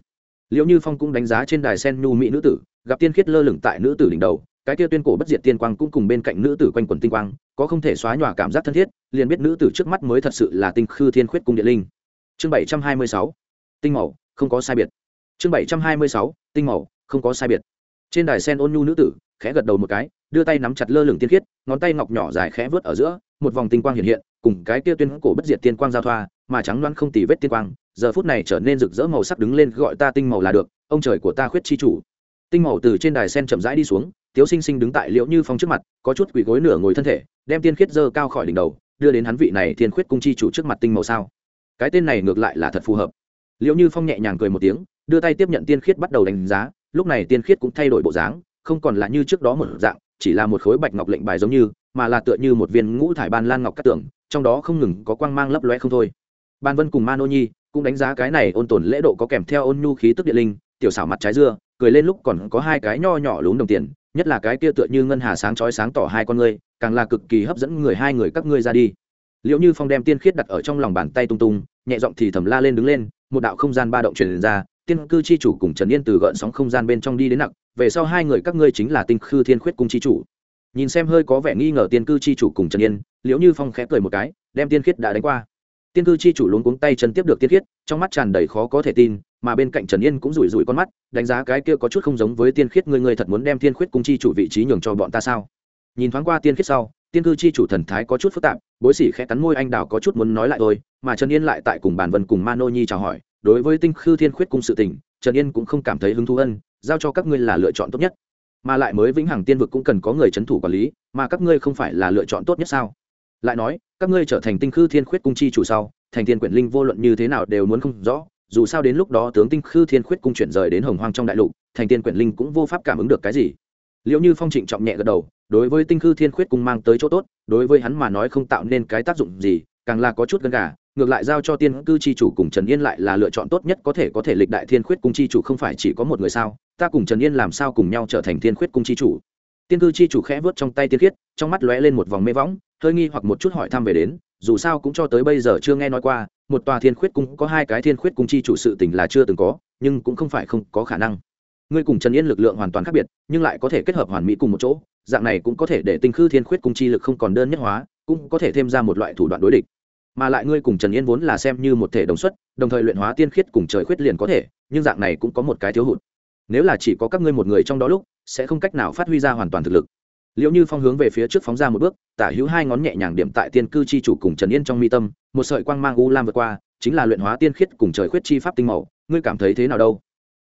Liệu như phong cũng đánh giá trên đài sen nhu mỹ nữ tử, gặp tiên khiết lơ lửng tại nữ tử đỉnh đầu, cái kia tuyên cổ bất diệt tiên quang cũng cùng bên cạnh nữ tử quanh quần tinh quang, có không thể xóa nhòa cảm giác thân thiết, liền biết nữ tử trước mắt mới thật sự là tinh khư thiên khuyết cung điện linh. Chương bảy trăm hai mươi sáu, tinh màu, không có sai biệt. Chương bảy trăm hai mươi sáu, tinh màu, không có sai biệt. Trên đài sen ôn nhu nữ tử, khẽ gật đầu một cái đưa tay nắm chặt lơ lửng tiên khiết, ngón tay ngọc nhỏ dài khẽ vớt ở giữa, một vòng tinh quang hiện hiện, cùng cái kia tuyên cổ bất diệt tiên quang giao thoa, mà trắng loan không tì vết tiên quang, giờ phút này trở nên rực rỡ màu sắc đứng lên gọi ta tinh màu là được, ông trời của ta khuyết chi chủ. Tinh màu từ trên đài sen chậm rãi đi xuống, tiếu sinh sinh đứng tại liễu như phong trước mặt, có chút quỳ gối nửa ngồi thân thể, đem tiên khiết dơ cao khỏi đỉnh đầu, đưa đến hắn vị này thiên khuyết cung chi chủ trước mặt tinh màu sao. Cái tên này ngược lại là thật phù hợp. Liễu như phong nhẹ nhàng cười một tiếng, đưa tay tiếp nhận tiên khiết bắt đầu đánh giá, lúc này tiên khiết cũng thay đổi bộ dáng, không còn là như trước đó một dạng chỉ là một khối bạch ngọc lệnh bài giống như, mà là tựa như một viên ngũ thải ban lan ngọc cát tưởng trong đó không ngừng có quang mang lấp lóe không thôi. Ban vân cùng ma nô nhi cũng đánh giá cái này ôn tồn lễ độ có kèm theo ôn nhu khí tức địa linh, tiểu xảo mặt trái dưa, cười lên lúc còn có hai cái nho nhỏ lún đồng tiền, nhất là cái kia tựa như ngân hà sáng chói sáng tỏ hai con ngươi, càng là cực kỳ hấp dẫn người hai người các ngươi ra đi. Liệu như phong đem tiên khiết đặt ở trong lòng bàn tay tung tung, nhẹ giọng thì thầm la lên đứng lên, một đạo không gian ba động truyền ra, tiên cư chi chủ cùng trần yên từ gợn sóng không gian bên trong đi đến nặng về sau hai người các ngươi chính là tinh khư thiên khuyết cung chi chủ. Nhìn xem hơi có vẻ nghi ngờ tiên cư chi chủ cùng trần yên, liễu như phong khẽ cười một cái, đem tiên khiết đã đánh qua. Tiên cư chi chủ luống cuống tay chân tiếp được tiên khiết, trong mắt tràn đầy khó có thể tin, mà bên cạnh trần yên cũng rủi rủi con mắt, đánh giá cái kia có chút không giống với tiên khiết người người thật muốn đem tiên khuyết cung chi chủ vị trí nhường cho bọn ta sao? Nhìn thoáng qua tiên khiết sau, tiên cư chi chủ thần thái có chút phức tạp, bối sỉ khẽ cắn môi anh đào có chút muốn nói lại thôi, mà trần yên lại tại cùng bàn vân cùng ma nô nhi chào hỏi. Đối với tinh khư thiên khuyết cung sự tình, trần yên cũng không cảm thấy hứng thú ân giao cho các ngươi là lựa chọn tốt nhất. Mà lại mới vĩnh hằng tiên vực cũng cần có người c h ấ n thủ quản lý, mà các ngươi không phải là lựa chọn tốt nhất sao? Lại nói, các ngươi trở thành tinh khư thiên khuyết cung chi chủ sau, thành thiên quyển linh vô luận như thế nào đều muốn không rõ, dù sao đến lúc đó tướng tinh khư thiên khuyết cung chuyển rời đến hồng hoang trong đại lục, thành tiên quyển linh cũng vô pháp cảm ứng được cái gì. Liệu như phong trịnh trọng nhẹ gật đầu, đối với tinh khư thiên khuyết cung mang tới chỗ tốt, đối với hắn mà nói không tạo nên cái tác dụng gì càng là có chút gần gà, ngược lại giao cho tiên cư chi chủ cùng trần yên lại là lựa chọn tốt nhất có thể có thể lịch đại thiên khuyết cung chi chủ không phải chỉ có một người sao, ta cùng trần yên làm sao cùng nhau trở thành thiên khuyết cung chi chủ? Tiên cư chi chủ khẽ vớt trong tay tiên khiết, trong mắt lóe lên một vòng mê võng, hơi nghi hoặc một chút hỏi thăm về đến, dù sao cũng cho tới bây giờ chưa nghe nói qua, một tòa thiên khuyết cung có hai cái thiên khuyết cung chi chủ sự tình là chưa từng có, nhưng cũng không phải không có khả năng. Ngươi cùng trần yên lực lượng hoàn toàn khác biệt, nhưng lại có thể kết hợp hoàn mỹ cùng một chỗ, dạng này cũng có thể để tinh khư thiên khuyết cung chi lực không còn đơn nhất hóa, cũng có thể thêm ra một loại thủ đoạn đối địch mà lại ngươi cùng trần yên vốn là xem như một thể đồng xuất, đồng thời luyện hóa tiên khiết cùng trời khuyết liền có thể, nhưng dạng này cũng có một cái thiếu hụt. Nếu là chỉ có các ngươi một người trong đó lúc, sẽ không cách nào phát huy ra hoàn toàn thực lực. Liệu như phong hướng về phía trước phóng ra một bước, tả hữu hai ngón nhẹ nhàng điểm tại tiên cư chi chủ cùng trần yên trong mi tâm, một sợi quang mang u lam vượt qua, chính là luyện hóa tiên khiết cùng trời khuyết chi pháp tinh màu, ngươi cảm thấy thế nào đâu?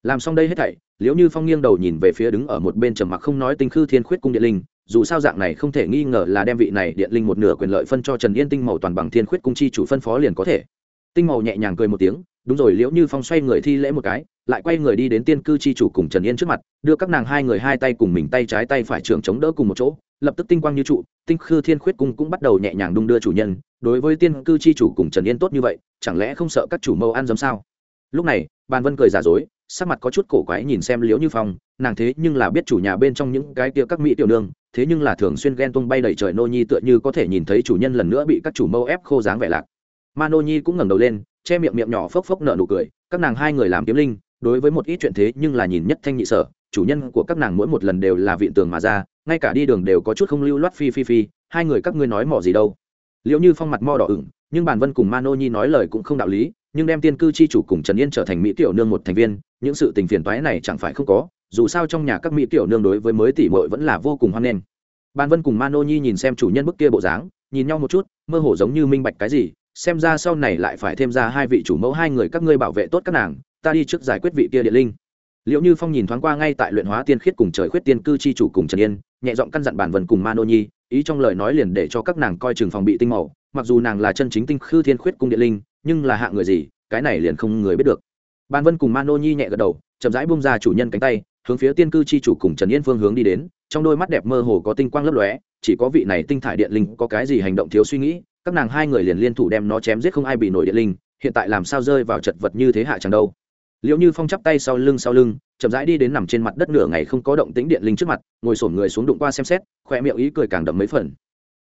Làm xong đây hết thảy, liễu như phong nghiêng đầu nhìn về phía đứng ở một bên trầm mặc không nói tinh khư thiên khuyết cung điện linh dù sao dạng này không thể nghi ngờ là đem vị này điện linh một nửa quyền lợi phân cho trần yên tinh màu toàn bằng thiên khuyết cung chi chủ phân phó liền có thể. Tinh màu nhẹ nhàng cười một tiếng, đúng rồi, liễu như phong xoay người thi lễ một cái, lại quay người đi đến tiên cư chi chủ cùng trần yên trước mặt, đưa các nàng hai người hai tay cùng mình tay trái tay phải trưởng chống đỡ cùng một chỗ, lập tức tinh quang như trụ, tinh khư thiên khuyết cung cũng bắt đầu nhẹ nhàng đung đưa chủ nhân, đối với tiên cư chi chủ cùng trần yên tốt như vậy, chẳng lẽ không sợ các chủ mâu ăn dấm sao? Lúc này, bàn vân cười giả dối, sắc mặt có chút cổ quái nhìn xem liễu như phong, nàng thế nhưng là biết chủ nhà bên trong những cái kia các mỹ tiểu nương thế nhưng là thường xuyên ghen tung bay đầy trời nô nhi tựa như có thể nhìn thấy chủ nhân lần nữa bị các chủ mâu ép khô dáng vẻ lạc. Ma nô nhi cũng ngẩng đầu lên, che miệng miệng nhỏ phốc phốc nở nụ cười, các nàng hai người làm kiếm linh, đối với một ít chuyện thế nhưng là nhìn nhất thanh nhị sở, chủ nhân của các nàng mỗi một lần đều là viện tường mà ra, ngay cả đi đường đều có chút không lưu loát phi phi phi, hai người các ngươi nói mỏ gì đâu. Liệu như phong mặt mo đỏ ửng, nhưng bản vân cùng ma nô nhi nói lời cũng không đạo lý, nhưng đem tiên cư chi chủ cùng trần yên trở thành mỹ tiểu nương một thành viên, những sự tình phiền toái này chẳng phải không có dù sao trong nhà các mỹ tiểu nương đối với mới tỷ muội vẫn là vô cùng hoan nghênh. Ban vân cùng Mano nhi nhìn xem chủ nhân bức kia bộ dáng, nhìn nhau một chút, mơ hồ giống như minh bạch cái gì, xem ra sau này lại phải thêm ra hai vị chủ mẫu hai người các ngươi bảo vệ tốt các nàng, ta đi trước giải quyết vị kia địa linh. Liệu như phong nhìn thoáng qua ngay tại luyện hóa tiên khiết cùng trời khuyết tiên cư chi chủ cùng trần yên, nhẹ giọng căn dặn bản vân cùng Mano nhi, ý trong lời nói liền để cho các nàng coi chừng phòng bị tinh màu, mặc dù nàng là chân chính tinh khư thiên khuyết cung địa linh, nhưng là hạ người gì, cái này liền không người biết được. Ban vân cùng mano nhi nhẹ gật đầu, chậm rãi bung ra chủ nhân cánh tay hướng phía tiên cư chi chủ cùng trần yên phương hướng đi đến, trong đôi mắt đẹp mơ hồ có tinh quang lấp lóe, chỉ có vị này tinh thải điện linh có cái gì hành động thiếu suy nghĩ, các nàng hai người liền liên thủ đem nó chém giết không ai bị nổi điện linh, hiện tại làm sao rơi vào chật vật như thế hạ chẳng đâu. Liệu như phong chắp tay sau lưng sau lưng, chậm rãi đi đến nằm trên mặt đất nửa ngày không có động tĩnh điện linh trước mặt, ngồi sổn người xuống đụng qua xem xét khoe miệng ý cười càng đậm mấy phần.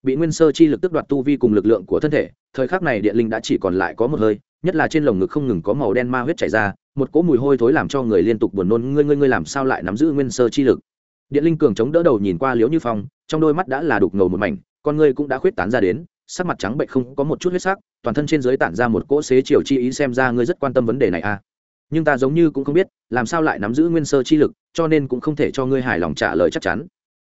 Bị nguyên sơ chi lực tức đoạt tu vi cùng lực lượng của thân thể, thời khắc này điện linh đã chỉ còn lại có một hơi, nhất là trên lồng ngực không ngừng có màu đen ma huyết chảy ra một cỗ mùi hôi thối làm cho người liên tục buồn nôn. Ngươi ngươi ngươi làm sao lại nắm giữ nguyên sơ chi lực? Điện linh cường chống đỡ đầu nhìn qua liễu như phong, trong đôi mắt đã là đục ngầu một mảnh, con ngươi cũng đã khuyết tán ra đến, sắc mặt trắng bệnh không có một chút huyết sắc, toàn thân trên dưới tản ra một cỗ xế chiều chi ý, xem ra ngươi rất quan tâm vấn đề này à. Nhưng ta giống như cũng không biết, làm sao lại nắm giữ nguyên sơ chi lực, cho nên cũng không thể cho ngươi hài lòng trả lời chắc chắn.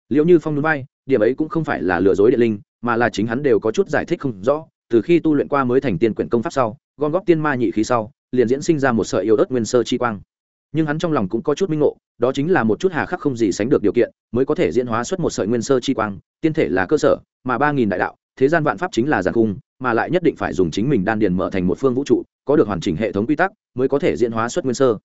Liệu như phong núi bay điểm ấy cũng không phải là lừa dối điện linh, mà là chính hắn đều có chút giải thích không rõ, từ khi tu luyện qua mới thành tiên quyển công pháp sau, gom góp tiên ma nhị khí sau liền diễn sinh ra một sợi yêu ớt nguyên sơ chi quang. Nhưng hắn trong lòng cũng có chút minh ngộ, đó chính là một chút hà khắc không gì sánh được điều kiện, mới có thể diễn hóa xuất một sợi nguyên sơ chi quang, tiên thể là cơ sở, mà ba nghìn đại đạo, thế gian vạn pháp chính là giàn cung mà lại nhất định phải dùng chính mình đan điền mở thành một phương vũ trụ, có được hoàn chỉnh hệ thống quy tắc, mới có thể diễn hóa xuất nguyên sơ.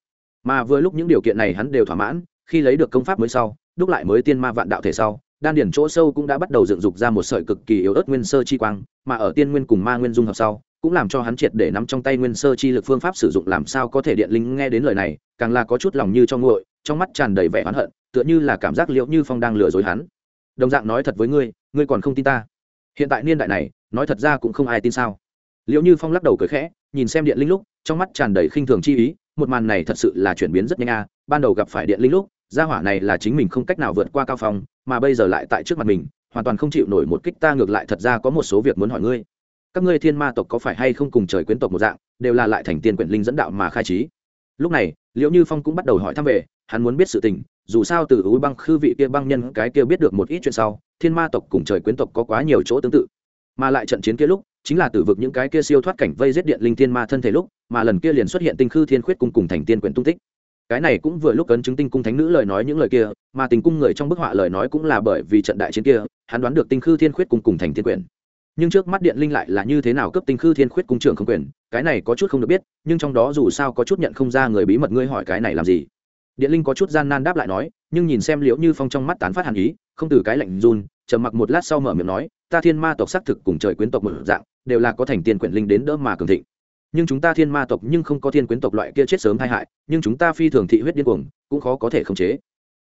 Mà vừa lúc những điều kiện này hắn đều thỏa mãn, khi lấy được công pháp mới sau, đúc lại mới tiên ma vạn đạo thể sau, đan điển chỗ sâu cũng đã bắt đầu dựng dục ra một sợi cực kỳ yếu ớt nguyên sơ chi quang, mà ở tiên nguyên cùng ma nguyên dung hợp sau cũng làm cho hắn triệt để nắm trong tay nguyên sơ chi lực phương pháp sử dụng làm sao có thể điện linh nghe đến lời này, càng là có chút lòng như trong nguội, trong mắt tràn đầy vẻ oán hận, tựa như là cảm giác liệu như phong đang lừa dối hắn. Đồng dạng nói thật với ngươi ngươi còn không tin ta. Hiện tại niên đại này, nói thật ra cũng không ai tin sao. Liệu như phong lắc đầu cười khẽ, nhìn xem điện linh lúc, trong mắt tràn đầy khinh thường chi ý, một màn này thật sự là chuyển biến rất nhanh a, ban đầu gặp phải điện linh lúc, gia hỏa này là chính mình không cách nào vượt qua cao phong, mà bây giờ lại tại trước mặt mình, hoàn toàn không chịu nổi một kích ta ngược lại thật ra có một số việc muốn hỏi ngươi các ngươi thiên ma tộc có phải hay không cùng trời quyến tộc một dạng, đều là lại thành tiên quyển linh dẫn đạo mà khai trí. Lúc này liệu như phong cũng bắt đầu hỏi thăm về, hắn muốn biết sự tình, dù sao từ ú băng khư vị kia băng nhân cái kia biết được một ít chuyện sau, thiên ma tộc cùng trời quyến tộc có quá nhiều chỗ tương tự. Mà lại trận chiến kia lúc, chính là từ vực những cái kia siêu thoát cảnh vây giết điện linh thiên ma thân thể lúc, mà lần kia liền xuất hiện tinh khư thiên khuyết cung cùng thành tiên quyển tung tích. Cái này cũng vừa lúc ấn chứng tinh cung thánh nữ lời nói những lời kia, mà tình cung người trong bức họa lời nói cũng là bởi vì trận đại chiến kia, hắn đoán được tinh khư thiên khuyết cung cùng thành thiên quyển nhưng trước mắt điện linh lại là như thế nào cấp tinh khư thiên khuyết cung trưởng không quyền, cái này có chút không được biết, nhưng trong đó dù sao có chút nhận không ra người bí mật ngươi hỏi cái này làm gì. Điện linh có chút gian nan đáp lại nói, nhưng nhìn xem liễu như phong trong mắt tán phát hàn ý, không từ cái lạnh run, trầm mặc một lát sau mở miệng nói, ta thiên ma tộc xác thực cùng trời quyến tộc một dạng, đều là có thành tiên quyển linh đến đỡ mà cường thịnh. Nhưng chúng ta thiên ma tộc nhưng không có thiên quyến tộc loại kia chết sớm tai hại, nhưng chúng ta phi thường thị huyết điên cuồng, cũng khó có thể khống chế.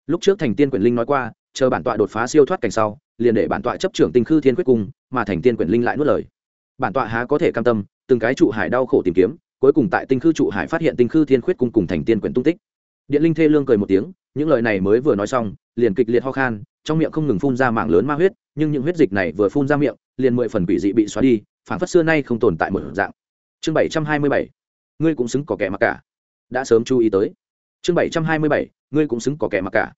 Lúc trước thành tiên quyển linh nói qua, chờ bản tọa đột phá siêu thoát cảnh sau liền để bản tọa chấp trưởng tinh khư thiên quyết cung, mà thành tiên quyển linh lại nuốt lời. Bản tọa há có thể cam tâm, từng cái trụ hải đau khổ tìm kiếm, cuối cùng tại tinh khư trụ hải phát hiện tinh khư thiên khuyết cung cùng thành tiên quyển tung tích. Điện linh thê lương cười một tiếng, những lời này mới vừa nói xong, liền kịch liệt ho khan, trong miệng không ngừng phun ra mạng lớn ma huyết, nhưng những huyết dịch này vừa phun ra miệng, liền mười phần quỷ dị bị xóa đi phản phất xưa nay không tồn tại một dạng. Chương bảy trăm hai mươi bảy, ngươi cũng xứng có kẻ mặc cả. Đã sớm chú ý tới. Chương bảy trăm hai mươi bảy, ngươi cũng xứng có kẻ mặc cả.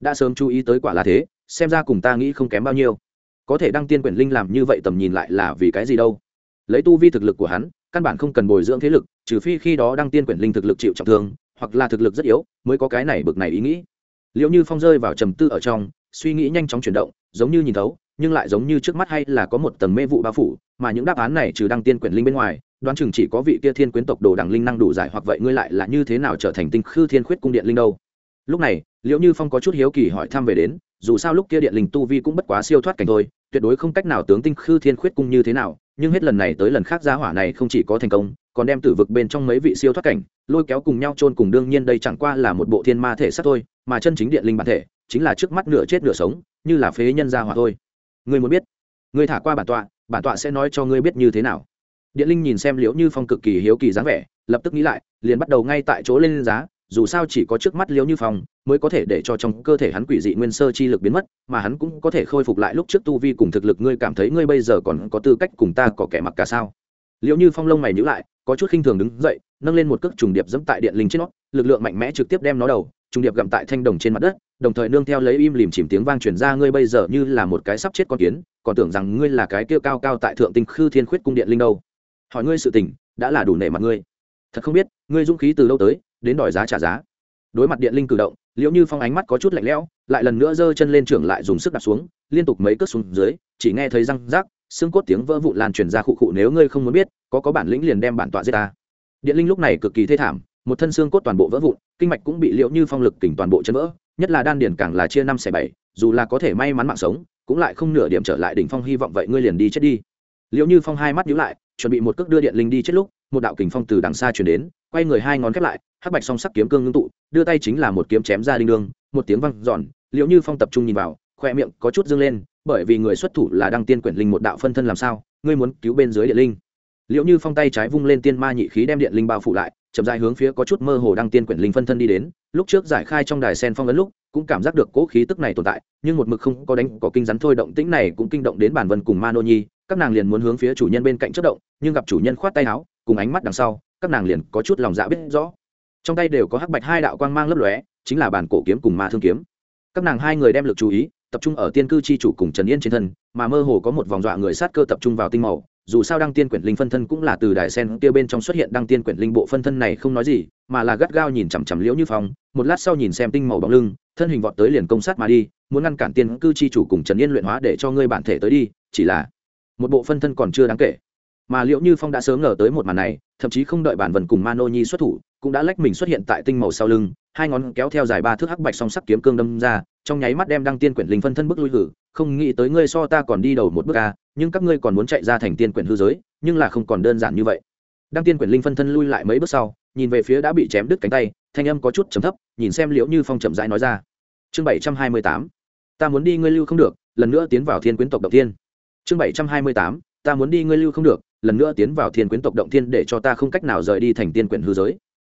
Đã sớm chú ý tới quả là thế xem ra cùng ta nghĩ không kém bao nhiêu. Có thể đăng tiên quyển linh làm như vậy tầm nhìn lại là vì cái gì đâu? Lấy tu vi thực lực của hắn, căn bản không cần bồi dưỡng thế lực, trừ phi khi đó đăng tiên quyển linh thực lực chịu trọng thương, hoặc là thực lực rất yếu, mới có cái này bực này ý nghĩ. Liệu như phong rơi vào trầm tư ở trong, suy nghĩ nhanh chóng chuyển động, giống như nhìn thấu, nhưng lại giống như trước mắt hay là có một tầng mê vụ bao phủ, mà những đáp án này trừ đăng tiên quyển linh bên ngoài, đoán chừng chỉ có vị kia thiên quyến tộc đồ đẳng linh năng đủ giải hoặc vậy ngươi lại là như thế nào trở thành tinh khư thiên khuyết cung điện linh đâu? Lúc này, liệu như phong có chút hiếu kỳ hỏi thăm về đến dù sao lúc kia điện linh tu vi cũng bất quá siêu thoát cảnh thôi, tuyệt đối không cách nào tướng tinh khư thiên khuyết cung như thế nào, nhưng hết lần này tới lần khác gia hỏa này không chỉ có thành công, còn đem tử vực bên trong mấy vị siêu thoát cảnh, lôi kéo cùng nhau chôn cùng đương nhiên đây chẳng qua là một bộ thiên ma thể sắc thôi, mà chân chính điện linh bản thể, chính là trước mắt nửa chết nửa sống, như là phế nhân gia hỏa thôi. Người muốn biết? Người thả qua bản tọa bản tọa sẽ nói cho ngươi biết như thế nào. Điện linh nhìn xem liễu như phong cực kỳ hiếu kỳ dáng vẻ, lập tức nghĩ lại, liền bắt đầu ngay tại chỗ lên giá dù sao chỉ có trước mắt liễu như phong mới có thể để cho trong cơ thể hắn quỷ dị nguyên sơ chi lực biến mất, mà hắn cũng có thể khôi phục lại lúc trước tu vi cùng thực lực. Ngươi cảm thấy ngươi bây giờ còn có tư cách cùng ta có kẻ mặc cả sao? Liễu như phong lông mày nhữ lại, có chút khinh thường đứng dậy, nâng lên một cước trùng điệp dẫm tại điện linh trên nó, lực lượng mạnh mẽ trực tiếp đem nó đầu, trùng điệp gặm tại thanh đồng trên mặt đất, đồng thời nương theo lấy im lìm chìm tiếng vang truyền ra. Ngươi bây giờ như là một cái sắp chết con kiến, còn tưởng rằng ngươi là cái kia cao cao tại thượng tinh khư thiên khuyết cung điện linh đâu? Hỏi ngươi sự tình, đã là đủ nể mặt ngươi. Thật không biết, ngươi dũng khí từ đâu tới đến đòi giá trả giá. Đối mặt điện linh cử động, liễu như phong ánh mắt có chút lạnh lẽo, lại lần nữa giơ chân lên trưởng lại dùng sức đặt xuống, liên tục mấy cước xuống dưới, chỉ nghe thấy răng rác xương cốt tiếng vỡ vụn lan truyền ra khụ khụ nếu ngươi không muốn biết, có có bản lĩnh liền đem bản tọa giết ta. Điện linh lúc này cực kỳ thê thảm, một thân xương cốt toàn bộ vỡ vụn, kinh mạch cũng bị liễu như phong lực tỉnh toàn bộ chân vỡ, nhất là đan điền càng là chia năm xẻ bảy, dù là có thể may mắn mạng sống, cũng lại không nửa điểm trở lại đỉnh phong hy vọng vậy ngươi liền đi chết đi. Liễu như phong hai mắt nhíu lại, chuẩn bị một cước đưa điện linh đi chết lúc một đạo kình phong từ đằng xa chuyển đến, quay người hai ngón khép lại, hắc bạch song sắc kiếm cương ngưng tụ, đưa tay chính là một kiếm chém ra đinh đương, một tiếng văng giòn liễu như phong tập trung nhìn vào, khoe miệng có chút dâng lên, bởi vì người xuất thủ là đăng tiên quyển linh một đạo phân thân làm sao, ngươi muốn cứu bên dưới địa linh. Liễu như phong tay trái vung lên tiên ma nhị khí đem điện linh bao phủ lại, chậm dài hướng phía có chút mơ hồ đăng tiên quyển linh phân thân đi đến, lúc trước giải khai trong đài sen phong ấn lúc, cũng cảm giác được cố khí tức này tồn tại, nhưng một mực không có đánh, có kinh rắn thôi, động tĩnh này cũng kinh động đến bản vân cùng ma nô nhi, các nàng liền muốn hướng phía chủ nhân bên cạnh chất động, nhưng gặp chủ nhân khoát tay áo cùng ánh mắt đằng sau, các nàng liền có chút lòng dạ biết rõ. Trong tay đều có hắc bạch hai đạo quang mang lấp lóe, chính là bản cổ kiếm cùng ma thương kiếm. Các nàng hai người đem lực chú ý, tập trung ở tiên cư chi chủ cùng trần yên trên thân, mà mơ hồ có một vòng dọa người sát cơ tập trung vào tinh màu. Dù sao đăng tiên quyển linh phân thân cũng là từ đài sen kia bên trong xuất hiện, đăng tiên quyển linh bộ phân thân này không nói gì, mà là gắt gao nhìn chằm chằm liễu như phong, một lát sau nhìn xem tinh màu bóng lưng, thân hình vọt tới liền công sát mà đi, muốn ngăn cản tiên cư chi chủ cùng trần yên luyện hóa để cho ngươi bản thể tới đi, chỉ là một bộ phân thân còn chưa đáng kể mà liệu như phong đã sớm ngờ tới một màn này, thậm chí không đợi bản vần cùng mano nhi xuất thủ, cũng đã lách mình xuất hiện tại tinh màu sau lưng, hai ngón kéo theo dài ba thước hắc bạch song sắc kiếm cương đâm ra, trong nháy mắt đem đăng tiên quyển linh phân thân bước lui hử, không nghĩ tới ngươi so ta còn đi đầu một bước ca nhưng các ngươi còn muốn chạy ra thành tiên quyển hư giới, nhưng là không còn đơn giản như vậy. Đăng tiên quyển linh phân thân lui lại mấy bước sau, nhìn về phía đã bị chém đứt cánh tay, thanh âm có chút trầm thấp, nhìn xem liễu như phong chậm rãi nói ra. Chương bảy trăm hai mươi tám, ta muốn đi, ngươi lưu không được, lần nữa tiến vào thiên quyến tộc đầu tiên. Chương bảy trăm hai mươi tám ta muốn đi ngươi lưu không được, lần nữa tiến vào thiên quyến tộc động thiên để cho ta không cách nào rời đi thành tiên quyển hư giới.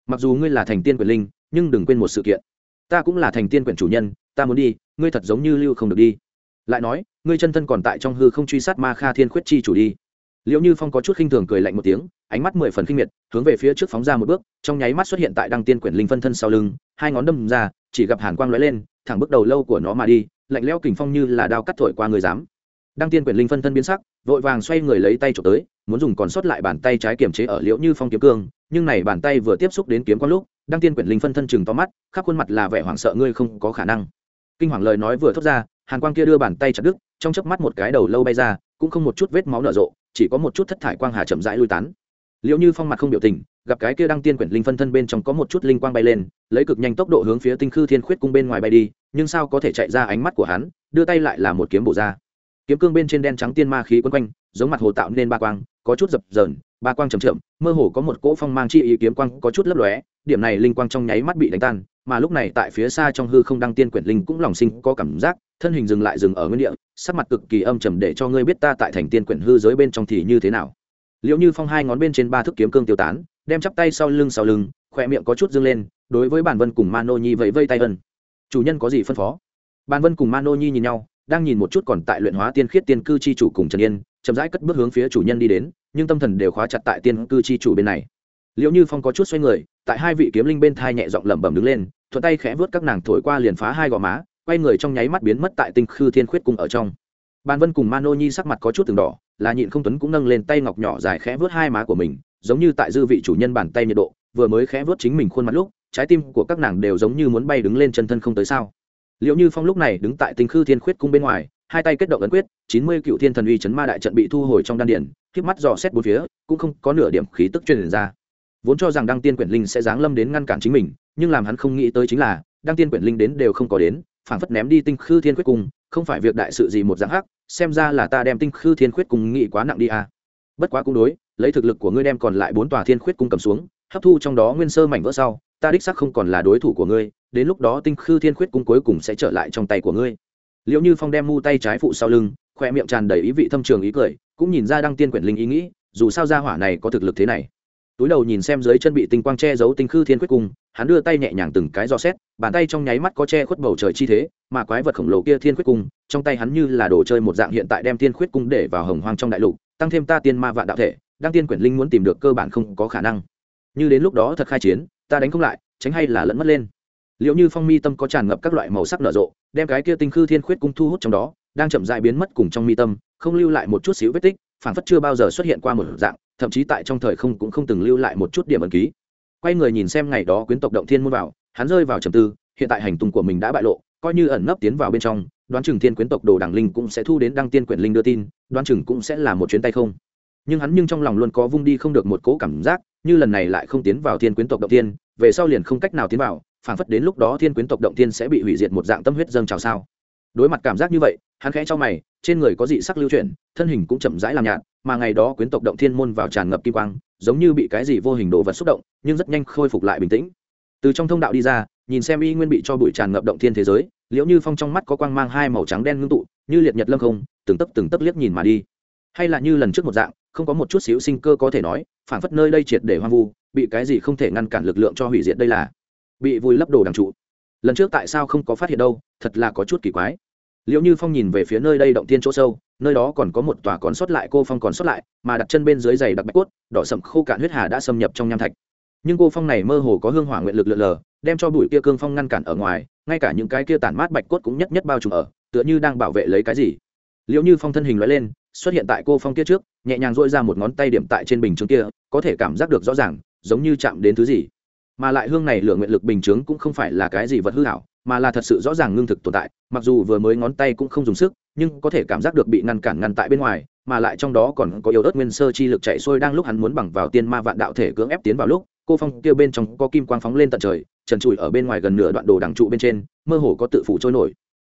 Mặc dù ngươi là thành tiên quyển linh, nhưng đừng quên một sự kiện. Ta cũng là thành tiên quyển chủ nhân, ta muốn đi, ngươi thật giống như lưu không được đi. Lại nói, ngươi chân thân còn tại trong hư không truy sát ma kha thiên khuyết chi chủ đi. Liệu như phong có chút khinh thường cười lạnh một tiếng, ánh mắt mười phần khinh miệt, hướng về phía trước phóng ra một bước, trong nháy mắt xuất hiện tại đăng tiên quyển linh phân thân sau lưng, hai ngón đâm ra, chỉ gặp hàn quang lóe lên, thẳng bước đầu lâu của nó mà đi, lạnh leo kình phong như là đao cắt thổi qua người dám đăng tiên quyển linh phân thân biến sắc, vội vàng xoay người lấy tay trộm tới, muốn dùng còn sót lại bàn tay trái kiềm chế ở liễu như phong kiếm cương, nhưng này bàn tay vừa tiếp xúc đến kiếm quang lúc, đăng tiên quyển linh phân thân chừng to mắt, khắp khuôn mặt là vẻ hoảng sợ ngươi không có khả năng. Kinh hoàng lời nói vừa thốt ra, hàn quang kia đưa bàn tay chặt đứt, trong chớp mắt một cái đầu lâu bay ra, cũng không một chút vết máu nở rộ, chỉ có một chút thất thải quang hà chậm rãi lui tán. Liệu như phong mặt không biểu tình, gặp cái kia đăng tiên quyển linh phân thân bên trong có một chút linh quang bay lên, lấy cực nhanh tốc độ hướng phía tinh khư thiên khuyết cung bên ngoài bay đi, nhưng sao có thể chạy ra ánh mắt của hắn, đưa tay lại là một kiếm bổ ra kiếm cương bên trên đen trắng tiên ma khí quấn quanh giống mặt hồ tạo nên ba quang có chút dập dờn ba quang trầm trượm, mơ hồ có một cỗ phong mang chi ý kiếm quang có chút lấp lóe điểm này linh quang trong nháy mắt bị đánh tan mà lúc này tại phía xa trong hư không đăng tiên quyển linh cũng lòng sinh có cảm giác thân hình dừng lại dừng ở nguyên địa sắc mặt cực kỳ âm trầm để cho ngươi biết ta tại thành tiên quyển hư giới bên trong thì như thế nào. Liệu như phong hai ngón bên trên ba thước kiếm cương tiêu tán đem chắp tay sau lưng sau lưng khỏe miệng có chút dâng lên đối với bản vân cùng mano nhi vẫy vây tay ân. Chủ nhân có gì phân phó? Bản vân cùng mano nhi nhìn nhau đang nhìn một chút còn tại luyện hóa tiên khiết tiên cư chi chủ cùng trần yên, chậm rãi cất bước hướng phía chủ nhân đi đến, nhưng tâm thần đều khóa chặt tại tiên cư chi chủ bên này. Liệu như phong có chút xoay người, tại hai vị kiếm linh bên thai nhẹ giọng lẩm bẩm đứng lên, thuận tay khẽ vớt các nàng thổi qua liền phá hai gò má, quay người trong nháy mắt biến mất tại tinh khư thiên khuyết cung ở trong. Bàn vân cùng mano nhi sắc mặt có chút từng đỏ, là nhịn không tuấn cũng nâng lên tay ngọc nhỏ dài khẽ vớt hai má của mình, giống như tại dư vị chủ nhân bàn tay nhiệt độ, vừa mới khẽ vớt chính mình khuôn mặt lúc, trái tim của các nàng đều giống như muốn bay đứng lên chân thân không tới sao liệu như phong lúc này đứng tại tinh khư thiên khuyết cung bên ngoài, hai tay kết động ấn quyết, chín mươi cựu thiên thần uy chấn ma đại trận bị thu hồi trong đan điển k mắt dò xét bốn phía, cũng không có nửa điểm khí tức truyền ra vốn cho rằng đăng tiên quyển linh sẽ giáng lâm đến ngăn cản chính mình, nhưng làm hắn không nghĩ tới chính là, đăng tiên quyển linh đến đều không có đến, phảng phất ném đi tinh khư thiên khuyết cung, không phải việc đại sự gì một dạng hắc xem ra là ta đem tinh khư thiên khuyết cung nghĩ quá nặng đi à. bất quá cũng đối, lấy thực lực của ngươi đem còn lại bốn tòa thiên khuyết cung cầm xuống, hấp thu trong đó nguyên sơ mảnh vỡ sau, ta đích sắc không còn là đối thủ của ngươi đến lúc đó tinh khư thiên khuyết cung cuối cùng sẽ trở lại trong tay của ngươi. Liệu như phong đem mu tay trái phụ sau lưng, khoe miệng tràn đầy ý vị thâm trường ý cười, cũng nhìn ra đăng tiên quyển linh ý nghĩ, dù sao gia hỏa này có thực lực thế này. Túi đầu nhìn xem dưới chân bị tinh quang che giấu tinh khư thiên quyết cung, hắn đưa tay nhẹ nhàng từng cái dò xét, bàn tay trong nháy mắt có che khuất bầu trời chi thế, mà quái vật khổng lồ kia thiên quyết cung, trong tay hắn như là đồ chơi một dạng hiện tại đem thiên quyết cung để vào hồng hoang trong đại lục, tăng thêm ta tiên ma vạn đạo thể, đăng tiên quyển linh muốn tìm được cơ bản không có khả năng. Như đến lúc đó thật khai chiến, ta đánh không lại, tránh hay là lẫn mất lên liệu như phong mi tâm có tràn ngập các loại màu sắc nở rộ, đem cái kia tinh khư thiên khuyết cung thu hút trong đó, đang chậm dại biến mất cùng trong mi tâm, không lưu lại một chút xíu vết tích phản phất chưa bao giờ xuất hiện qua một dạng, thậm chí tại trong thời không cũng không từng lưu lại một chút điểm ẩn ký. Quay người nhìn xem ngày đó quyến tộc động thiên muôn vào, hắn rơi vào trầm tư, hiện tại hành tung của mình đã bại lộ, coi như ẩn nấp tiến vào bên trong, đoán chừng thiên quyến tộc đồ đảng linh cũng sẽ thu đến đăng tiên quyển linh đưa tin, đoán chừng cũng sẽ là một chuyến tay không. Nhưng hắn nhưng trong lòng luôn có vung đi không được một cố cảm giác, như lần này lại không tiến vào thiên quyến tộc động tiên về sau liền không cách nào tiến vào phảng phất đến lúc đó thiên quyến tộc động tiên sẽ bị hủy diệt một dạng tâm huyết dâng trào sao. Đối mặt cảm giác như vậy, hắn khẽ cho mày, trên người có dị sắc lưu chuyển, thân hình cũng chậm rãi làm nhạt, mà ngày đó quyến tộc động thiên môn vào tràn ngập kim quang, giống như bị cái gì vô hình đồ vật xúc động, nhưng rất nhanh khôi phục lại bình tĩnh. Từ trong thông đạo đi ra, nhìn xem y nguyên bị cho bụi tràn ngập động thiên thế giới, liễu như phong trong mắt có quang mang hai màu trắng đen ngưng tụ, như liệt nhật lâm không, từng tấp từng tấp liếc nhìn mà đi. Hay là như lần trước một dạng, không có một chút xíu sinh cơ có thể nói phản phất nơi đây triệt để hoang vu, bị cái gì không thể ngăn cản lực lượng cho hủy diệt đây là bị vùi lấp đồ đằng trụ. Lần trước tại sao không có phát hiện đâu, thật là có chút kỳ quái. Liệu như phong nhìn về phía nơi đây động tiên chỗ sâu, nơi đó còn có một tòa còn sót lại, cô phong còn sót lại, mà đặt chân bên dưới giày đặc bạch cốt, đỏ sậm khô cạn huyết hà đã xâm nhập trong nham thạch. Nhưng cô phong này mơ hồ có hương hỏa nguyện lực lượn lờ, đem cho bụi kia cương phong ngăn cản ở ngoài, ngay cả những cái kia tản mát bạch cốt cũng nhất nhất bao trùm ở, tựa như đang bảo vệ lấy cái gì. Liệu như phong thân hình loại lên, xuất hiện tại cô phong kia trước, nhẹ nhàng dội ra một ngón tay điểm tại trên bình chướng kia, có thể cảm giác được rõ ràng, giống như chạm đến thứ gì mà lại hương này lửa nguyện lực bình chướng cũng không phải là cái gì vật hư hảo, mà là thật sự rõ ràng ngưng thực tồn tại, mặc dù vừa mới ngón tay cũng không dùng sức, nhưng có thể cảm giác được bị ngăn cản ngăn tại bên ngoài, mà lại trong đó còn có yếu ớt nguyên sơ chi lực chạy xuôi đang lúc hắn muốn bằng vào tiên ma vạn đạo thể cưỡng ép tiến vào lúc, cô phong kia bên trong có kim quang phóng lên tận trời, trần trụi ở bên ngoài gần nửa đoạn đồ đằng trụ bên trên, mơ hồ có tự phủ trôi nổi.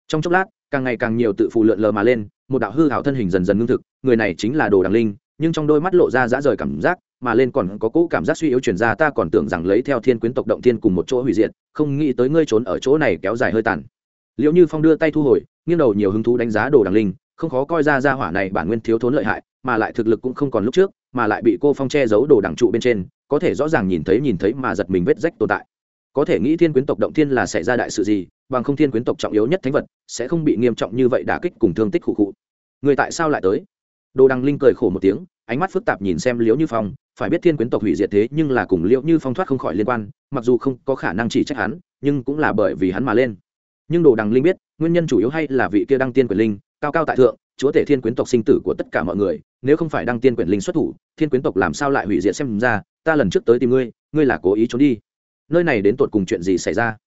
Trong chốc lát, càng ngày càng nhiều tự phủ lượn lờ mà lên, một đạo hư hảo thân hình dần dần ngưng thực, người này chính là đồ đằng linh, nhưng trong đôi mắt lộ ra dã rời cảm giác mà lên còn có cỗ cảm giác suy yếu chuyển ra, ta còn tưởng rằng lấy theo thiên quyến tộc động thiên cùng một chỗ hủy diệt, không nghĩ tới ngươi trốn ở chỗ này kéo dài hơi tàn. Liệu như phong đưa tay thu hồi, nghiêng đầu nhiều hứng thú đánh giá đồ đằng linh, không khó coi ra ra hỏa này bản nguyên thiếu thốn lợi hại, mà lại thực lực cũng không còn lúc trước, mà lại bị cô phong che giấu đồ đằng trụ bên trên, có thể rõ ràng nhìn thấy nhìn thấy mà giật mình vết rách tồn tại. Có thể nghĩ thiên quyến tộc động thiên là xảy ra đại sự gì, bằng không thiên quyến tộc trọng yếu nhất thánh vật, sẽ không bị nghiêm trọng như vậy đả kích cùng thương tích khụ khụ. Người tại sao lại tới? Đồ đằng linh cười khổ một tiếng ánh mắt phức tạp nhìn xem liễu như phong, phải biết thiên quyến tộc hủy diệt thế nhưng là cùng liễu như phong thoát không khỏi liên quan, mặc dù không có khả năng chỉ trách hắn, nhưng cũng là bởi vì hắn mà lên. Nhưng đồ đằng linh biết, nguyên nhân chủ yếu hay là vị kia đăng tiên quyền linh, cao cao tại thượng, chúa tể thiên quyến tộc sinh tử của tất cả mọi người, nếu không phải đăng tiên quyền linh xuất thủ, thiên quyến tộc làm sao lại hủy diệt xem ra, ta lần trước tới tìm ngươi ngươi là cố ý trốn đi. Nơi này đến tột cùng chuyện gì xảy ra?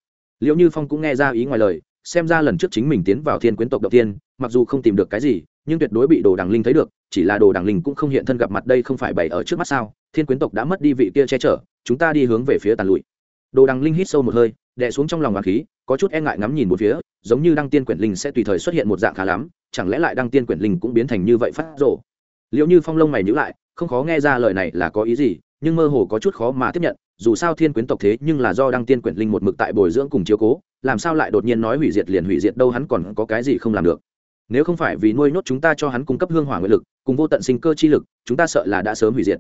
Liệu như phong cũng nghe ra ý ngoài lời, xem ra lần trước chính mình tiến vào thiên quyến tộc đầu tiên, mặc dù không tìm được cái gì nhưng tuyệt đối bị đồ đằng linh thấy được, chỉ là đồ đằng linh cũng không hiện thân gặp mặt đây không phải bày ở trước mắt sao? Thiên quyến tộc đã mất đi vị kia che chở, chúng ta đi hướng về phía tàn lụi. Đồ đằng linh hít sâu một hơi, đè xuống trong lòng hoàng khí, có chút e ngại ngắm nhìn một phía, giống như đăng tiên quyển linh sẽ tùy thời xuất hiện một dạng khá lắm, chẳng lẽ lại đăng tiên quyển linh cũng biến thành như vậy phát rộ liệu như phong lông mày nhữ lại, không khó nghe ra lời này là có ý gì, nhưng mơ hồ có chút khó mà tiếp nhận, dù sao thiên quyến tộc thế nhưng là do đăng tiên quyển linh một mực tại bồi dưỡng cùng chiếu cố, làm sao lại đột nhiên nói hủy diệt liền hủy diệt đâu hắn còn có cái gì không làm được nếu không phải vì nuôi nhốt chúng ta cho hắn cung cấp hương hỏa nguyện lực, cùng vô tận sinh cơ chi lực, chúng ta sợ là đã sớm hủy diệt.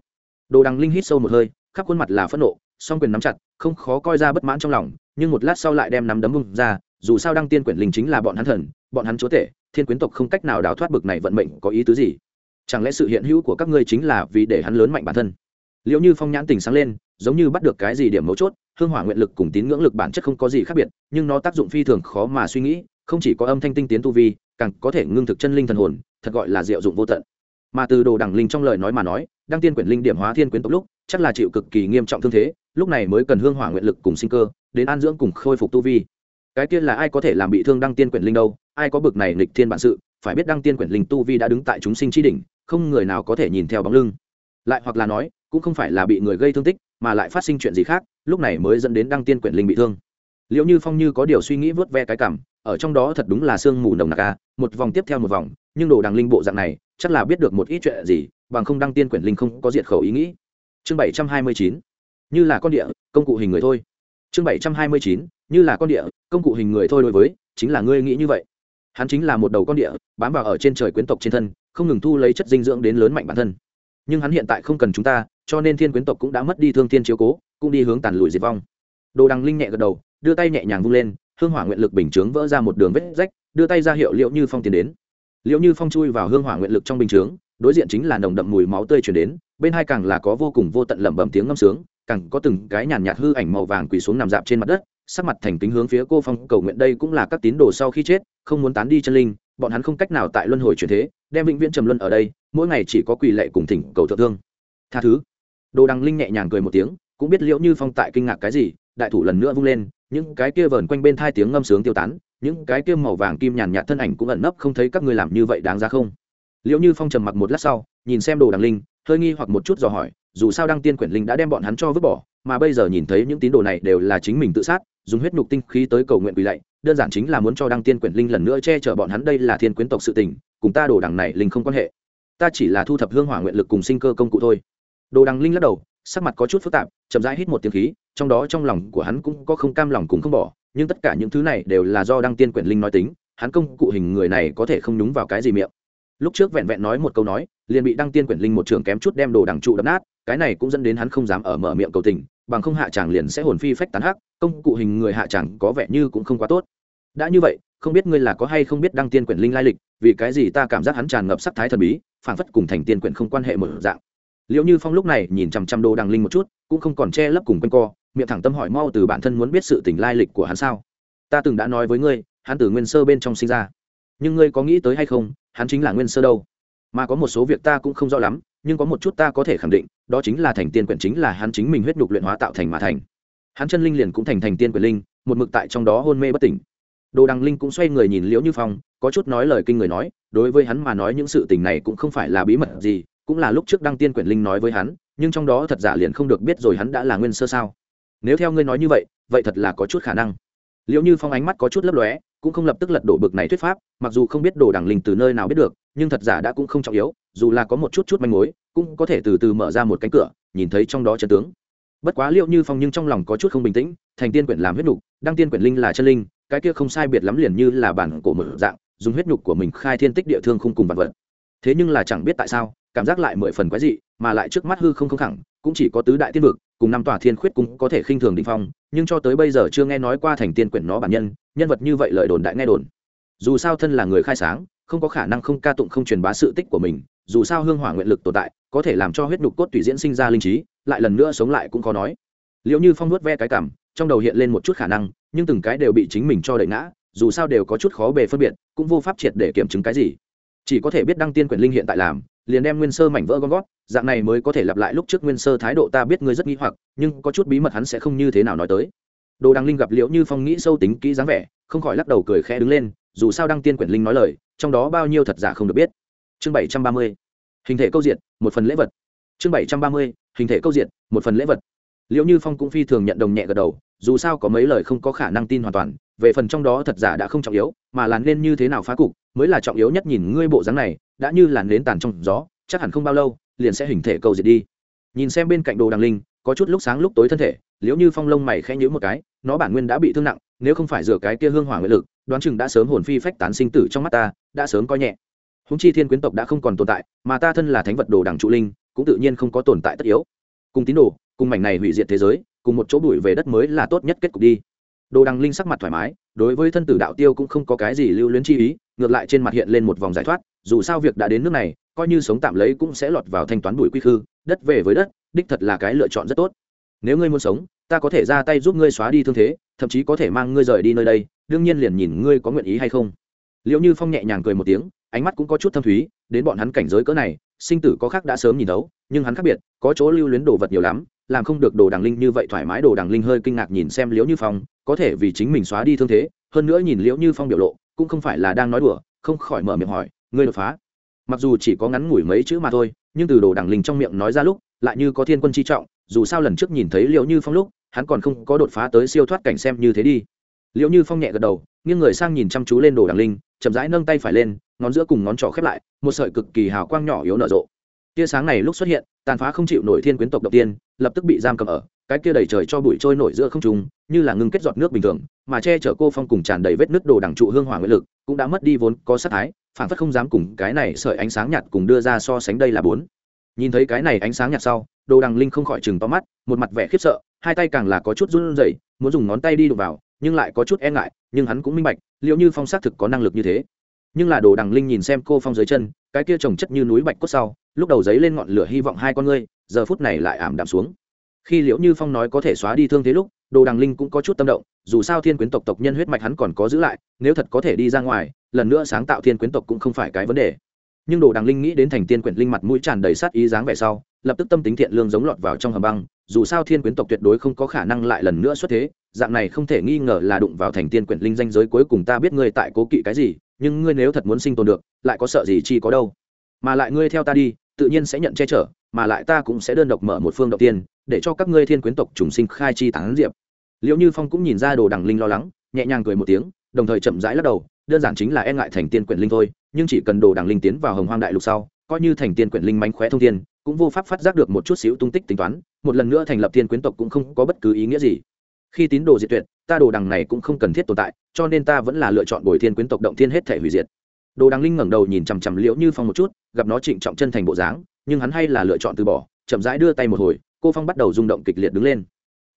Đồ đằng linh hít sâu một hơi, khắp khuôn mặt là phẫn nộ, song quyền nắm chặt, không khó coi ra bất mãn trong lòng, nhưng một lát sau lại đem nắm đấm bung ra, dù sao đăng tiên quyển linh chính là bọn hắn thần, bọn hắn chúa tể, thiên quyến tộc không cách nào đào thoát bực này vận mệnh có ý tứ gì. Chẳng lẽ sự hiện hữu của các ngươi chính là vì để hắn lớn mạnh bản thân? Liệu như phong nhãn tình sáng lên, giống như bắt được cái gì điểm mấu chốt, hương hỏa nguyện lực cùng tín ngưỡng lực bản chất không có gì khác biệt, nhưng nó tác dụng phi thường khó mà suy nghĩ, không chỉ có âm thanh tinh tiến tu vi càng có thể ngưng thực chân linh thần hồn, thật gọi là diệu dụng vô tận. Mà từ đồ đẳng linh trong lời nói mà nói, đăng tiên quyển linh điểm hóa thiên quyến tộc lúc, chắc là chịu cực kỳ nghiêm trọng thương thế, lúc này mới cần hương hỏa nguyện lực cùng sinh cơ, đến an dưỡng cùng khôi phục tu vi. Cái kia là ai có thể làm bị thương đăng tiên quyển linh đâu, ai có bực này nghịch thiên bản sự, phải biết đăng tiên quyển linh tu vi đã đứng tại chúng sinh chi đỉnh, không người nào có thể nhìn theo bóng lưng. Lại hoặc là nói, cũng không phải là bị người gây thương tích, mà lại phát sinh chuyện gì khác, lúc này mới dẫn đến đăng tiên quyển linh bị thương liệu như phong như có điều suy nghĩ vớt ve cái cảm, ở trong đó thật đúng là sương mù nồng nặc a một vòng tiếp theo một vòng, nhưng đồ đằng linh bộ dạng này, chắc là biết được một ít chuyện gì, bằng không đăng tiên quyển linh không có diệt khẩu ý nghĩ. Chương bảy trăm hai mươi chín, như là con địa, công cụ hình người thôi. Chương bảy trăm hai mươi chín, như là con địa, công cụ hình người thôi đối với, chính là ngươi nghĩ như vậy. Hắn chính là một đầu con địa, bám vào ở trên trời quyến tộc trên thân, không ngừng thu lấy chất dinh dưỡng đến lớn mạnh bản thân. Nhưng hắn hiện tại không cần chúng ta, cho nên thiên quyến tộc cũng đã mất đi thương thiên chiếu cố, cũng đi hướng tàn lụi diệt vong. Đồ đằng linh nhẹ gật đầu đưa tay nhẹ nhàng vung lên, hương hỏa nguyện lực bình chướng vỡ ra một đường vết rách, đưa tay ra hiệu liệu như phong tiến đến. Liệu như phong chui vào hương hỏa nguyện lực trong bình chướng, đối diện chính là nồng đậm mùi máu tươi chuyển đến, bên hai càng là có vô cùng vô tận lẩm bẩm tiếng ngâm sướng, càng có từng cái nhàn nhạt hư ảnh màu vàng quỳ xuống nằm dạp trên mặt đất, sắc mặt thành kính hướng phía cô phong, cầu nguyện đây cũng là các tín đồ sau khi chết, không muốn tán đi chân linh, bọn hắn không cách nào tại luân hồi chuyển thế, đem vĩnh viễn trầm luân ở đây, mỗi ngày chỉ có quỳ lệ cùng thỉnh cầu thượng thương. Tha thứ. Đồ đằng linh nhẹ nhàng cười một tiếng, cũng biết liễu như phong tại kinh ngạc cái gì, đại thủ lần nữa vung lên những cái kia vờn quanh bên thai tiếng ngâm sướng tiêu tán, những cái kia màu vàng kim nhàn nhạt thân ảnh cũng ẩn nấp, không thấy các ngươi làm như vậy đáng ra không? Liệu như phong trầm mặc một lát sau, nhìn xem đồ đằng linh, hơi nghi hoặc một chút dò hỏi, dù sao đăng tiên quyển linh đã đem bọn hắn cho vứt bỏ, mà bây giờ nhìn thấy những tín đồ này đều là chính mình tự sát, dùng huyết nhục tinh khí tới cầu nguyện quỳ lạy, đơn giản chính là muốn cho đăng tiên quyển linh lần nữa che chở bọn hắn đây là thiên quyến tộc sự tình, cùng ta đồ đằng này linh không quan hệ. Ta chỉ là thu thập hương hỏa nguyện lực cùng sinh cơ công cụ thôi. Đồ đằng linh lắc đầu sắc mặt có chút phức tạp, chậm rãi hít một tiếng khí, trong đó trong lòng của hắn cũng có không cam lòng cùng không bỏ, nhưng tất cả những thứ này đều là do đăng tiên quyển linh nói tính, hắn công cụ hình người này có thể không nhúng vào cái gì miệng. Lúc trước vẹn vẹn nói một câu nói, liền bị đăng tiên quyển linh một trường kém chút đem đồ đằng trụ đập nát, cái này cũng dẫn đến hắn không dám ở mở miệng cầu tình, bằng không hạ chàng liền sẽ hồn phi phách tán hắc, công cụ hình người hạ chàng có vẻ như cũng không quá tốt. Đã như vậy, không biết ngươi là có hay không biết đăng tiên quyển linh lai lịch, vì cái gì ta cảm giác hắn tràn ngập sắc thái thần bí, phảng phất cùng thành tiên quyển không quan hệ một dạng liệu như phong lúc này nhìn chằm chằm đồ đằng linh một chút, cũng không còn che lấp cùng quanh co, miệng thẳng tâm hỏi mau từ bản thân muốn biết sự tình lai lịch của hắn sao. Ta từng đã nói với ngươi, hắn từ nguyên sơ bên trong sinh ra. Nhưng ngươi có nghĩ tới hay không, hắn chính là nguyên sơ đâu? Mà có một số việc ta cũng không rõ lắm, nhưng có một chút ta có thể khẳng định, đó chính là thành tiên quyển chính là hắn chính mình huyết nhục luyện hóa tạo thành mà thành. Hắn chân linh liền cũng thành thành tiên quyển linh, một mực tại trong đó hôn mê bất tỉnh. Đồ đằng linh cũng xoay người nhìn liễu như phong, có chút nói lời kinh người nói, đối với hắn mà nói những sự tình này cũng không phải là bí mật gì cũng là lúc trước đăng tiên quyển linh nói với hắn, nhưng trong đó thật giả liền không được biết rồi hắn đã là nguyên sơ sao. Nếu theo ngươi nói như vậy vậy thật là có chút khả năng. Liệu như phong ánh mắt có chút lấp lóe, cũng không lập tức lật đổ bực này thuyết pháp, mặc dù không biết đồ đằng linh từ nơi nào biết được, nhưng thật giả đã cũng không trọng yếu, dù là có một chút chút manh mối, cũng có thể từ từ mở ra một cánh cửa, nhìn thấy trong đó chân tướng. Bất quá liệu như phong nhưng trong lòng có chút không bình tĩnh, thành tiên quyển làm huyết nhục, đăng tiên quyển linh là chân linh, cái kia không sai biệt lắm liền như là bản cổ mở dạng, dùng huyết nhục của mình khai thiên tích địa thương không cùng vật vật. Thế nhưng là chẳng biết tại sao cảm giác lại mười phần quái dị, mà lại trước mắt hư không không khẳng, cũng chỉ có tứ đại tiên vực, cùng năm tòa thiên khuyết cũng có thể khinh thường đình phong, nhưng cho tới bây giờ chưa nghe nói qua thành tiên quyển nó bản nhân nhân vật như vậy lợi đồn đại nghe đồn. Dù sao thân là người khai sáng, không có khả năng không ca tụng không truyền bá sự tích của mình, dù sao hương hỏa nguyện lực tồn tại, có thể làm cho huyết nhục cốt tùy diễn sinh ra linh trí, lại lần nữa sống lại cũng khó nói. Liệu như phong nuốt ve cái cảm, trong đầu hiện lên một chút khả năng, nhưng từng cái đều bị chính mình cho đẩy ngã, dù sao đều có chút khó bề phân biệt, cũng vô pháp triệt để kiểm chứng cái gì. Chỉ có thể biết đăng tiên quyển linh hiện tại làm liền đem nguyên sơ mảnh vỡ gom gót, dạng này mới có thể lặp lại lúc trước nguyên sơ thái độ ta biết ngươi rất nghĩ hoặc, nhưng có chút bí mật hắn sẽ không như thế nào nói tới. Đồ đăng linh gặp liễu như phong nghĩ sâu tính kỹ dáng vẻ, không khỏi lắc đầu cười khẽ đứng lên, dù sao đăng tiên quyển linh nói lời, trong đó bao nhiêu thật giả không được biết. Chương bảy trăm ba mươi, hình thể câu diện một phần lễ vật. Chương bảy trăm ba mươi, hình thể câu diện một phần lễ vật. Liễu như phong cũng phi thường nhận đồng nhẹ gật đầu, dù sao có mấy lời không có khả năng tin hoàn toàn, về phần trong đó thật giả đã không trọng yếu, mà là nên như thế nào phá cục mới là trọng yếu nhất nhìn ngươi bộ dáng này, đã như làn nến tàn trong gió, chắc hẳn không bao lâu, liền sẽ hình thể cầu diệt đi. Nhìn xem bên cạnh đồ đằng linh, có chút lúc sáng lúc tối thân thể, liễu như phong lông mày khẽ nhữ một cái, nó bản nguyên đã bị thương nặng, nếu không phải rửa cái kia hương hỏa nguyện lực, đoán chừng đã sớm hồn phi phách tán sinh tử trong mắt ta, đã sớm coi nhẹ. Húng chi thiên quyến tộc đã không còn tồn tại, mà ta thân là thánh vật đồ đằng trụ linh, cũng tự nhiên không có tồn tại tất yếu. Cùng tín đồ, cùng mảnh này hủy diệt thế giới, cùng một chỗ bụi về đất mới là tốt nhất kết cục đi. Đồ đằng linh sắc mặt thoải mái, đối với thân tử đạo tiêu cũng không có cái gì lưu luyến chi ý ngược lại trên mặt hiện lên một vòng giải thoát, dù sao việc đã đến nước này, coi như sống tạm lấy cũng sẽ lọt vào thanh toán bùi quy khư, đất về với đất, đích thật là cái lựa chọn rất tốt. Nếu ngươi muốn sống, ta có thể ra tay giúp ngươi xóa đi thương thế, thậm chí có thể mang ngươi rời đi nơi đây, đương nhiên liền nhìn ngươi có nguyện ý hay không. Liệu như phong nhẹ nhàng cười một tiếng, ánh mắt cũng có chút thâm thúy, đến bọn hắn cảnh giới cỡ này, sinh tử có khác đã sớm nhìn đấu nhưng hắn khác biệt, có chỗ lưu luyến đồ vật nhiều lắm, làm không được đồ đằng linh như vậy thoải mái đồ đằng linh hơi kinh ngạc nhìn xem Liễu như phong, có thể vì chính mình xóa đi thương thế, hơn nữa nhìn liễu như phong biểu lộ cũng không phải là đang nói đùa, không khỏi mở miệng hỏi, ngươi đột phá? Mặc dù chỉ có ngắn ngủi mấy chữ mà thôi, nhưng từ đồ đằng linh trong miệng nói ra lúc, lại như có thiên quân chi trọng, dù sao lần trước nhìn thấy liễu như phong lúc, hắn còn không có đột phá tới siêu thoát cảnh xem như thế đi. Liễu như phong nhẹ gật đầu, nghiêng người sang nhìn chăm chú lên đồ đằng linh, chậm rãi nâng tay phải lên, ngón giữa cùng ngón trỏ khép lại, một sợi cực kỳ hào quang nhỏ yếu nở rộ. Tia sáng này lúc xuất hiện, tàn phá không chịu nổi thiên quyến tộc đầu tiên, lập tức bị giam cầm ở cái kia đầy trời cho bụi trôi nổi giữa không trung, như là ngưng kết giọt nước bình thường, mà che chở cô phong cùng tràn đầy vết nứt đồ đằng trụ hương hỏa nguyện lực, cũng đã mất đi vốn có sát thái phản phất không dám cùng cái này sợi ánh sáng nhạt cùng đưa ra so sánh đây là bốn. Nhìn thấy cái này ánh sáng nhạt sau, đồ đằng linh không khỏi chừng to mắt, một mặt vẻ khiếp sợ, hai tay càng là có chút run rẩy, muốn dùng ngón tay đi đụng vào, nhưng lại có chút e ngại, nhưng hắn cũng minh bạch, liệu như phong xác thực có năng lực như thế. Nhưng là đồ đằng linh nhìn xem cô phong dưới chân, cái kia trồng chất như núi bạch cốt sau, lúc đầu giấy lên ngọn lửa hy vọng hai con ngươi, giờ phút này lại ảm đạm xuống khi liễu như phong nói có thể xóa đi thương thế lúc, đồ đằng linh cũng có chút tâm động, dù sao thiên quyến tộc tộc nhân huyết mạch hắn còn có giữ lại, nếu thật có thể đi ra ngoài, lần nữa sáng tạo thiên quyến tộc cũng không phải cái vấn đề. Nhưng đồ đằng linh nghĩ đến thành tiên quyển linh mặt mũi tràn đầy sát ý dáng vẻ sau, lập tức tâm tính thiện lương giống lọt vào trong hầm băng, dù sao thiên quyến tộc tuyệt đối không có khả năng lại lần nữa xuất thế, dạng này không thể nghi ngờ là đụng vào thành tiên quyển linh danh giới cuối cùng ta biết ngươi tại cố kỵ cái gì, nhưng ngươi nếu thật muốn sinh tồn được, lại có sợ gì chi có đâu. Mà lại ngươi theo ta đi, tự nhiên sẽ nhận che chở, mà lại ta cũng sẽ đơn độc mở một phương đầu tiên để cho các ngươi thiên quyến tộc trùng sinh khai chi tán diệp. Liệu như phong cũng nhìn ra đồ đằng linh lo lắng, nhẹ nhàng cười một tiếng, đồng thời chậm rãi lắc đầu, đơn giản chính là e ngại thành tiên quyển linh thôi, nhưng chỉ cần đồ đằng linh tiến vào hồng hoang đại lục sau, coi như thành tiên quyển linh mánh khóe thông tiên cũng vô pháp phát giác được một chút xíu tung tích tính toán, một lần nữa thành lập tiên quyến tộc cũng không có bất cứ ý nghĩa gì. Khi tín đồ diệt tuyệt, ta đồ đằng này cũng không cần thiết tồn tại, cho nên ta vẫn là lựa chọn bồi thiên quyến tộc động thiên hết thể hủy diệt. Đồ đằng linh ngẩng đầu nhìn chằm chằm liễu như phong một chút, gặp nó trịnh trọng chân thành bộ dáng, nhưng hắn hay là lựa chọn từ bỏ, chậm rãi đưa tay một hồi cô phong bắt đầu rung động kịch liệt đứng lên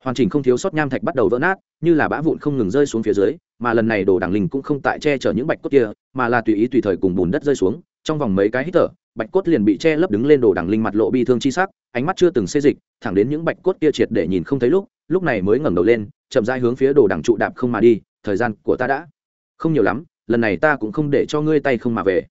hoàn chỉnh không thiếu sót nham thạch bắt đầu vỡ nát như là bã vụn không ngừng rơi xuống phía dưới mà lần này đồ đảng linh cũng không tại che chở những bạch cốt kia mà là tùy ý tùy thời cùng bùn đất rơi xuống trong vòng mấy cái hít thở bạch cốt liền bị che lấp đứng lên đồ đảng linh mặt lộ bi thương chi sắc ánh mắt chưa từng xê dịch thẳng đến những bạch cốt kia triệt để nhìn không thấy lúc lúc này mới ngẩng đầu lên chậm rãi hướng phía đồ đảng trụ đạp không mà đi thời gian của ta đã không nhiều lắm lần này ta cũng không để cho ngươi tay không mà về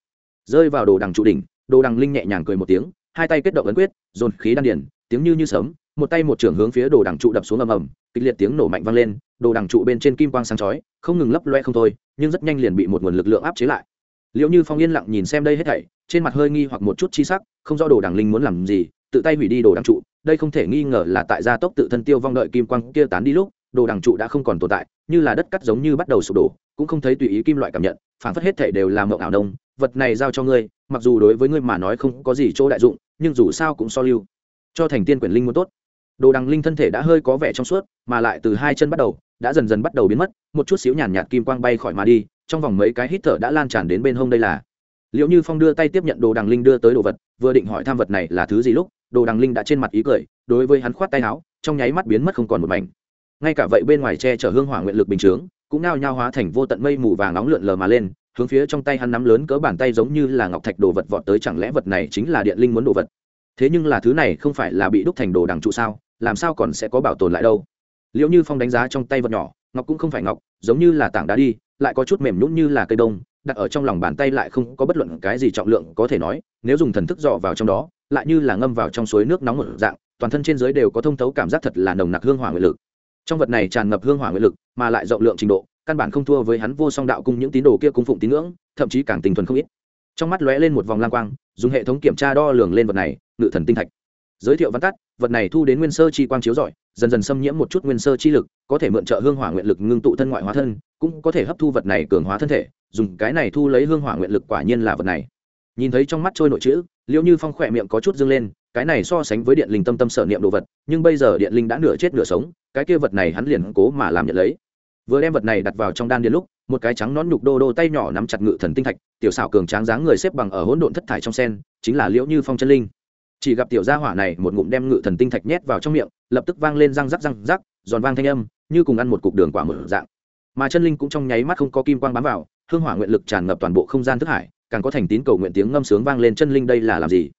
rơi vào đồ đằng trụ đỉnh đồ đằng linh nhẹ nhàng cười một tiếng hai tay kết động ấn quyết dồn khí đan điển tiếng như như sấm, một tay một trưởng hướng phía đồ đằng trụ đập xuống ầm ầm, kịch liệt tiếng nổ mạnh vang lên, đồ đằng trụ bên trên kim quang sáng chói, không ngừng lấp loe không thôi, nhưng rất nhanh liền bị một nguồn lực lượng áp chế lại. Liệu như phong yên lặng nhìn xem đây hết thảy, trên mặt hơi nghi hoặc một chút chi sắc, không rõ đồ đằng linh muốn làm gì, tự tay hủy đi đồ đằng trụ, đây không thể nghi ngờ là tại gia tốc tự thân tiêu vong đợi kim quang kia tán đi lúc, đồ đằng trụ đã không còn tồn tại, như là đất cắt giống như bắt đầu sụp đổ, cũng không thấy tùy ý kim loại cảm nhận, phản phất hết thảy đều là mộng ảo đông vật này giao cho ngươi, mặc dù đối với ngươi mà nói không có gì chỗ đại dụng, nhưng dù sao cũng so lưu cho thành tiên quyển linh muốn tốt. Đồ đằng linh thân thể đã hơi có vẻ trong suốt, mà lại từ hai chân bắt đầu, đã dần dần bắt đầu biến mất, một chút xíu nhàn nhạt kim quang bay khỏi mà đi, trong vòng mấy cái hít thở đã lan tràn đến bên hông đây là. Liệu như phong đưa tay tiếp nhận đồ đằng linh đưa tới đồ vật, vừa định hỏi tham vật này là thứ gì lúc, đồ đằng linh đã trên mặt ý cười, đối với hắn khoát tay áo, trong nháy mắt biến mất không còn một mảnh. Ngay cả vậy bên ngoài che chở hương hỏa nguyện lực bình chướng, cũng nao nhao hóa thành vô tận mây mù vàng nóng lượn lờ mà lên, hướng phía trong tay hắn nắm lớn cỡ bàn tay giống như là ngọc thạch đồ vật vọt tới, chẳng lẽ vật này chính là điện linh muốn đồ vật? Thế nhưng là thứ này không phải là bị đúc thành đồ đằng trụ sao, làm sao còn sẽ có bảo tồn lại đâu? Liệu như phong đánh giá trong tay vật nhỏ, ngọc cũng không phải ngọc, giống như là tảng đá đi, lại có chút mềm nhũn như là cây đông đặt ở trong lòng bàn tay lại không có bất luận cái gì trọng lượng có thể nói, nếu dùng thần thức dò vào trong đó, lại như là ngâm vào trong suối nước nóng một dạng, toàn thân trên dưới đều có thông thấu cảm giác thật là nồng nặc hương hỏa nguyện lực. Trong vật này tràn ngập hương hỏa nguyện lực, mà lại rộng lượng trình độ, căn bản không thua với hắn vô song đạo cung những tín đồ kia cung phụng tín ngưỡng, thậm chí càng tình thuần không ít. Trong mắt lóe lên một vòng lang quang, dùng hệ thống kiểm tra đo lường lên vật này ngự thần tinh thạch. Giới thiệu văn tắt vật này thu đến nguyên sơ chi quang chiếu giỏi, dần dần xâm nhiễm một chút nguyên sơ chi lực có thể mượn trợ hương hỏa nguyện lực ngưng tụ thân ngoại hóa thân cũng có thể hấp thu vật này cường hóa thân thể dùng cái này thu lấy hương hỏa nguyện lực quả nhiên là vật này. Nhìn thấy trong mắt trôi nội chữ liễu như phong khỏe miệng có chút dâng lên cái này so sánh với điện linh tâm tâm sở niệm đồ vật nhưng bây giờ điện linh đã nửa chết nửa sống cái kia vật này hắn liền cố mà làm nhận lấy. Vừa đem vật này đặt vào trong đan điền lúc một cái trắng nón nhục đô đô tay nhỏ nắm chặt ngự thần tinh thạch tiểu xảo cường tráng dáng người xếp bằng ở hỗn độn thất thải trong sen chính là liễu như phong chân linh chỉ gặp tiểu gia hỏa này một ngụm đem ngự thần tinh thạch nhét vào trong miệng, lập tức vang lên răng rắc răng rắc, giòn vang thanh âm, như cùng ăn một cục đường quả mở dạng. Mà chân linh cũng trong nháy mắt không có kim quang bám vào, hương hỏa nguyện lực tràn ngập toàn bộ không gian thức hải, càng có thành tín cầu nguyện tiếng ngâm sướng vang lên chân linh đây là làm gì?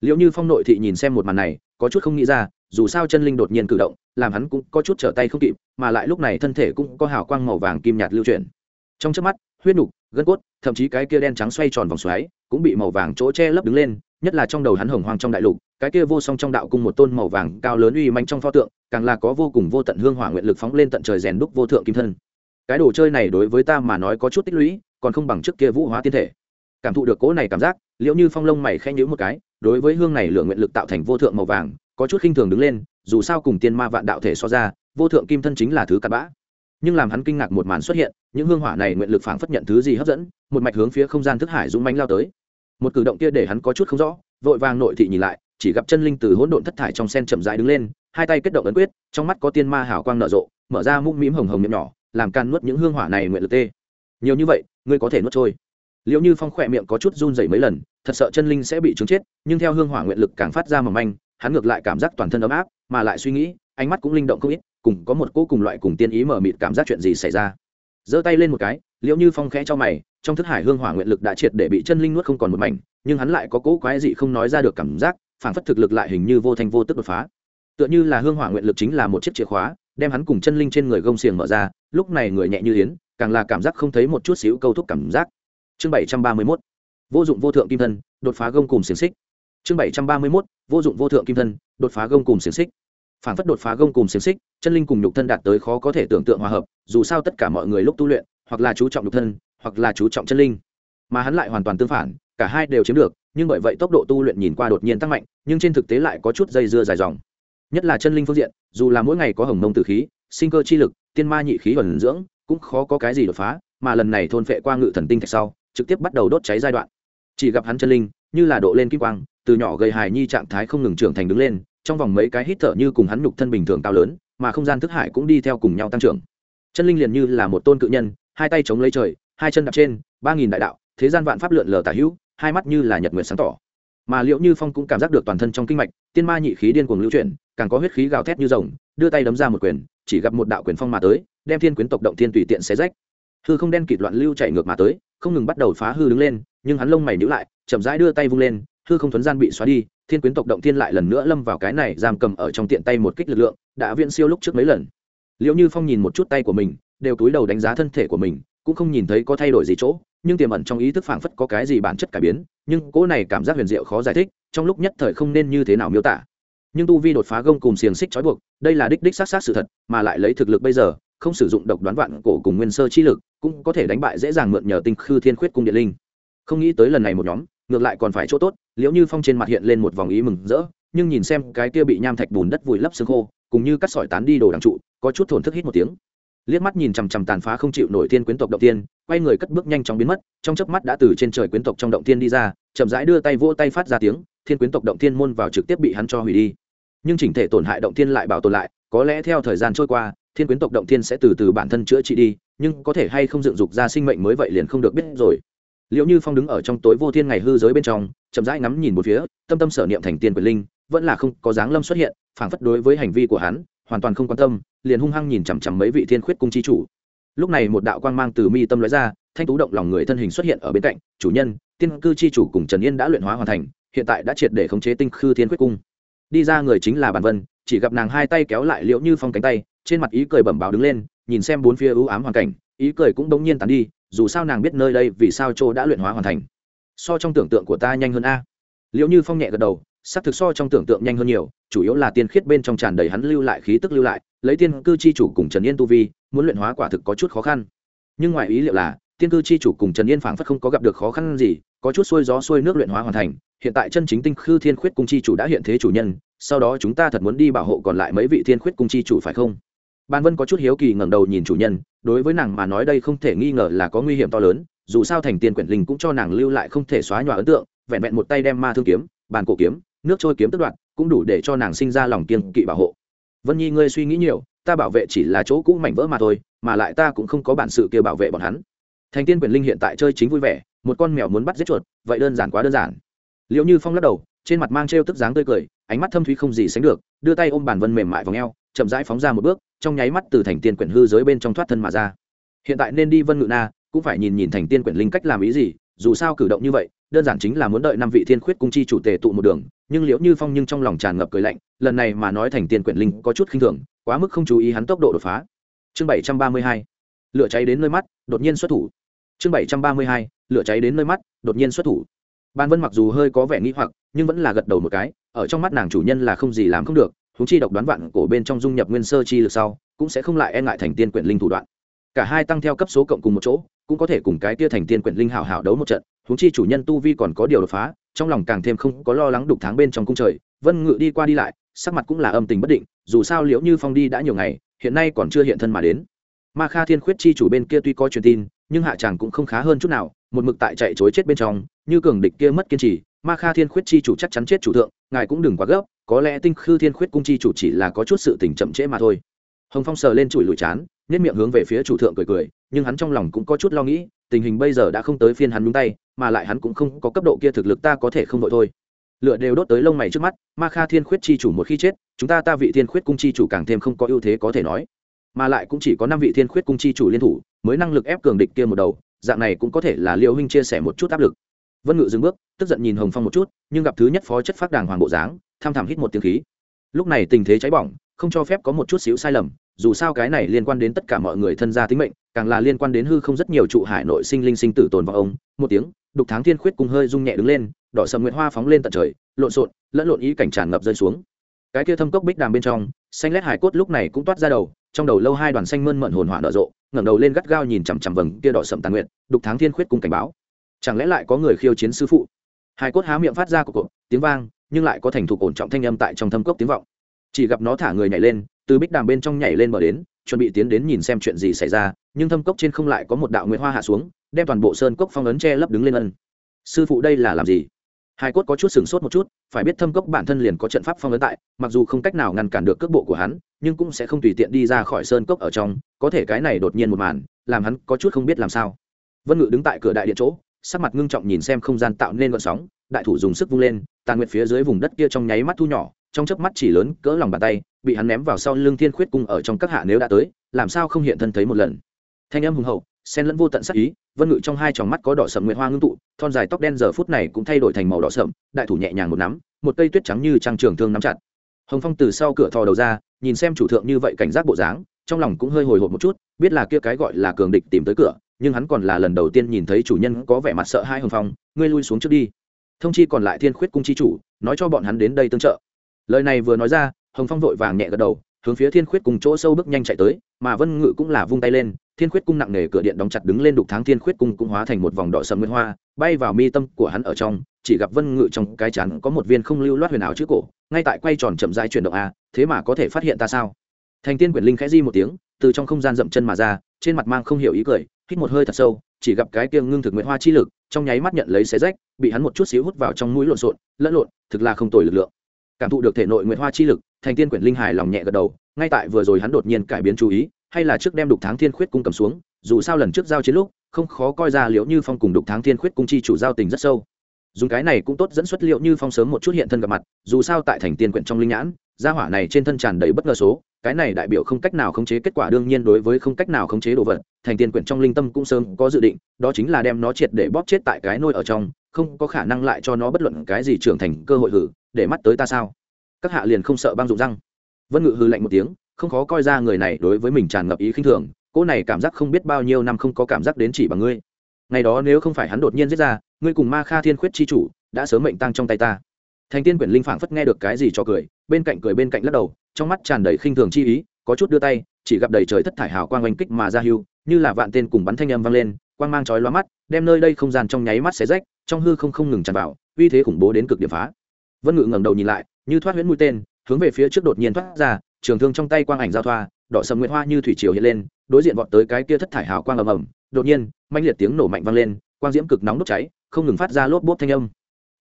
Liệu như phong nội thị nhìn xem một màn này, có chút không nghĩ ra, dù sao chân linh đột nhiên cử động, làm hắn cũng có chút trở tay không kịp, mà lại lúc này thân thể cũng có hào quang màu vàng kim nhạt lưu chuyển. Trong trước mắt, huyết nục, gân cốt, thậm chí cái kia đen trắng xoay tròn vòng xoáy, cũng bị màu vàng chỗ che lấp đứng lên nhất là trong đầu hắn hồng hoang trong đại lục, cái kia vô song trong đạo cung một tôn màu vàng, cao lớn uy manh trong pho tượng, càng là có vô cùng vô tận hương hỏa nguyện lực phóng lên tận trời rèn đúc vô thượng kim thân. Cái đồ chơi này đối với ta mà nói có chút tích lũy, còn không bằng trước kia vũ hóa tiên thể. Cảm thụ được cỗ này cảm giác liệu như phong lông mày khen nhữ một cái, đối với hương này lửa nguyện lực tạo thành vô thượng màu vàng, có chút khinh thường đứng lên, dù sao cùng tiên ma vạn đạo thể so ra, vô thượng kim thân chính là thứ cặn bã. Nhưng làm hắn kinh ngạc một màn xuất hiện, những hương hỏa này nguyện lực phảng phất nhận thứ gì hấp dẫn, một mạch hướng phía không gian thức hải dũng mánh lao tới một cử động kia để hắn có chút không rõ, vội vàng nội thị nhìn lại, chỉ gặp chân linh từ hỗn độn thất thải trong sen chậm rãi đứng lên, hai tay kết động ấn quyết, trong mắt có tiên ma hào quang nở rộ, mở ra mũm mĩm hồng hồng miệng nhỏ, làm can nuốt những hương hỏa này nguyện lực tê. Nhiều như vậy, ngươi có thể nuốt trôi. Liệu như phong khỏe miệng có chút run dày mấy lần, thật sợ chân linh sẽ bị trúng chết, nhưng theo hương hỏa nguyện lực càng phát ra mầm manh, hắn ngược lại cảm giác toàn thân ấm áp, mà lại suy nghĩ, ánh mắt cũng linh động không ít, cùng có một cô cùng loại cùng tiên ý mở mịt cảm giác chuyện gì xảy ra giơ tay lên một cái liệu như phong khẽ cho mày, trong thức hải hương hỏa nguyện lực đã triệt để bị chân linh nuốt không còn một mảnh, nhưng hắn lại có cỗ quái dị không nói ra được cảm giác phản phất thực lực lại hình như vô thành vô tức đột phá. Tựa như là hương hỏa nguyện lực chính là một chiếc chìa khóa, đem hắn cùng chân linh trên người gông xiềng mở ra, lúc này người nhẹ như yến, càng là cảm giác không thấy một chút xíu câu thúc cảm giác. Chương bảy trăm ba mươi mốt, vô dụng vô thượng kim thân, đột phá gông cùng xiềng xích. Chương bảy trăm ba mươi mốt, vô dụng vô thượng kim thân, đột phá gông cùng xiềng xích phản phất đột phá gông cùng xiềng xích, chân linh cùng nhục thân đạt tới khó có thể tưởng tượng hòa hợp, dù sao tất cả mọi người lúc tu luyện, hoặc là chú trọng nhục thân, hoặc là chú trọng chân linh. Mà hắn lại hoàn toàn tương phản, cả hai đều chiếm được, nhưng bởi vậy tốc độ tu luyện nhìn qua đột nhiên tăng mạnh, nhưng trên thực tế lại có chút dây dưa dài dòng. Nhất là chân linh phương diện, dù là mỗi ngày có hồng mông tử khí, sinh cơ chi lực, tiên ma nhị khí ẩn dưỡng, cũng khó có cái gì đột phá, mà lần này thôn phệ qua ngự thần tinh thạch sau, trực tiếp bắt đầu đốt cháy giai đoạn. Chỉ gặp hắn chân linh, như là độ lên kim quang, từ nhỏ gây hài nhi trạng thái không ngừng trưởng thành đứng lên trong vòng mấy cái hít thở như cùng hắn nhục thân bình thường cao lớn, mà không gian thức hải cũng đi theo cùng nhau tăng trưởng. Chân linh liền như là một tôn cự nhân, hai tay chống lấy trời, hai chân đạp trên, ba nghìn đại đạo, thế gian vạn pháp lượn lờ tả hữu, hai mắt như là nhật nguyện sáng tỏ. Mà liệu như phong cũng cảm giác được toàn thân trong kinh mạch, tiên ma nhị khí điên cuồng lưu chuyển, càng có huyết khí gào thét như rồng, đưa tay đấm ra một quyền, chỉ gặp một đạo quyền phong mà tới, đem thiên quyến tộc động thiên tùy tiện xé rách. Hư không đen kịt loạn lưu chạy ngược mà tới, không ngừng bắt đầu phá hư đứng lên, nhưng hắn lông mày nhữ lại, chậm rãi đưa tay vung lên, hư không thuấn gian bị xóa đi thiên quyến tộc động thiên lại lần nữa lâm vào cái này giam cầm ở trong tiện tay một kích lực lượng, đã viễn siêu lúc trước mấy lần. Liệu như phong nhìn một chút tay của mình, đều túi đầu đánh giá thân thể của mình, cũng không nhìn thấy có thay đổi gì chỗ, nhưng tiềm ẩn trong ý thức phảng phất có cái gì bản chất cải biến, nhưng cỗ này cảm giác huyền diệu khó giải thích, trong lúc nhất thời không nên như thế nào miêu tả. Nhưng tu vi đột phá gông cùng xiềng xích trói buộc, đây là đích đích xác xác sự thật, mà lại lấy thực lực bây giờ, không sử dụng độc đoán vạn cổ cùng nguyên sơ chi lực, cũng có thể đánh bại dễ dàng mượn nhờ tinh khư thiên khuyết cung điện linh. Không nghĩ tới lần này một nhóm ngược lại còn phải chỗ tốt, liễu như phong trên mặt hiện lên một vòng ý mừng rỡ, nhưng nhìn xem cái kia bị nham thạch bùn đất vùi lấp xương khô, cùng như cắt sỏi tán đi đồ đằng trụ, có chút thổn thức hít một tiếng. Liếc mắt nhìn chằm chằm tàn phá không chịu nổi thiên quyến tộc động tiên, quay người cất bước nhanh chóng biến mất, trong chớp mắt đã từ trên trời quyến tộc trong động tiên đi ra, chậm rãi đưa tay vỗ tay phát ra tiếng, thiên quyến tộc động tiên môn vào trực tiếp bị hắn cho hủy đi. Nhưng chỉnh thể tổn hại động tiên lại bảo tồn lại, có lẽ theo thời gian trôi qua, thiên quyến tộc động tiên sẽ từ từ bản thân chữa trị đi, nhưng có thể hay không dựng dục ra sinh mệnh mới vậy liền không được biết rồi liệu như phong đứng ở trong tối vô thiên ngày hư giới bên trong, chậm rãi ngắm nhìn một phía, tâm tâm sở niệm thành tiên quyền linh, vẫn là không có dáng lâm xuất hiện, phảng phất đối với hành vi của hắn, hoàn toàn không quan tâm, liền hung hăng nhìn chằm chằm mấy vị thiên khuyết cung chi chủ. Lúc này một đạo quang mang từ mi tâm lóe ra, thanh tú động lòng người thân hình xuất hiện ở bên cạnh, chủ nhân, tiên cư chi chủ cùng trần yên đã luyện hóa hoàn thành, hiện tại đã triệt để khống chế tinh khư thiên khuyết cung. Đi ra người chính là bản vân, chỉ gặp nàng hai tay kéo lại liễu như phong cánh tay, trên mặt ý cười bẩm báo đứng lên, nhìn xem bốn phía ưu ám hoàn cảnh, ý cười cũng bỗng nhiên tàn đi dù sao nàng biết nơi đây vì sao châu đã luyện hóa hoàn thành. So trong tưởng tượng của ta nhanh hơn a. Liệu như phong nhẹ gật đầu, xác thực so trong tưởng tượng nhanh hơn nhiều, chủ yếu là tiên khiết bên trong tràn đầy hắn lưu lại khí tức lưu lại, lấy tiên cư chi chủ cùng trần yên tu vi, muốn luyện hóa quả thực có chút khó khăn. Nhưng ngoài ý liệu là, tiên cư chi chủ cùng trần yên phảng phất không có gặp được khó khăn gì, có chút xuôi gió xuôi nước luyện hóa hoàn thành, hiện tại chân chính tinh khư thiên khuyết cung chi chủ đã hiện thế chủ nhân, sau đó chúng ta thật muốn đi bảo hộ còn lại mấy vị thiên khuyết cung chi chủ phải không? Ban vân có chút hiếu kỳ ngẩng đầu nhìn chủ nhân, đối với nàng mà nói đây không thể nghi ngờ là có nguy hiểm to lớn, dù sao thành tiên quyển linh cũng cho nàng lưu lại không thể xóa nhòa ấn tượng, vẹn vẹn một tay đem ma thương kiếm, bàn cổ kiếm, nước trôi kiếm tức đoạn cũng đủ để cho nàng sinh ra lòng kiên kỵ bảo hộ. Vân nhi ngươi suy nghĩ nhiều, ta bảo vệ chỉ là chỗ cũ mảnh vỡ mà thôi, mà lại ta cũng không có bản sự kia bảo vệ bọn hắn. Thành tiên quyền linh hiện tại chơi chính vui vẻ, một con mèo muốn bắt giết chuột, vậy đơn giản quá đơn giản. Liệu như phong lắc đầu, trên mặt mang trêu tức dáng tươi cười, ánh mắt thâm thúy không gì sánh được, đưa tay ôm bản vân mềm mại vào ngheo chậm rãi phóng ra một bước, trong nháy mắt từ thành tiên quyển hư giới bên trong thoát thân mà ra. Hiện tại nên đi vân ngự na, cũng phải nhìn nhìn thành tiên quyển linh cách làm ý gì, dù sao cử động như vậy, đơn giản chính là muốn đợi năm vị thiên khuyết cung chi chủ tề tụ một đường, nhưng liễu như phong nhưng trong lòng tràn ngập cười lạnh, lần này mà nói thành tiên quyển linh có chút khinh thường, quá mức không chú ý hắn tốc độ đột phá. Chương bảy trăm ba mươi hai, lửa cháy đến nơi mắt, đột nhiên xuất thủ. Chương bảy trăm ba mươi hai, lửa cháy đến nơi mắt, đột nhiên xuất thủ. Ban vân mặc dù hơi có vẻ nghĩ hoặc, nhưng vẫn là gật đầu một cái, ở trong mắt nàng chủ nhân là không gì làm không được huống chi độc đoán vạn cổ bên trong dung nhập nguyên sơ chi lực sau, cũng sẽ không lại e ngại thành tiên quyển linh thủ đoạn. Cả hai tăng theo cấp số cộng cùng một chỗ, cũng có thể cùng cái tia thành tiên quyển linh hảo hảo đấu một trận, huống chi chủ nhân tu vi còn có điều đột phá, trong lòng càng thêm không có lo lắng đục tháng bên trong cung trời. Vân ngự đi qua đi lại, sắc mặt cũng là âm tình bất định, dù sao liễu như phong đi đã nhiều ngày, hiện nay còn chưa hiện thân mà đến. Ma kha thiên khuyết chi chủ bên kia tuy có truyền tin, nhưng hạ chàng cũng không khá hơn chút nào, một mực tại chạy chối chết bên trong, như cường địch kia mất kiên trì ma kha thiên khuyết chi chủ chắc chắn chết chủ thượng, ngài cũng đừng quá gấp, có lẽ tinh khư thiên khuyết cung chi chủ chỉ là có chút sự tình chậm trễ mà thôi. Hồng phong sờ lên chùi lùi chán nhất miệng hướng về phía chủ thượng cười cười, nhưng hắn trong lòng cũng có chút lo nghĩ, tình hình bây giờ đã không tới phiên hắn nhúng tay, mà lại hắn cũng không có cấp độ kia thực lực ta có thể không đội thôi. Lựa đều đốt tới lông mày trước mắt, ma kha thiên khuyết chi chủ một khi chết, chúng ta ta vị thiên khuyết cung chi chủ càng thêm không có ưu thế có thể nói. Mà lại cũng chỉ có năm vị thiên khuyết cung chi chủ liên thủ, mới năng lực ép cường địch kia một đầu, dạng này cũng có thể là liệu huynh chia sẻ một chút áp lực vân ngự dừng bước, tức giận nhìn hồng phong một chút, nhưng gặp thứ nhất phó chất phát đàng hoàng bộ dáng, tham thảm hít một tiếng khí. Lúc này tình thế cháy bỏng, không cho phép có một chút xíu sai lầm, dù sao cái này liên quan đến tất cả mọi người thân gia tính mệnh, càng là liên quan đến hư không rất nhiều trụ hải nội sinh linh sinh tử tồn vào ông. Một tiếng, đục tháng thiên khuyết cùng hơi rung nhẹ đứng lên, đỏ sầm nguyệt hoa phóng lên tận trời, lộn xộn, lẫn lộn ý cảnh tràn ngập rơi xuống. Cái kia thâm cốc bích đàm bên trong, xanh lét hải cốt lúc này cũng toát ra đầu, trong đầu lâu hai đoàn xanh mơn mận hồn hỏa nở rộ, ngẩng đầu lên gắt gao nhìn chằm chằm vầng kia đỏ sầm tàn nguyện đục tháng thiên khuyết cùng cảnh báo chẳng lẽ lại có người khiêu chiến sư phụ? Hải cốt há miệng phát ra của cột tiếng vang, nhưng lại có thành thục ổn trọng thanh âm tại trong thâm cốc tiếng vọng. Chỉ gặp nó thả người nhảy lên, từ bích đàm bên trong nhảy lên bờ đến, chuẩn bị tiến đến nhìn xem chuyện gì xảy ra, nhưng thâm cốc trên không lại có một đạo nguyệt hoa hạ xuống, đem toàn bộ sơn cốc phong ấn che lấp đứng lên ân. Sư phụ đây là làm gì? Hai cốt có chút sửng sốt một chút, phải biết thâm cốc bản thân liền có trận pháp phong ấn tại, mặc dù không cách nào ngăn cản được cước bộ của hắn, nhưng cũng sẽ không tùy tiện đi ra khỏi sơn cốc ở trong, có thể cái này đột nhiên một màn, làm hắn có chút không biết làm sao. Vân ngự đứng tại cửa đại điện chỗ sắc mặt ngưng trọng nhìn xem không gian tạo nên gợn sóng, đại thủ dùng sức vung lên, tàn nguyệt phía dưới vùng đất kia trong nháy mắt thu nhỏ, trong chớp mắt chỉ lớn cỡ lòng bàn tay, bị hắn ném vào sau lưng thiên khuyết cung ở trong các hạ nếu đã tới, làm sao không hiện thân thấy một lần. Thanh âm hùng hậu sen lẫn vô tận sắc ý, vân ngự trong hai tròng mắt có đỏ sậm nguyệt hoa ngưng tụ, thon dài tóc đen giờ phút này cũng thay đổi thành màu đỏ sậm đại thủ nhẹ nhàng một nắm, một cây tuyết trắng như trang trường thương nắm chặt. Hồng phong từ sau cửa thò đầu ra, nhìn xem chủ thượng như vậy cảnh giác bộ dáng, trong lòng cũng hơi hồi hộp một chút, biết là kia cái gọi là cường địch tìm tới cửa nhưng hắn còn là lần đầu tiên nhìn thấy chủ nhân có vẻ mặt sợ hai hồng phong, ngươi lui xuống trước đi. Thông chi còn lại thiên khuyết cung chi chủ, nói cho bọn hắn đến đây tương trợ. Lời này vừa nói ra, hồng phong vội vàng nhẹ gật đầu, hướng phía thiên khuyết cùng chỗ sâu bước nhanh chạy tới, mà vân ngự cũng là vung tay lên, thiên khuyết cung nặng nề cửa điện đóng chặt đứng lên đục tháng thiên khuyết cung cũng hóa thành một vòng đỏ sầm nguyên hoa, bay vào mi tâm của hắn ở trong, chỉ gặp vân ngự trong cái chắn có một viên không lưu loát huyền ảo trước cổ, ngay tại quay tròn chậm rãi chuyển động a, thế mà có thể phát hiện ta sao? Thành tiên quyển linh khẽ di một tiếng từ trong không gian dậm chân mà ra, trên mặt mang không hiểu ý cười, hít một hơi thật sâu, chỉ gặp cái kia ngưng thực nguyện hoa chi lực, trong nháy mắt nhận lấy xé rách, bị hắn một chút xíu hút vào trong mũi lộn xộn, lẫn lộn, thực là không tồi lực lượng. Cảm thụ được thể nội nguyện hoa chi lực, thành tiên quyển linh hài lòng nhẹ gật đầu, ngay tại vừa rồi hắn đột nhiên cải biến chú ý, hay là trước đem đục tháng thiên khuyết cung cầm xuống, dù sao lần trước giao chiến lúc, không khó coi ra liệu như phong cùng đục tháng thiên khuyết cung chi chủ giao tình rất sâu. Dùng cái này cũng tốt dẫn xuất liệu như phong sớm một chút hiện thân gặp mặt, dù sao tại thành tiên quyển trong linh nhãn gia hỏa này trên thân tràn đầy bất ngờ số, cái này đại biểu không cách nào khống chế kết quả đương nhiên đối với không cách nào khống chế đồ vật, thành tiên quyển trong linh tâm cũng sớm có dự định, đó chính là đem nó triệt để bóp chết tại cái nôi ở trong, không có khả năng lại cho nó bất luận cái gì trưởng thành cơ hội hử, để mắt tới ta sao? Các hạ liền không sợ băng dụng răng. Vân ngự hư lạnh một tiếng, không khó coi ra người này đối với mình tràn ngập ý khinh thường, cô này cảm giác không biết bao nhiêu năm không có cảm giác đến chỉ bằng ngươi. Ngày đó nếu không phải hắn đột nhiên giết ra, ngươi cùng ma kha thiên khuyết chi chủ, đã sớm mệnh tăng trong tay ta. Thành tiên quyển linh phảng phất nghe được cái gì cho cười bên cạnh cười bên cạnh lắc đầu, trong mắt tràn đầy khinh thường chi ý, có chút đưa tay, chỉ gặp đầy trời thất thải hào quang oanh kích mà ra hưu, như là vạn tên cùng bắn thanh âm vang lên, quang mang chói lóa mắt, đem nơi đây không gian trong nháy mắt xé rách, trong hư không không ngừng tràn vào, uy thế khủng bố đến cực điểm phá. Vân ngự ngẩng đầu nhìn lại, như thoát huyễn mũi tên, hướng về phía trước đột nhiên thoát ra, trường thương trong tay quang ảnh giao thoa, đỏ sầm nguyệt hoa như thủy triều hiện lên, đối diện vọt tới cái kia thất thải hào quang ầm ầm, đột nhiên manh liệt tiếng nổ mạnh vang lên, quang diễm cực nóng đốt cháy, không ngừng phát ra lốp bốp thanh âm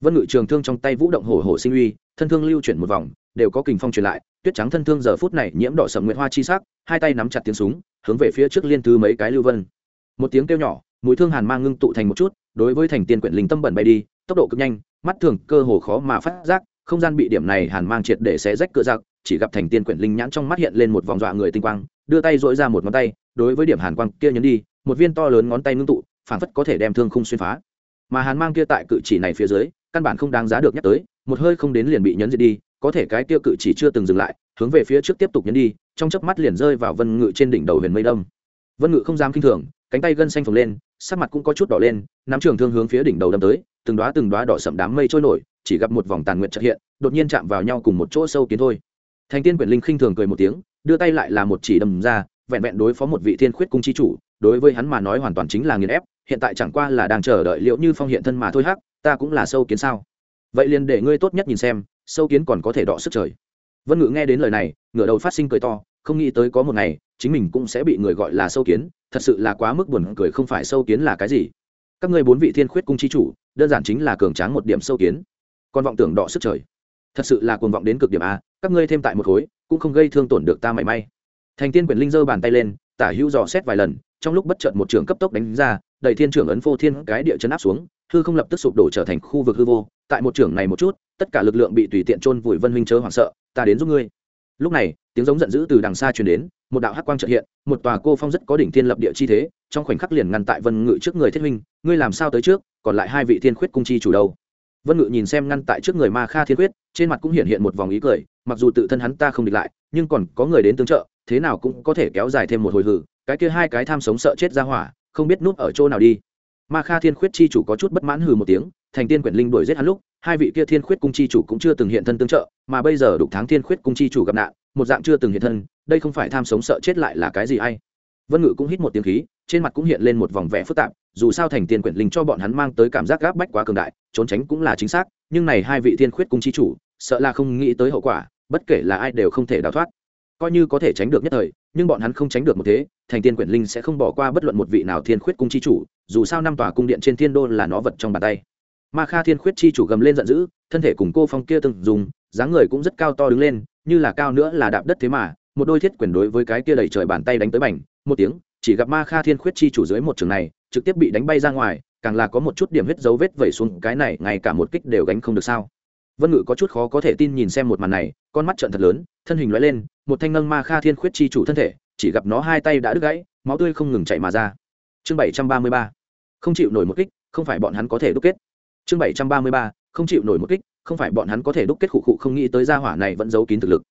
vân ngự trường thương trong tay vũ động hổ hổ sinh uy, thân thương lưu chuyển một vòng, đều có kình phong truyền lại, tuyết trắng thân thương giờ phút này nhiễm đỏ sầm nguyệt hoa chi sắc, hai tay nắm chặt tiếng súng, hướng về phía trước liên thứ mấy cái lưu vân. Một tiếng kêu nhỏ mũi thương hàn mang ngưng tụ thành một chút, đối với thành tiên quyển linh tâm bẩn bay đi, tốc độ cực nhanh, mắt thường cơ hồ khó mà phát giác, không gian bị điểm này hàn mang triệt để xé rách cửa giặc, chỉ gặp thành tiên quyển linh nhãn trong mắt hiện lên một vòng dọa người tinh quang, đưa tay dỗi ra một ngón tay, đối với điểm hàn quang kia nhấn đi, một viên to lớn ngón tay ngưng tụ phản phất có thể đem thương không xuyên phá. Mà hàn mang kia tại cự chỉ này phía dưới căn bản không đáng giá được nhắc tới, một hơi không đến liền bị nhấn diệt đi, có thể cái tiêu cự chỉ chưa từng dừng lại, hướng về phía trước tiếp tục nhấn đi, trong chớp mắt liền rơi vào vân ngự trên đỉnh đầu huyền mây đông vân ngự không dám kinh thường, cánh tay gân xanh phồng lên, sắc mặt cũng có chút đỏ lên, nắm trường thương hướng phía đỉnh đầu đâm tới, từng đóa từng đóa đỏ sậm đám mây trôi nổi, chỉ gặp một vòng tàn nguyện chợt hiện, đột nhiên chạm vào nhau cùng một chỗ sâu kiến thôi. Thành tiên quyển linh khinh thường cười một tiếng, đưa tay lại là một chỉ đầm ra, vẹn vẹn đối phó một vị thiên khuyết cung chi chủ đối với hắn mà nói hoàn toàn chính là nghiền ép, hiện tại chẳng qua là đang chờ đợi liệu như phong hiện thân mà thôi hắc, ta cũng là sâu kiến sao? Vậy liền để ngươi tốt nhất nhìn xem, sâu kiến còn có thể đọ sức trời. Vân ngự nghe đến lời này, ngửa đầu phát sinh cười to, không nghĩ tới có một ngày, chính mình cũng sẽ bị người gọi là sâu kiến, thật sự là quá mức buồn cười không phải sâu kiến là cái gì. Các ngươi bốn vị thiên khuyết cung chi chủ, đơn giản chính là cường tráng một điểm sâu kiến. Còn vọng tưởng đọ sức trời. Thật sự là cuồng vọng đến cực điểm a, các ngươi thêm tại một khối, cũng không gây thương tổn được ta mảy may. Thành tiên quyển linh giơ bàn tay lên tả hữu dò xét vài lần, trong lúc bất chợt một trường cấp tốc đánh ra, đầy thiên trưởng ấn phô thiên cái địa chấn áp xuống, hư không lập tức sụp đổ trở thành khu vực hư vô. Tại một trường này một chút, tất cả lực lượng bị tùy tiện chôn vùi vân huynh chớ hoảng sợ, ta đến giúp ngươi. Lúc này, tiếng giống giận dữ từ đằng xa truyền đến, một đạo hắc quang chợt hiện, một tòa cô phong rất có đỉnh thiên lập địa chi thế, trong khoảnh khắc liền ngăn tại vân ngự trước người thiết huynh, ngươi làm sao tới trước, còn lại hai vị thiên khuyết cung chi chủ đâu? Vân ngự nhìn xem ngăn tại trước người ma kha thiên khuyết, trên mặt cũng hiện hiện một vòng ý cười, mặc dù tự thân hắn ta không địch lại, nhưng còn có người đến tương trợ thế nào cũng có thể kéo dài thêm một hồi hử, cái kia hai cái tham sống sợ chết ra hỏa, không biết núp ở chỗ nào đi. Ma kha thiên khuyết chi chủ có chút bất mãn hừ một tiếng, thành tiên quyển linh đuổi giết hắn lúc, hai vị kia thiên khuyết cung chi chủ cũng chưa từng hiện thân tương trợ, mà bây giờ đục tháng thiên khuyết cung chi chủ gặp nạn, một dạng chưa từng hiện thân, đây không phải tham sống sợ chết lại là cái gì ai. Vân ngự cũng hít một tiếng khí, trên mặt cũng hiện lên một vòng vẻ phức tạp, dù sao thành tiên quyển linh cho bọn hắn mang tới cảm giác gáp bách quá cường đại, trốn tránh cũng là chính xác, nhưng này hai vị thiên khuyết cung chi chủ, sợ là không nghĩ tới hậu quả, bất kể là ai đều không thể đào thoát coi như có thể tránh được nhất thời, nhưng bọn hắn không tránh được một thế, thành tiên quyển linh sẽ không bỏ qua bất luận một vị nào thiên khuyết cung chi chủ, dù sao năm tòa cung điện trên thiên đô là nó vật trong bàn tay. Ma kha thiên khuyết chi chủ gầm lên giận dữ, thân thể cùng cô phong kia từng dùng, dáng người cũng rất cao to đứng lên, như là cao nữa là đạp đất thế mà, một đôi thiết quyền đối với cái kia đẩy trời bàn tay đánh tới bành, một tiếng, chỉ gặp ma kha thiên khuyết chi chủ dưới một trường này, trực tiếp bị đánh bay ra ngoài, càng là có một chút điểm huyết dấu vết vẩy xuống, cái này ngay cả một kích đều gánh không được sao? Vân ngự có chút khó có thể tin nhìn xem một màn này, con mắt trợn thật lớn, thân hình loại lên, một thanh ngân ma kha thiên khuyết chi chủ thân thể, chỉ gặp nó hai tay đã đứt gãy, máu tươi không ngừng chạy mà ra. Chương bảy trăm ba mươi ba, không chịu nổi một kích, không phải bọn hắn có thể đúc kết. Chương bảy trăm ba mươi ba, không chịu nổi một kích, không phải bọn hắn có thể đúc kết khụ khụ, không nghĩ tới gia hỏa này vẫn giấu kín thực lực.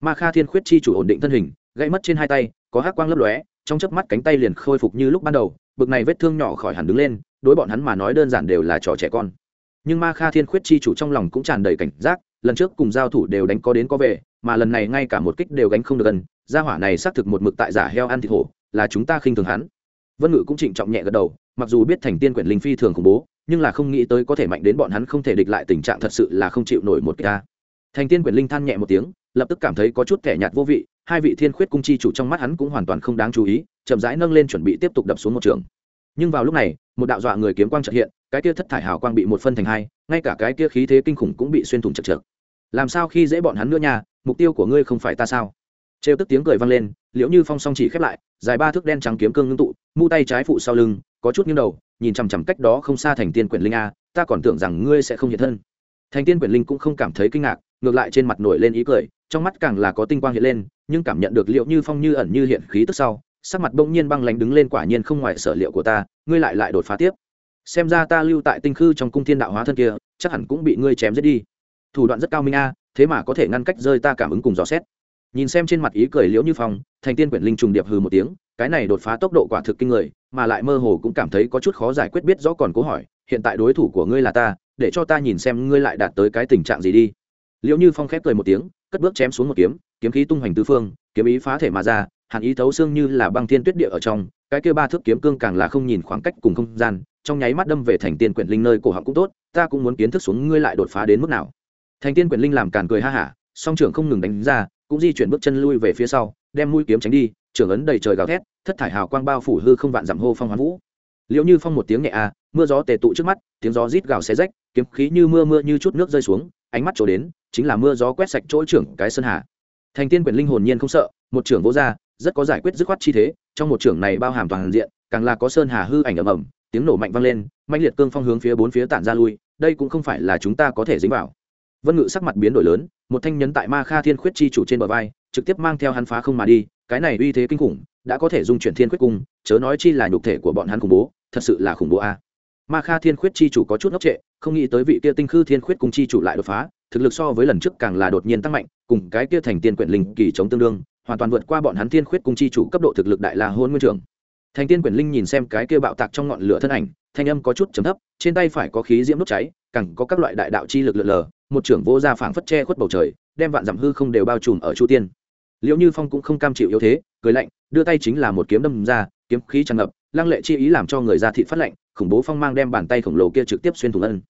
Ma kha thiên khuyết chi chủ ổn định thân hình, gãy mất trên hai tay, có hắc quang lấp lóe, trong chớp mắt cánh tay liền khôi phục như lúc ban đầu, bực này vết thương nhỏ khỏi hẳn đứng lên, đối bọn hắn mà nói đơn giản đều là trò trẻ con nhưng ma kha thiên khuyết chi chủ trong lòng cũng tràn đầy cảnh giác, lần trước cùng giao thủ đều đánh có đến có về, mà lần này ngay cả một kích đều gánh không được gần, gia hỏa này xác thực một mực tại giả heo ăn thịt hổ, là chúng ta khinh thường hắn. Vân ngự cũng trịnh trọng nhẹ gật đầu, mặc dù biết thành tiên quyển linh phi thường khủng bố, nhưng là không nghĩ tới có thể mạnh đến bọn hắn không thể địch lại tình trạng thật sự là không chịu nổi một ca thành tiên quyển linh than nhẹ một tiếng, lập tức cảm thấy có chút kẻ nhạt vô vị, hai vị thiên khuyết cung chi chủ trong mắt hắn cũng hoàn toàn không đáng chú ý, chậm rãi nâng lên chuẩn bị tiếp tục đập xuống một trường. Nhưng vào lúc này, một đạo dọa người kiếm quang trợ hiện cái kia thất thải hào quang bị một phân thành hai, ngay cả cái kia khí thế kinh khủng cũng bị xuyên thủng chật chật làm sao khi dễ bọn hắn nữa nha, mục tiêu của ngươi không phải ta sao? Trêu tức tiếng cười vang lên, liễu như phong song chỉ khép lại, dài ba thước đen trắng kiếm cương ngưng tụ, mu tay trái phụ sau lưng, có chút nghiêng đầu, nhìn chằm chằm cách đó không xa thành tiên quyển linh a, ta còn tưởng rằng ngươi sẽ không hiện thân. Thành tiên quyển linh cũng không cảm thấy kinh ngạc, ngược lại trên mặt nổi lên ý cười, trong mắt càng là có tinh quang hiện lên, nhưng cảm nhận được liệu như phong như ẩn như hiện khí tức sau, sắc mặt bỗng nhiên băng lánh đứng lên quả nhiên không ngoài sở liệu của ta, ngươi lại lại đột phá tiếp xem ra ta lưu tại tinh khư trong cung thiên đạo hóa thân kia, chắc hẳn cũng bị ngươi chém giết đi. Thủ đoạn rất cao minh a, thế mà có thể ngăn cách rơi ta cảm ứng cùng dò xét. Nhìn xem trên mặt ý cười liễu như phong, thành tiên quyển linh trùng điệp hừ một tiếng, cái này đột phá tốc độ quả thực kinh người, mà lại mơ hồ cũng cảm thấy có chút khó giải quyết biết rõ còn cố hỏi, hiện tại đối thủ của ngươi là ta, để cho ta nhìn xem ngươi lại đạt tới cái tình trạng gì đi. Liễu như phong khép cười một tiếng, cất bước chém xuống một kiếm kiếm khí tung hoành tứ phương, kiếm ý phá thể mà ra, hàn ý thấu xương như là băng thiên tuyết địa ở trong, cái kia ba thước kiếm cương càng là không nhìn khoảng cách cùng không gian trong nháy mắt đâm về thành tiên quyển linh nơi cổ họng cũng tốt, ta cũng muốn kiến thức xuống ngươi lại đột phá đến mức nào. Thành tiên quyển linh làm càn cười ha hả, song trưởng không ngừng đánh ra, cũng di chuyển bước chân lui về phía sau, đem mũi kiếm tránh đi, trưởng ấn đầy trời gào thét, thất thải hào quang bao phủ hư không vạn dặm hô phong hoán vũ. Liệu như phong một tiếng nhẹ a, mưa gió tề tụ trước mắt, tiếng gió rít gào xé rách, kiếm khí như mưa mưa như chút nước rơi xuống, ánh mắt trổ đến, chính là mưa gió quét sạch chỗ trưởng cái sơn hà. Thành tiên quyển linh hồn nhiên không sợ, một trưởng vô gia, rất có giải quyết dứt khoát chi thế, trong một trưởng này bao hàm toàn diện, càng là có sơn hà hư ảnh ầm ầm tiếng nổ mạnh vang lên mạnh liệt cương phong hướng phía bốn phía tản ra lui, đây cũng không phải là chúng ta có thể dính vào. Vân ngự sắc mặt biến đổi lớn, một thanh nhấn tại ma kha thiên khuyết chi chủ trên bờ vai, trực tiếp mang theo hắn phá không mà đi, cái này uy thế kinh khủng, đã có thể dung chuyển thiên khuyết cung, chớ nói chi là nhục thể của bọn hắn khủng bố, thật sự là khủng bố a. Ma kha thiên khuyết chi chủ có chút ngốc trệ, không nghĩ tới vị kia tinh khư thiên khuyết cung chi chủ lại đột phá, thực lực so với lần trước càng là đột nhiên tăng mạnh, cùng cái kia thành tiên quyển linh kỳ chống tương đương, hoàn toàn vượt qua bọn hắn thiên khuyết cung chi chủ cấp độ thực lực đại la hôn nguyên trường thành tiên quyền linh nhìn xem cái kia bạo tạc trong ngọn lửa thân ảnh, thanh âm có chút chấm thấp, trên tay phải có khí diễm đốt cháy, càng có các loại đại đạo chi lực lượn lờ, một trưởng vô gia phảng phất che khuất bầu trời, đem vạn dặm hư không đều bao trùm ở chu tiên. Liệu như phong cũng không cam chịu yếu thế, cười lạnh, đưa tay chính là một kiếm đâm ra, kiếm khí tràn ngập, lăng lệ chi ý làm cho người ra thị phát lạnh, khủng bố phong mang đem bàn tay khổng lồ kia trực tiếp xuyên thủng ân.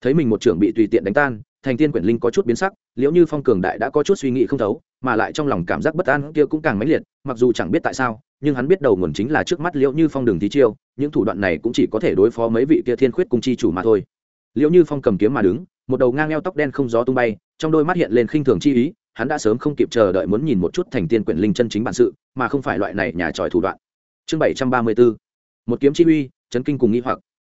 Thấy mình một trưởng bị tùy tiện đánh tan, thành tiên quyển linh có chút biến sắc, liễu như phong cường đại đã có chút suy nghĩ không thấu mà lại trong lòng cảm giác bất an kia cũng càng mãnh liệt, mặc dù chẳng biết tại sao, nhưng hắn biết đầu nguồn chính là trước mắt liễu như phong đường thí chiêu, những thủ đoạn này cũng chỉ có thể đối phó mấy vị kia thiên khuyết cung chi chủ mà thôi. Liễu như phong cầm kiếm mà đứng, một đầu ngang eo tóc đen không gió tung bay, trong đôi mắt hiện lên khinh thường chi ý, hắn đã sớm không kịp chờ đợi muốn nhìn một chút thành tiên quyển linh chân chính bản sự, mà không phải loại này nhà tròi thủ đoạn. Chương bảy trăm ba mươi bốn một kiếm chi uy, chấn kinh cùng nghi hoặc.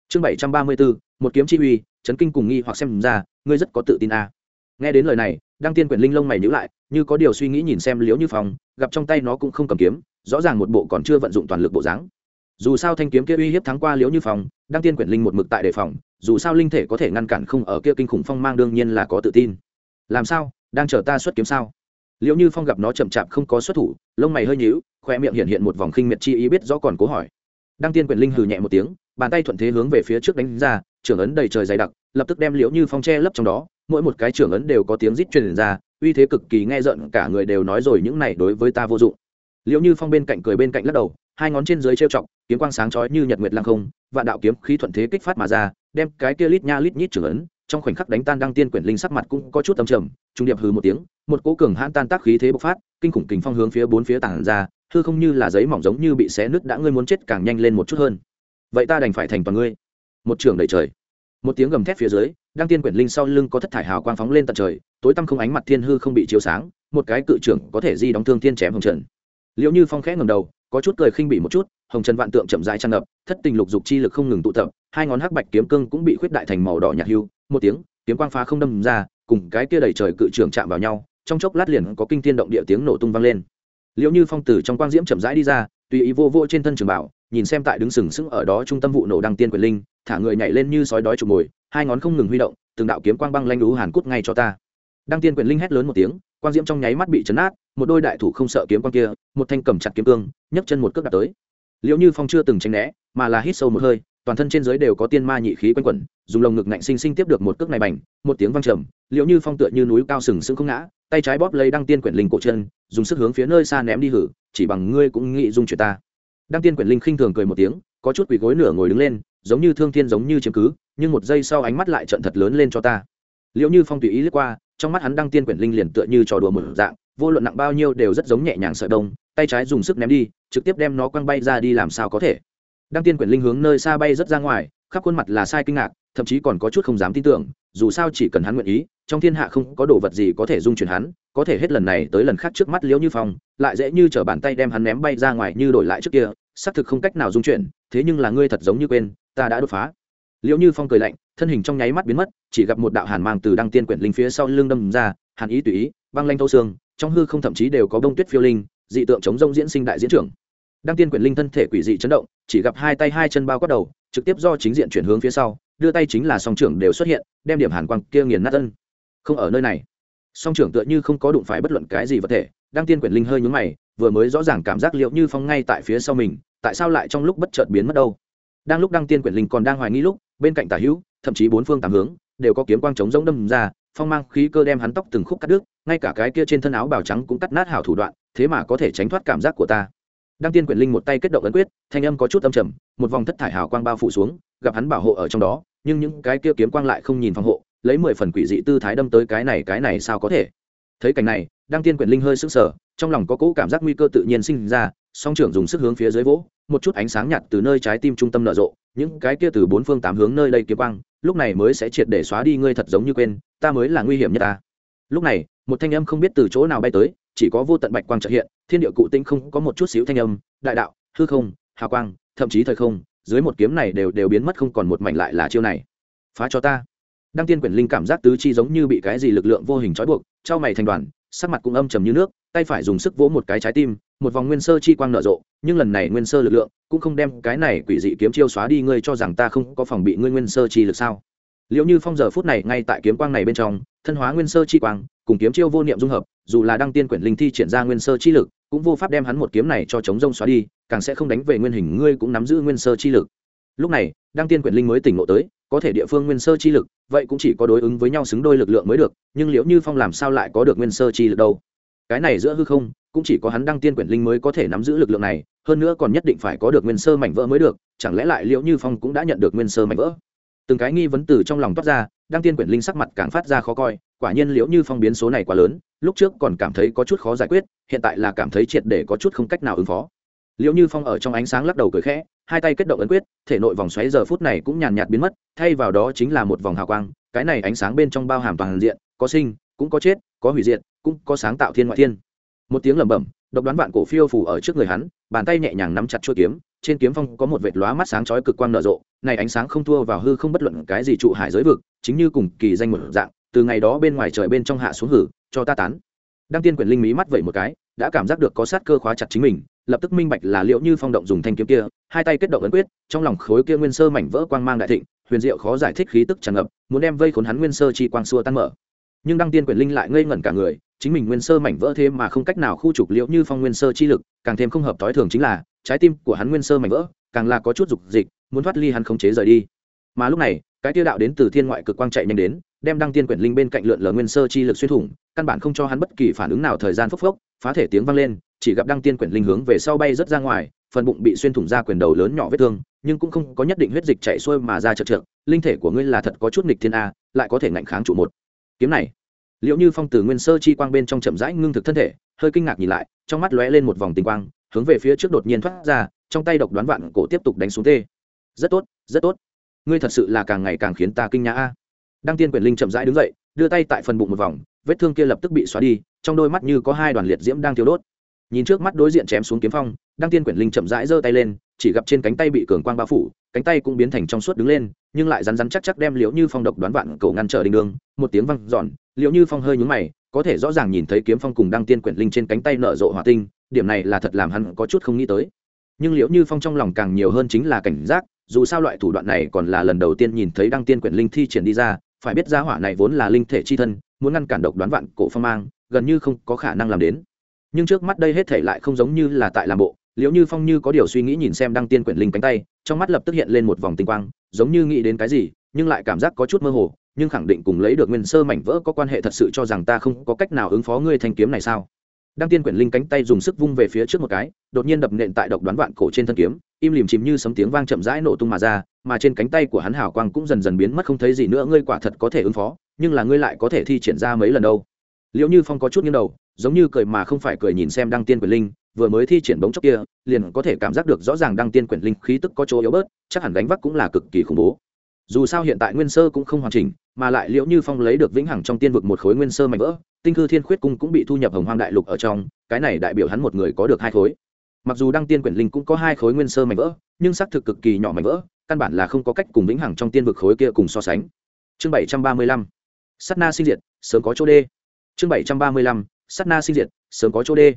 Chương bảy trăm ba mươi bốn một kiếm chi uy, chấn kinh cùng nghi hoặc xem ra, ngươi rất có tự tin a à. nghe đến lời này đăng tiên quyển linh lông mày nhữ lại, như có điều suy nghĩ nhìn xem liễu như phong, gặp trong tay nó cũng không cầm kiếm, rõ ràng một bộ còn chưa vận dụng toàn lực bộ dáng. Dù sao thanh kiếm kia uy hiếp thắng qua liễu như phong, đăng tiên quyển linh một mực tại đề phòng, dù sao linh thể có thể ngăn cản không ở kia kinh khủng phong mang đương nhiên là có tự tin. Làm sao? Đang chờ ta xuất kiếm sao? Liễu như phong gặp nó chậm chạp không có xuất thủ, lông mày hơi nhíu, khoe miệng hiện hiện một vòng khinh miệt chi ý biết rõ còn cố hỏi. Đăng tiên quyển linh hừ nhẹ một tiếng, bàn tay thuận thế hướng về phía trước đánh ra, trưởng ấn đầy trời dày đặc, lập tức đem liễu như phong che lấp trong đó mỗi một cái trưởng ấn đều có tiếng rít truyền ra, uy thế cực kỳ nghe giận, cả người đều nói rồi những này đối với ta vô dụng. Liễu như phong bên cạnh cười bên cạnh lắc đầu, hai ngón trên dưới trêu chọc, kiếm quang sáng chói như nhật nguyệt lăng không, vạn đạo kiếm khí thuận thế kích phát mà ra, đem cái kia lít nha lít nhít trưởng ấn, trong khoảnh khắc đánh tan đăng tiên quyển linh sắc mặt cũng có chút tầm trầm, trung điệp hừ một tiếng, một cỗ cường hãn tan tác khí thế bộc phát, kinh khủng kình phong hướng phía bốn phía tản ra, hư không như là giấy mỏng giống như bị xé nứt đã ngươi muốn chết càng nhanh lên một chút hơn. Vậy ta đành phải thành toàn ngươi. Một trường đầy trời. Một tiếng gầm thét phía dưới đăng tiên quyển linh sau lưng có thất thải hào quang phóng lên tận trời, tối tăm không ánh mặt thiên hư không bị chiếu sáng, một cái cự trưởng có thể di đóng thương thiên chém hồng trần. Liệu như phong khẽ ngầm đầu, có chút cười khinh bị một chút, hồng trần vạn tượng chậm rãi tràn ngập, thất tình lục dục chi lực không ngừng tụ tập, hai ngón hắc bạch kiếm cương cũng bị khuyết đại thành màu đỏ nhạt hưu, một tiếng, kiếm quang phá không đâm ra, cùng cái kia đầy trời cự trưởng chạm vào nhau, trong chốc lát liền có kinh thiên động địa tiếng nổ tung vang lên. Liệu như phong tử trong quang diễm chậm rãi đi ra, tùy ý vô vô trên thân trường bảo, nhìn xem tại đứng sừng sững ở đó trung tâm vụ nổ đăng tiên quyền linh, thả người nhảy lên như sói đói trục mồi hai ngón không ngừng huy động, từng đạo kiếm quang băng lanh lú hàn cút ngay cho ta. Đăng tiên quyền linh hét lớn một tiếng, quang diễm trong nháy mắt bị chấn át, một đôi đại thủ không sợ kiếm quang kia, một thanh cầm chặt kiếm cương, nhấc chân một cước đạp tới. Liệu như phong chưa từng tránh né, mà là hít sâu một hơi, toàn thân trên dưới đều có tiên ma nhị khí quanh quẩn, dùng lồng ngực ngạnh sinh sinh tiếp được một cước này bành, một tiếng vang trầm liệu như phong tựa như núi cao sừng sững không ngã, tay trái bóp lấy đăng tiên quyển linh cổ chân, dùng sức hướng phía nơi xa ném đi hử, chỉ bằng ngươi cũng nghĩ dung chuyện ta đăng tiên quyển linh khinh thường cười một tiếng, có chút quỳ gối nửa ngồi đứng lên, giống như thương thiên giống như chiếm cứ, nhưng một giây sau ánh mắt lại trận thật lớn lên cho ta. Liệu như phong tùy ý lướt qua, trong mắt hắn đăng tiên quyển linh liền tựa như trò đùa mở dạng, vô luận nặng bao nhiêu đều rất giống nhẹ nhàng sợi đông tay trái dùng sức ném đi, trực tiếp đem nó quăng bay ra đi làm sao có thể. Đăng tiên quyển linh hướng nơi xa bay rất ra ngoài, khắp khuôn mặt là sai kinh ngạc, thậm chí còn có chút không dám tin tưởng, dù sao chỉ cần hắn nguyện ý, trong thiên hạ không có đồ vật gì có thể dung chuyển hắn, có thể hết lần này tới lần khác trước mắt liễu như phong, lại dễ như t bàn tay đem hắn ném bay ra ngoài như đổi lại trước kia xác thực không cách nào dung chuyển, thế nhưng là ngươi thật giống như quên, ta đã đột phá. Liệu như phong cười lạnh, thân hình trong nháy mắt biến mất, chỉ gặp một đạo hàn mang từ đăng tiên quyển linh phía sau lưng đâm ra, hàn ý tùy ý, băng lanh thâu xương, trong hư không thậm chí đều có bông tuyết phiêu linh, dị tượng chống rông diễn sinh đại diễn trưởng. Đăng tiên quyển linh thân thể quỷ dị chấn động, chỉ gặp hai tay hai chân bao quát đầu, trực tiếp do chính diện chuyển hướng phía sau, đưa tay chính là song trưởng đều xuất hiện, đem điểm hàn quang kia nghiền nát thân. không ở nơi này song trưởng tựa như không có đụng phải bất luận cái gì vật thể, đăng tiên quyển linh hơi nhúng mày, vừa mới rõ ràng cảm giác liệu như phong ngay tại phía sau mình, tại sao lại trong lúc bất chợt biến mất đâu? Đang lúc đăng tiên quyển linh còn đang hoài nghi lúc, bên cạnh tả hữu, thậm chí bốn phương tám hướng, đều có kiếm quang trống rỗng đâm ra, phong mang khí cơ đem hắn tóc từng khúc cắt đứt, ngay cả cái kia trên thân áo bào trắng cũng cắt nát hảo thủ đoạn, thế mà có thể tránh thoát cảm giác của ta. Đăng tiên quyển linh một tay kết động ấn quyết, thanh âm có chút âm trầm, một vòng thất thải hào quang bao phủ xuống, gặp hắn bảo hộ ở trong đó, nhưng những cái kia kiếm quang lại không nhìn phòng hộ lấy mười phần quỷ dị tư thái đâm tới cái này cái này sao có thể? Thấy cảnh này, đăng tiên quyển linh hơi sững sờ, trong lòng có cỗ cảm giác nguy cơ tự nhiên sinh ra, song trưởng dùng sức hướng phía dưới vỗ, một chút ánh sáng nhạt từ nơi trái tim trung tâm nở rộ, những cái kia từ bốn phương tám hướng nơi đây kiếm quang, lúc này mới sẽ triệt để xóa đi ngươi thật giống như quên, ta mới là nguy hiểm nhất ta. Lúc này, một thanh âm không biết từ chỗ nào bay tới, chỉ có vô tận bạch quang trợ hiện, thiên địa cụ tinh không có một chút xíu thanh âm, đại đạo, hư không, hào quang, thậm chí thời không, dưới một kiếm này đều đều biến mất không còn một mảnh lại là chiêu này. Phá cho ta đăng tiên quyển linh cảm giác tứ chi giống như bị cái gì lực lượng vô hình trói buộc, trao mày thành đoàn, sắc mặt cũng âm trầm như nước, tay phải dùng sức vỗ một cái trái tim, một vòng nguyên sơ chi quang nở rộ, nhưng lần này nguyên sơ lực lượng cũng không đem cái này quỷ dị kiếm chiêu xóa đi, ngươi cho rằng ta không có phòng bị ngươi nguyên sơ chi lực sao? Liệu như phong giờ phút này ngay tại kiếm quang này bên trong, thân hóa nguyên sơ chi quang, cùng kiếm chiêu vô niệm dung hợp, dù là đăng tiên quyển linh thi triển ra nguyên sơ chi lực, cũng vô pháp đem hắn một kiếm này cho chống rông xóa đi, càng sẽ không đánh về nguyên hình, ngươi cũng nắm giữ nguyên sơ chi lực. Lúc này, đăng tiên quyển linh mới tỉnh ngộ tới có thể địa phương nguyên sơ chi lực, vậy cũng chỉ có đối ứng với nhau xứng đôi lực lượng mới được, nhưng liệu như phong làm sao lại có được nguyên sơ chi lực đâu? Cái này giữa hư không, cũng chỉ có hắn đăng tiên quyển linh mới có thể nắm giữ lực lượng này, hơn nữa còn nhất định phải có được nguyên sơ mảnh vỡ mới được, chẳng lẽ lại liệu như phong cũng đã nhận được nguyên sơ mảnh vỡ? Từng cái nghi vấn từ trong lòng toát ra, đăng tiên quyển linh sắc mặt càng phát ra khó coi, quả nhiên liệu như phong biến số này quá lớn, lúc trước còn cảm thấy có chút khó giải quyết, hiện tại là cảm thấy triệt để có chút không cách nào ứng phó. Liệu như phong ở trong ánh sáng lắc đầu cười khẽ hai tay kết động ấn quyết, thể nội vòng xoáy giờ phút này cũng nhàn nhạt biến mất, thay vào đó chính là một vòng hào quang, cái này ánh sáng bên trong bao hàm toàn diện, có sinh, cũng có chết, có hủy diệt, cũng có sáng tạo thiên ngoại thiên. Một tiếng lẩm bẩm, độc đoán vạn cổ phiêu phủ ở trước người hắn, bàn tay nhẹ nhàng nắm chặt chuôi kiếm, trên kiếm phong có một vệt lóa mắt sáng chói cực quang nở rộ, này ánh sáng không thua vào hư không bất luận cái gì trụ hải giới vực, chính như cùng kỳ danh một dạng, từ ngày đó bên ngoài trời bên trong hạ xuống hử, cho ta tán. Đăng tiên quyển linh mí mắt vậy một cái, đã cảm giác được có sát cơ khóa chặt chính mình lập tức minh bạch là liệu như phong động dùng thanh kiếm kia, hai tay kết động ấn quyết, trong lòng khối kia nguyên sơ mảnh vỡ quang mang đại thịnh, huyền diệu khó giải thích khí tức tràn ngập, muốn đem vây khốn hắn nguyên sơ chi quang xua tan mở. Nhưng đăng tiên quyền linh lại ngây ngẩn cả người, chính mình nguyên sơ mảnh vỡ thế mà không cách nào khu trục liệu như phong nguyên sơ chi lực, càng thêm không hợp t ố i thường chính là, trái tim của hắn nguyên sơ mảnh vỡ, càng là có chút dục dịch, muốn thoát ly hắn khống chế rời đi. Mà lúc này, cái tiêu đạo đến từ thiên ngoại cực quang chạy nhanh đến, đem đăng tiên quyển linh bên cạnh lượn lờ nguyên sơ chi lực xuyên thủng căn bản không cho hắn bất kỳ phản ứng nào, thời gian phốc phốc, phá thể tiếng vang lên, chỉ gặp đăng tiên quyển linh hướng về sau bay rất ra ngoài, phần bụng bị xuyên thủng ra quyền đầu lớn nhỏ vết thương, nhưng cũng không có nhất định huyết dịch chạy xuôi mà ra chật trượt, linh thể của ngươi là thật có chút nghịch thiên a, lại có thể ngạnh kháng trụ một. Kiếm này liệu như phong từ nguyên sơ chi quang bên trong chậm rãi ngưng thực thân thể, hơi kinh ngạc nhìn lại, trong mắt lóe lên một vòng tình quang, hướng về phía trước đột nhiên thoát ra, trong tay độc đoán vạn cổ tiếp tục đánh xuống tê. Rất tốt rất tốt. Ngươi thật sự là càng ngày càng khiến ta kinh nhã a. Đăng tiên quyền linh chậm rãi đứng dậy đưa tay tại phần bụng một vòng, vết thương kia lập tức bị xóa đi, trong đôi mắt như có hai đoàn liệt diễm đang thiêu đốt. Nhìn trước mắt đối diện chém xuống kiếm phong, đăng tiên quyển linh chậm rãi giơ tay lên, chỉ gặp trên cánh tay bị cường quang bao phủ, cánh tay cũng biến thành trong suốt đứng lên, nhưng lại rắn rắn chắc chắc đem liễu như phong độc đoán vạn cầu ngăn trở đình đường, một tiếng văng giòn liễu như phong hơi nhúng mày, có thể rõ ràng nhìn thấy kiếm phong cùng đăng tiên quyển linh trên cánh tay nở rộ hỏa tinh, điểm này là thật làm hắn có chút không nghĩ tới. Nhưng liễu như phong trong lòng càng nhiều hơn chính là cảnh giác, dù sao loại thủ đoạn này còn là lần đầu tiên nhìn thấy đăng tiên quyển linh thi triển đi ra phải biết gia hỏa này vốn là linh thể chi thân, muốn ngăn cản độc đoán vạn cổ phong mang, gần như không có khả năng làm đến. Nhưng trước mắt đây hết thể lại không giống như là tại làm bộ liệu như phong như có điều suy nghĩ nhìn xem đăng tiên quyển linh cánh tay, trong mắt lập tức hiện lên một vòng tinh quang, giống như nghĩ đến cái gì, nhưng lại cảm giác có chút mơ hồ, nhưng khẳng định cùng lấy được nguyên sơ mảnh vỡ có quan hệ thật sự cho rằng ta không có cách nào ứng phó ngươi thanh kiếm này sao? Đăng tiên quyển linh cánh tay dùng sức vung về phía trước một cái, đột nhiên đập nện tại độc đoán vạn cổ trên thân kiếm, im lìm chìm như sấm tiếng vang chậm rãi nổ tung mà ra, mà trên cánh tay của hắn hào quang cũng dần dần biến mất không thấy gì nữa, ngươi quả thật có thể ứng phó, nhưng là ngươi lại có thể thi triển ra mấy lần đâu. Liệu như phong có chút nghiêng đầu, giống như cười mà không phải cười nhìn xem đăng tiên quyền linh, vừa mới thi triển bóng chốc kia, liền có thể cảm giác được rõ ràng đăng tiên quyền linh khí tức có chỗ yếu bớt, chắc hẳn đánh vác cũng là cực kỳ khủng bố dù sao hiện tại nguyên sơ cũng không hoàn chỉnh, mà lại liệu như phong lấy được vĩnh hằng trong tiên vực một khối nguyên sơ mạnh vỡ, tinh cư thiên khuyết cung cũng bị thu nhập hồng hoang đại lục ở trong, cái này đại biểu hắn một người có được hai khối. Mặc dù đăng tiên quyển linh cũng có hai khối nguyên sơ mạnh vỡ, nhưng xác thực cực kỳ nhỏ mạnh vỡ, căn bản là không có cách cùng vĩnh hằng trong tiên vực khối kia cùng so sánh. Chương bảy trăm ba mươi lăm. Sắt na sinh diệt, sớm có chỗ đê. Chương bảy trăm ba mươi lăm. Sắt na sinh diệt, sớm có chỗ đê.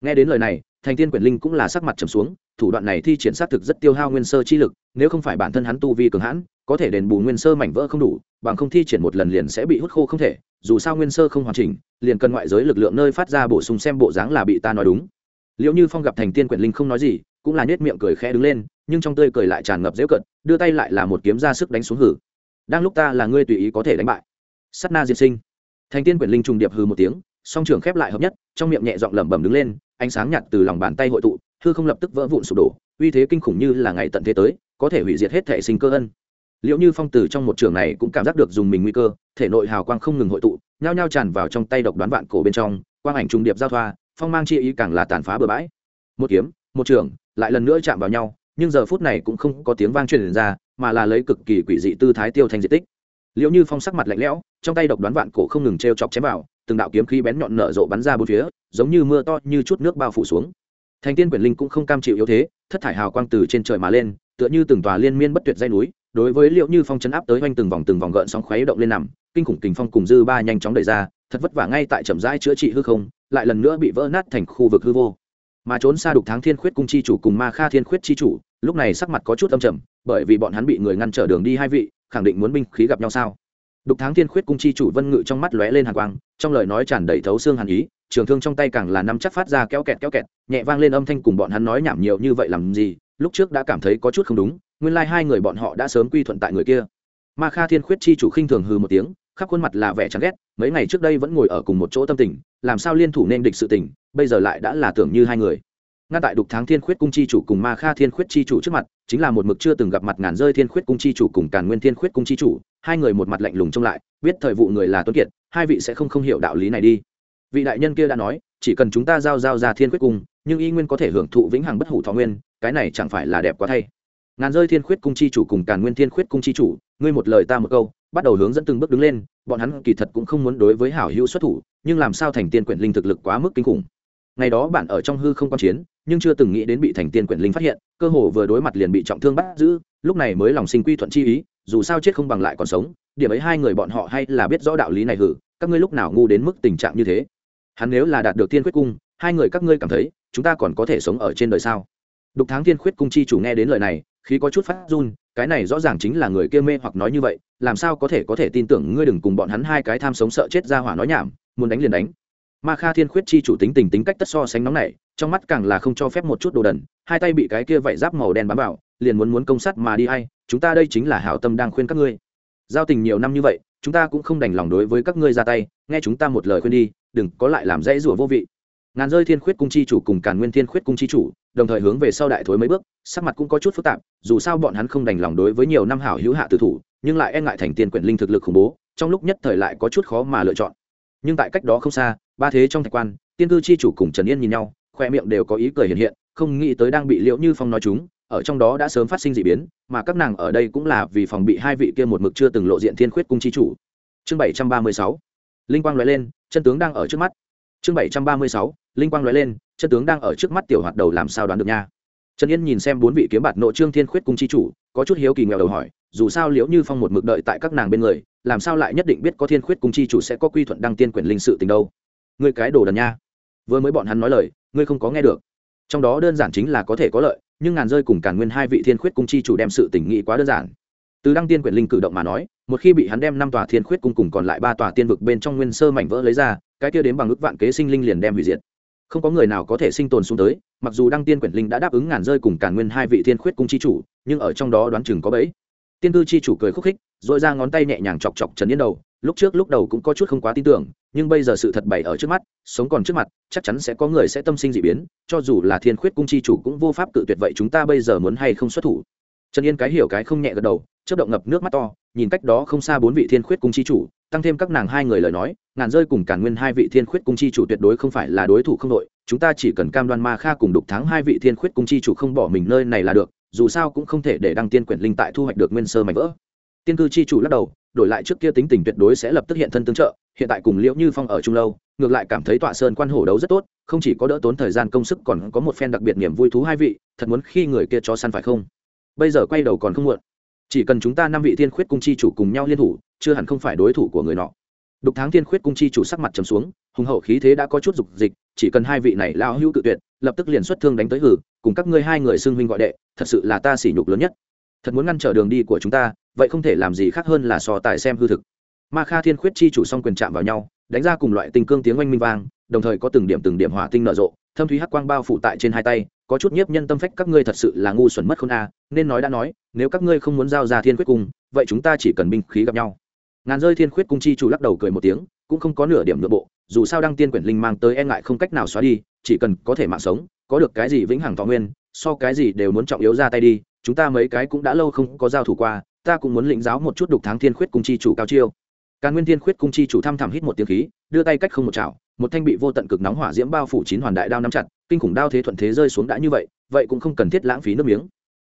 Nghe đến lời này thành tiên quyển linh cũng là sắc mặt trầm xuống, thủ đoạn này thi triển xác thực rất tiêu hao nguyên sơ chi lực, nếu không phải bản thân hắn tu vi cường hãn, có thể đền bù nguyên sơ mảnh vỡ không đủ, bằng không thi triển một lần liền sẽ bị hút khô không thể, dù sao nguyên sơ không hoàn chỉnh, liền cần ngoại giới lực lượng nơi phát ra bổ sung xem bộ dáng là bị ta nói đúng. Liệu như phong gặp thành tiên quyển linh không nói gì, cũng là nhếch miệng cười khẽ đứng lên, nhưng trong tươi cười lại tràn ngập dễu cận, đưa tay lại là một kiếm ra sức đánh xuống hử. Đang lúc ta là ngươi tùy ý có thể đánh bại. Sắt na diệt sinh. Thành tiên quyển linh trùng điệp hư một tiếng song trường khép lại hợp nhất, trong miệng nhẹ giọng lẩm bẩm đứng lên, ánh sáng nhạt từ lòng bàn tay hội tụ, hư không lập tức vỡ vụn sụp đổ, uy thế kinh khủng như là ngày tận thế tới, có thể hủy diệt hết thể sinh cơ ân. Liệu như phong tử trong một trường này cũng cảm giác được dùng mình nguy cơ, thể nội hào quang không ngừng hội tụ, nhao nhao tràn vào trong tay độc đoán vạn cổ bên trong, quang ảnh trùng điệp giao thoa, phong mang chi ý càng là tàn phá bừa bãi. Một kiếm, một trường, lại lần nữa chạm vào nhau, nhưng giờ phút này cũng không có tiếng vang truyền ra, mà là lấy cực kỳ quỷ dị tư thái tiêu thành diện tích. Liệu như phong sắc mặt lạnh lẽo, trong tay độc đoán vạn cổ không ngừng t r e o chọc chém vào từng đạo kiếm khí bén nhọn nở rộ bắn ra bốn phía, giống như mưa to như chút nước bao phủ xuống. Thành tiên quyền linh cũng không cam chịu yếu thế, thất thải hào quang từ trên trời mà lên, tựa như từng tòa liên miên bất tuyệt dây núi, đối với liệu như phong chấn áp tới hoành từng vòng từng vòng gợn sóng khuấy động lên nằm, kinh khủng kình phong cùng dư ba nhanh chóng đẩy ra, thật vất vả ngay tại chậm rãi chữa trị hư không, lại lần nữa bị vỡ nát thành khu vực hư vô. Mà trốn xa đục tháng thiên khuyết cung chi chủ cùng ma kha thiên khuyết chi chủ, lúc này sắc mặt có chút âm trầm, bởi vì bọn hắn bị người ngăn trở đường đi hai vị, khẳng định muốn binh khí gặp nhau sao? Đục tháng thiên khuyết cung chi chủ vân ngự trong mắt lóe lên hàn quang trong lời nói tràn đầy thấu xương hàn ý, trường thương trong tay càng là năm chắc phát ra kéo kẹt kéo kẹt, nhẹ vang lên âm thanh cùng bọn hắn nói nhảm nhiều như vậy làm gì, lúc trước đã cảm thấy có chút không đúng, nguyên lai hai người bọn họ đã sớm quy thuận tại người kia. Ma kha thiên khuyết chi chủ khinh thường hừ một tiếng, khắp khuôn mặt là vẻ chán ghét, mấy ngày trước đây vẫn ngồi ở cùng một chỗ tâm tình, làm sao liên thủ nên địch sự tình, bây giờ lại đã là tưởng như hai người ngay tại đục tháng thiên khuyết cung chi chủ cùng ma kha thiên khuyết chi chủ trước mặt, chính là một mực chưa từng gặp mặt ngàn rơi thiên khuyết cung chi chủ cùng càn nguyên thiên khuyết cung chi chủ, hai người một mặt lạnh lùng trông lại, biết thời vụ người là tuấn kiệt, hai vị sẽ không không hiểu đạo lý này đi. Vị đại nhân kia đã nói, chỉ cần chúng ta giao giao ra thiên khuyết cung, nhưng y nguyên có thể hưởng thụ vĩnh hằng bất hủ thọ nguyên, cái này chẳng phải là đẹp quá thay. Ngàn rơi thiên khuyết cung chi chủ cùng càn nguyên thiên khuyết cung chi chủ, ngươi một lời ta một câu, bắt đầu hướng dẫn từng bước đứng lên, bọn hắn kỳ thật cũng không muốn đối với hảo hữu xuất thủ, nhưng làm sao thành tiên quyển linh thực lực quá mức kinh khủng. Ngày đó bạn ở trong hư không quan chiến nhưng chưa từng nghĩ đến bị thành tiên quyển linh phát hiện, cơ hồ vừa đối mặt liền bị trọng thương bắt giữ, lúc này mới lòng sinh quy thuận chi ý, dù sao chết không bằng lại còn sống, điểm ấy hai người bọn họ hay là biết rõ đạo lý này hử, các ngươi lúc nào ngu đến mức tình trạng như thế? Hắn nếu là đạt được tiên quyết cung, hai người các ngươi cảm thấy, chúng ta còn có thể sống ở trên đời sao? Đục tháng tiên khuyết cung chi chủ nghe đến lời này khi có chút phát run, cái này rõ ràng chính là người kia mê hoặc nói như vậy, làm sao có thể có thể tin tưởng ngươi đừng cùng bọn hắn hai cái tham sống sợ chết ra hỏa nói nhảm, muốn đánh liền đánh ma kha thiên khuyết chi chủ tính tình tính cách tất so sánh nóng này trong mắt càng là không cho phép một chút đồ đần, hai tay bị cái kia vạy giáp màu đen bám vào, liền muốn muốn công sắt mà đi hay, chúng ta đây chính là hảo tâm đang khuyên các ngươi. Giao tình nhiều năm như vậy, chúng ta cũng không đành lòng đối với các ngươi ra tay, nghe chúng ta một lời khuyên đi, đừng có lại làm dãy rủa vô vị. Ngàn rơi thiên khuyết cung chi chủ cùng càn nguyên thiên khuyết cung chi chủ, đồng thời hướng về sau đại thối mấy bước, sắc mặt cũng có chút phức tạp, dù sao bọn hắn không đành lòng đối với nhiều năm hảo hữu hạ tử thủ, nhưng lại e ngại thành tiên quyển linh thực lực khủng bố, trong lúc nhất thời lại có chút khó mà lựa chọn. Nhưng tại cách đó không xa ba thế trong thạch quan, tiên cư chi chủ cùng trần yên nhìn nhau, khoe miệng đều có ý cười hiện hiện, không nghĩ tới đang bị liễu như phong nói chúng, ở trong đó đã sớm phát sinh d ị biến, mà các nàng ở đây cũng là vì phòng bị hai vị kia một mực chưa từng lộ diện thiên khuyết cung chi chủ. Chương bảy trăm ba mươi sáu, linh quang loại lên, chân tướng đang ở trước mắt. Chương bảy trăm ba mươi sáu, linh quang loại lên, chân tướng đang ở trước mắt tiểu hoạt đầu làm sao đoán được nha. Trần yên nhìn xem bốn vị kiếm bạt nội trương thiên khuyết cung chi chủ, có chút hiếu kỳ nghèo đầu hỏi, dù sao liễu như phong một mực đợi tại các nàng bên người, làm sao lại nhất định biết có thiên khuyết cung chi chủ sẽ có quy thuận đăng tiên quyền linh sự tình đâu? Ngươi cái đồ đần nha. Vừa mới bọn hắn nói lời, ngươi không có nghe được. Trong đó đơn giản chính là có thể có lợi, nhưng ngàn rơi cùng càn nguyên hai vị thiên khuyết cung chi chủ đem sự tình nghị quá đơn giản. Từ đăng tiên quyển linh cử động mà nói, một khi bị hắn đem năm tòa thiên khuyết cung cùng còn lại ba tòa tiên vực bên trong nguyên sơ mảnh vỡ lấy ra, cái kia đến bằng ước vạn kế sinh linh liền đem hủy diệt. Không có người nào có thể sinh tồn xuống tới, mặc dù đăng tiên quyển linh đã đáp ứng ngàn rơi cùng càn nguyên hai vị thiên khuyết cung chi chủ, nhưng ở trong đó đoán chừng có bẫy. Tiên tư chi chủ cười khúc khích dội ra ngón tay nhẹ nhàng chọc chọc trần yên đầu lúc trước lúc đầu cũng có chút không quá tin tưởng, nhưng bây giờ sự thật bày ở trước mắt, sống còn trước mặt, chắc chắn sẽ có người sẽ tâm sinh d ị biến, cho dù là thiên khuyết cung chi chủ cũng vô pháp cự tuyệt vậy chúng ta bây giờ muốn hay không xuất thủ. Trần yên cái hiểu cái không nhẹ gật đầu chất động ngập nước mắt to, nhìn cách đó không xa bốn vị thiên khuyết cung chi chủ, tăng thêm các nàng hai người lời nói, ngàn rơi cùng cản nguyên hai vị thiên khuyết cung chi chủ tuyệt đối không phải là đối thủ không đội, chúng ta chỉ cần cam đoan ma kha cùng đục thắng hai vị thiên khuyết cung chi chủ không bỏ mình nơi này là được, dù sao cũng không thể để đăng tiên quyển linh tại thu hoạch được nguyên sơ mạnh vỡ tiên cư chi chủ lắc đầu, đổi lại trước kia tính tình tuyệt đối sẽ lập tức hiện thân tương trợ, hiện tại cùng liễu như phong ở trung lâu, ngược lại cảm thấy tọa sơn quan hổ đấu rất tốt, không chỉ có đỡ tốn thời gian công sức còn có một phen đặc biệt niềm vui thú hai vị, thật muốn khi người kia cho săn phải không? Bây giờ quay đầu còn không muộn. Chỉ cần chúng ta năm vị thiên khuyết cung chi chủ cùng nhau liên thủ, chưa hẳn không phải đối thủ của người nọ. Đục tháng thiên khuyết cung chi chủ sắc mặt trầm xuống, hùng hậu khí thế đã có chút dục dịch, chỉ cần hai vị này lao hữu cự tuyệt, lập tức liền xuất thương đánh tới hử, cùng các ngươi hai người xưng huynh gọi đệ, thật sự là ta sỉ nhục lớn nhất thật muốn ngăn trở đường đi của chúng ta, vậy không thể làm gì khác hơn là so tài xem hư thực. Ma kha thiên khuyết chi chủ song quyền chạm vào nhau, đánh ra cùng loại tình cương tiếng oanh minh vang, đồng thời có từng điểm từng điểm hỏa tinh nở rộ, thâm thúy hắc quang bao phủ tại trên hai tay, có chút nhiếp nhân tâm phách các ngươi thật sự là ngu xuẩn mất khôn a, nên nói đã nói, nếu các ngươi không muốn giao ra thiên khuyết cung, vậy chúng ta chỉ cần binh khí gặp nhau. Ngàn rơi thiên khuyết cung chi chủ lắc đầu cười một tiếng, cũng không có nửa điểm nội bộ, dù sao đăng tiên quyển linh mang tới e ngại không cách nào xóa đi, chỉ cần có thể mạng sống, có được cái gì vĩnh hằng thọ nguyên, so cái gì đều muốn trọng yếu ra tay đi chúng ta mấy cái cũng đã lâu không có giao thủ qua, ta cũng muốn lĩnh giáo một chút đục tháng thiên khuyết cung chi chủ cao chiêu. Càn nguyên thiên khuyết cung chi chủ thăm thẳm hít một tiếng khí, đưa tay cách không một chảo, một thanh bị vô tận cực nóng hỏa diễm bao phủ chín hoàn đại đao nắm chặt, kinh khủng đao thế thuận thế rơi xuống đã như vậy vậy cũng không cần thiết lãng phí nước miếng.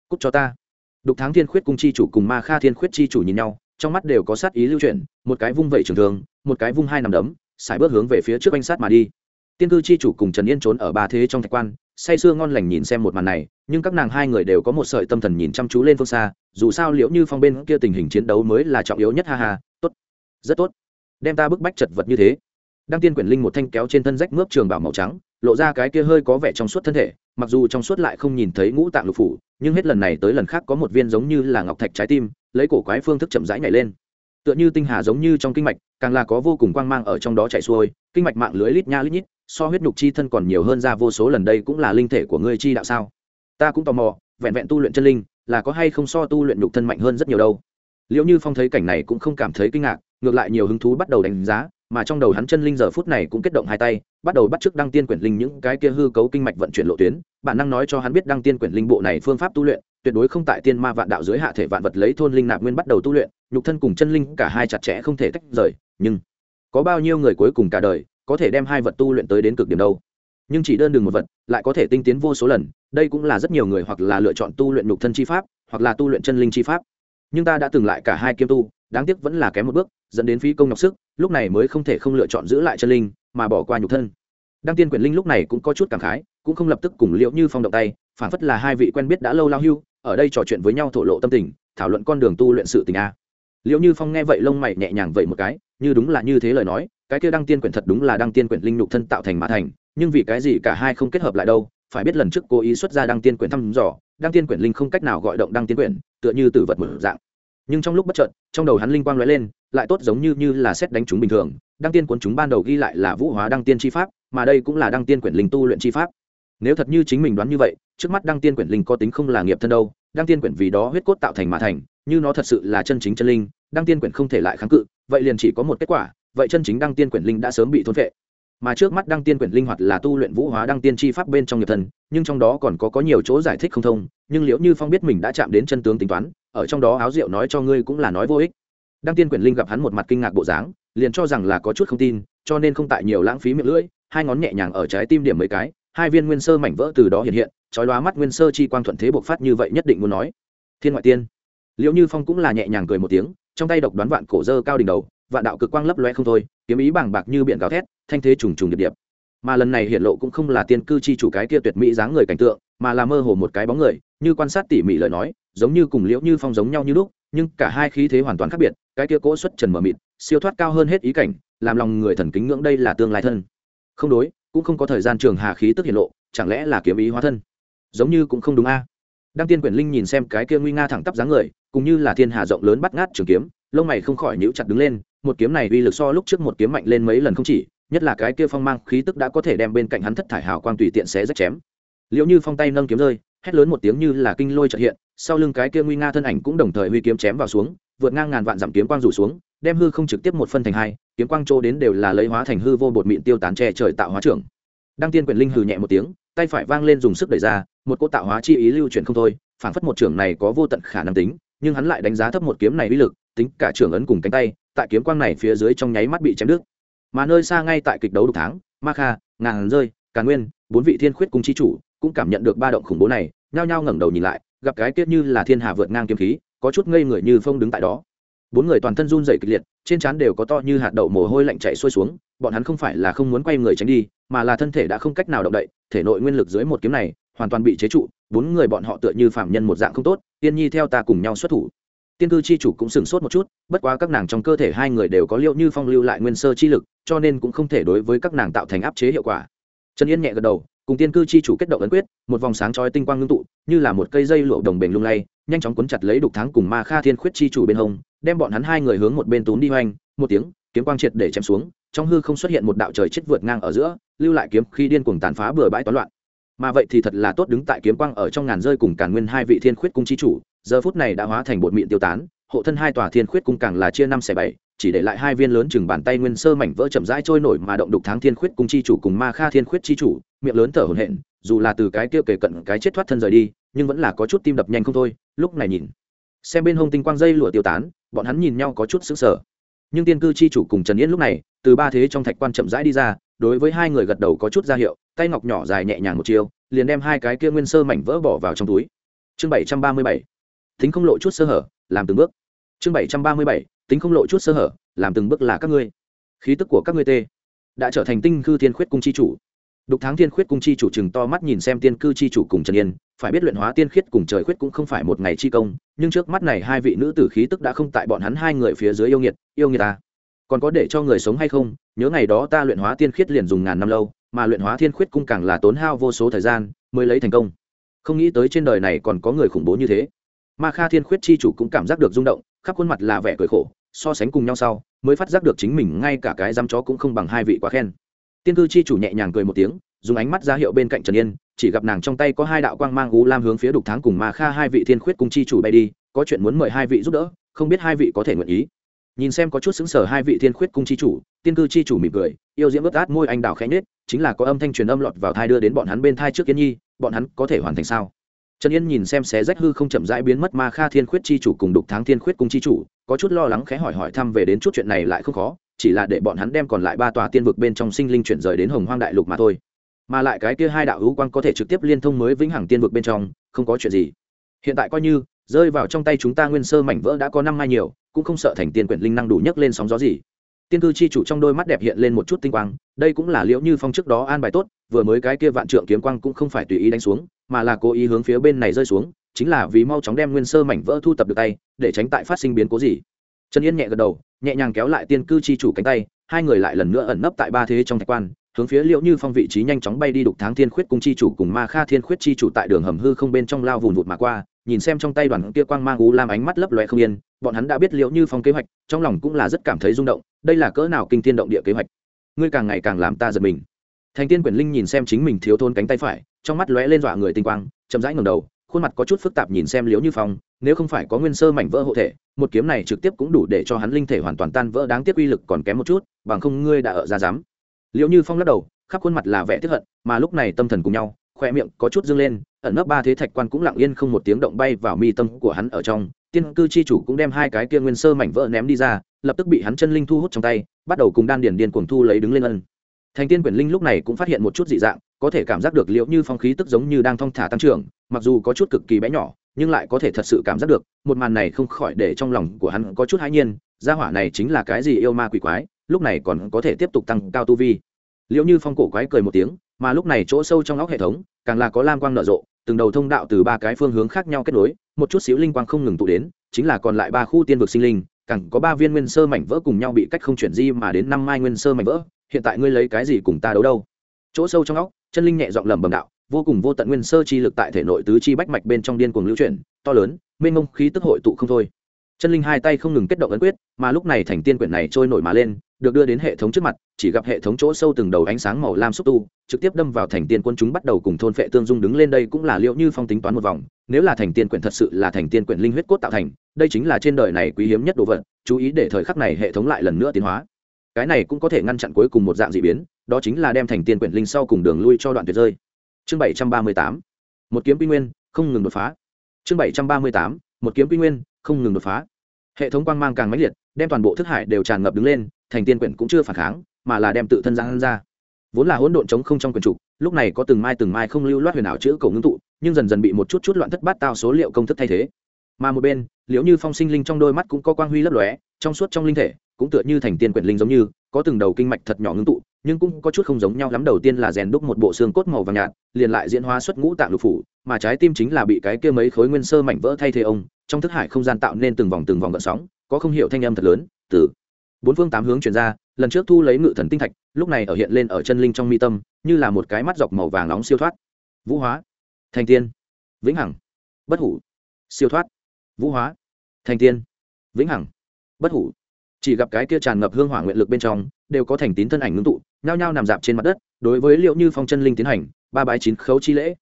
Cúc cho ta. Đục tháng thiên khuyết cung chi chủ cùng ma kha thiên khuyết chi chủ nhìn nhau, trong mắt đều có sát ý lưu chuyển, một cái vung vẩy trường thường một cái vung hai nằm đấm xài bước hướng về phía trước anh sát mà đi. Tiên cư chi chủ cùng trần yên trốn ở ba thế trong thạch quan, say sưa ngon lành nhìn xem một màn này nhưng các nàng hai người đều có một sợi tâm thần nhìn chăm chú lên phương xa, dù sao liễu như phong bên kia tình hình chiến đấu mới là trọng yếu nhất, ha ha, tốt, rất tốt. Đem ta bức bách chật vật như thế. Đăng tiên quyển linh một thanh kéo trên thân rách mướp trường bảo màu trắng, lộ ra cái kia hơi có vẻ trong suốt thân thể, mặc dù trong suốt lại không nhìn thấy ngũ tạng lục phủ, nhưng hết lần này tới lần khác có một viên giống như là ngọc thạch trái tim, lấy cổ quái phương thức chậm rãi nhảy lên. Tựa như tinh hà giống như trong kinh mạch, càng là có vô cùng quang mang ở trong đó chạy xuôi, kinh mạch mạng lưới lít nha lít nhít, so huyết nhục chi thân còn nhiều hơn ra vô số lần, đây cũng là linh thể của ngươi chi đạo sao? Ta cũng tò mò, vẹn vẹn tu luyện chân linh, là có hay không so tu luyện nhục thân mạnh hơn rất nhiều đâu. Liệu như phong thấy cảnh này cũng không cảm thấy kinh ngạc, ngược lại nhiều hứng thú bắt đầu đánh giá, mà trong đầu hắn chân linh giờ phút này cũng kết động hai tay, bắt đầu bắt chước đăng tiên quyển linh những cái kia hư cấu kinh mạch vận chuyển lộ tuyến. Bản năng nói cho hắn biết đăng tiên quyển linh bộ này phương pháp tu luyện, tuyệt đối không tại tiên ma vạn đạo dưới hạ thể vạn vật lấy thôn linh nạp nguyên bắt đầu tu luyện, nhục thân cùng chân linh cả hai chặt chẽ không thể tách rời. Nhưng, có bao nhiêu người cuối cùng cả đời có thể đem hai vật tu luyện tới đến cực điểm đâu? Nhưng chỉ đơn đường một vật, lại có thể tinh tiến vô số lần, đây cũng là rất nhiều người hoặc là lựa chọn tu luyện nhục thân chi pháp, hoặc là tu luyện chân linh chi pháp. Nhưng ta đã từng lại cả hai kiêm tu, đáng tiếc vẫn là kém một bước, dẫn đến phí công nhọc sức, lúc này mới không thể không lựa chọn giữ lại chân linh, mà bỏ qua nhục thân. Đăng tiên quyển linh lúc này cũng có chút cảm khái, cũng không lập tức cùng liệu như phong động tay, phản phất là hai vị quen biết đã lâu lao hưu, ở đây trò chuyện với nhau thổ lộ tâm tình, thảo luận con đường tu luyện sự tình a. Liệu như phong nghe vậy lông mày nhẹ nhàng vậy một cái, như đúng là như thế lời nói, cái kia đăng tiên quyển thật đúng là đăng tiên quyển linh nhục thân tạo thành mã thành nhưng vì cái gì cả hai không kết hợp lại đâu phải biết lần trước cố ý xuất ra đăng tiên quyển thăm dò đăng tiên quyển linh không cách nào gọi động đăng tiên quyển tựa như tử vật mở dạng nhưng trong lúc bất chợt trong đầu hắn linh quang lóe lên lại tốt giống như như là xét đánh chúng bình thường đăng tiên cuốn chúng ban đầu ghi lại là vũ hóa đăng tiên chi pháp mà đây cũng là đăng tiên quyển linh tu luyện chi pháp nếu thật như chính mình đoán như vậy trước mắt đăng tiên quyển linh có tính không là nghiệp thân đâu đăng tiên quyển vì đó huyết cốt tạo thành mà thành như nó thật sự là chân chính chân linh đăng tiên quyển không thể lại kháng cự vậy liền chỉ có một kết quả vậy chân chính đăng tiên quyển linh đã sớm bị thôn vệ mà trước mắt đăng tiên quyển linh hoạt là tu luyện vũ hóa đăng tiên chi pháp bên trong nghiệp thần, nhưng trong đó còn có có nhiều chỗ giải thích không thông, nhưng liệu như phong biết mình đã chạm đến chân tướng tính toán, ở trong đó áo rượu nói cho ngươi cũng là nói vô ích. Đăng tiên quyển linh gặp hắn một mặt kinh ngạc bộ dáng, liền cho rằng là có chút không tin, cho nên không tại nhiều lãng phí miệng lưỡi, hai ngón nhẹ nhàng ở trái tim điểm mấy cái, hai viên nguyên sơ mảnh vỡ từ đó hiện hiện trói lóa mắt nguyên sơ chi quang thuận thế bộc phát như vậy nhất định muốn nói. Thiên ngoại tiên. Liệu như phong cũng là nhẹ nhàng cười một tiếng, trong tay độc đoán vạn cổ dơ cao đỉnh đầu vạn đạo cực quang lấp loe không thôi, kiếm ý bàng bạc như biển gào thét, thanh thế trùng trùng điệp điệp. Mà lần này hiện lộ cũng không là tiên cư chi chủ cái kia tuyệt mỹ dáng người cảnh tượng, mà là mơ hồ một cái bóng người, như quan sát tỉ mỉ lời nói, giống như cùng liễu như phong giống nhau như lúc, nhưng cả hai khí thế hoàn toàn khác biệt, cái kia cỗ xuất trần mờ mịt, siêu thoát cao hơn hết ý cảnh, làm lòng người thần kính ngưỡng đây là tương lai thân. Không đối, cũng không có thời gian trường hà khí tức hiện lộ, chẳng lẽ là kiếm ý hóa thân? Giống như cũng không đúng a. Đăng tiên quyển linh nhìn xem cái kia nguy nga thẳng tắp dáng người, cũng như là thiên hà rộng lớn bắt ngát trường kiếm, lông mày không khỏi nhíu chặt đứng lên một kiếm này uy lực so lúc trước một kiếm mạnh lên mấy lần không chỉ, nhất là cái kia phong mang khí tức đã có thể đem bên cạnh hắn thất thải hào quang tùy tiện xé rách chém. Liệu như phong tay nâng kiếm rơi, hét lớn một tiếng như là kinh lôi trợ hiện, sau lưng cái kia nguy nga thân ảnh cũng đồng thời huy kiếm chém vào xuống, vượt ngang ngàn vạn dặm kiếm quang rủ xuống, đem hư không trực tiếp một phân thành hai, kiếm quang trô đến đều là lấy hóa thành hư vô bột mịn tiêu tán che trời tạo hóa trưởng. Đăng tiên quyền linh hừ nhẹ một tiếng, tay phải vang lên dùng sức đẩy ra, một cỗ tạo hóa chi ý lưu chuyển không thôi phản phất một trưởng này có vô tận khả năng tính, nhưng hắn lại đánh giá thấp một kiếm này uy lực tính cả trưởng ấn cùng cánh tay, tại kiếm quang này phía dưới trong nháy mắt bị chém đứt. Mà nơi xa ngay tại kịch đấu đục tháng, ma kha, ngàn rơi, càn nguyên, bốn vị thiên khuyết cùng chi chủ cũng cảm nhận được ba động khủng bố này, nhao nhao ngẩng đầu nhìn lại, gặp cái tiết như là thiên hà vượt ngang kiếm khí, có chút ngây người như phong đứng tại đó. Bốn người toàn thân run rẩy kịch liệt, trên trán đều có to như hạt đậu mồ hôi lạnh chảy xuôi xuống, bọn hắn không phải là không muốn quay người tránh đi, mà là thân thể đã không cách nào động đậy, thể nội nguyên lực dưới một kiếm này hoàn toàn bị chế trụ, bốn người bọn họ tựa như phạm nhân một dạng không tốt tiên nhi theo ta cùng nhau xuất thủ tiên cư chi chủ cũng sửng sốt một chút, bất quá các nàng trong cơ thể hai người đều có liệu như phong lưu lại nguyên sơ chi lực, cho nên cũng không thể đối với các nàng tạo thành áp chế hiệu quả. Trần yên nhẹ gật đầu, cùng tiên cư chi chủ kết động ấn quyết, một vòng sáng chói tinh quang ngưng tụ, như là một cây dây lụa đồng bền lung lay, nhanh chóng cuốn chặt lấy đục thắng cùng ma kha thiên khuyết chi chủ bên hông, đem bọn hắn hai người hướng một bên tốn đi hoành, một tiếng, kiếm quang triệt để chém xuống, trong hư không xuất hiện một đạo trời chết vượt ngang ở giữa, lưu lại kiếm khi điên cuồng tàn phá bừa bãi toán loạn. Mà vậy thì thật là tốt đứng tại kiếm quang ở trong ngàn rơi cùng càn nguyên hai vị thiên khuyết cung chi chủ giờ phút này đã hóa thành bột mịn tiêu tán, hộ thân hai tòa thiên khuyết cung càng là chia năm xẻ bảy, chỉ để lại hai viên lớn chừng bàn tay nguyên sơ mảnh vỡ chậm rãi trôi nổi mà động đục tháng thiên khuyết cung chi chủ cùng ma kha thiên khuyết chi chủ, miệng lớn thở hổn hển, dù là từ cái kia kề cận cái chết thoát thân rời đi, nhưng vẫn là có chút tim đập nhanh không thôi, lúc này nhìn, xem bên hông tinh quang dây lụa tiêu tán, bọn hắn nhìn nhau có chút sững sờ. Nhưng tiên cư chi chủ cùng trần yên lúc này, từ ba thế trong thạch quan chậm rãi đi ra, đối với hai người gật đầu có chút ra hiệu, tay ngọc nhỏ dài nhẹ nhàng một chiều, liền đem hai cái kia nguyên sơ mảnh vỡ bỏ vào trong túi. Chương bảy trăm ba mươi bảy tính không lộ chút sơ hở, làm từng bước. Chương bảy trăm ba mươi bảy, tính không lộ chút sơ hở, làm từng bước là các ngươi. Khí tức của các ngươi tê. Đã trở thành tinh cư thiên khuyết cung chi chủ. Đục tháng thiên khuyết cung chi chủ chừng to mắt nhìn xem tiên cư chi chủ cùng trần yên, phải biết luyện hóa tiên khiết cùng trời khuyết cũng không phải một ngày chi công, nhưng trước mắt này hai vị nữ tử khí tức đã không tại bọn hắn hai người phía dưới yêu nghiệt yêu nghiệt ta. Còn có để cho người sống hay không, nhớ ngày đó ta luyện hóa tiên khiết liền dùng ngàn năm lâu, mà luyện hóa thiên khuyết cung càng là tốn hao vô số thời gian, mới lấy thành công. Không nghĩ tới trên đời này còn có người khủng bố như thế ma kha thiên khuyết chi chủ cũng cảm giác được rung động, khắp khuôn mặt là vẻ cười khổ, so sánh cùng nhau sau, mới phát giác được chính mình ngay cả cái dăm chó cũng không bằng hai vị quá khen. Tiên cư chi chủ nhẹ nhàng cười một tiếng, dùng ánh mắt ra hiệu bên cạnh trần yên, chỉ gặp nàng trong tay có hai đạo quang mang u lam hướng phía đục tháng cùng ma kha hai vị thiên khuyết cung chi chủ bay đi, có chuyện muốn mời hai vị giúp đỡ, không biết hai vị có thể nguyện ý. Nhìn xem có chút xứng sở hai vị thiên khuyết cung chi chủ, tiên cư chi chủ mỉm cười, yêu diễm ướt át môi anh đào khẽ nhết chính là có âm thanh truyền âm lọt vào thai đưa đến bọn hắn bên thai trước kiến nhi, bọn hắn có thể hoàn thành sao? Trần yên nhìn xem xé rách hư không chậm rãi biến mất ma kha thiên khuyết chi chủ cùng đục tháng thiên khuyết cung chi chủ, có chút lo lắng khẽ hỏi hỏi thăm về đến chút chuyện này lại không khó, chỉ là để bọn hắn đem còn lại ba tòa tiên vực bên trong sinh linh chuyển rời đến hồng hoang đại lục mà thôi. Mà lại cái kia hai đạo hữu quang có thể trực tiếp liên thông mới vĩnh hằng tiên vực bên trong, không có chuyện gì. Hiện tại coi như, rơi vào trong tay chúng ta nguyên sơ mảnh vỡ đã có năm mai nhiều, cũng không sợ thành tiên quyển linh năng đủ nhấc lên sóng gió gì tiên cư chi chủ trong đôi mắt đẹp hiện lên một chút tinh quang, đây cũng là liễu như phong trước đó an bài tốt, vừa mới cái kia vạn trượng kiếm quang cũng không phải tùy ý đánh xuống, mà là cố ý hướng phía bên này rơi xuống, chính là vì mau chóng đem nguyên sơ mảnh vỡ thu tập được tay, để tránh tại phát sinh biến cố gì. Trần yên nhẹ gật đầu, nhẹ nhàng kéo lại tiên cư chi chủ cánh tay, hai người lại lần nữa ẩn nấp tại ba thế trong thạch quan, hướng phía liễu như phong vị trí nhanh chóng bay đi đục tháng thiên khuyết cung chi chủ cùng ma kha thiên khuyết chi chủ tại đường hầm hư không bên trong lao vùn vụt mà qua, nhìn xem trong tay đoàn kia quang mang u lam ánh mắt lấp loe không yên bọn hắn đã biết liễu như phong kế hoạch, trong lòng cũng là rất cảm thấy rung động, đây là cỡ nào kinh thiên động địa kế hoạch. Ngươi càng ngày càng làm ta giật mình. Thành tiên quyển linh nhìn xem chính mình thiếu thôn cánh tay phải, trong mắt lóe lên dọa người tinh quang, chậm rãi ngầm đầu, khuôn mặt có chút phức tạp nhìn xem liễu như phong, nếu không phải có nguyên sơ mảnh vỡ hộ thể, một kiếm này trực tiếp cũng đủ để cho hắn linh thể hoàn toàn tan vỡ, đáng tiếc uy lực còn kém một chút, bằng không ngươi đã ở ra dám. Liễu như phong lắc đầu, khắp khuôn mặt là vẻ tiếp hận, mà lúc này tâm thần cùng nhau khoe miệng có chút dâng lên, ẩn nấp ba thế thạch quan cũng lặng yên không một tiếng động bay vào mi tâm của hắn ở trong. Tiên cư chi chủ cũng đem hai cái kia nguyên sơ mảnh vỡ ném đi ra, lập tức bị hắn chân linh thu hút trong tay, bắt đầu cùng đan điền điền cuồng thu lấy đứng lên ân. Thành tiên quyển linh lúc này cũng phát hiện một chút dị dạng, có thể cảm giác được liệu như phong khí tức giống như đang thong thả tăng trưởng, mặc dù có chút cực kỳ bé nhỏ, nhưng lại có thể thật sự cảm giác được, một màn này không khỏi để trong lòng của hắn có chút hãi nhiên, gia hỏa này chính là cái gì yêu ma quỷ quái, lúc này còn có thể tiếp tục tăng cao tu vi. Liệu như phong cổ quái cười một tiếng mà lúc này chỗ sâu trong óc hệ thống, càng là có lam quang nở rộ, từng đầu thông đạo từ ba cái phương hướng khác nhau kết nối, một chút xíu linh quang không ngừng tụ đến, chính là còn lại ba khu tiên vực sinh linh, càng có ba viên nguyên sơ mảnh vỡ cùng nhau bị cách không chuyển di mà đến năm mai nguyên sơ mảnh vỡ, hiện tại ngươi lấy cái gì cùng ta đấu đâu? Chỗ sâu trong óc, chân linh nhẹ giọng lẩm bẩm đạo, vô cùng vô tận nguyên sơ chi lực tại thể nội tứ chi bách mạch bên trong điên cuồng lưu chuyển, to lớn, mênh mông khí tức hội tụ không thôi chân linh hai tay không ngừng kết động ấn quyết, mà lúc này thành tiên quyển này trôi nổi mà lên, được đưa đến hệ thống trước mặt, chỉ gặp hệ thống chỗ sâu từng đầu ánh sáng màu lam xúc tu, trực tiếp đâm vào thành tiên quân chúng bắt đầu cùng thôn phệ tương dung đứng lên đây cũng là liệu như phong tính toán một vòng. Nếu là thành tiên quyển thật sự là thành tiên quyển linh huyết cốt tạo thành, đây chính là trên đời này quý hiếm nhất đồ vật, chú ý để thời khắc này hệ thống lại lần nữa tiến hóa. Cái này cũng có thể ngăn chặn cuối cùng một dạng dị biến, đó chính là đem thành tiên quyển linh sau cùng đường lui cho đoạn tuyệt rơi. Chương bảy trăm ba mươi tám, một kiếm quy nguyên, không ngừng đột phá. Chương bảy trăm ba mươi tám, một kiếm quy nguyên không ngừng đột phá. Hệ thống quang mang càng mãnh liệt, đem toàn bộ thức hải đều tràn ngập đứng lên, thành tiên quyển cũng chưa phản kháng, mà là đem tự thân giang ra. Vốn là hỗn độn chống không trong quyển trục, lúc này có từng mai từng mai không lưu loát huyền ảo chữ cổ ngưng tụ, nhưng dần dần bị một chút chút loạn thất bát tao số liệu công thức thay thế. Mà một bên, liễu như phong sinh linh trong đôi mắt cũng có quang huy lấp lóe, trong suốt trong linh thể, cũng tựa như thành tiên quyển linh giống như, có từng đầu kinh mạch thật nhỏ ngưng tụ, nhưng cũng có chút không giống nhau lắm. Đầu tiên là rèn đúc một bộ xương cốt màu vàng nhạt, liền lại diễn hóa xuất ngũ tạng lục phủ, mà trái tim chính là bị cái kia mấy khối nguyên sơ mảnh vỡ thay thế ông trong thức hải không gian tạo nên từng vòng từng vòng gợn sóng, có không hiểu thanh âm thật lớn, từ bốn phương tám hướng chuyển ra, lần trước thu lấy ngự thần tinh thạch, lúc này ở hiện lên ở chân linh trong mi tâm, như là một cái mắt dọc màu vàng nóng siêu thoát. Vũ hóa, thành tiên, vĩnh hằng, bất hủ, siêu thoát. Vũ hóa, thành tiên, vĩnh hằng, bất hủ. Chỉ gặp cái kia tràn ngập hương hỏa nguyện lực bên trong, đều có thành tín thân ảnh ngưng tụ, nhao nhao nằm dạp trên mặt đất, đối với liệu như phong chân linh tiến hành ba bái chín khấu chi lễ.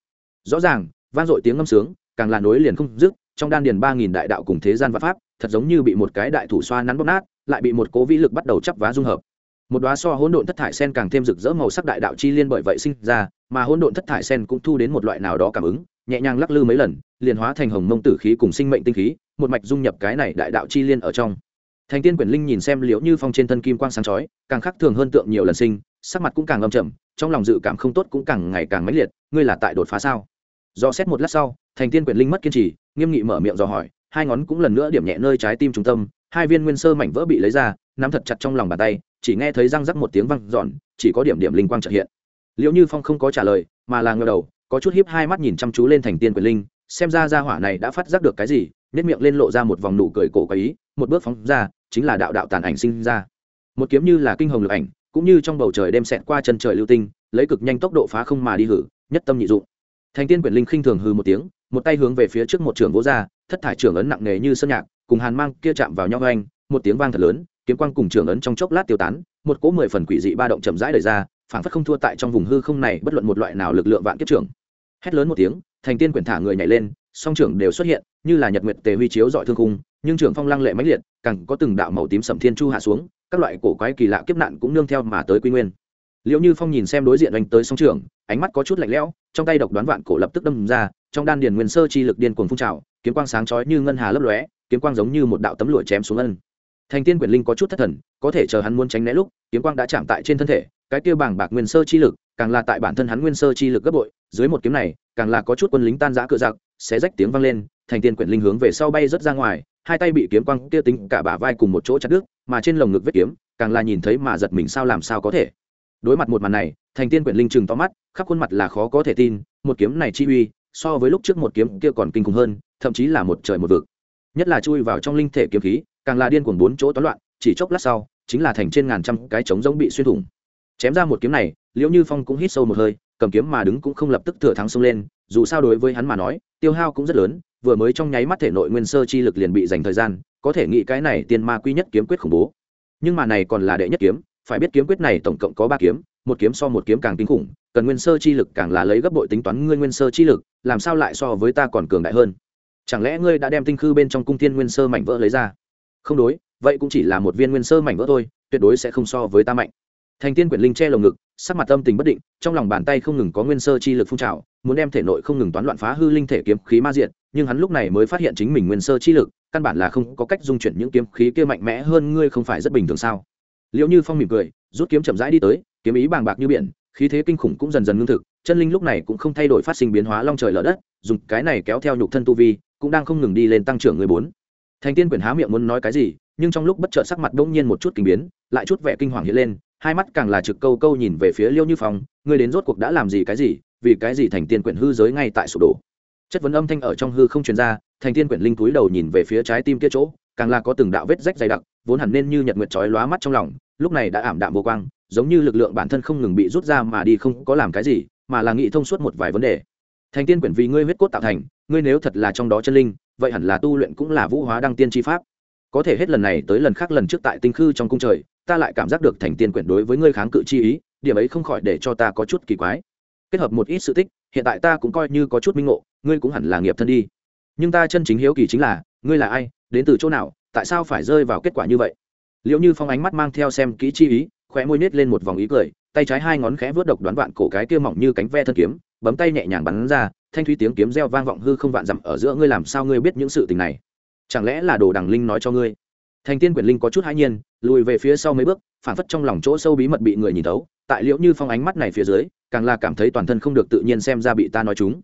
Rõ ràng, vang dội tiếng ngâm sướng, càng là nối liền không dứt trong đan điền ba nghìn đại đạo cùng thế gian và pháp, thật giống như bị một cái đại thủ xoa nắn bóp nát, lại bị một cố vĩ lực bắt đầu chắp vá dung hợp. Một đóa so hỗn độn thất thải sen càng thêm rực rỡ màu sắc đại đạo chi liên bởi vậy sinh ra, mà hỗn độn thất thải sen cũng thu đến một loại nào đó cảm ứng, nhẹ nhàng lắc lư mấy lần, liền hóa thành hồng mông tử khí cùng sinh mệnh tinh khí, một mạch dung nhập cái này đại đạo chi liên ở trong. Thành tiên quyển linh nhìn xem liễu như phong trên thân kim quang sáng chói, càng khắc thường hơn tượng nhiều lần sinh, sắc mặt cũng càng âm trầm, trong lòng dự cảm không tốt cũng càng ngày càng mãnh liệt, ngươi là tại đột phá sao? Do xét một lát sau, thành tiên quyển linh mất kiên trì nghiêm nghị mở miệng dò hỏi, hai ngón cũng lần nữa điểm nhẹ nơi trái tim trung tâm, hai viên nguyên sơ mảnh vỡ bị lấy ra, nắm thật chặt trong lòng bàn tay, chỉ nghe thấy răng rắc một tiếng văng giòn chỉ có điểm điểm linh quang trợ hiện. Liệu như phong không có trả lời, mà là ngờ đầu, có chút hiếp hai mắt nhìn chăm chú lên thành tiên quyền linh, xem ra ra hỏa này đã phát giác được cái gì nếp miệng lên lộ ra một vòng nụ cười cổ quái ý, một bước phóng ra, chính là đạo đạo tàn ảnh sinh ra. Một kiếm như là kinh hồng lực ảnh, cũng như trong bầu trời đem xẹt qua chân trời lưu tinh, lấy cực nhanh tốc độ phá không mà đi hử, nhất tâm nhị dụng. Thành tiên quyền linh khinh thường hư một tiếng một tay hướng về phía trước một trường vỗ ra, thất thải trưởng ấn nặng nề như sơn nhạc, cùng hàn mang kia chạm vào nhau anh một tiếng vang thật lớn, kiếm quang cùng trường ấn trong chốc lát tiêu tán, một cỗ mười phần quỷ dị ba động chậm rãi đời ra, phảng phất không thua tại trong vùng hư không này bất luận một loại nào lực lượng vạn kiếp trưởng hét lớn một tiếng, thành tiên quyển thả người nhảy lên, song trưởng đều xuất hiện, như là nhật nguyệt tề huy chiếu dọi thương khung, nhưng trưởng phong lăng lệ mãnh liệt, càng có từng đạo màu tím sầm thiên chu hạ xuống, các loại cổ quái kỳ lạ kiếp nạn cũng nương theo mà tới quy nguyên. Liệu như phong nhìn xem đối diện anh tới song trường ánh mắt có chút lạnh lẽo, trong tay độc đoán vạn cổ lập tức đâm ra trong đan điền nguyên sơ chi lực điên cuồng phun trào, kiếm quang sáng chói như ngân hà lấp lóe, kiếm quang giống như một đạo tấm lụa chém xuống ân. Thành tiên quyển linh có chút thất thần, có thể chờ hắn muốn tránh né lúc, kiếm quang đã chạm tại trên thân thể, cái kia bảng bạc nguyên sơ chi lực, càng là tại bản thân hắn nguyên sơ chi lực gấp bội, dưới một kiếm này, càng là có chút quân lính tan giã cựa giặc xé rách tiếng vang lên, thành tiên quyển linh hướng về sau bay rất ra ngoài, hai tay bị kiếm quang kia tính cả bả vai cùng một chỗ chặt đứt, mà trên lồng ngực vết kiếm, càng là nhìn thấy mà giật mình sao làm sao có thể. Đối mặt một màn này, thành tiên quyển linh chừng to mắt, khắp khuôn mặt là khó có thể tin, một kiếm này chi uy so với lúc trước một kiếm kia còn kinh khủng hơn, thậm chí là một trời một vực. Nhất là chui vào trong linh thể kiếm khí, càng là điên cuồng bốn chỗ toán loạn, chỉ chốc lát sau, chính là thành trên ngàn trăm cái trống giống bị xuyên thủng. Chém ra một kiếm này, liễu như phong cũng hít sâu một hơi, cầm kiếm mà đứng cũng không lập tức thừa thắng xông lên, dù sao đối với hắn mà nói, tiêu hao cũng rất lớn, vừa mới trong nháy mắt thể nội nguyên sơ chi lực liền bị dành thời gian, có thể nghĩ cái này tiên ma quy nhất kiếm quyết khủng bố. Nhưng mà này còn là đệ nhất kiếm, phải biết kiếm quyết này tổng cộng có ba kiếm, một kiếm so một kiếm càng kinh khủng cần nguyên sơ chi lực càng là lấy gấp bội tính toán ngươi nguyên sơ chi lực, làm sao lại so với ta còn cường đại hơn? Chẳng lẽ ngươi đã đem tinh khư bên trong cung tiên nguyên sơ mảnh vỡ lấy ra? Không đối, vậy cũng chỉ là một viên nguyên sơ mảnh vỡ thôi, tuyệt đối sẽ không so với ta mạnh. Thành tiên quyển linh che lồng ngực, sắc mặt âm tình bất định, trong lòng bàn tay không ngừng có nguyên sơ chi lực phun trào, muốn đem thể nội không ngừng toán loạn phá hư linh thể kiếm khí ma diện nhưng hắn lúc này mới phát hiện chính mình nguyên sơ chi lực, căn bản là không có cách dung chuyển những kiếm khí kia mạnh mẽ hơn ngươi không phải rất bình thường sao? Liệu như phong mỉm cười, rút kiếm chậm rãi đi tới, kiếm ý bàng bạc như biển khí thế kinh khủng cũng dần dần ngưng thực, chân linh lúc này cũng không thay đổi phát sinh biến hóa long trời lở đất, dùng cái này kéo theo nhục thân tu vi, cũng đang không ngừng đi lên tăng trưởng người bốn. Thành tiên quyển há miệng muốn nói cái gì, nhưng trong lúc bất chợt sắc mặt bỗng nhiên một chút kinh biến, lại chút vẻ kinh hoàng hiện lên, hai mắt càng là trực câu câu nhìn về phía liêu như phong người đến rốt cuộc đã làm gì cái gì, vì cái gì thành tiên quyển hư giới ngay tại sụp đổ? Chất vấn âm thanh ở trong hư không truyền ra, thành tiên quyển linh túi đầu nhìn về phía trái tim kia chỗ, càng là có từng đạo vết rách dày đặc, vốn hẳn nên như nhật nguyệt chói lóa mắt trong lòng, lúc này đã ảm đạm vô quang giống như lực lượng bản thân không ngừng bị rút ra mà đi không có làm cái gì, mà là nghĩ thông suốt một vài vấn đề. Thành tiên quyển vì ngươi huyết cốt tạo thành, ngươi nếu thật là trong đó chân linh, vậy hẳn là tu luyện cũng là vũ hóa đăng tiên tri pháp. Có thể hết lần này tới lần khác lần trước tại tinh khư trong cung trời, ta lại cảm giác được thành tiên quyển đối với ngươi kháng cự chi ý, điểm ấy không khỏi để cho ta có chút kỳ quái. Kết hợp một ít sự tích, hiện tại ta cũng coi như có chút minh ngộ, ngươi cũng hẳn là nghiệp thân đi. Nhưng ta chân chính hiếu kỳ chính là, ngươi là ai, đến từ chỗ nào, tại sao phải rơi vào kết quả như vậy? Liệu như phong ánh mắt mang theo xem kỹ chi ý khóe môi nết lên một vòng ý cười, tay trái hai ngón khẽ vướt độc đoán vạn cổ cái kia mỏng như cánh ve thân kiếm, bấm tay nhẹ nhàng bắn ra, thanh thúy tiếng kiếm reo vang vọng hư không vạn dặm ở giữa ngươi làm sao ngươi biết những sự tình này? Chẳng lẽ là đồ đằng linh nói cho ngươi? Thành tiên quyển linh có chút hãi nhiên, lùi về phía sau mấy bước phản phất trong lòng chỗ sâu bí mật bị người nhìn thấu, tại liễu như phong ánh mắt này phía dưới, càng là cảm thấy toàn thân không được tự nhiên xem ra bị ta nói chúng.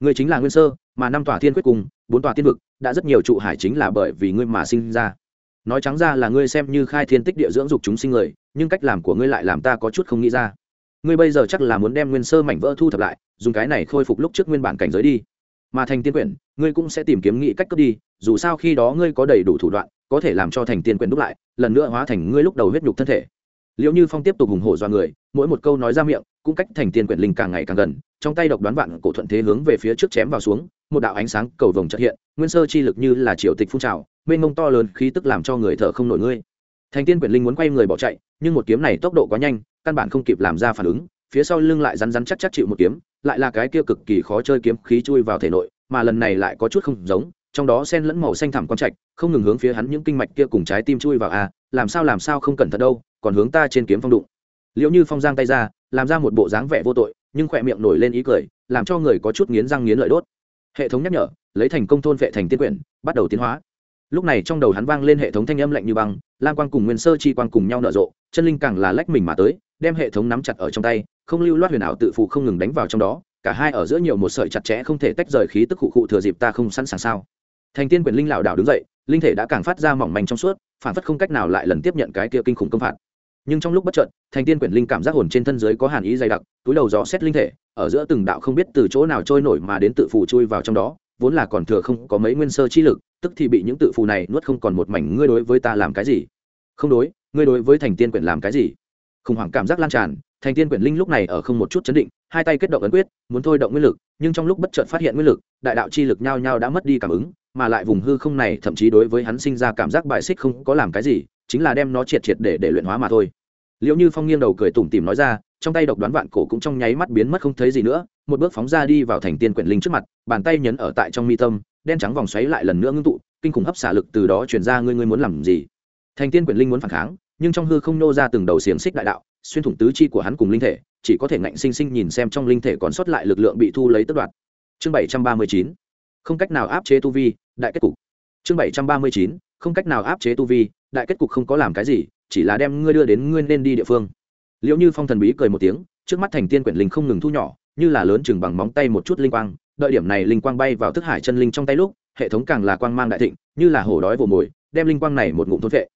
Ngươi chính là nguyên sơ, mà năm tòa thiên quyết cùng, bốn tòa tiên vực, đã rất nhiều trụ hải chính là bởi vì ngươi mà sinh ra. Nói trắng ra là ngươi xem như khai thiên tích địa dưỡng dục chúng sinh người nhưng cách làm của ngươi lại làm ta có chút không nghĩ ra. Ngươi bây giờ chắc là muốn đem nguyên sơ mảnh vỡ thu thập lại, dùng cái này khôi phục lúc trước nguyên bản cảnh giới đi. Mà thành tiên quyển, ngươi cũng sẽ tìm kiếm nghĩ cách cướp đi, dù sao khi đó ngươi có đầy đủ thủ đoạn, có thể làm cho thành tiên quyển đúc lại, lần nữa hóa thành ngươi lúc đầu huyết nhục thân thể. Liệu như phong tiếp tục hùng hổ do người, mỗi một câu nói ra miệng, cũng cách thành tiên quyển linh càng ngày càng gần, trong tay độc đoán vạn cổ thuận thế hướng về phía trước chém vào xuống, một đạo ánh sáng cầu vồng chợt hiện, nguyên sơ chi lực như là triều tịch phun trào, mênh mông to lớn khí tức làm cho người thở không nổi ngươi thành tiên quyển linh muốn quay người bỏ chạy nhưng một kiếm này tốc độ quá nhanh căn bản không kịp làm ra phản ứng phía sau lưng lại rắn rắn chắc chắc chịu một kiếm lại là cái kia cực kỳ khó chơi kiếm khí chui vào thể nội mà lần này lại có chút không giống trong đó sen lẫn màu xanh thẳm con trạch không ngừng hướng phía hắn những kinh mạch kia cùng trái tim chui vào a à, làm sao làm sao không cẩn thận đâu còn hướng ta trên kiếm phong đụng. Liệu như phong giang tay ra làm ra một bộ dáng vẻ vô tội nhưng khỏe miệng nổi lên ý cười làm cho người có chút nghiến răng nghiến lợi đốt. Hệ thống nhắc nhở lấy thành công thôn vệ thành tiên quyển bắt đầu tiến hóa lúc này trong đầu hắn vang lên hệ thống thanh âm lạnh như băng, lam quang cùng nguyên sơ chi quang cùng nhau nở rộ, chân linh càng là lách mình mà tới, đem hệ thống nắm chặt ở trong tay, không lưu loát huyền ảo tự phụ không ngừng đánh vào trong đó, cả hai ở giữa nhiều một sợi chặt chẽ không thể tách rời khí tức cụ cụ thừa dịp ta không sẵn sàng sao. Thành tiên quyền linh lảo đảo đứng dậy, linh thể đã càng phát ra mỏng manh trong suốt, phản phất không cách nào lại lần tiếp nhận cái kia kinh khủng công phạt. Nhưng trong lúc bất chợt, thành tiên quyển linh cảm giác hồn trên thân dưới có hàn ý dày đặc, túi đầu gió xét linh thể, ở giữa từng đạo không biết từ chỗ nào trôi nổi mà đến tự phụ chui vào trong đó, vốn là còn thừa không có mấy nguyên sơ chi lực tức thì bị những tự phù này nuốt không còn một mảnh, ngươi đối với ta làm cái gì? Không đối, ngươi đối với thành tiên quyển làm cái gì? Khủng hoảng cảm giác lan tràn, thành tiên quyển linh lúc này ở không một chút chấn định, hai tay kết động ấn quyết, muốn thôi động nguyên lực, nhưng trong lúc bất chợt phát hiện nguyên lực, đại đạo chi lực nhao nhao đã mất đi cảm ứng, mà lại vùng hư không này thậm chí đối với hắn sinh ra cảm giác bại xích không có làm cái gì, chính là đem nó triệt triệt để để luyện hóa mà thôi. Liệu như phong nghiêng đầu cười tủm tìm nói ra, trong tay độc đoán vạn cổ cũng trong nháy mắt biến mất không thấy gì nữa, một bước phóng ra đi vào thành tiên quyển linh trước mặt, bàn tay nhấn ở tại trong mi tâm đen trắng vòng xoáy lại lần nữa ngưng tụ, kinh khủng hấp xả lực từ đó chuyển ra, ngươi ngươi muốn làm gì? Thành tiên quyển linh muốn phản kháng, nhưng trong hư không nô ra từng đầu xiềng xích đại đạo, xuyên thủng tứ chi của hắn cùng linh thể, chỉ có thể ngạnh sinh sinh nhìn xem trong linh thể còn sót lại lực lượng bị thu lấy tất đoạt. Chương bảy trăm ba mươi chín. Không cách nào áp chế tu vi, đại kết cục. Chương bảy trăm ba mươi chín. Không cách nào áp chế tu vi, đại kết cục không có làm cái gì, chỉ là đem ngươi đưa đến ngươi nên đi địa phương. Liệu như phong thần bí cười một tiếng, trước mắt thành tiên quyển linh không ngừng thu nhỏ, như là lớn chừng bằng móng tay một chút linh quang đợi điểm này linh quang bay vào thức hải chân linh trong tay lúc, hệ thống càng là quang mang đại thịnh, như là hổ đói vồ mồi, đem linh quang này một ngụm thôn vệ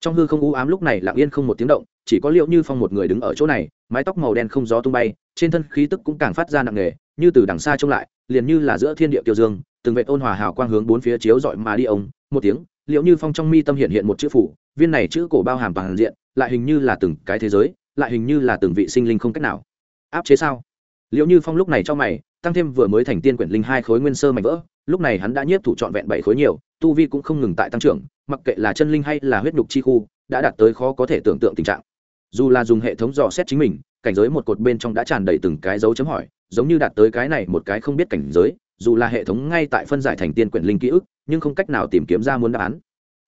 trong hư không u ám lúc này lặng yên không một tiếng động, chỉ có liệu như phong một người đứng ở chỗ này, mái tóc màu đen không gió tung bay, trên thân khí tức cũng càng phát ra nặng nề, như từ đằng xa trông lại, liền như là giữa thiên địa kiều dương, từng vệ ôn hòa hào quang hướng bốn phía chiếu dọi mà đi ông. Một tiếng liệu như phong trong mi tâm hiện hiện một chữ phủ, viên này chữ cổ bao hàm toàn diện, lại hình như là từng cái thế giới, lại hình như là từng vị sinh linh không cách nào. Áp chế sao? Liệu như phong lúc này cho mày tăng thêm vừa mới thành tiên quyển linh hai khối nguyên sơ mảnh vỡ, lúc này hắn đã nhiếp thủ trọn vẹn bảy khối nhiều, tu vi cũng không ngừng tại tăng trưởng, mặc kệ là chân linh hay là huyết nhục chi khu, đã đạt tới khó có thể tưởng tượng tình trạng. Dù là dùng hệ thống dò xét chính mình, cảnh giới một cột bên trong đã tràn đầy từng cái dấu chấm hỏi, giống như đạt tới cái này một cái không biết cảnh giới, dù là hệ thống ngay tại phân giải thành tiên quyển linh ký ức, nhưng không cách nào tìm kiếm ra muốn đáp án.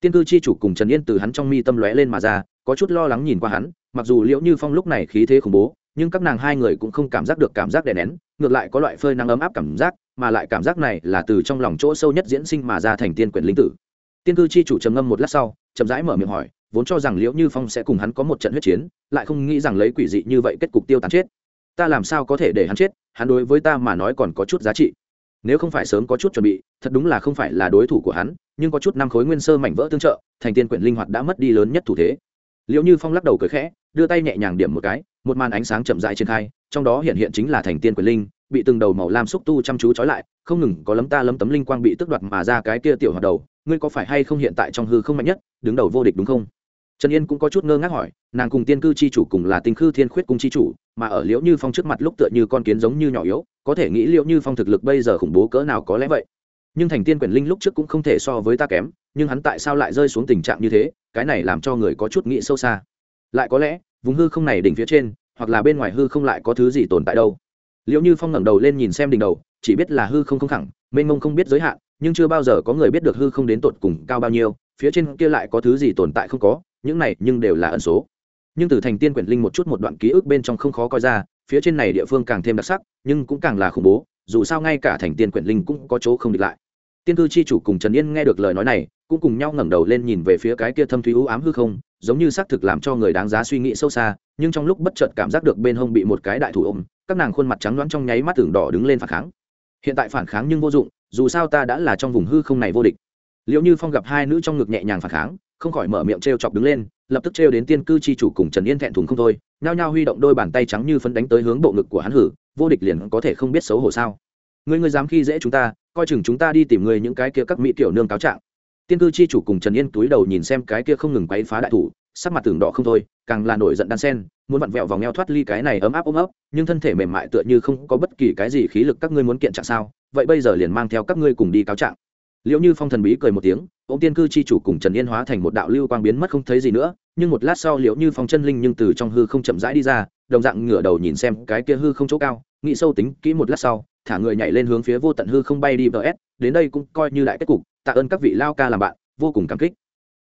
Tiên cư chi chủ cùng trần yên từ hắn trong mi tâm lóe lên mà ra, có chút lo lắng nhìn qua hắn, mặc dù liễu như phong lúc này khí thế khủng bố nhưng các nàng hai người cũng không cảm giác được cảm giác đè nén, ngược lại có loại phơi nắng ấm áp cảm giác, mà lại cảm giác này là từ trong lòng chỗ sâu nhất diễn sinh mà ra thành tiên quyển linh tử. Tiên cư chi chủ trầm ngâm một lát sau, chậm rãi mở miệng hỏi, vốn cho rằng liễu như phong sẽ cùng hắn có một trận huyết chiến, lại không nghĩ rằng lấy quỷ dị như vậy kết cục tiêu tán chết. Ta làm sao có thể để hắn chết, hắn đối với ta mà nói còn có chút giá trị. Nếu không phải sớm có chút chuẩn bị, thật đúng là không phải là đối thủ của hắn, nhưng có chút năm khối nguyên sơ mảnh vỡ tương trợ, thành tiên quyển linh hoạt đã mất đi lớn nhất thủ thế. Liệu như phong lắc đầu cười khẽ, đưa tay nhẹ nhàng điểm một cái một màn ánh sáng chậm rãi triển khai, trong đó hiện hiện chính là thành tiên Quyền linh, bị từng đầu màu lam xúc tu chăm chú trói lại, không ngừng có lấm ta lấm tấm linh quang bị tước đoạt mà ra cái kia tiểu hoạt đầu, ngươi có phải hay không hiện tại trong hư không mạnh nhất, đứng đầu vô địch đúng không? Trần yên cũng có chút ngơ ngác hỏi, nàng cùng tiên cư c h i chủ cùng là tinh khư thiên khuyết cung c h i chủ, mà ở liễu như phong trước mặt lúc tựa như con kiến giống như nhỏ yếu, có thể nghĩ liễu như phong thực lực bây giờ khủng bố cỡ nào có lẽ vậy? Nhưng thành tiên Quyền linh lúc trước cũng không thể so với ta kém, nhưng hắn tại sao lại rơi xuống tình trạng như thế, cái này làm cho người có chút nghĩ sâu xa. Lại có lẽ vùng hư không này đỉnh phía trên, hoặc là bên ngoài hư không lại có thứ gì tồn tại đâu. Liệu như phong ngẩng đầu lên nhìn xem đỉnh đầu, chỉ biết là hư không không thẳng, mênh mông không biết giới hạn, nhưng chưa bao giờ có người biết được hư không đến tột cùng cao bao nhiêu, phía trên kia lại có thứ gì tồn tại không có, những này nhưng đều là ẩn số. Nhưng từ thành tiên quyển linh một chút một đoạn ký ức bên trong không khó coi ra, phía trên này địa phương càng thêm đặc sắc, nhưng cũng càng là khủng bố, dù sao ngay cả thành tiên quyển linh cũng có chỗ không địch lại. Tiên cư chi chủ cùng trần yên nghe được lời nói này, cũng cùng nhau ngẩng đầu lên nhìn về phía cái kia thâm thúy u ám hư không giống như xác thực làm cho người đáng giá suy nghĩ sâu xa, nhưng trong lúc bất chợt cảm giác được bên hông bị một cái đại thủ ôm, các nàng khuôn mặt trắng đoán trong nháy mắt tưởng đỏ đứng lên phản kháng. Hiện tại phản kháng nhưng vô dụng, dù sao ta đã là trong vùng hư không này vô địch. Liệu như phong gặp hai nữ trong ngực nhẹ nhàng phản kháng, không khỏi mở miệng t r e o chọc đứng lên, lập tức t r e o đến tiên cư chi chủ cùng trần yên thẹn thùng không thôi, nhao nhao huy động đôi bàn tay trắng như phấn đánh tới hướng bộ ngực của hắn hử, vô địch liền có thể không biết xấu hổ sao. Ngươi ngươi dám khi dễ chúng ta, coi chừng chúng ta đi tìm người những cái kia các mỹ tiểu nương cáo trạng tiên cư chi chủ cùng trần yên túi đầu nhìn xem cái kia không ngừng quấy phá đại thủ, sắc mặt tường đỏ không thôi, càng là nổi giận đan sen, muốn vặn vẹo vòng eo thoát ly cái này ấm áp ôm ấp, nhưng thân thể mềm mại tựa như không có bất kỳ cái gì khí lực các ngươi muốn kiện trạng sao, vậy bây giờ liền mang theo các ngươi cùng đi cáo trạng. Liệu như phong thần bí cười một tiếng ô tiên cư chi chủ cùng trần yên hóa thành một đạo lưu quang biến mất không thấy gì nữa, nhưng một lát sau liệu như phong chân linh nhưng từ trong hư không chậm rãi đi ra, đồng dạng ngửa đầu nhìn xem cái kia hư không chỗ cao, nghĩ sâu tính kỹ một lát sau thả người nhảy lên hướng phía vô tận hư không bay đi vs đến đây cũng coi như lại kết cục, tạ ơn các vị lao ca làm bạn, vô cùng cảm kích.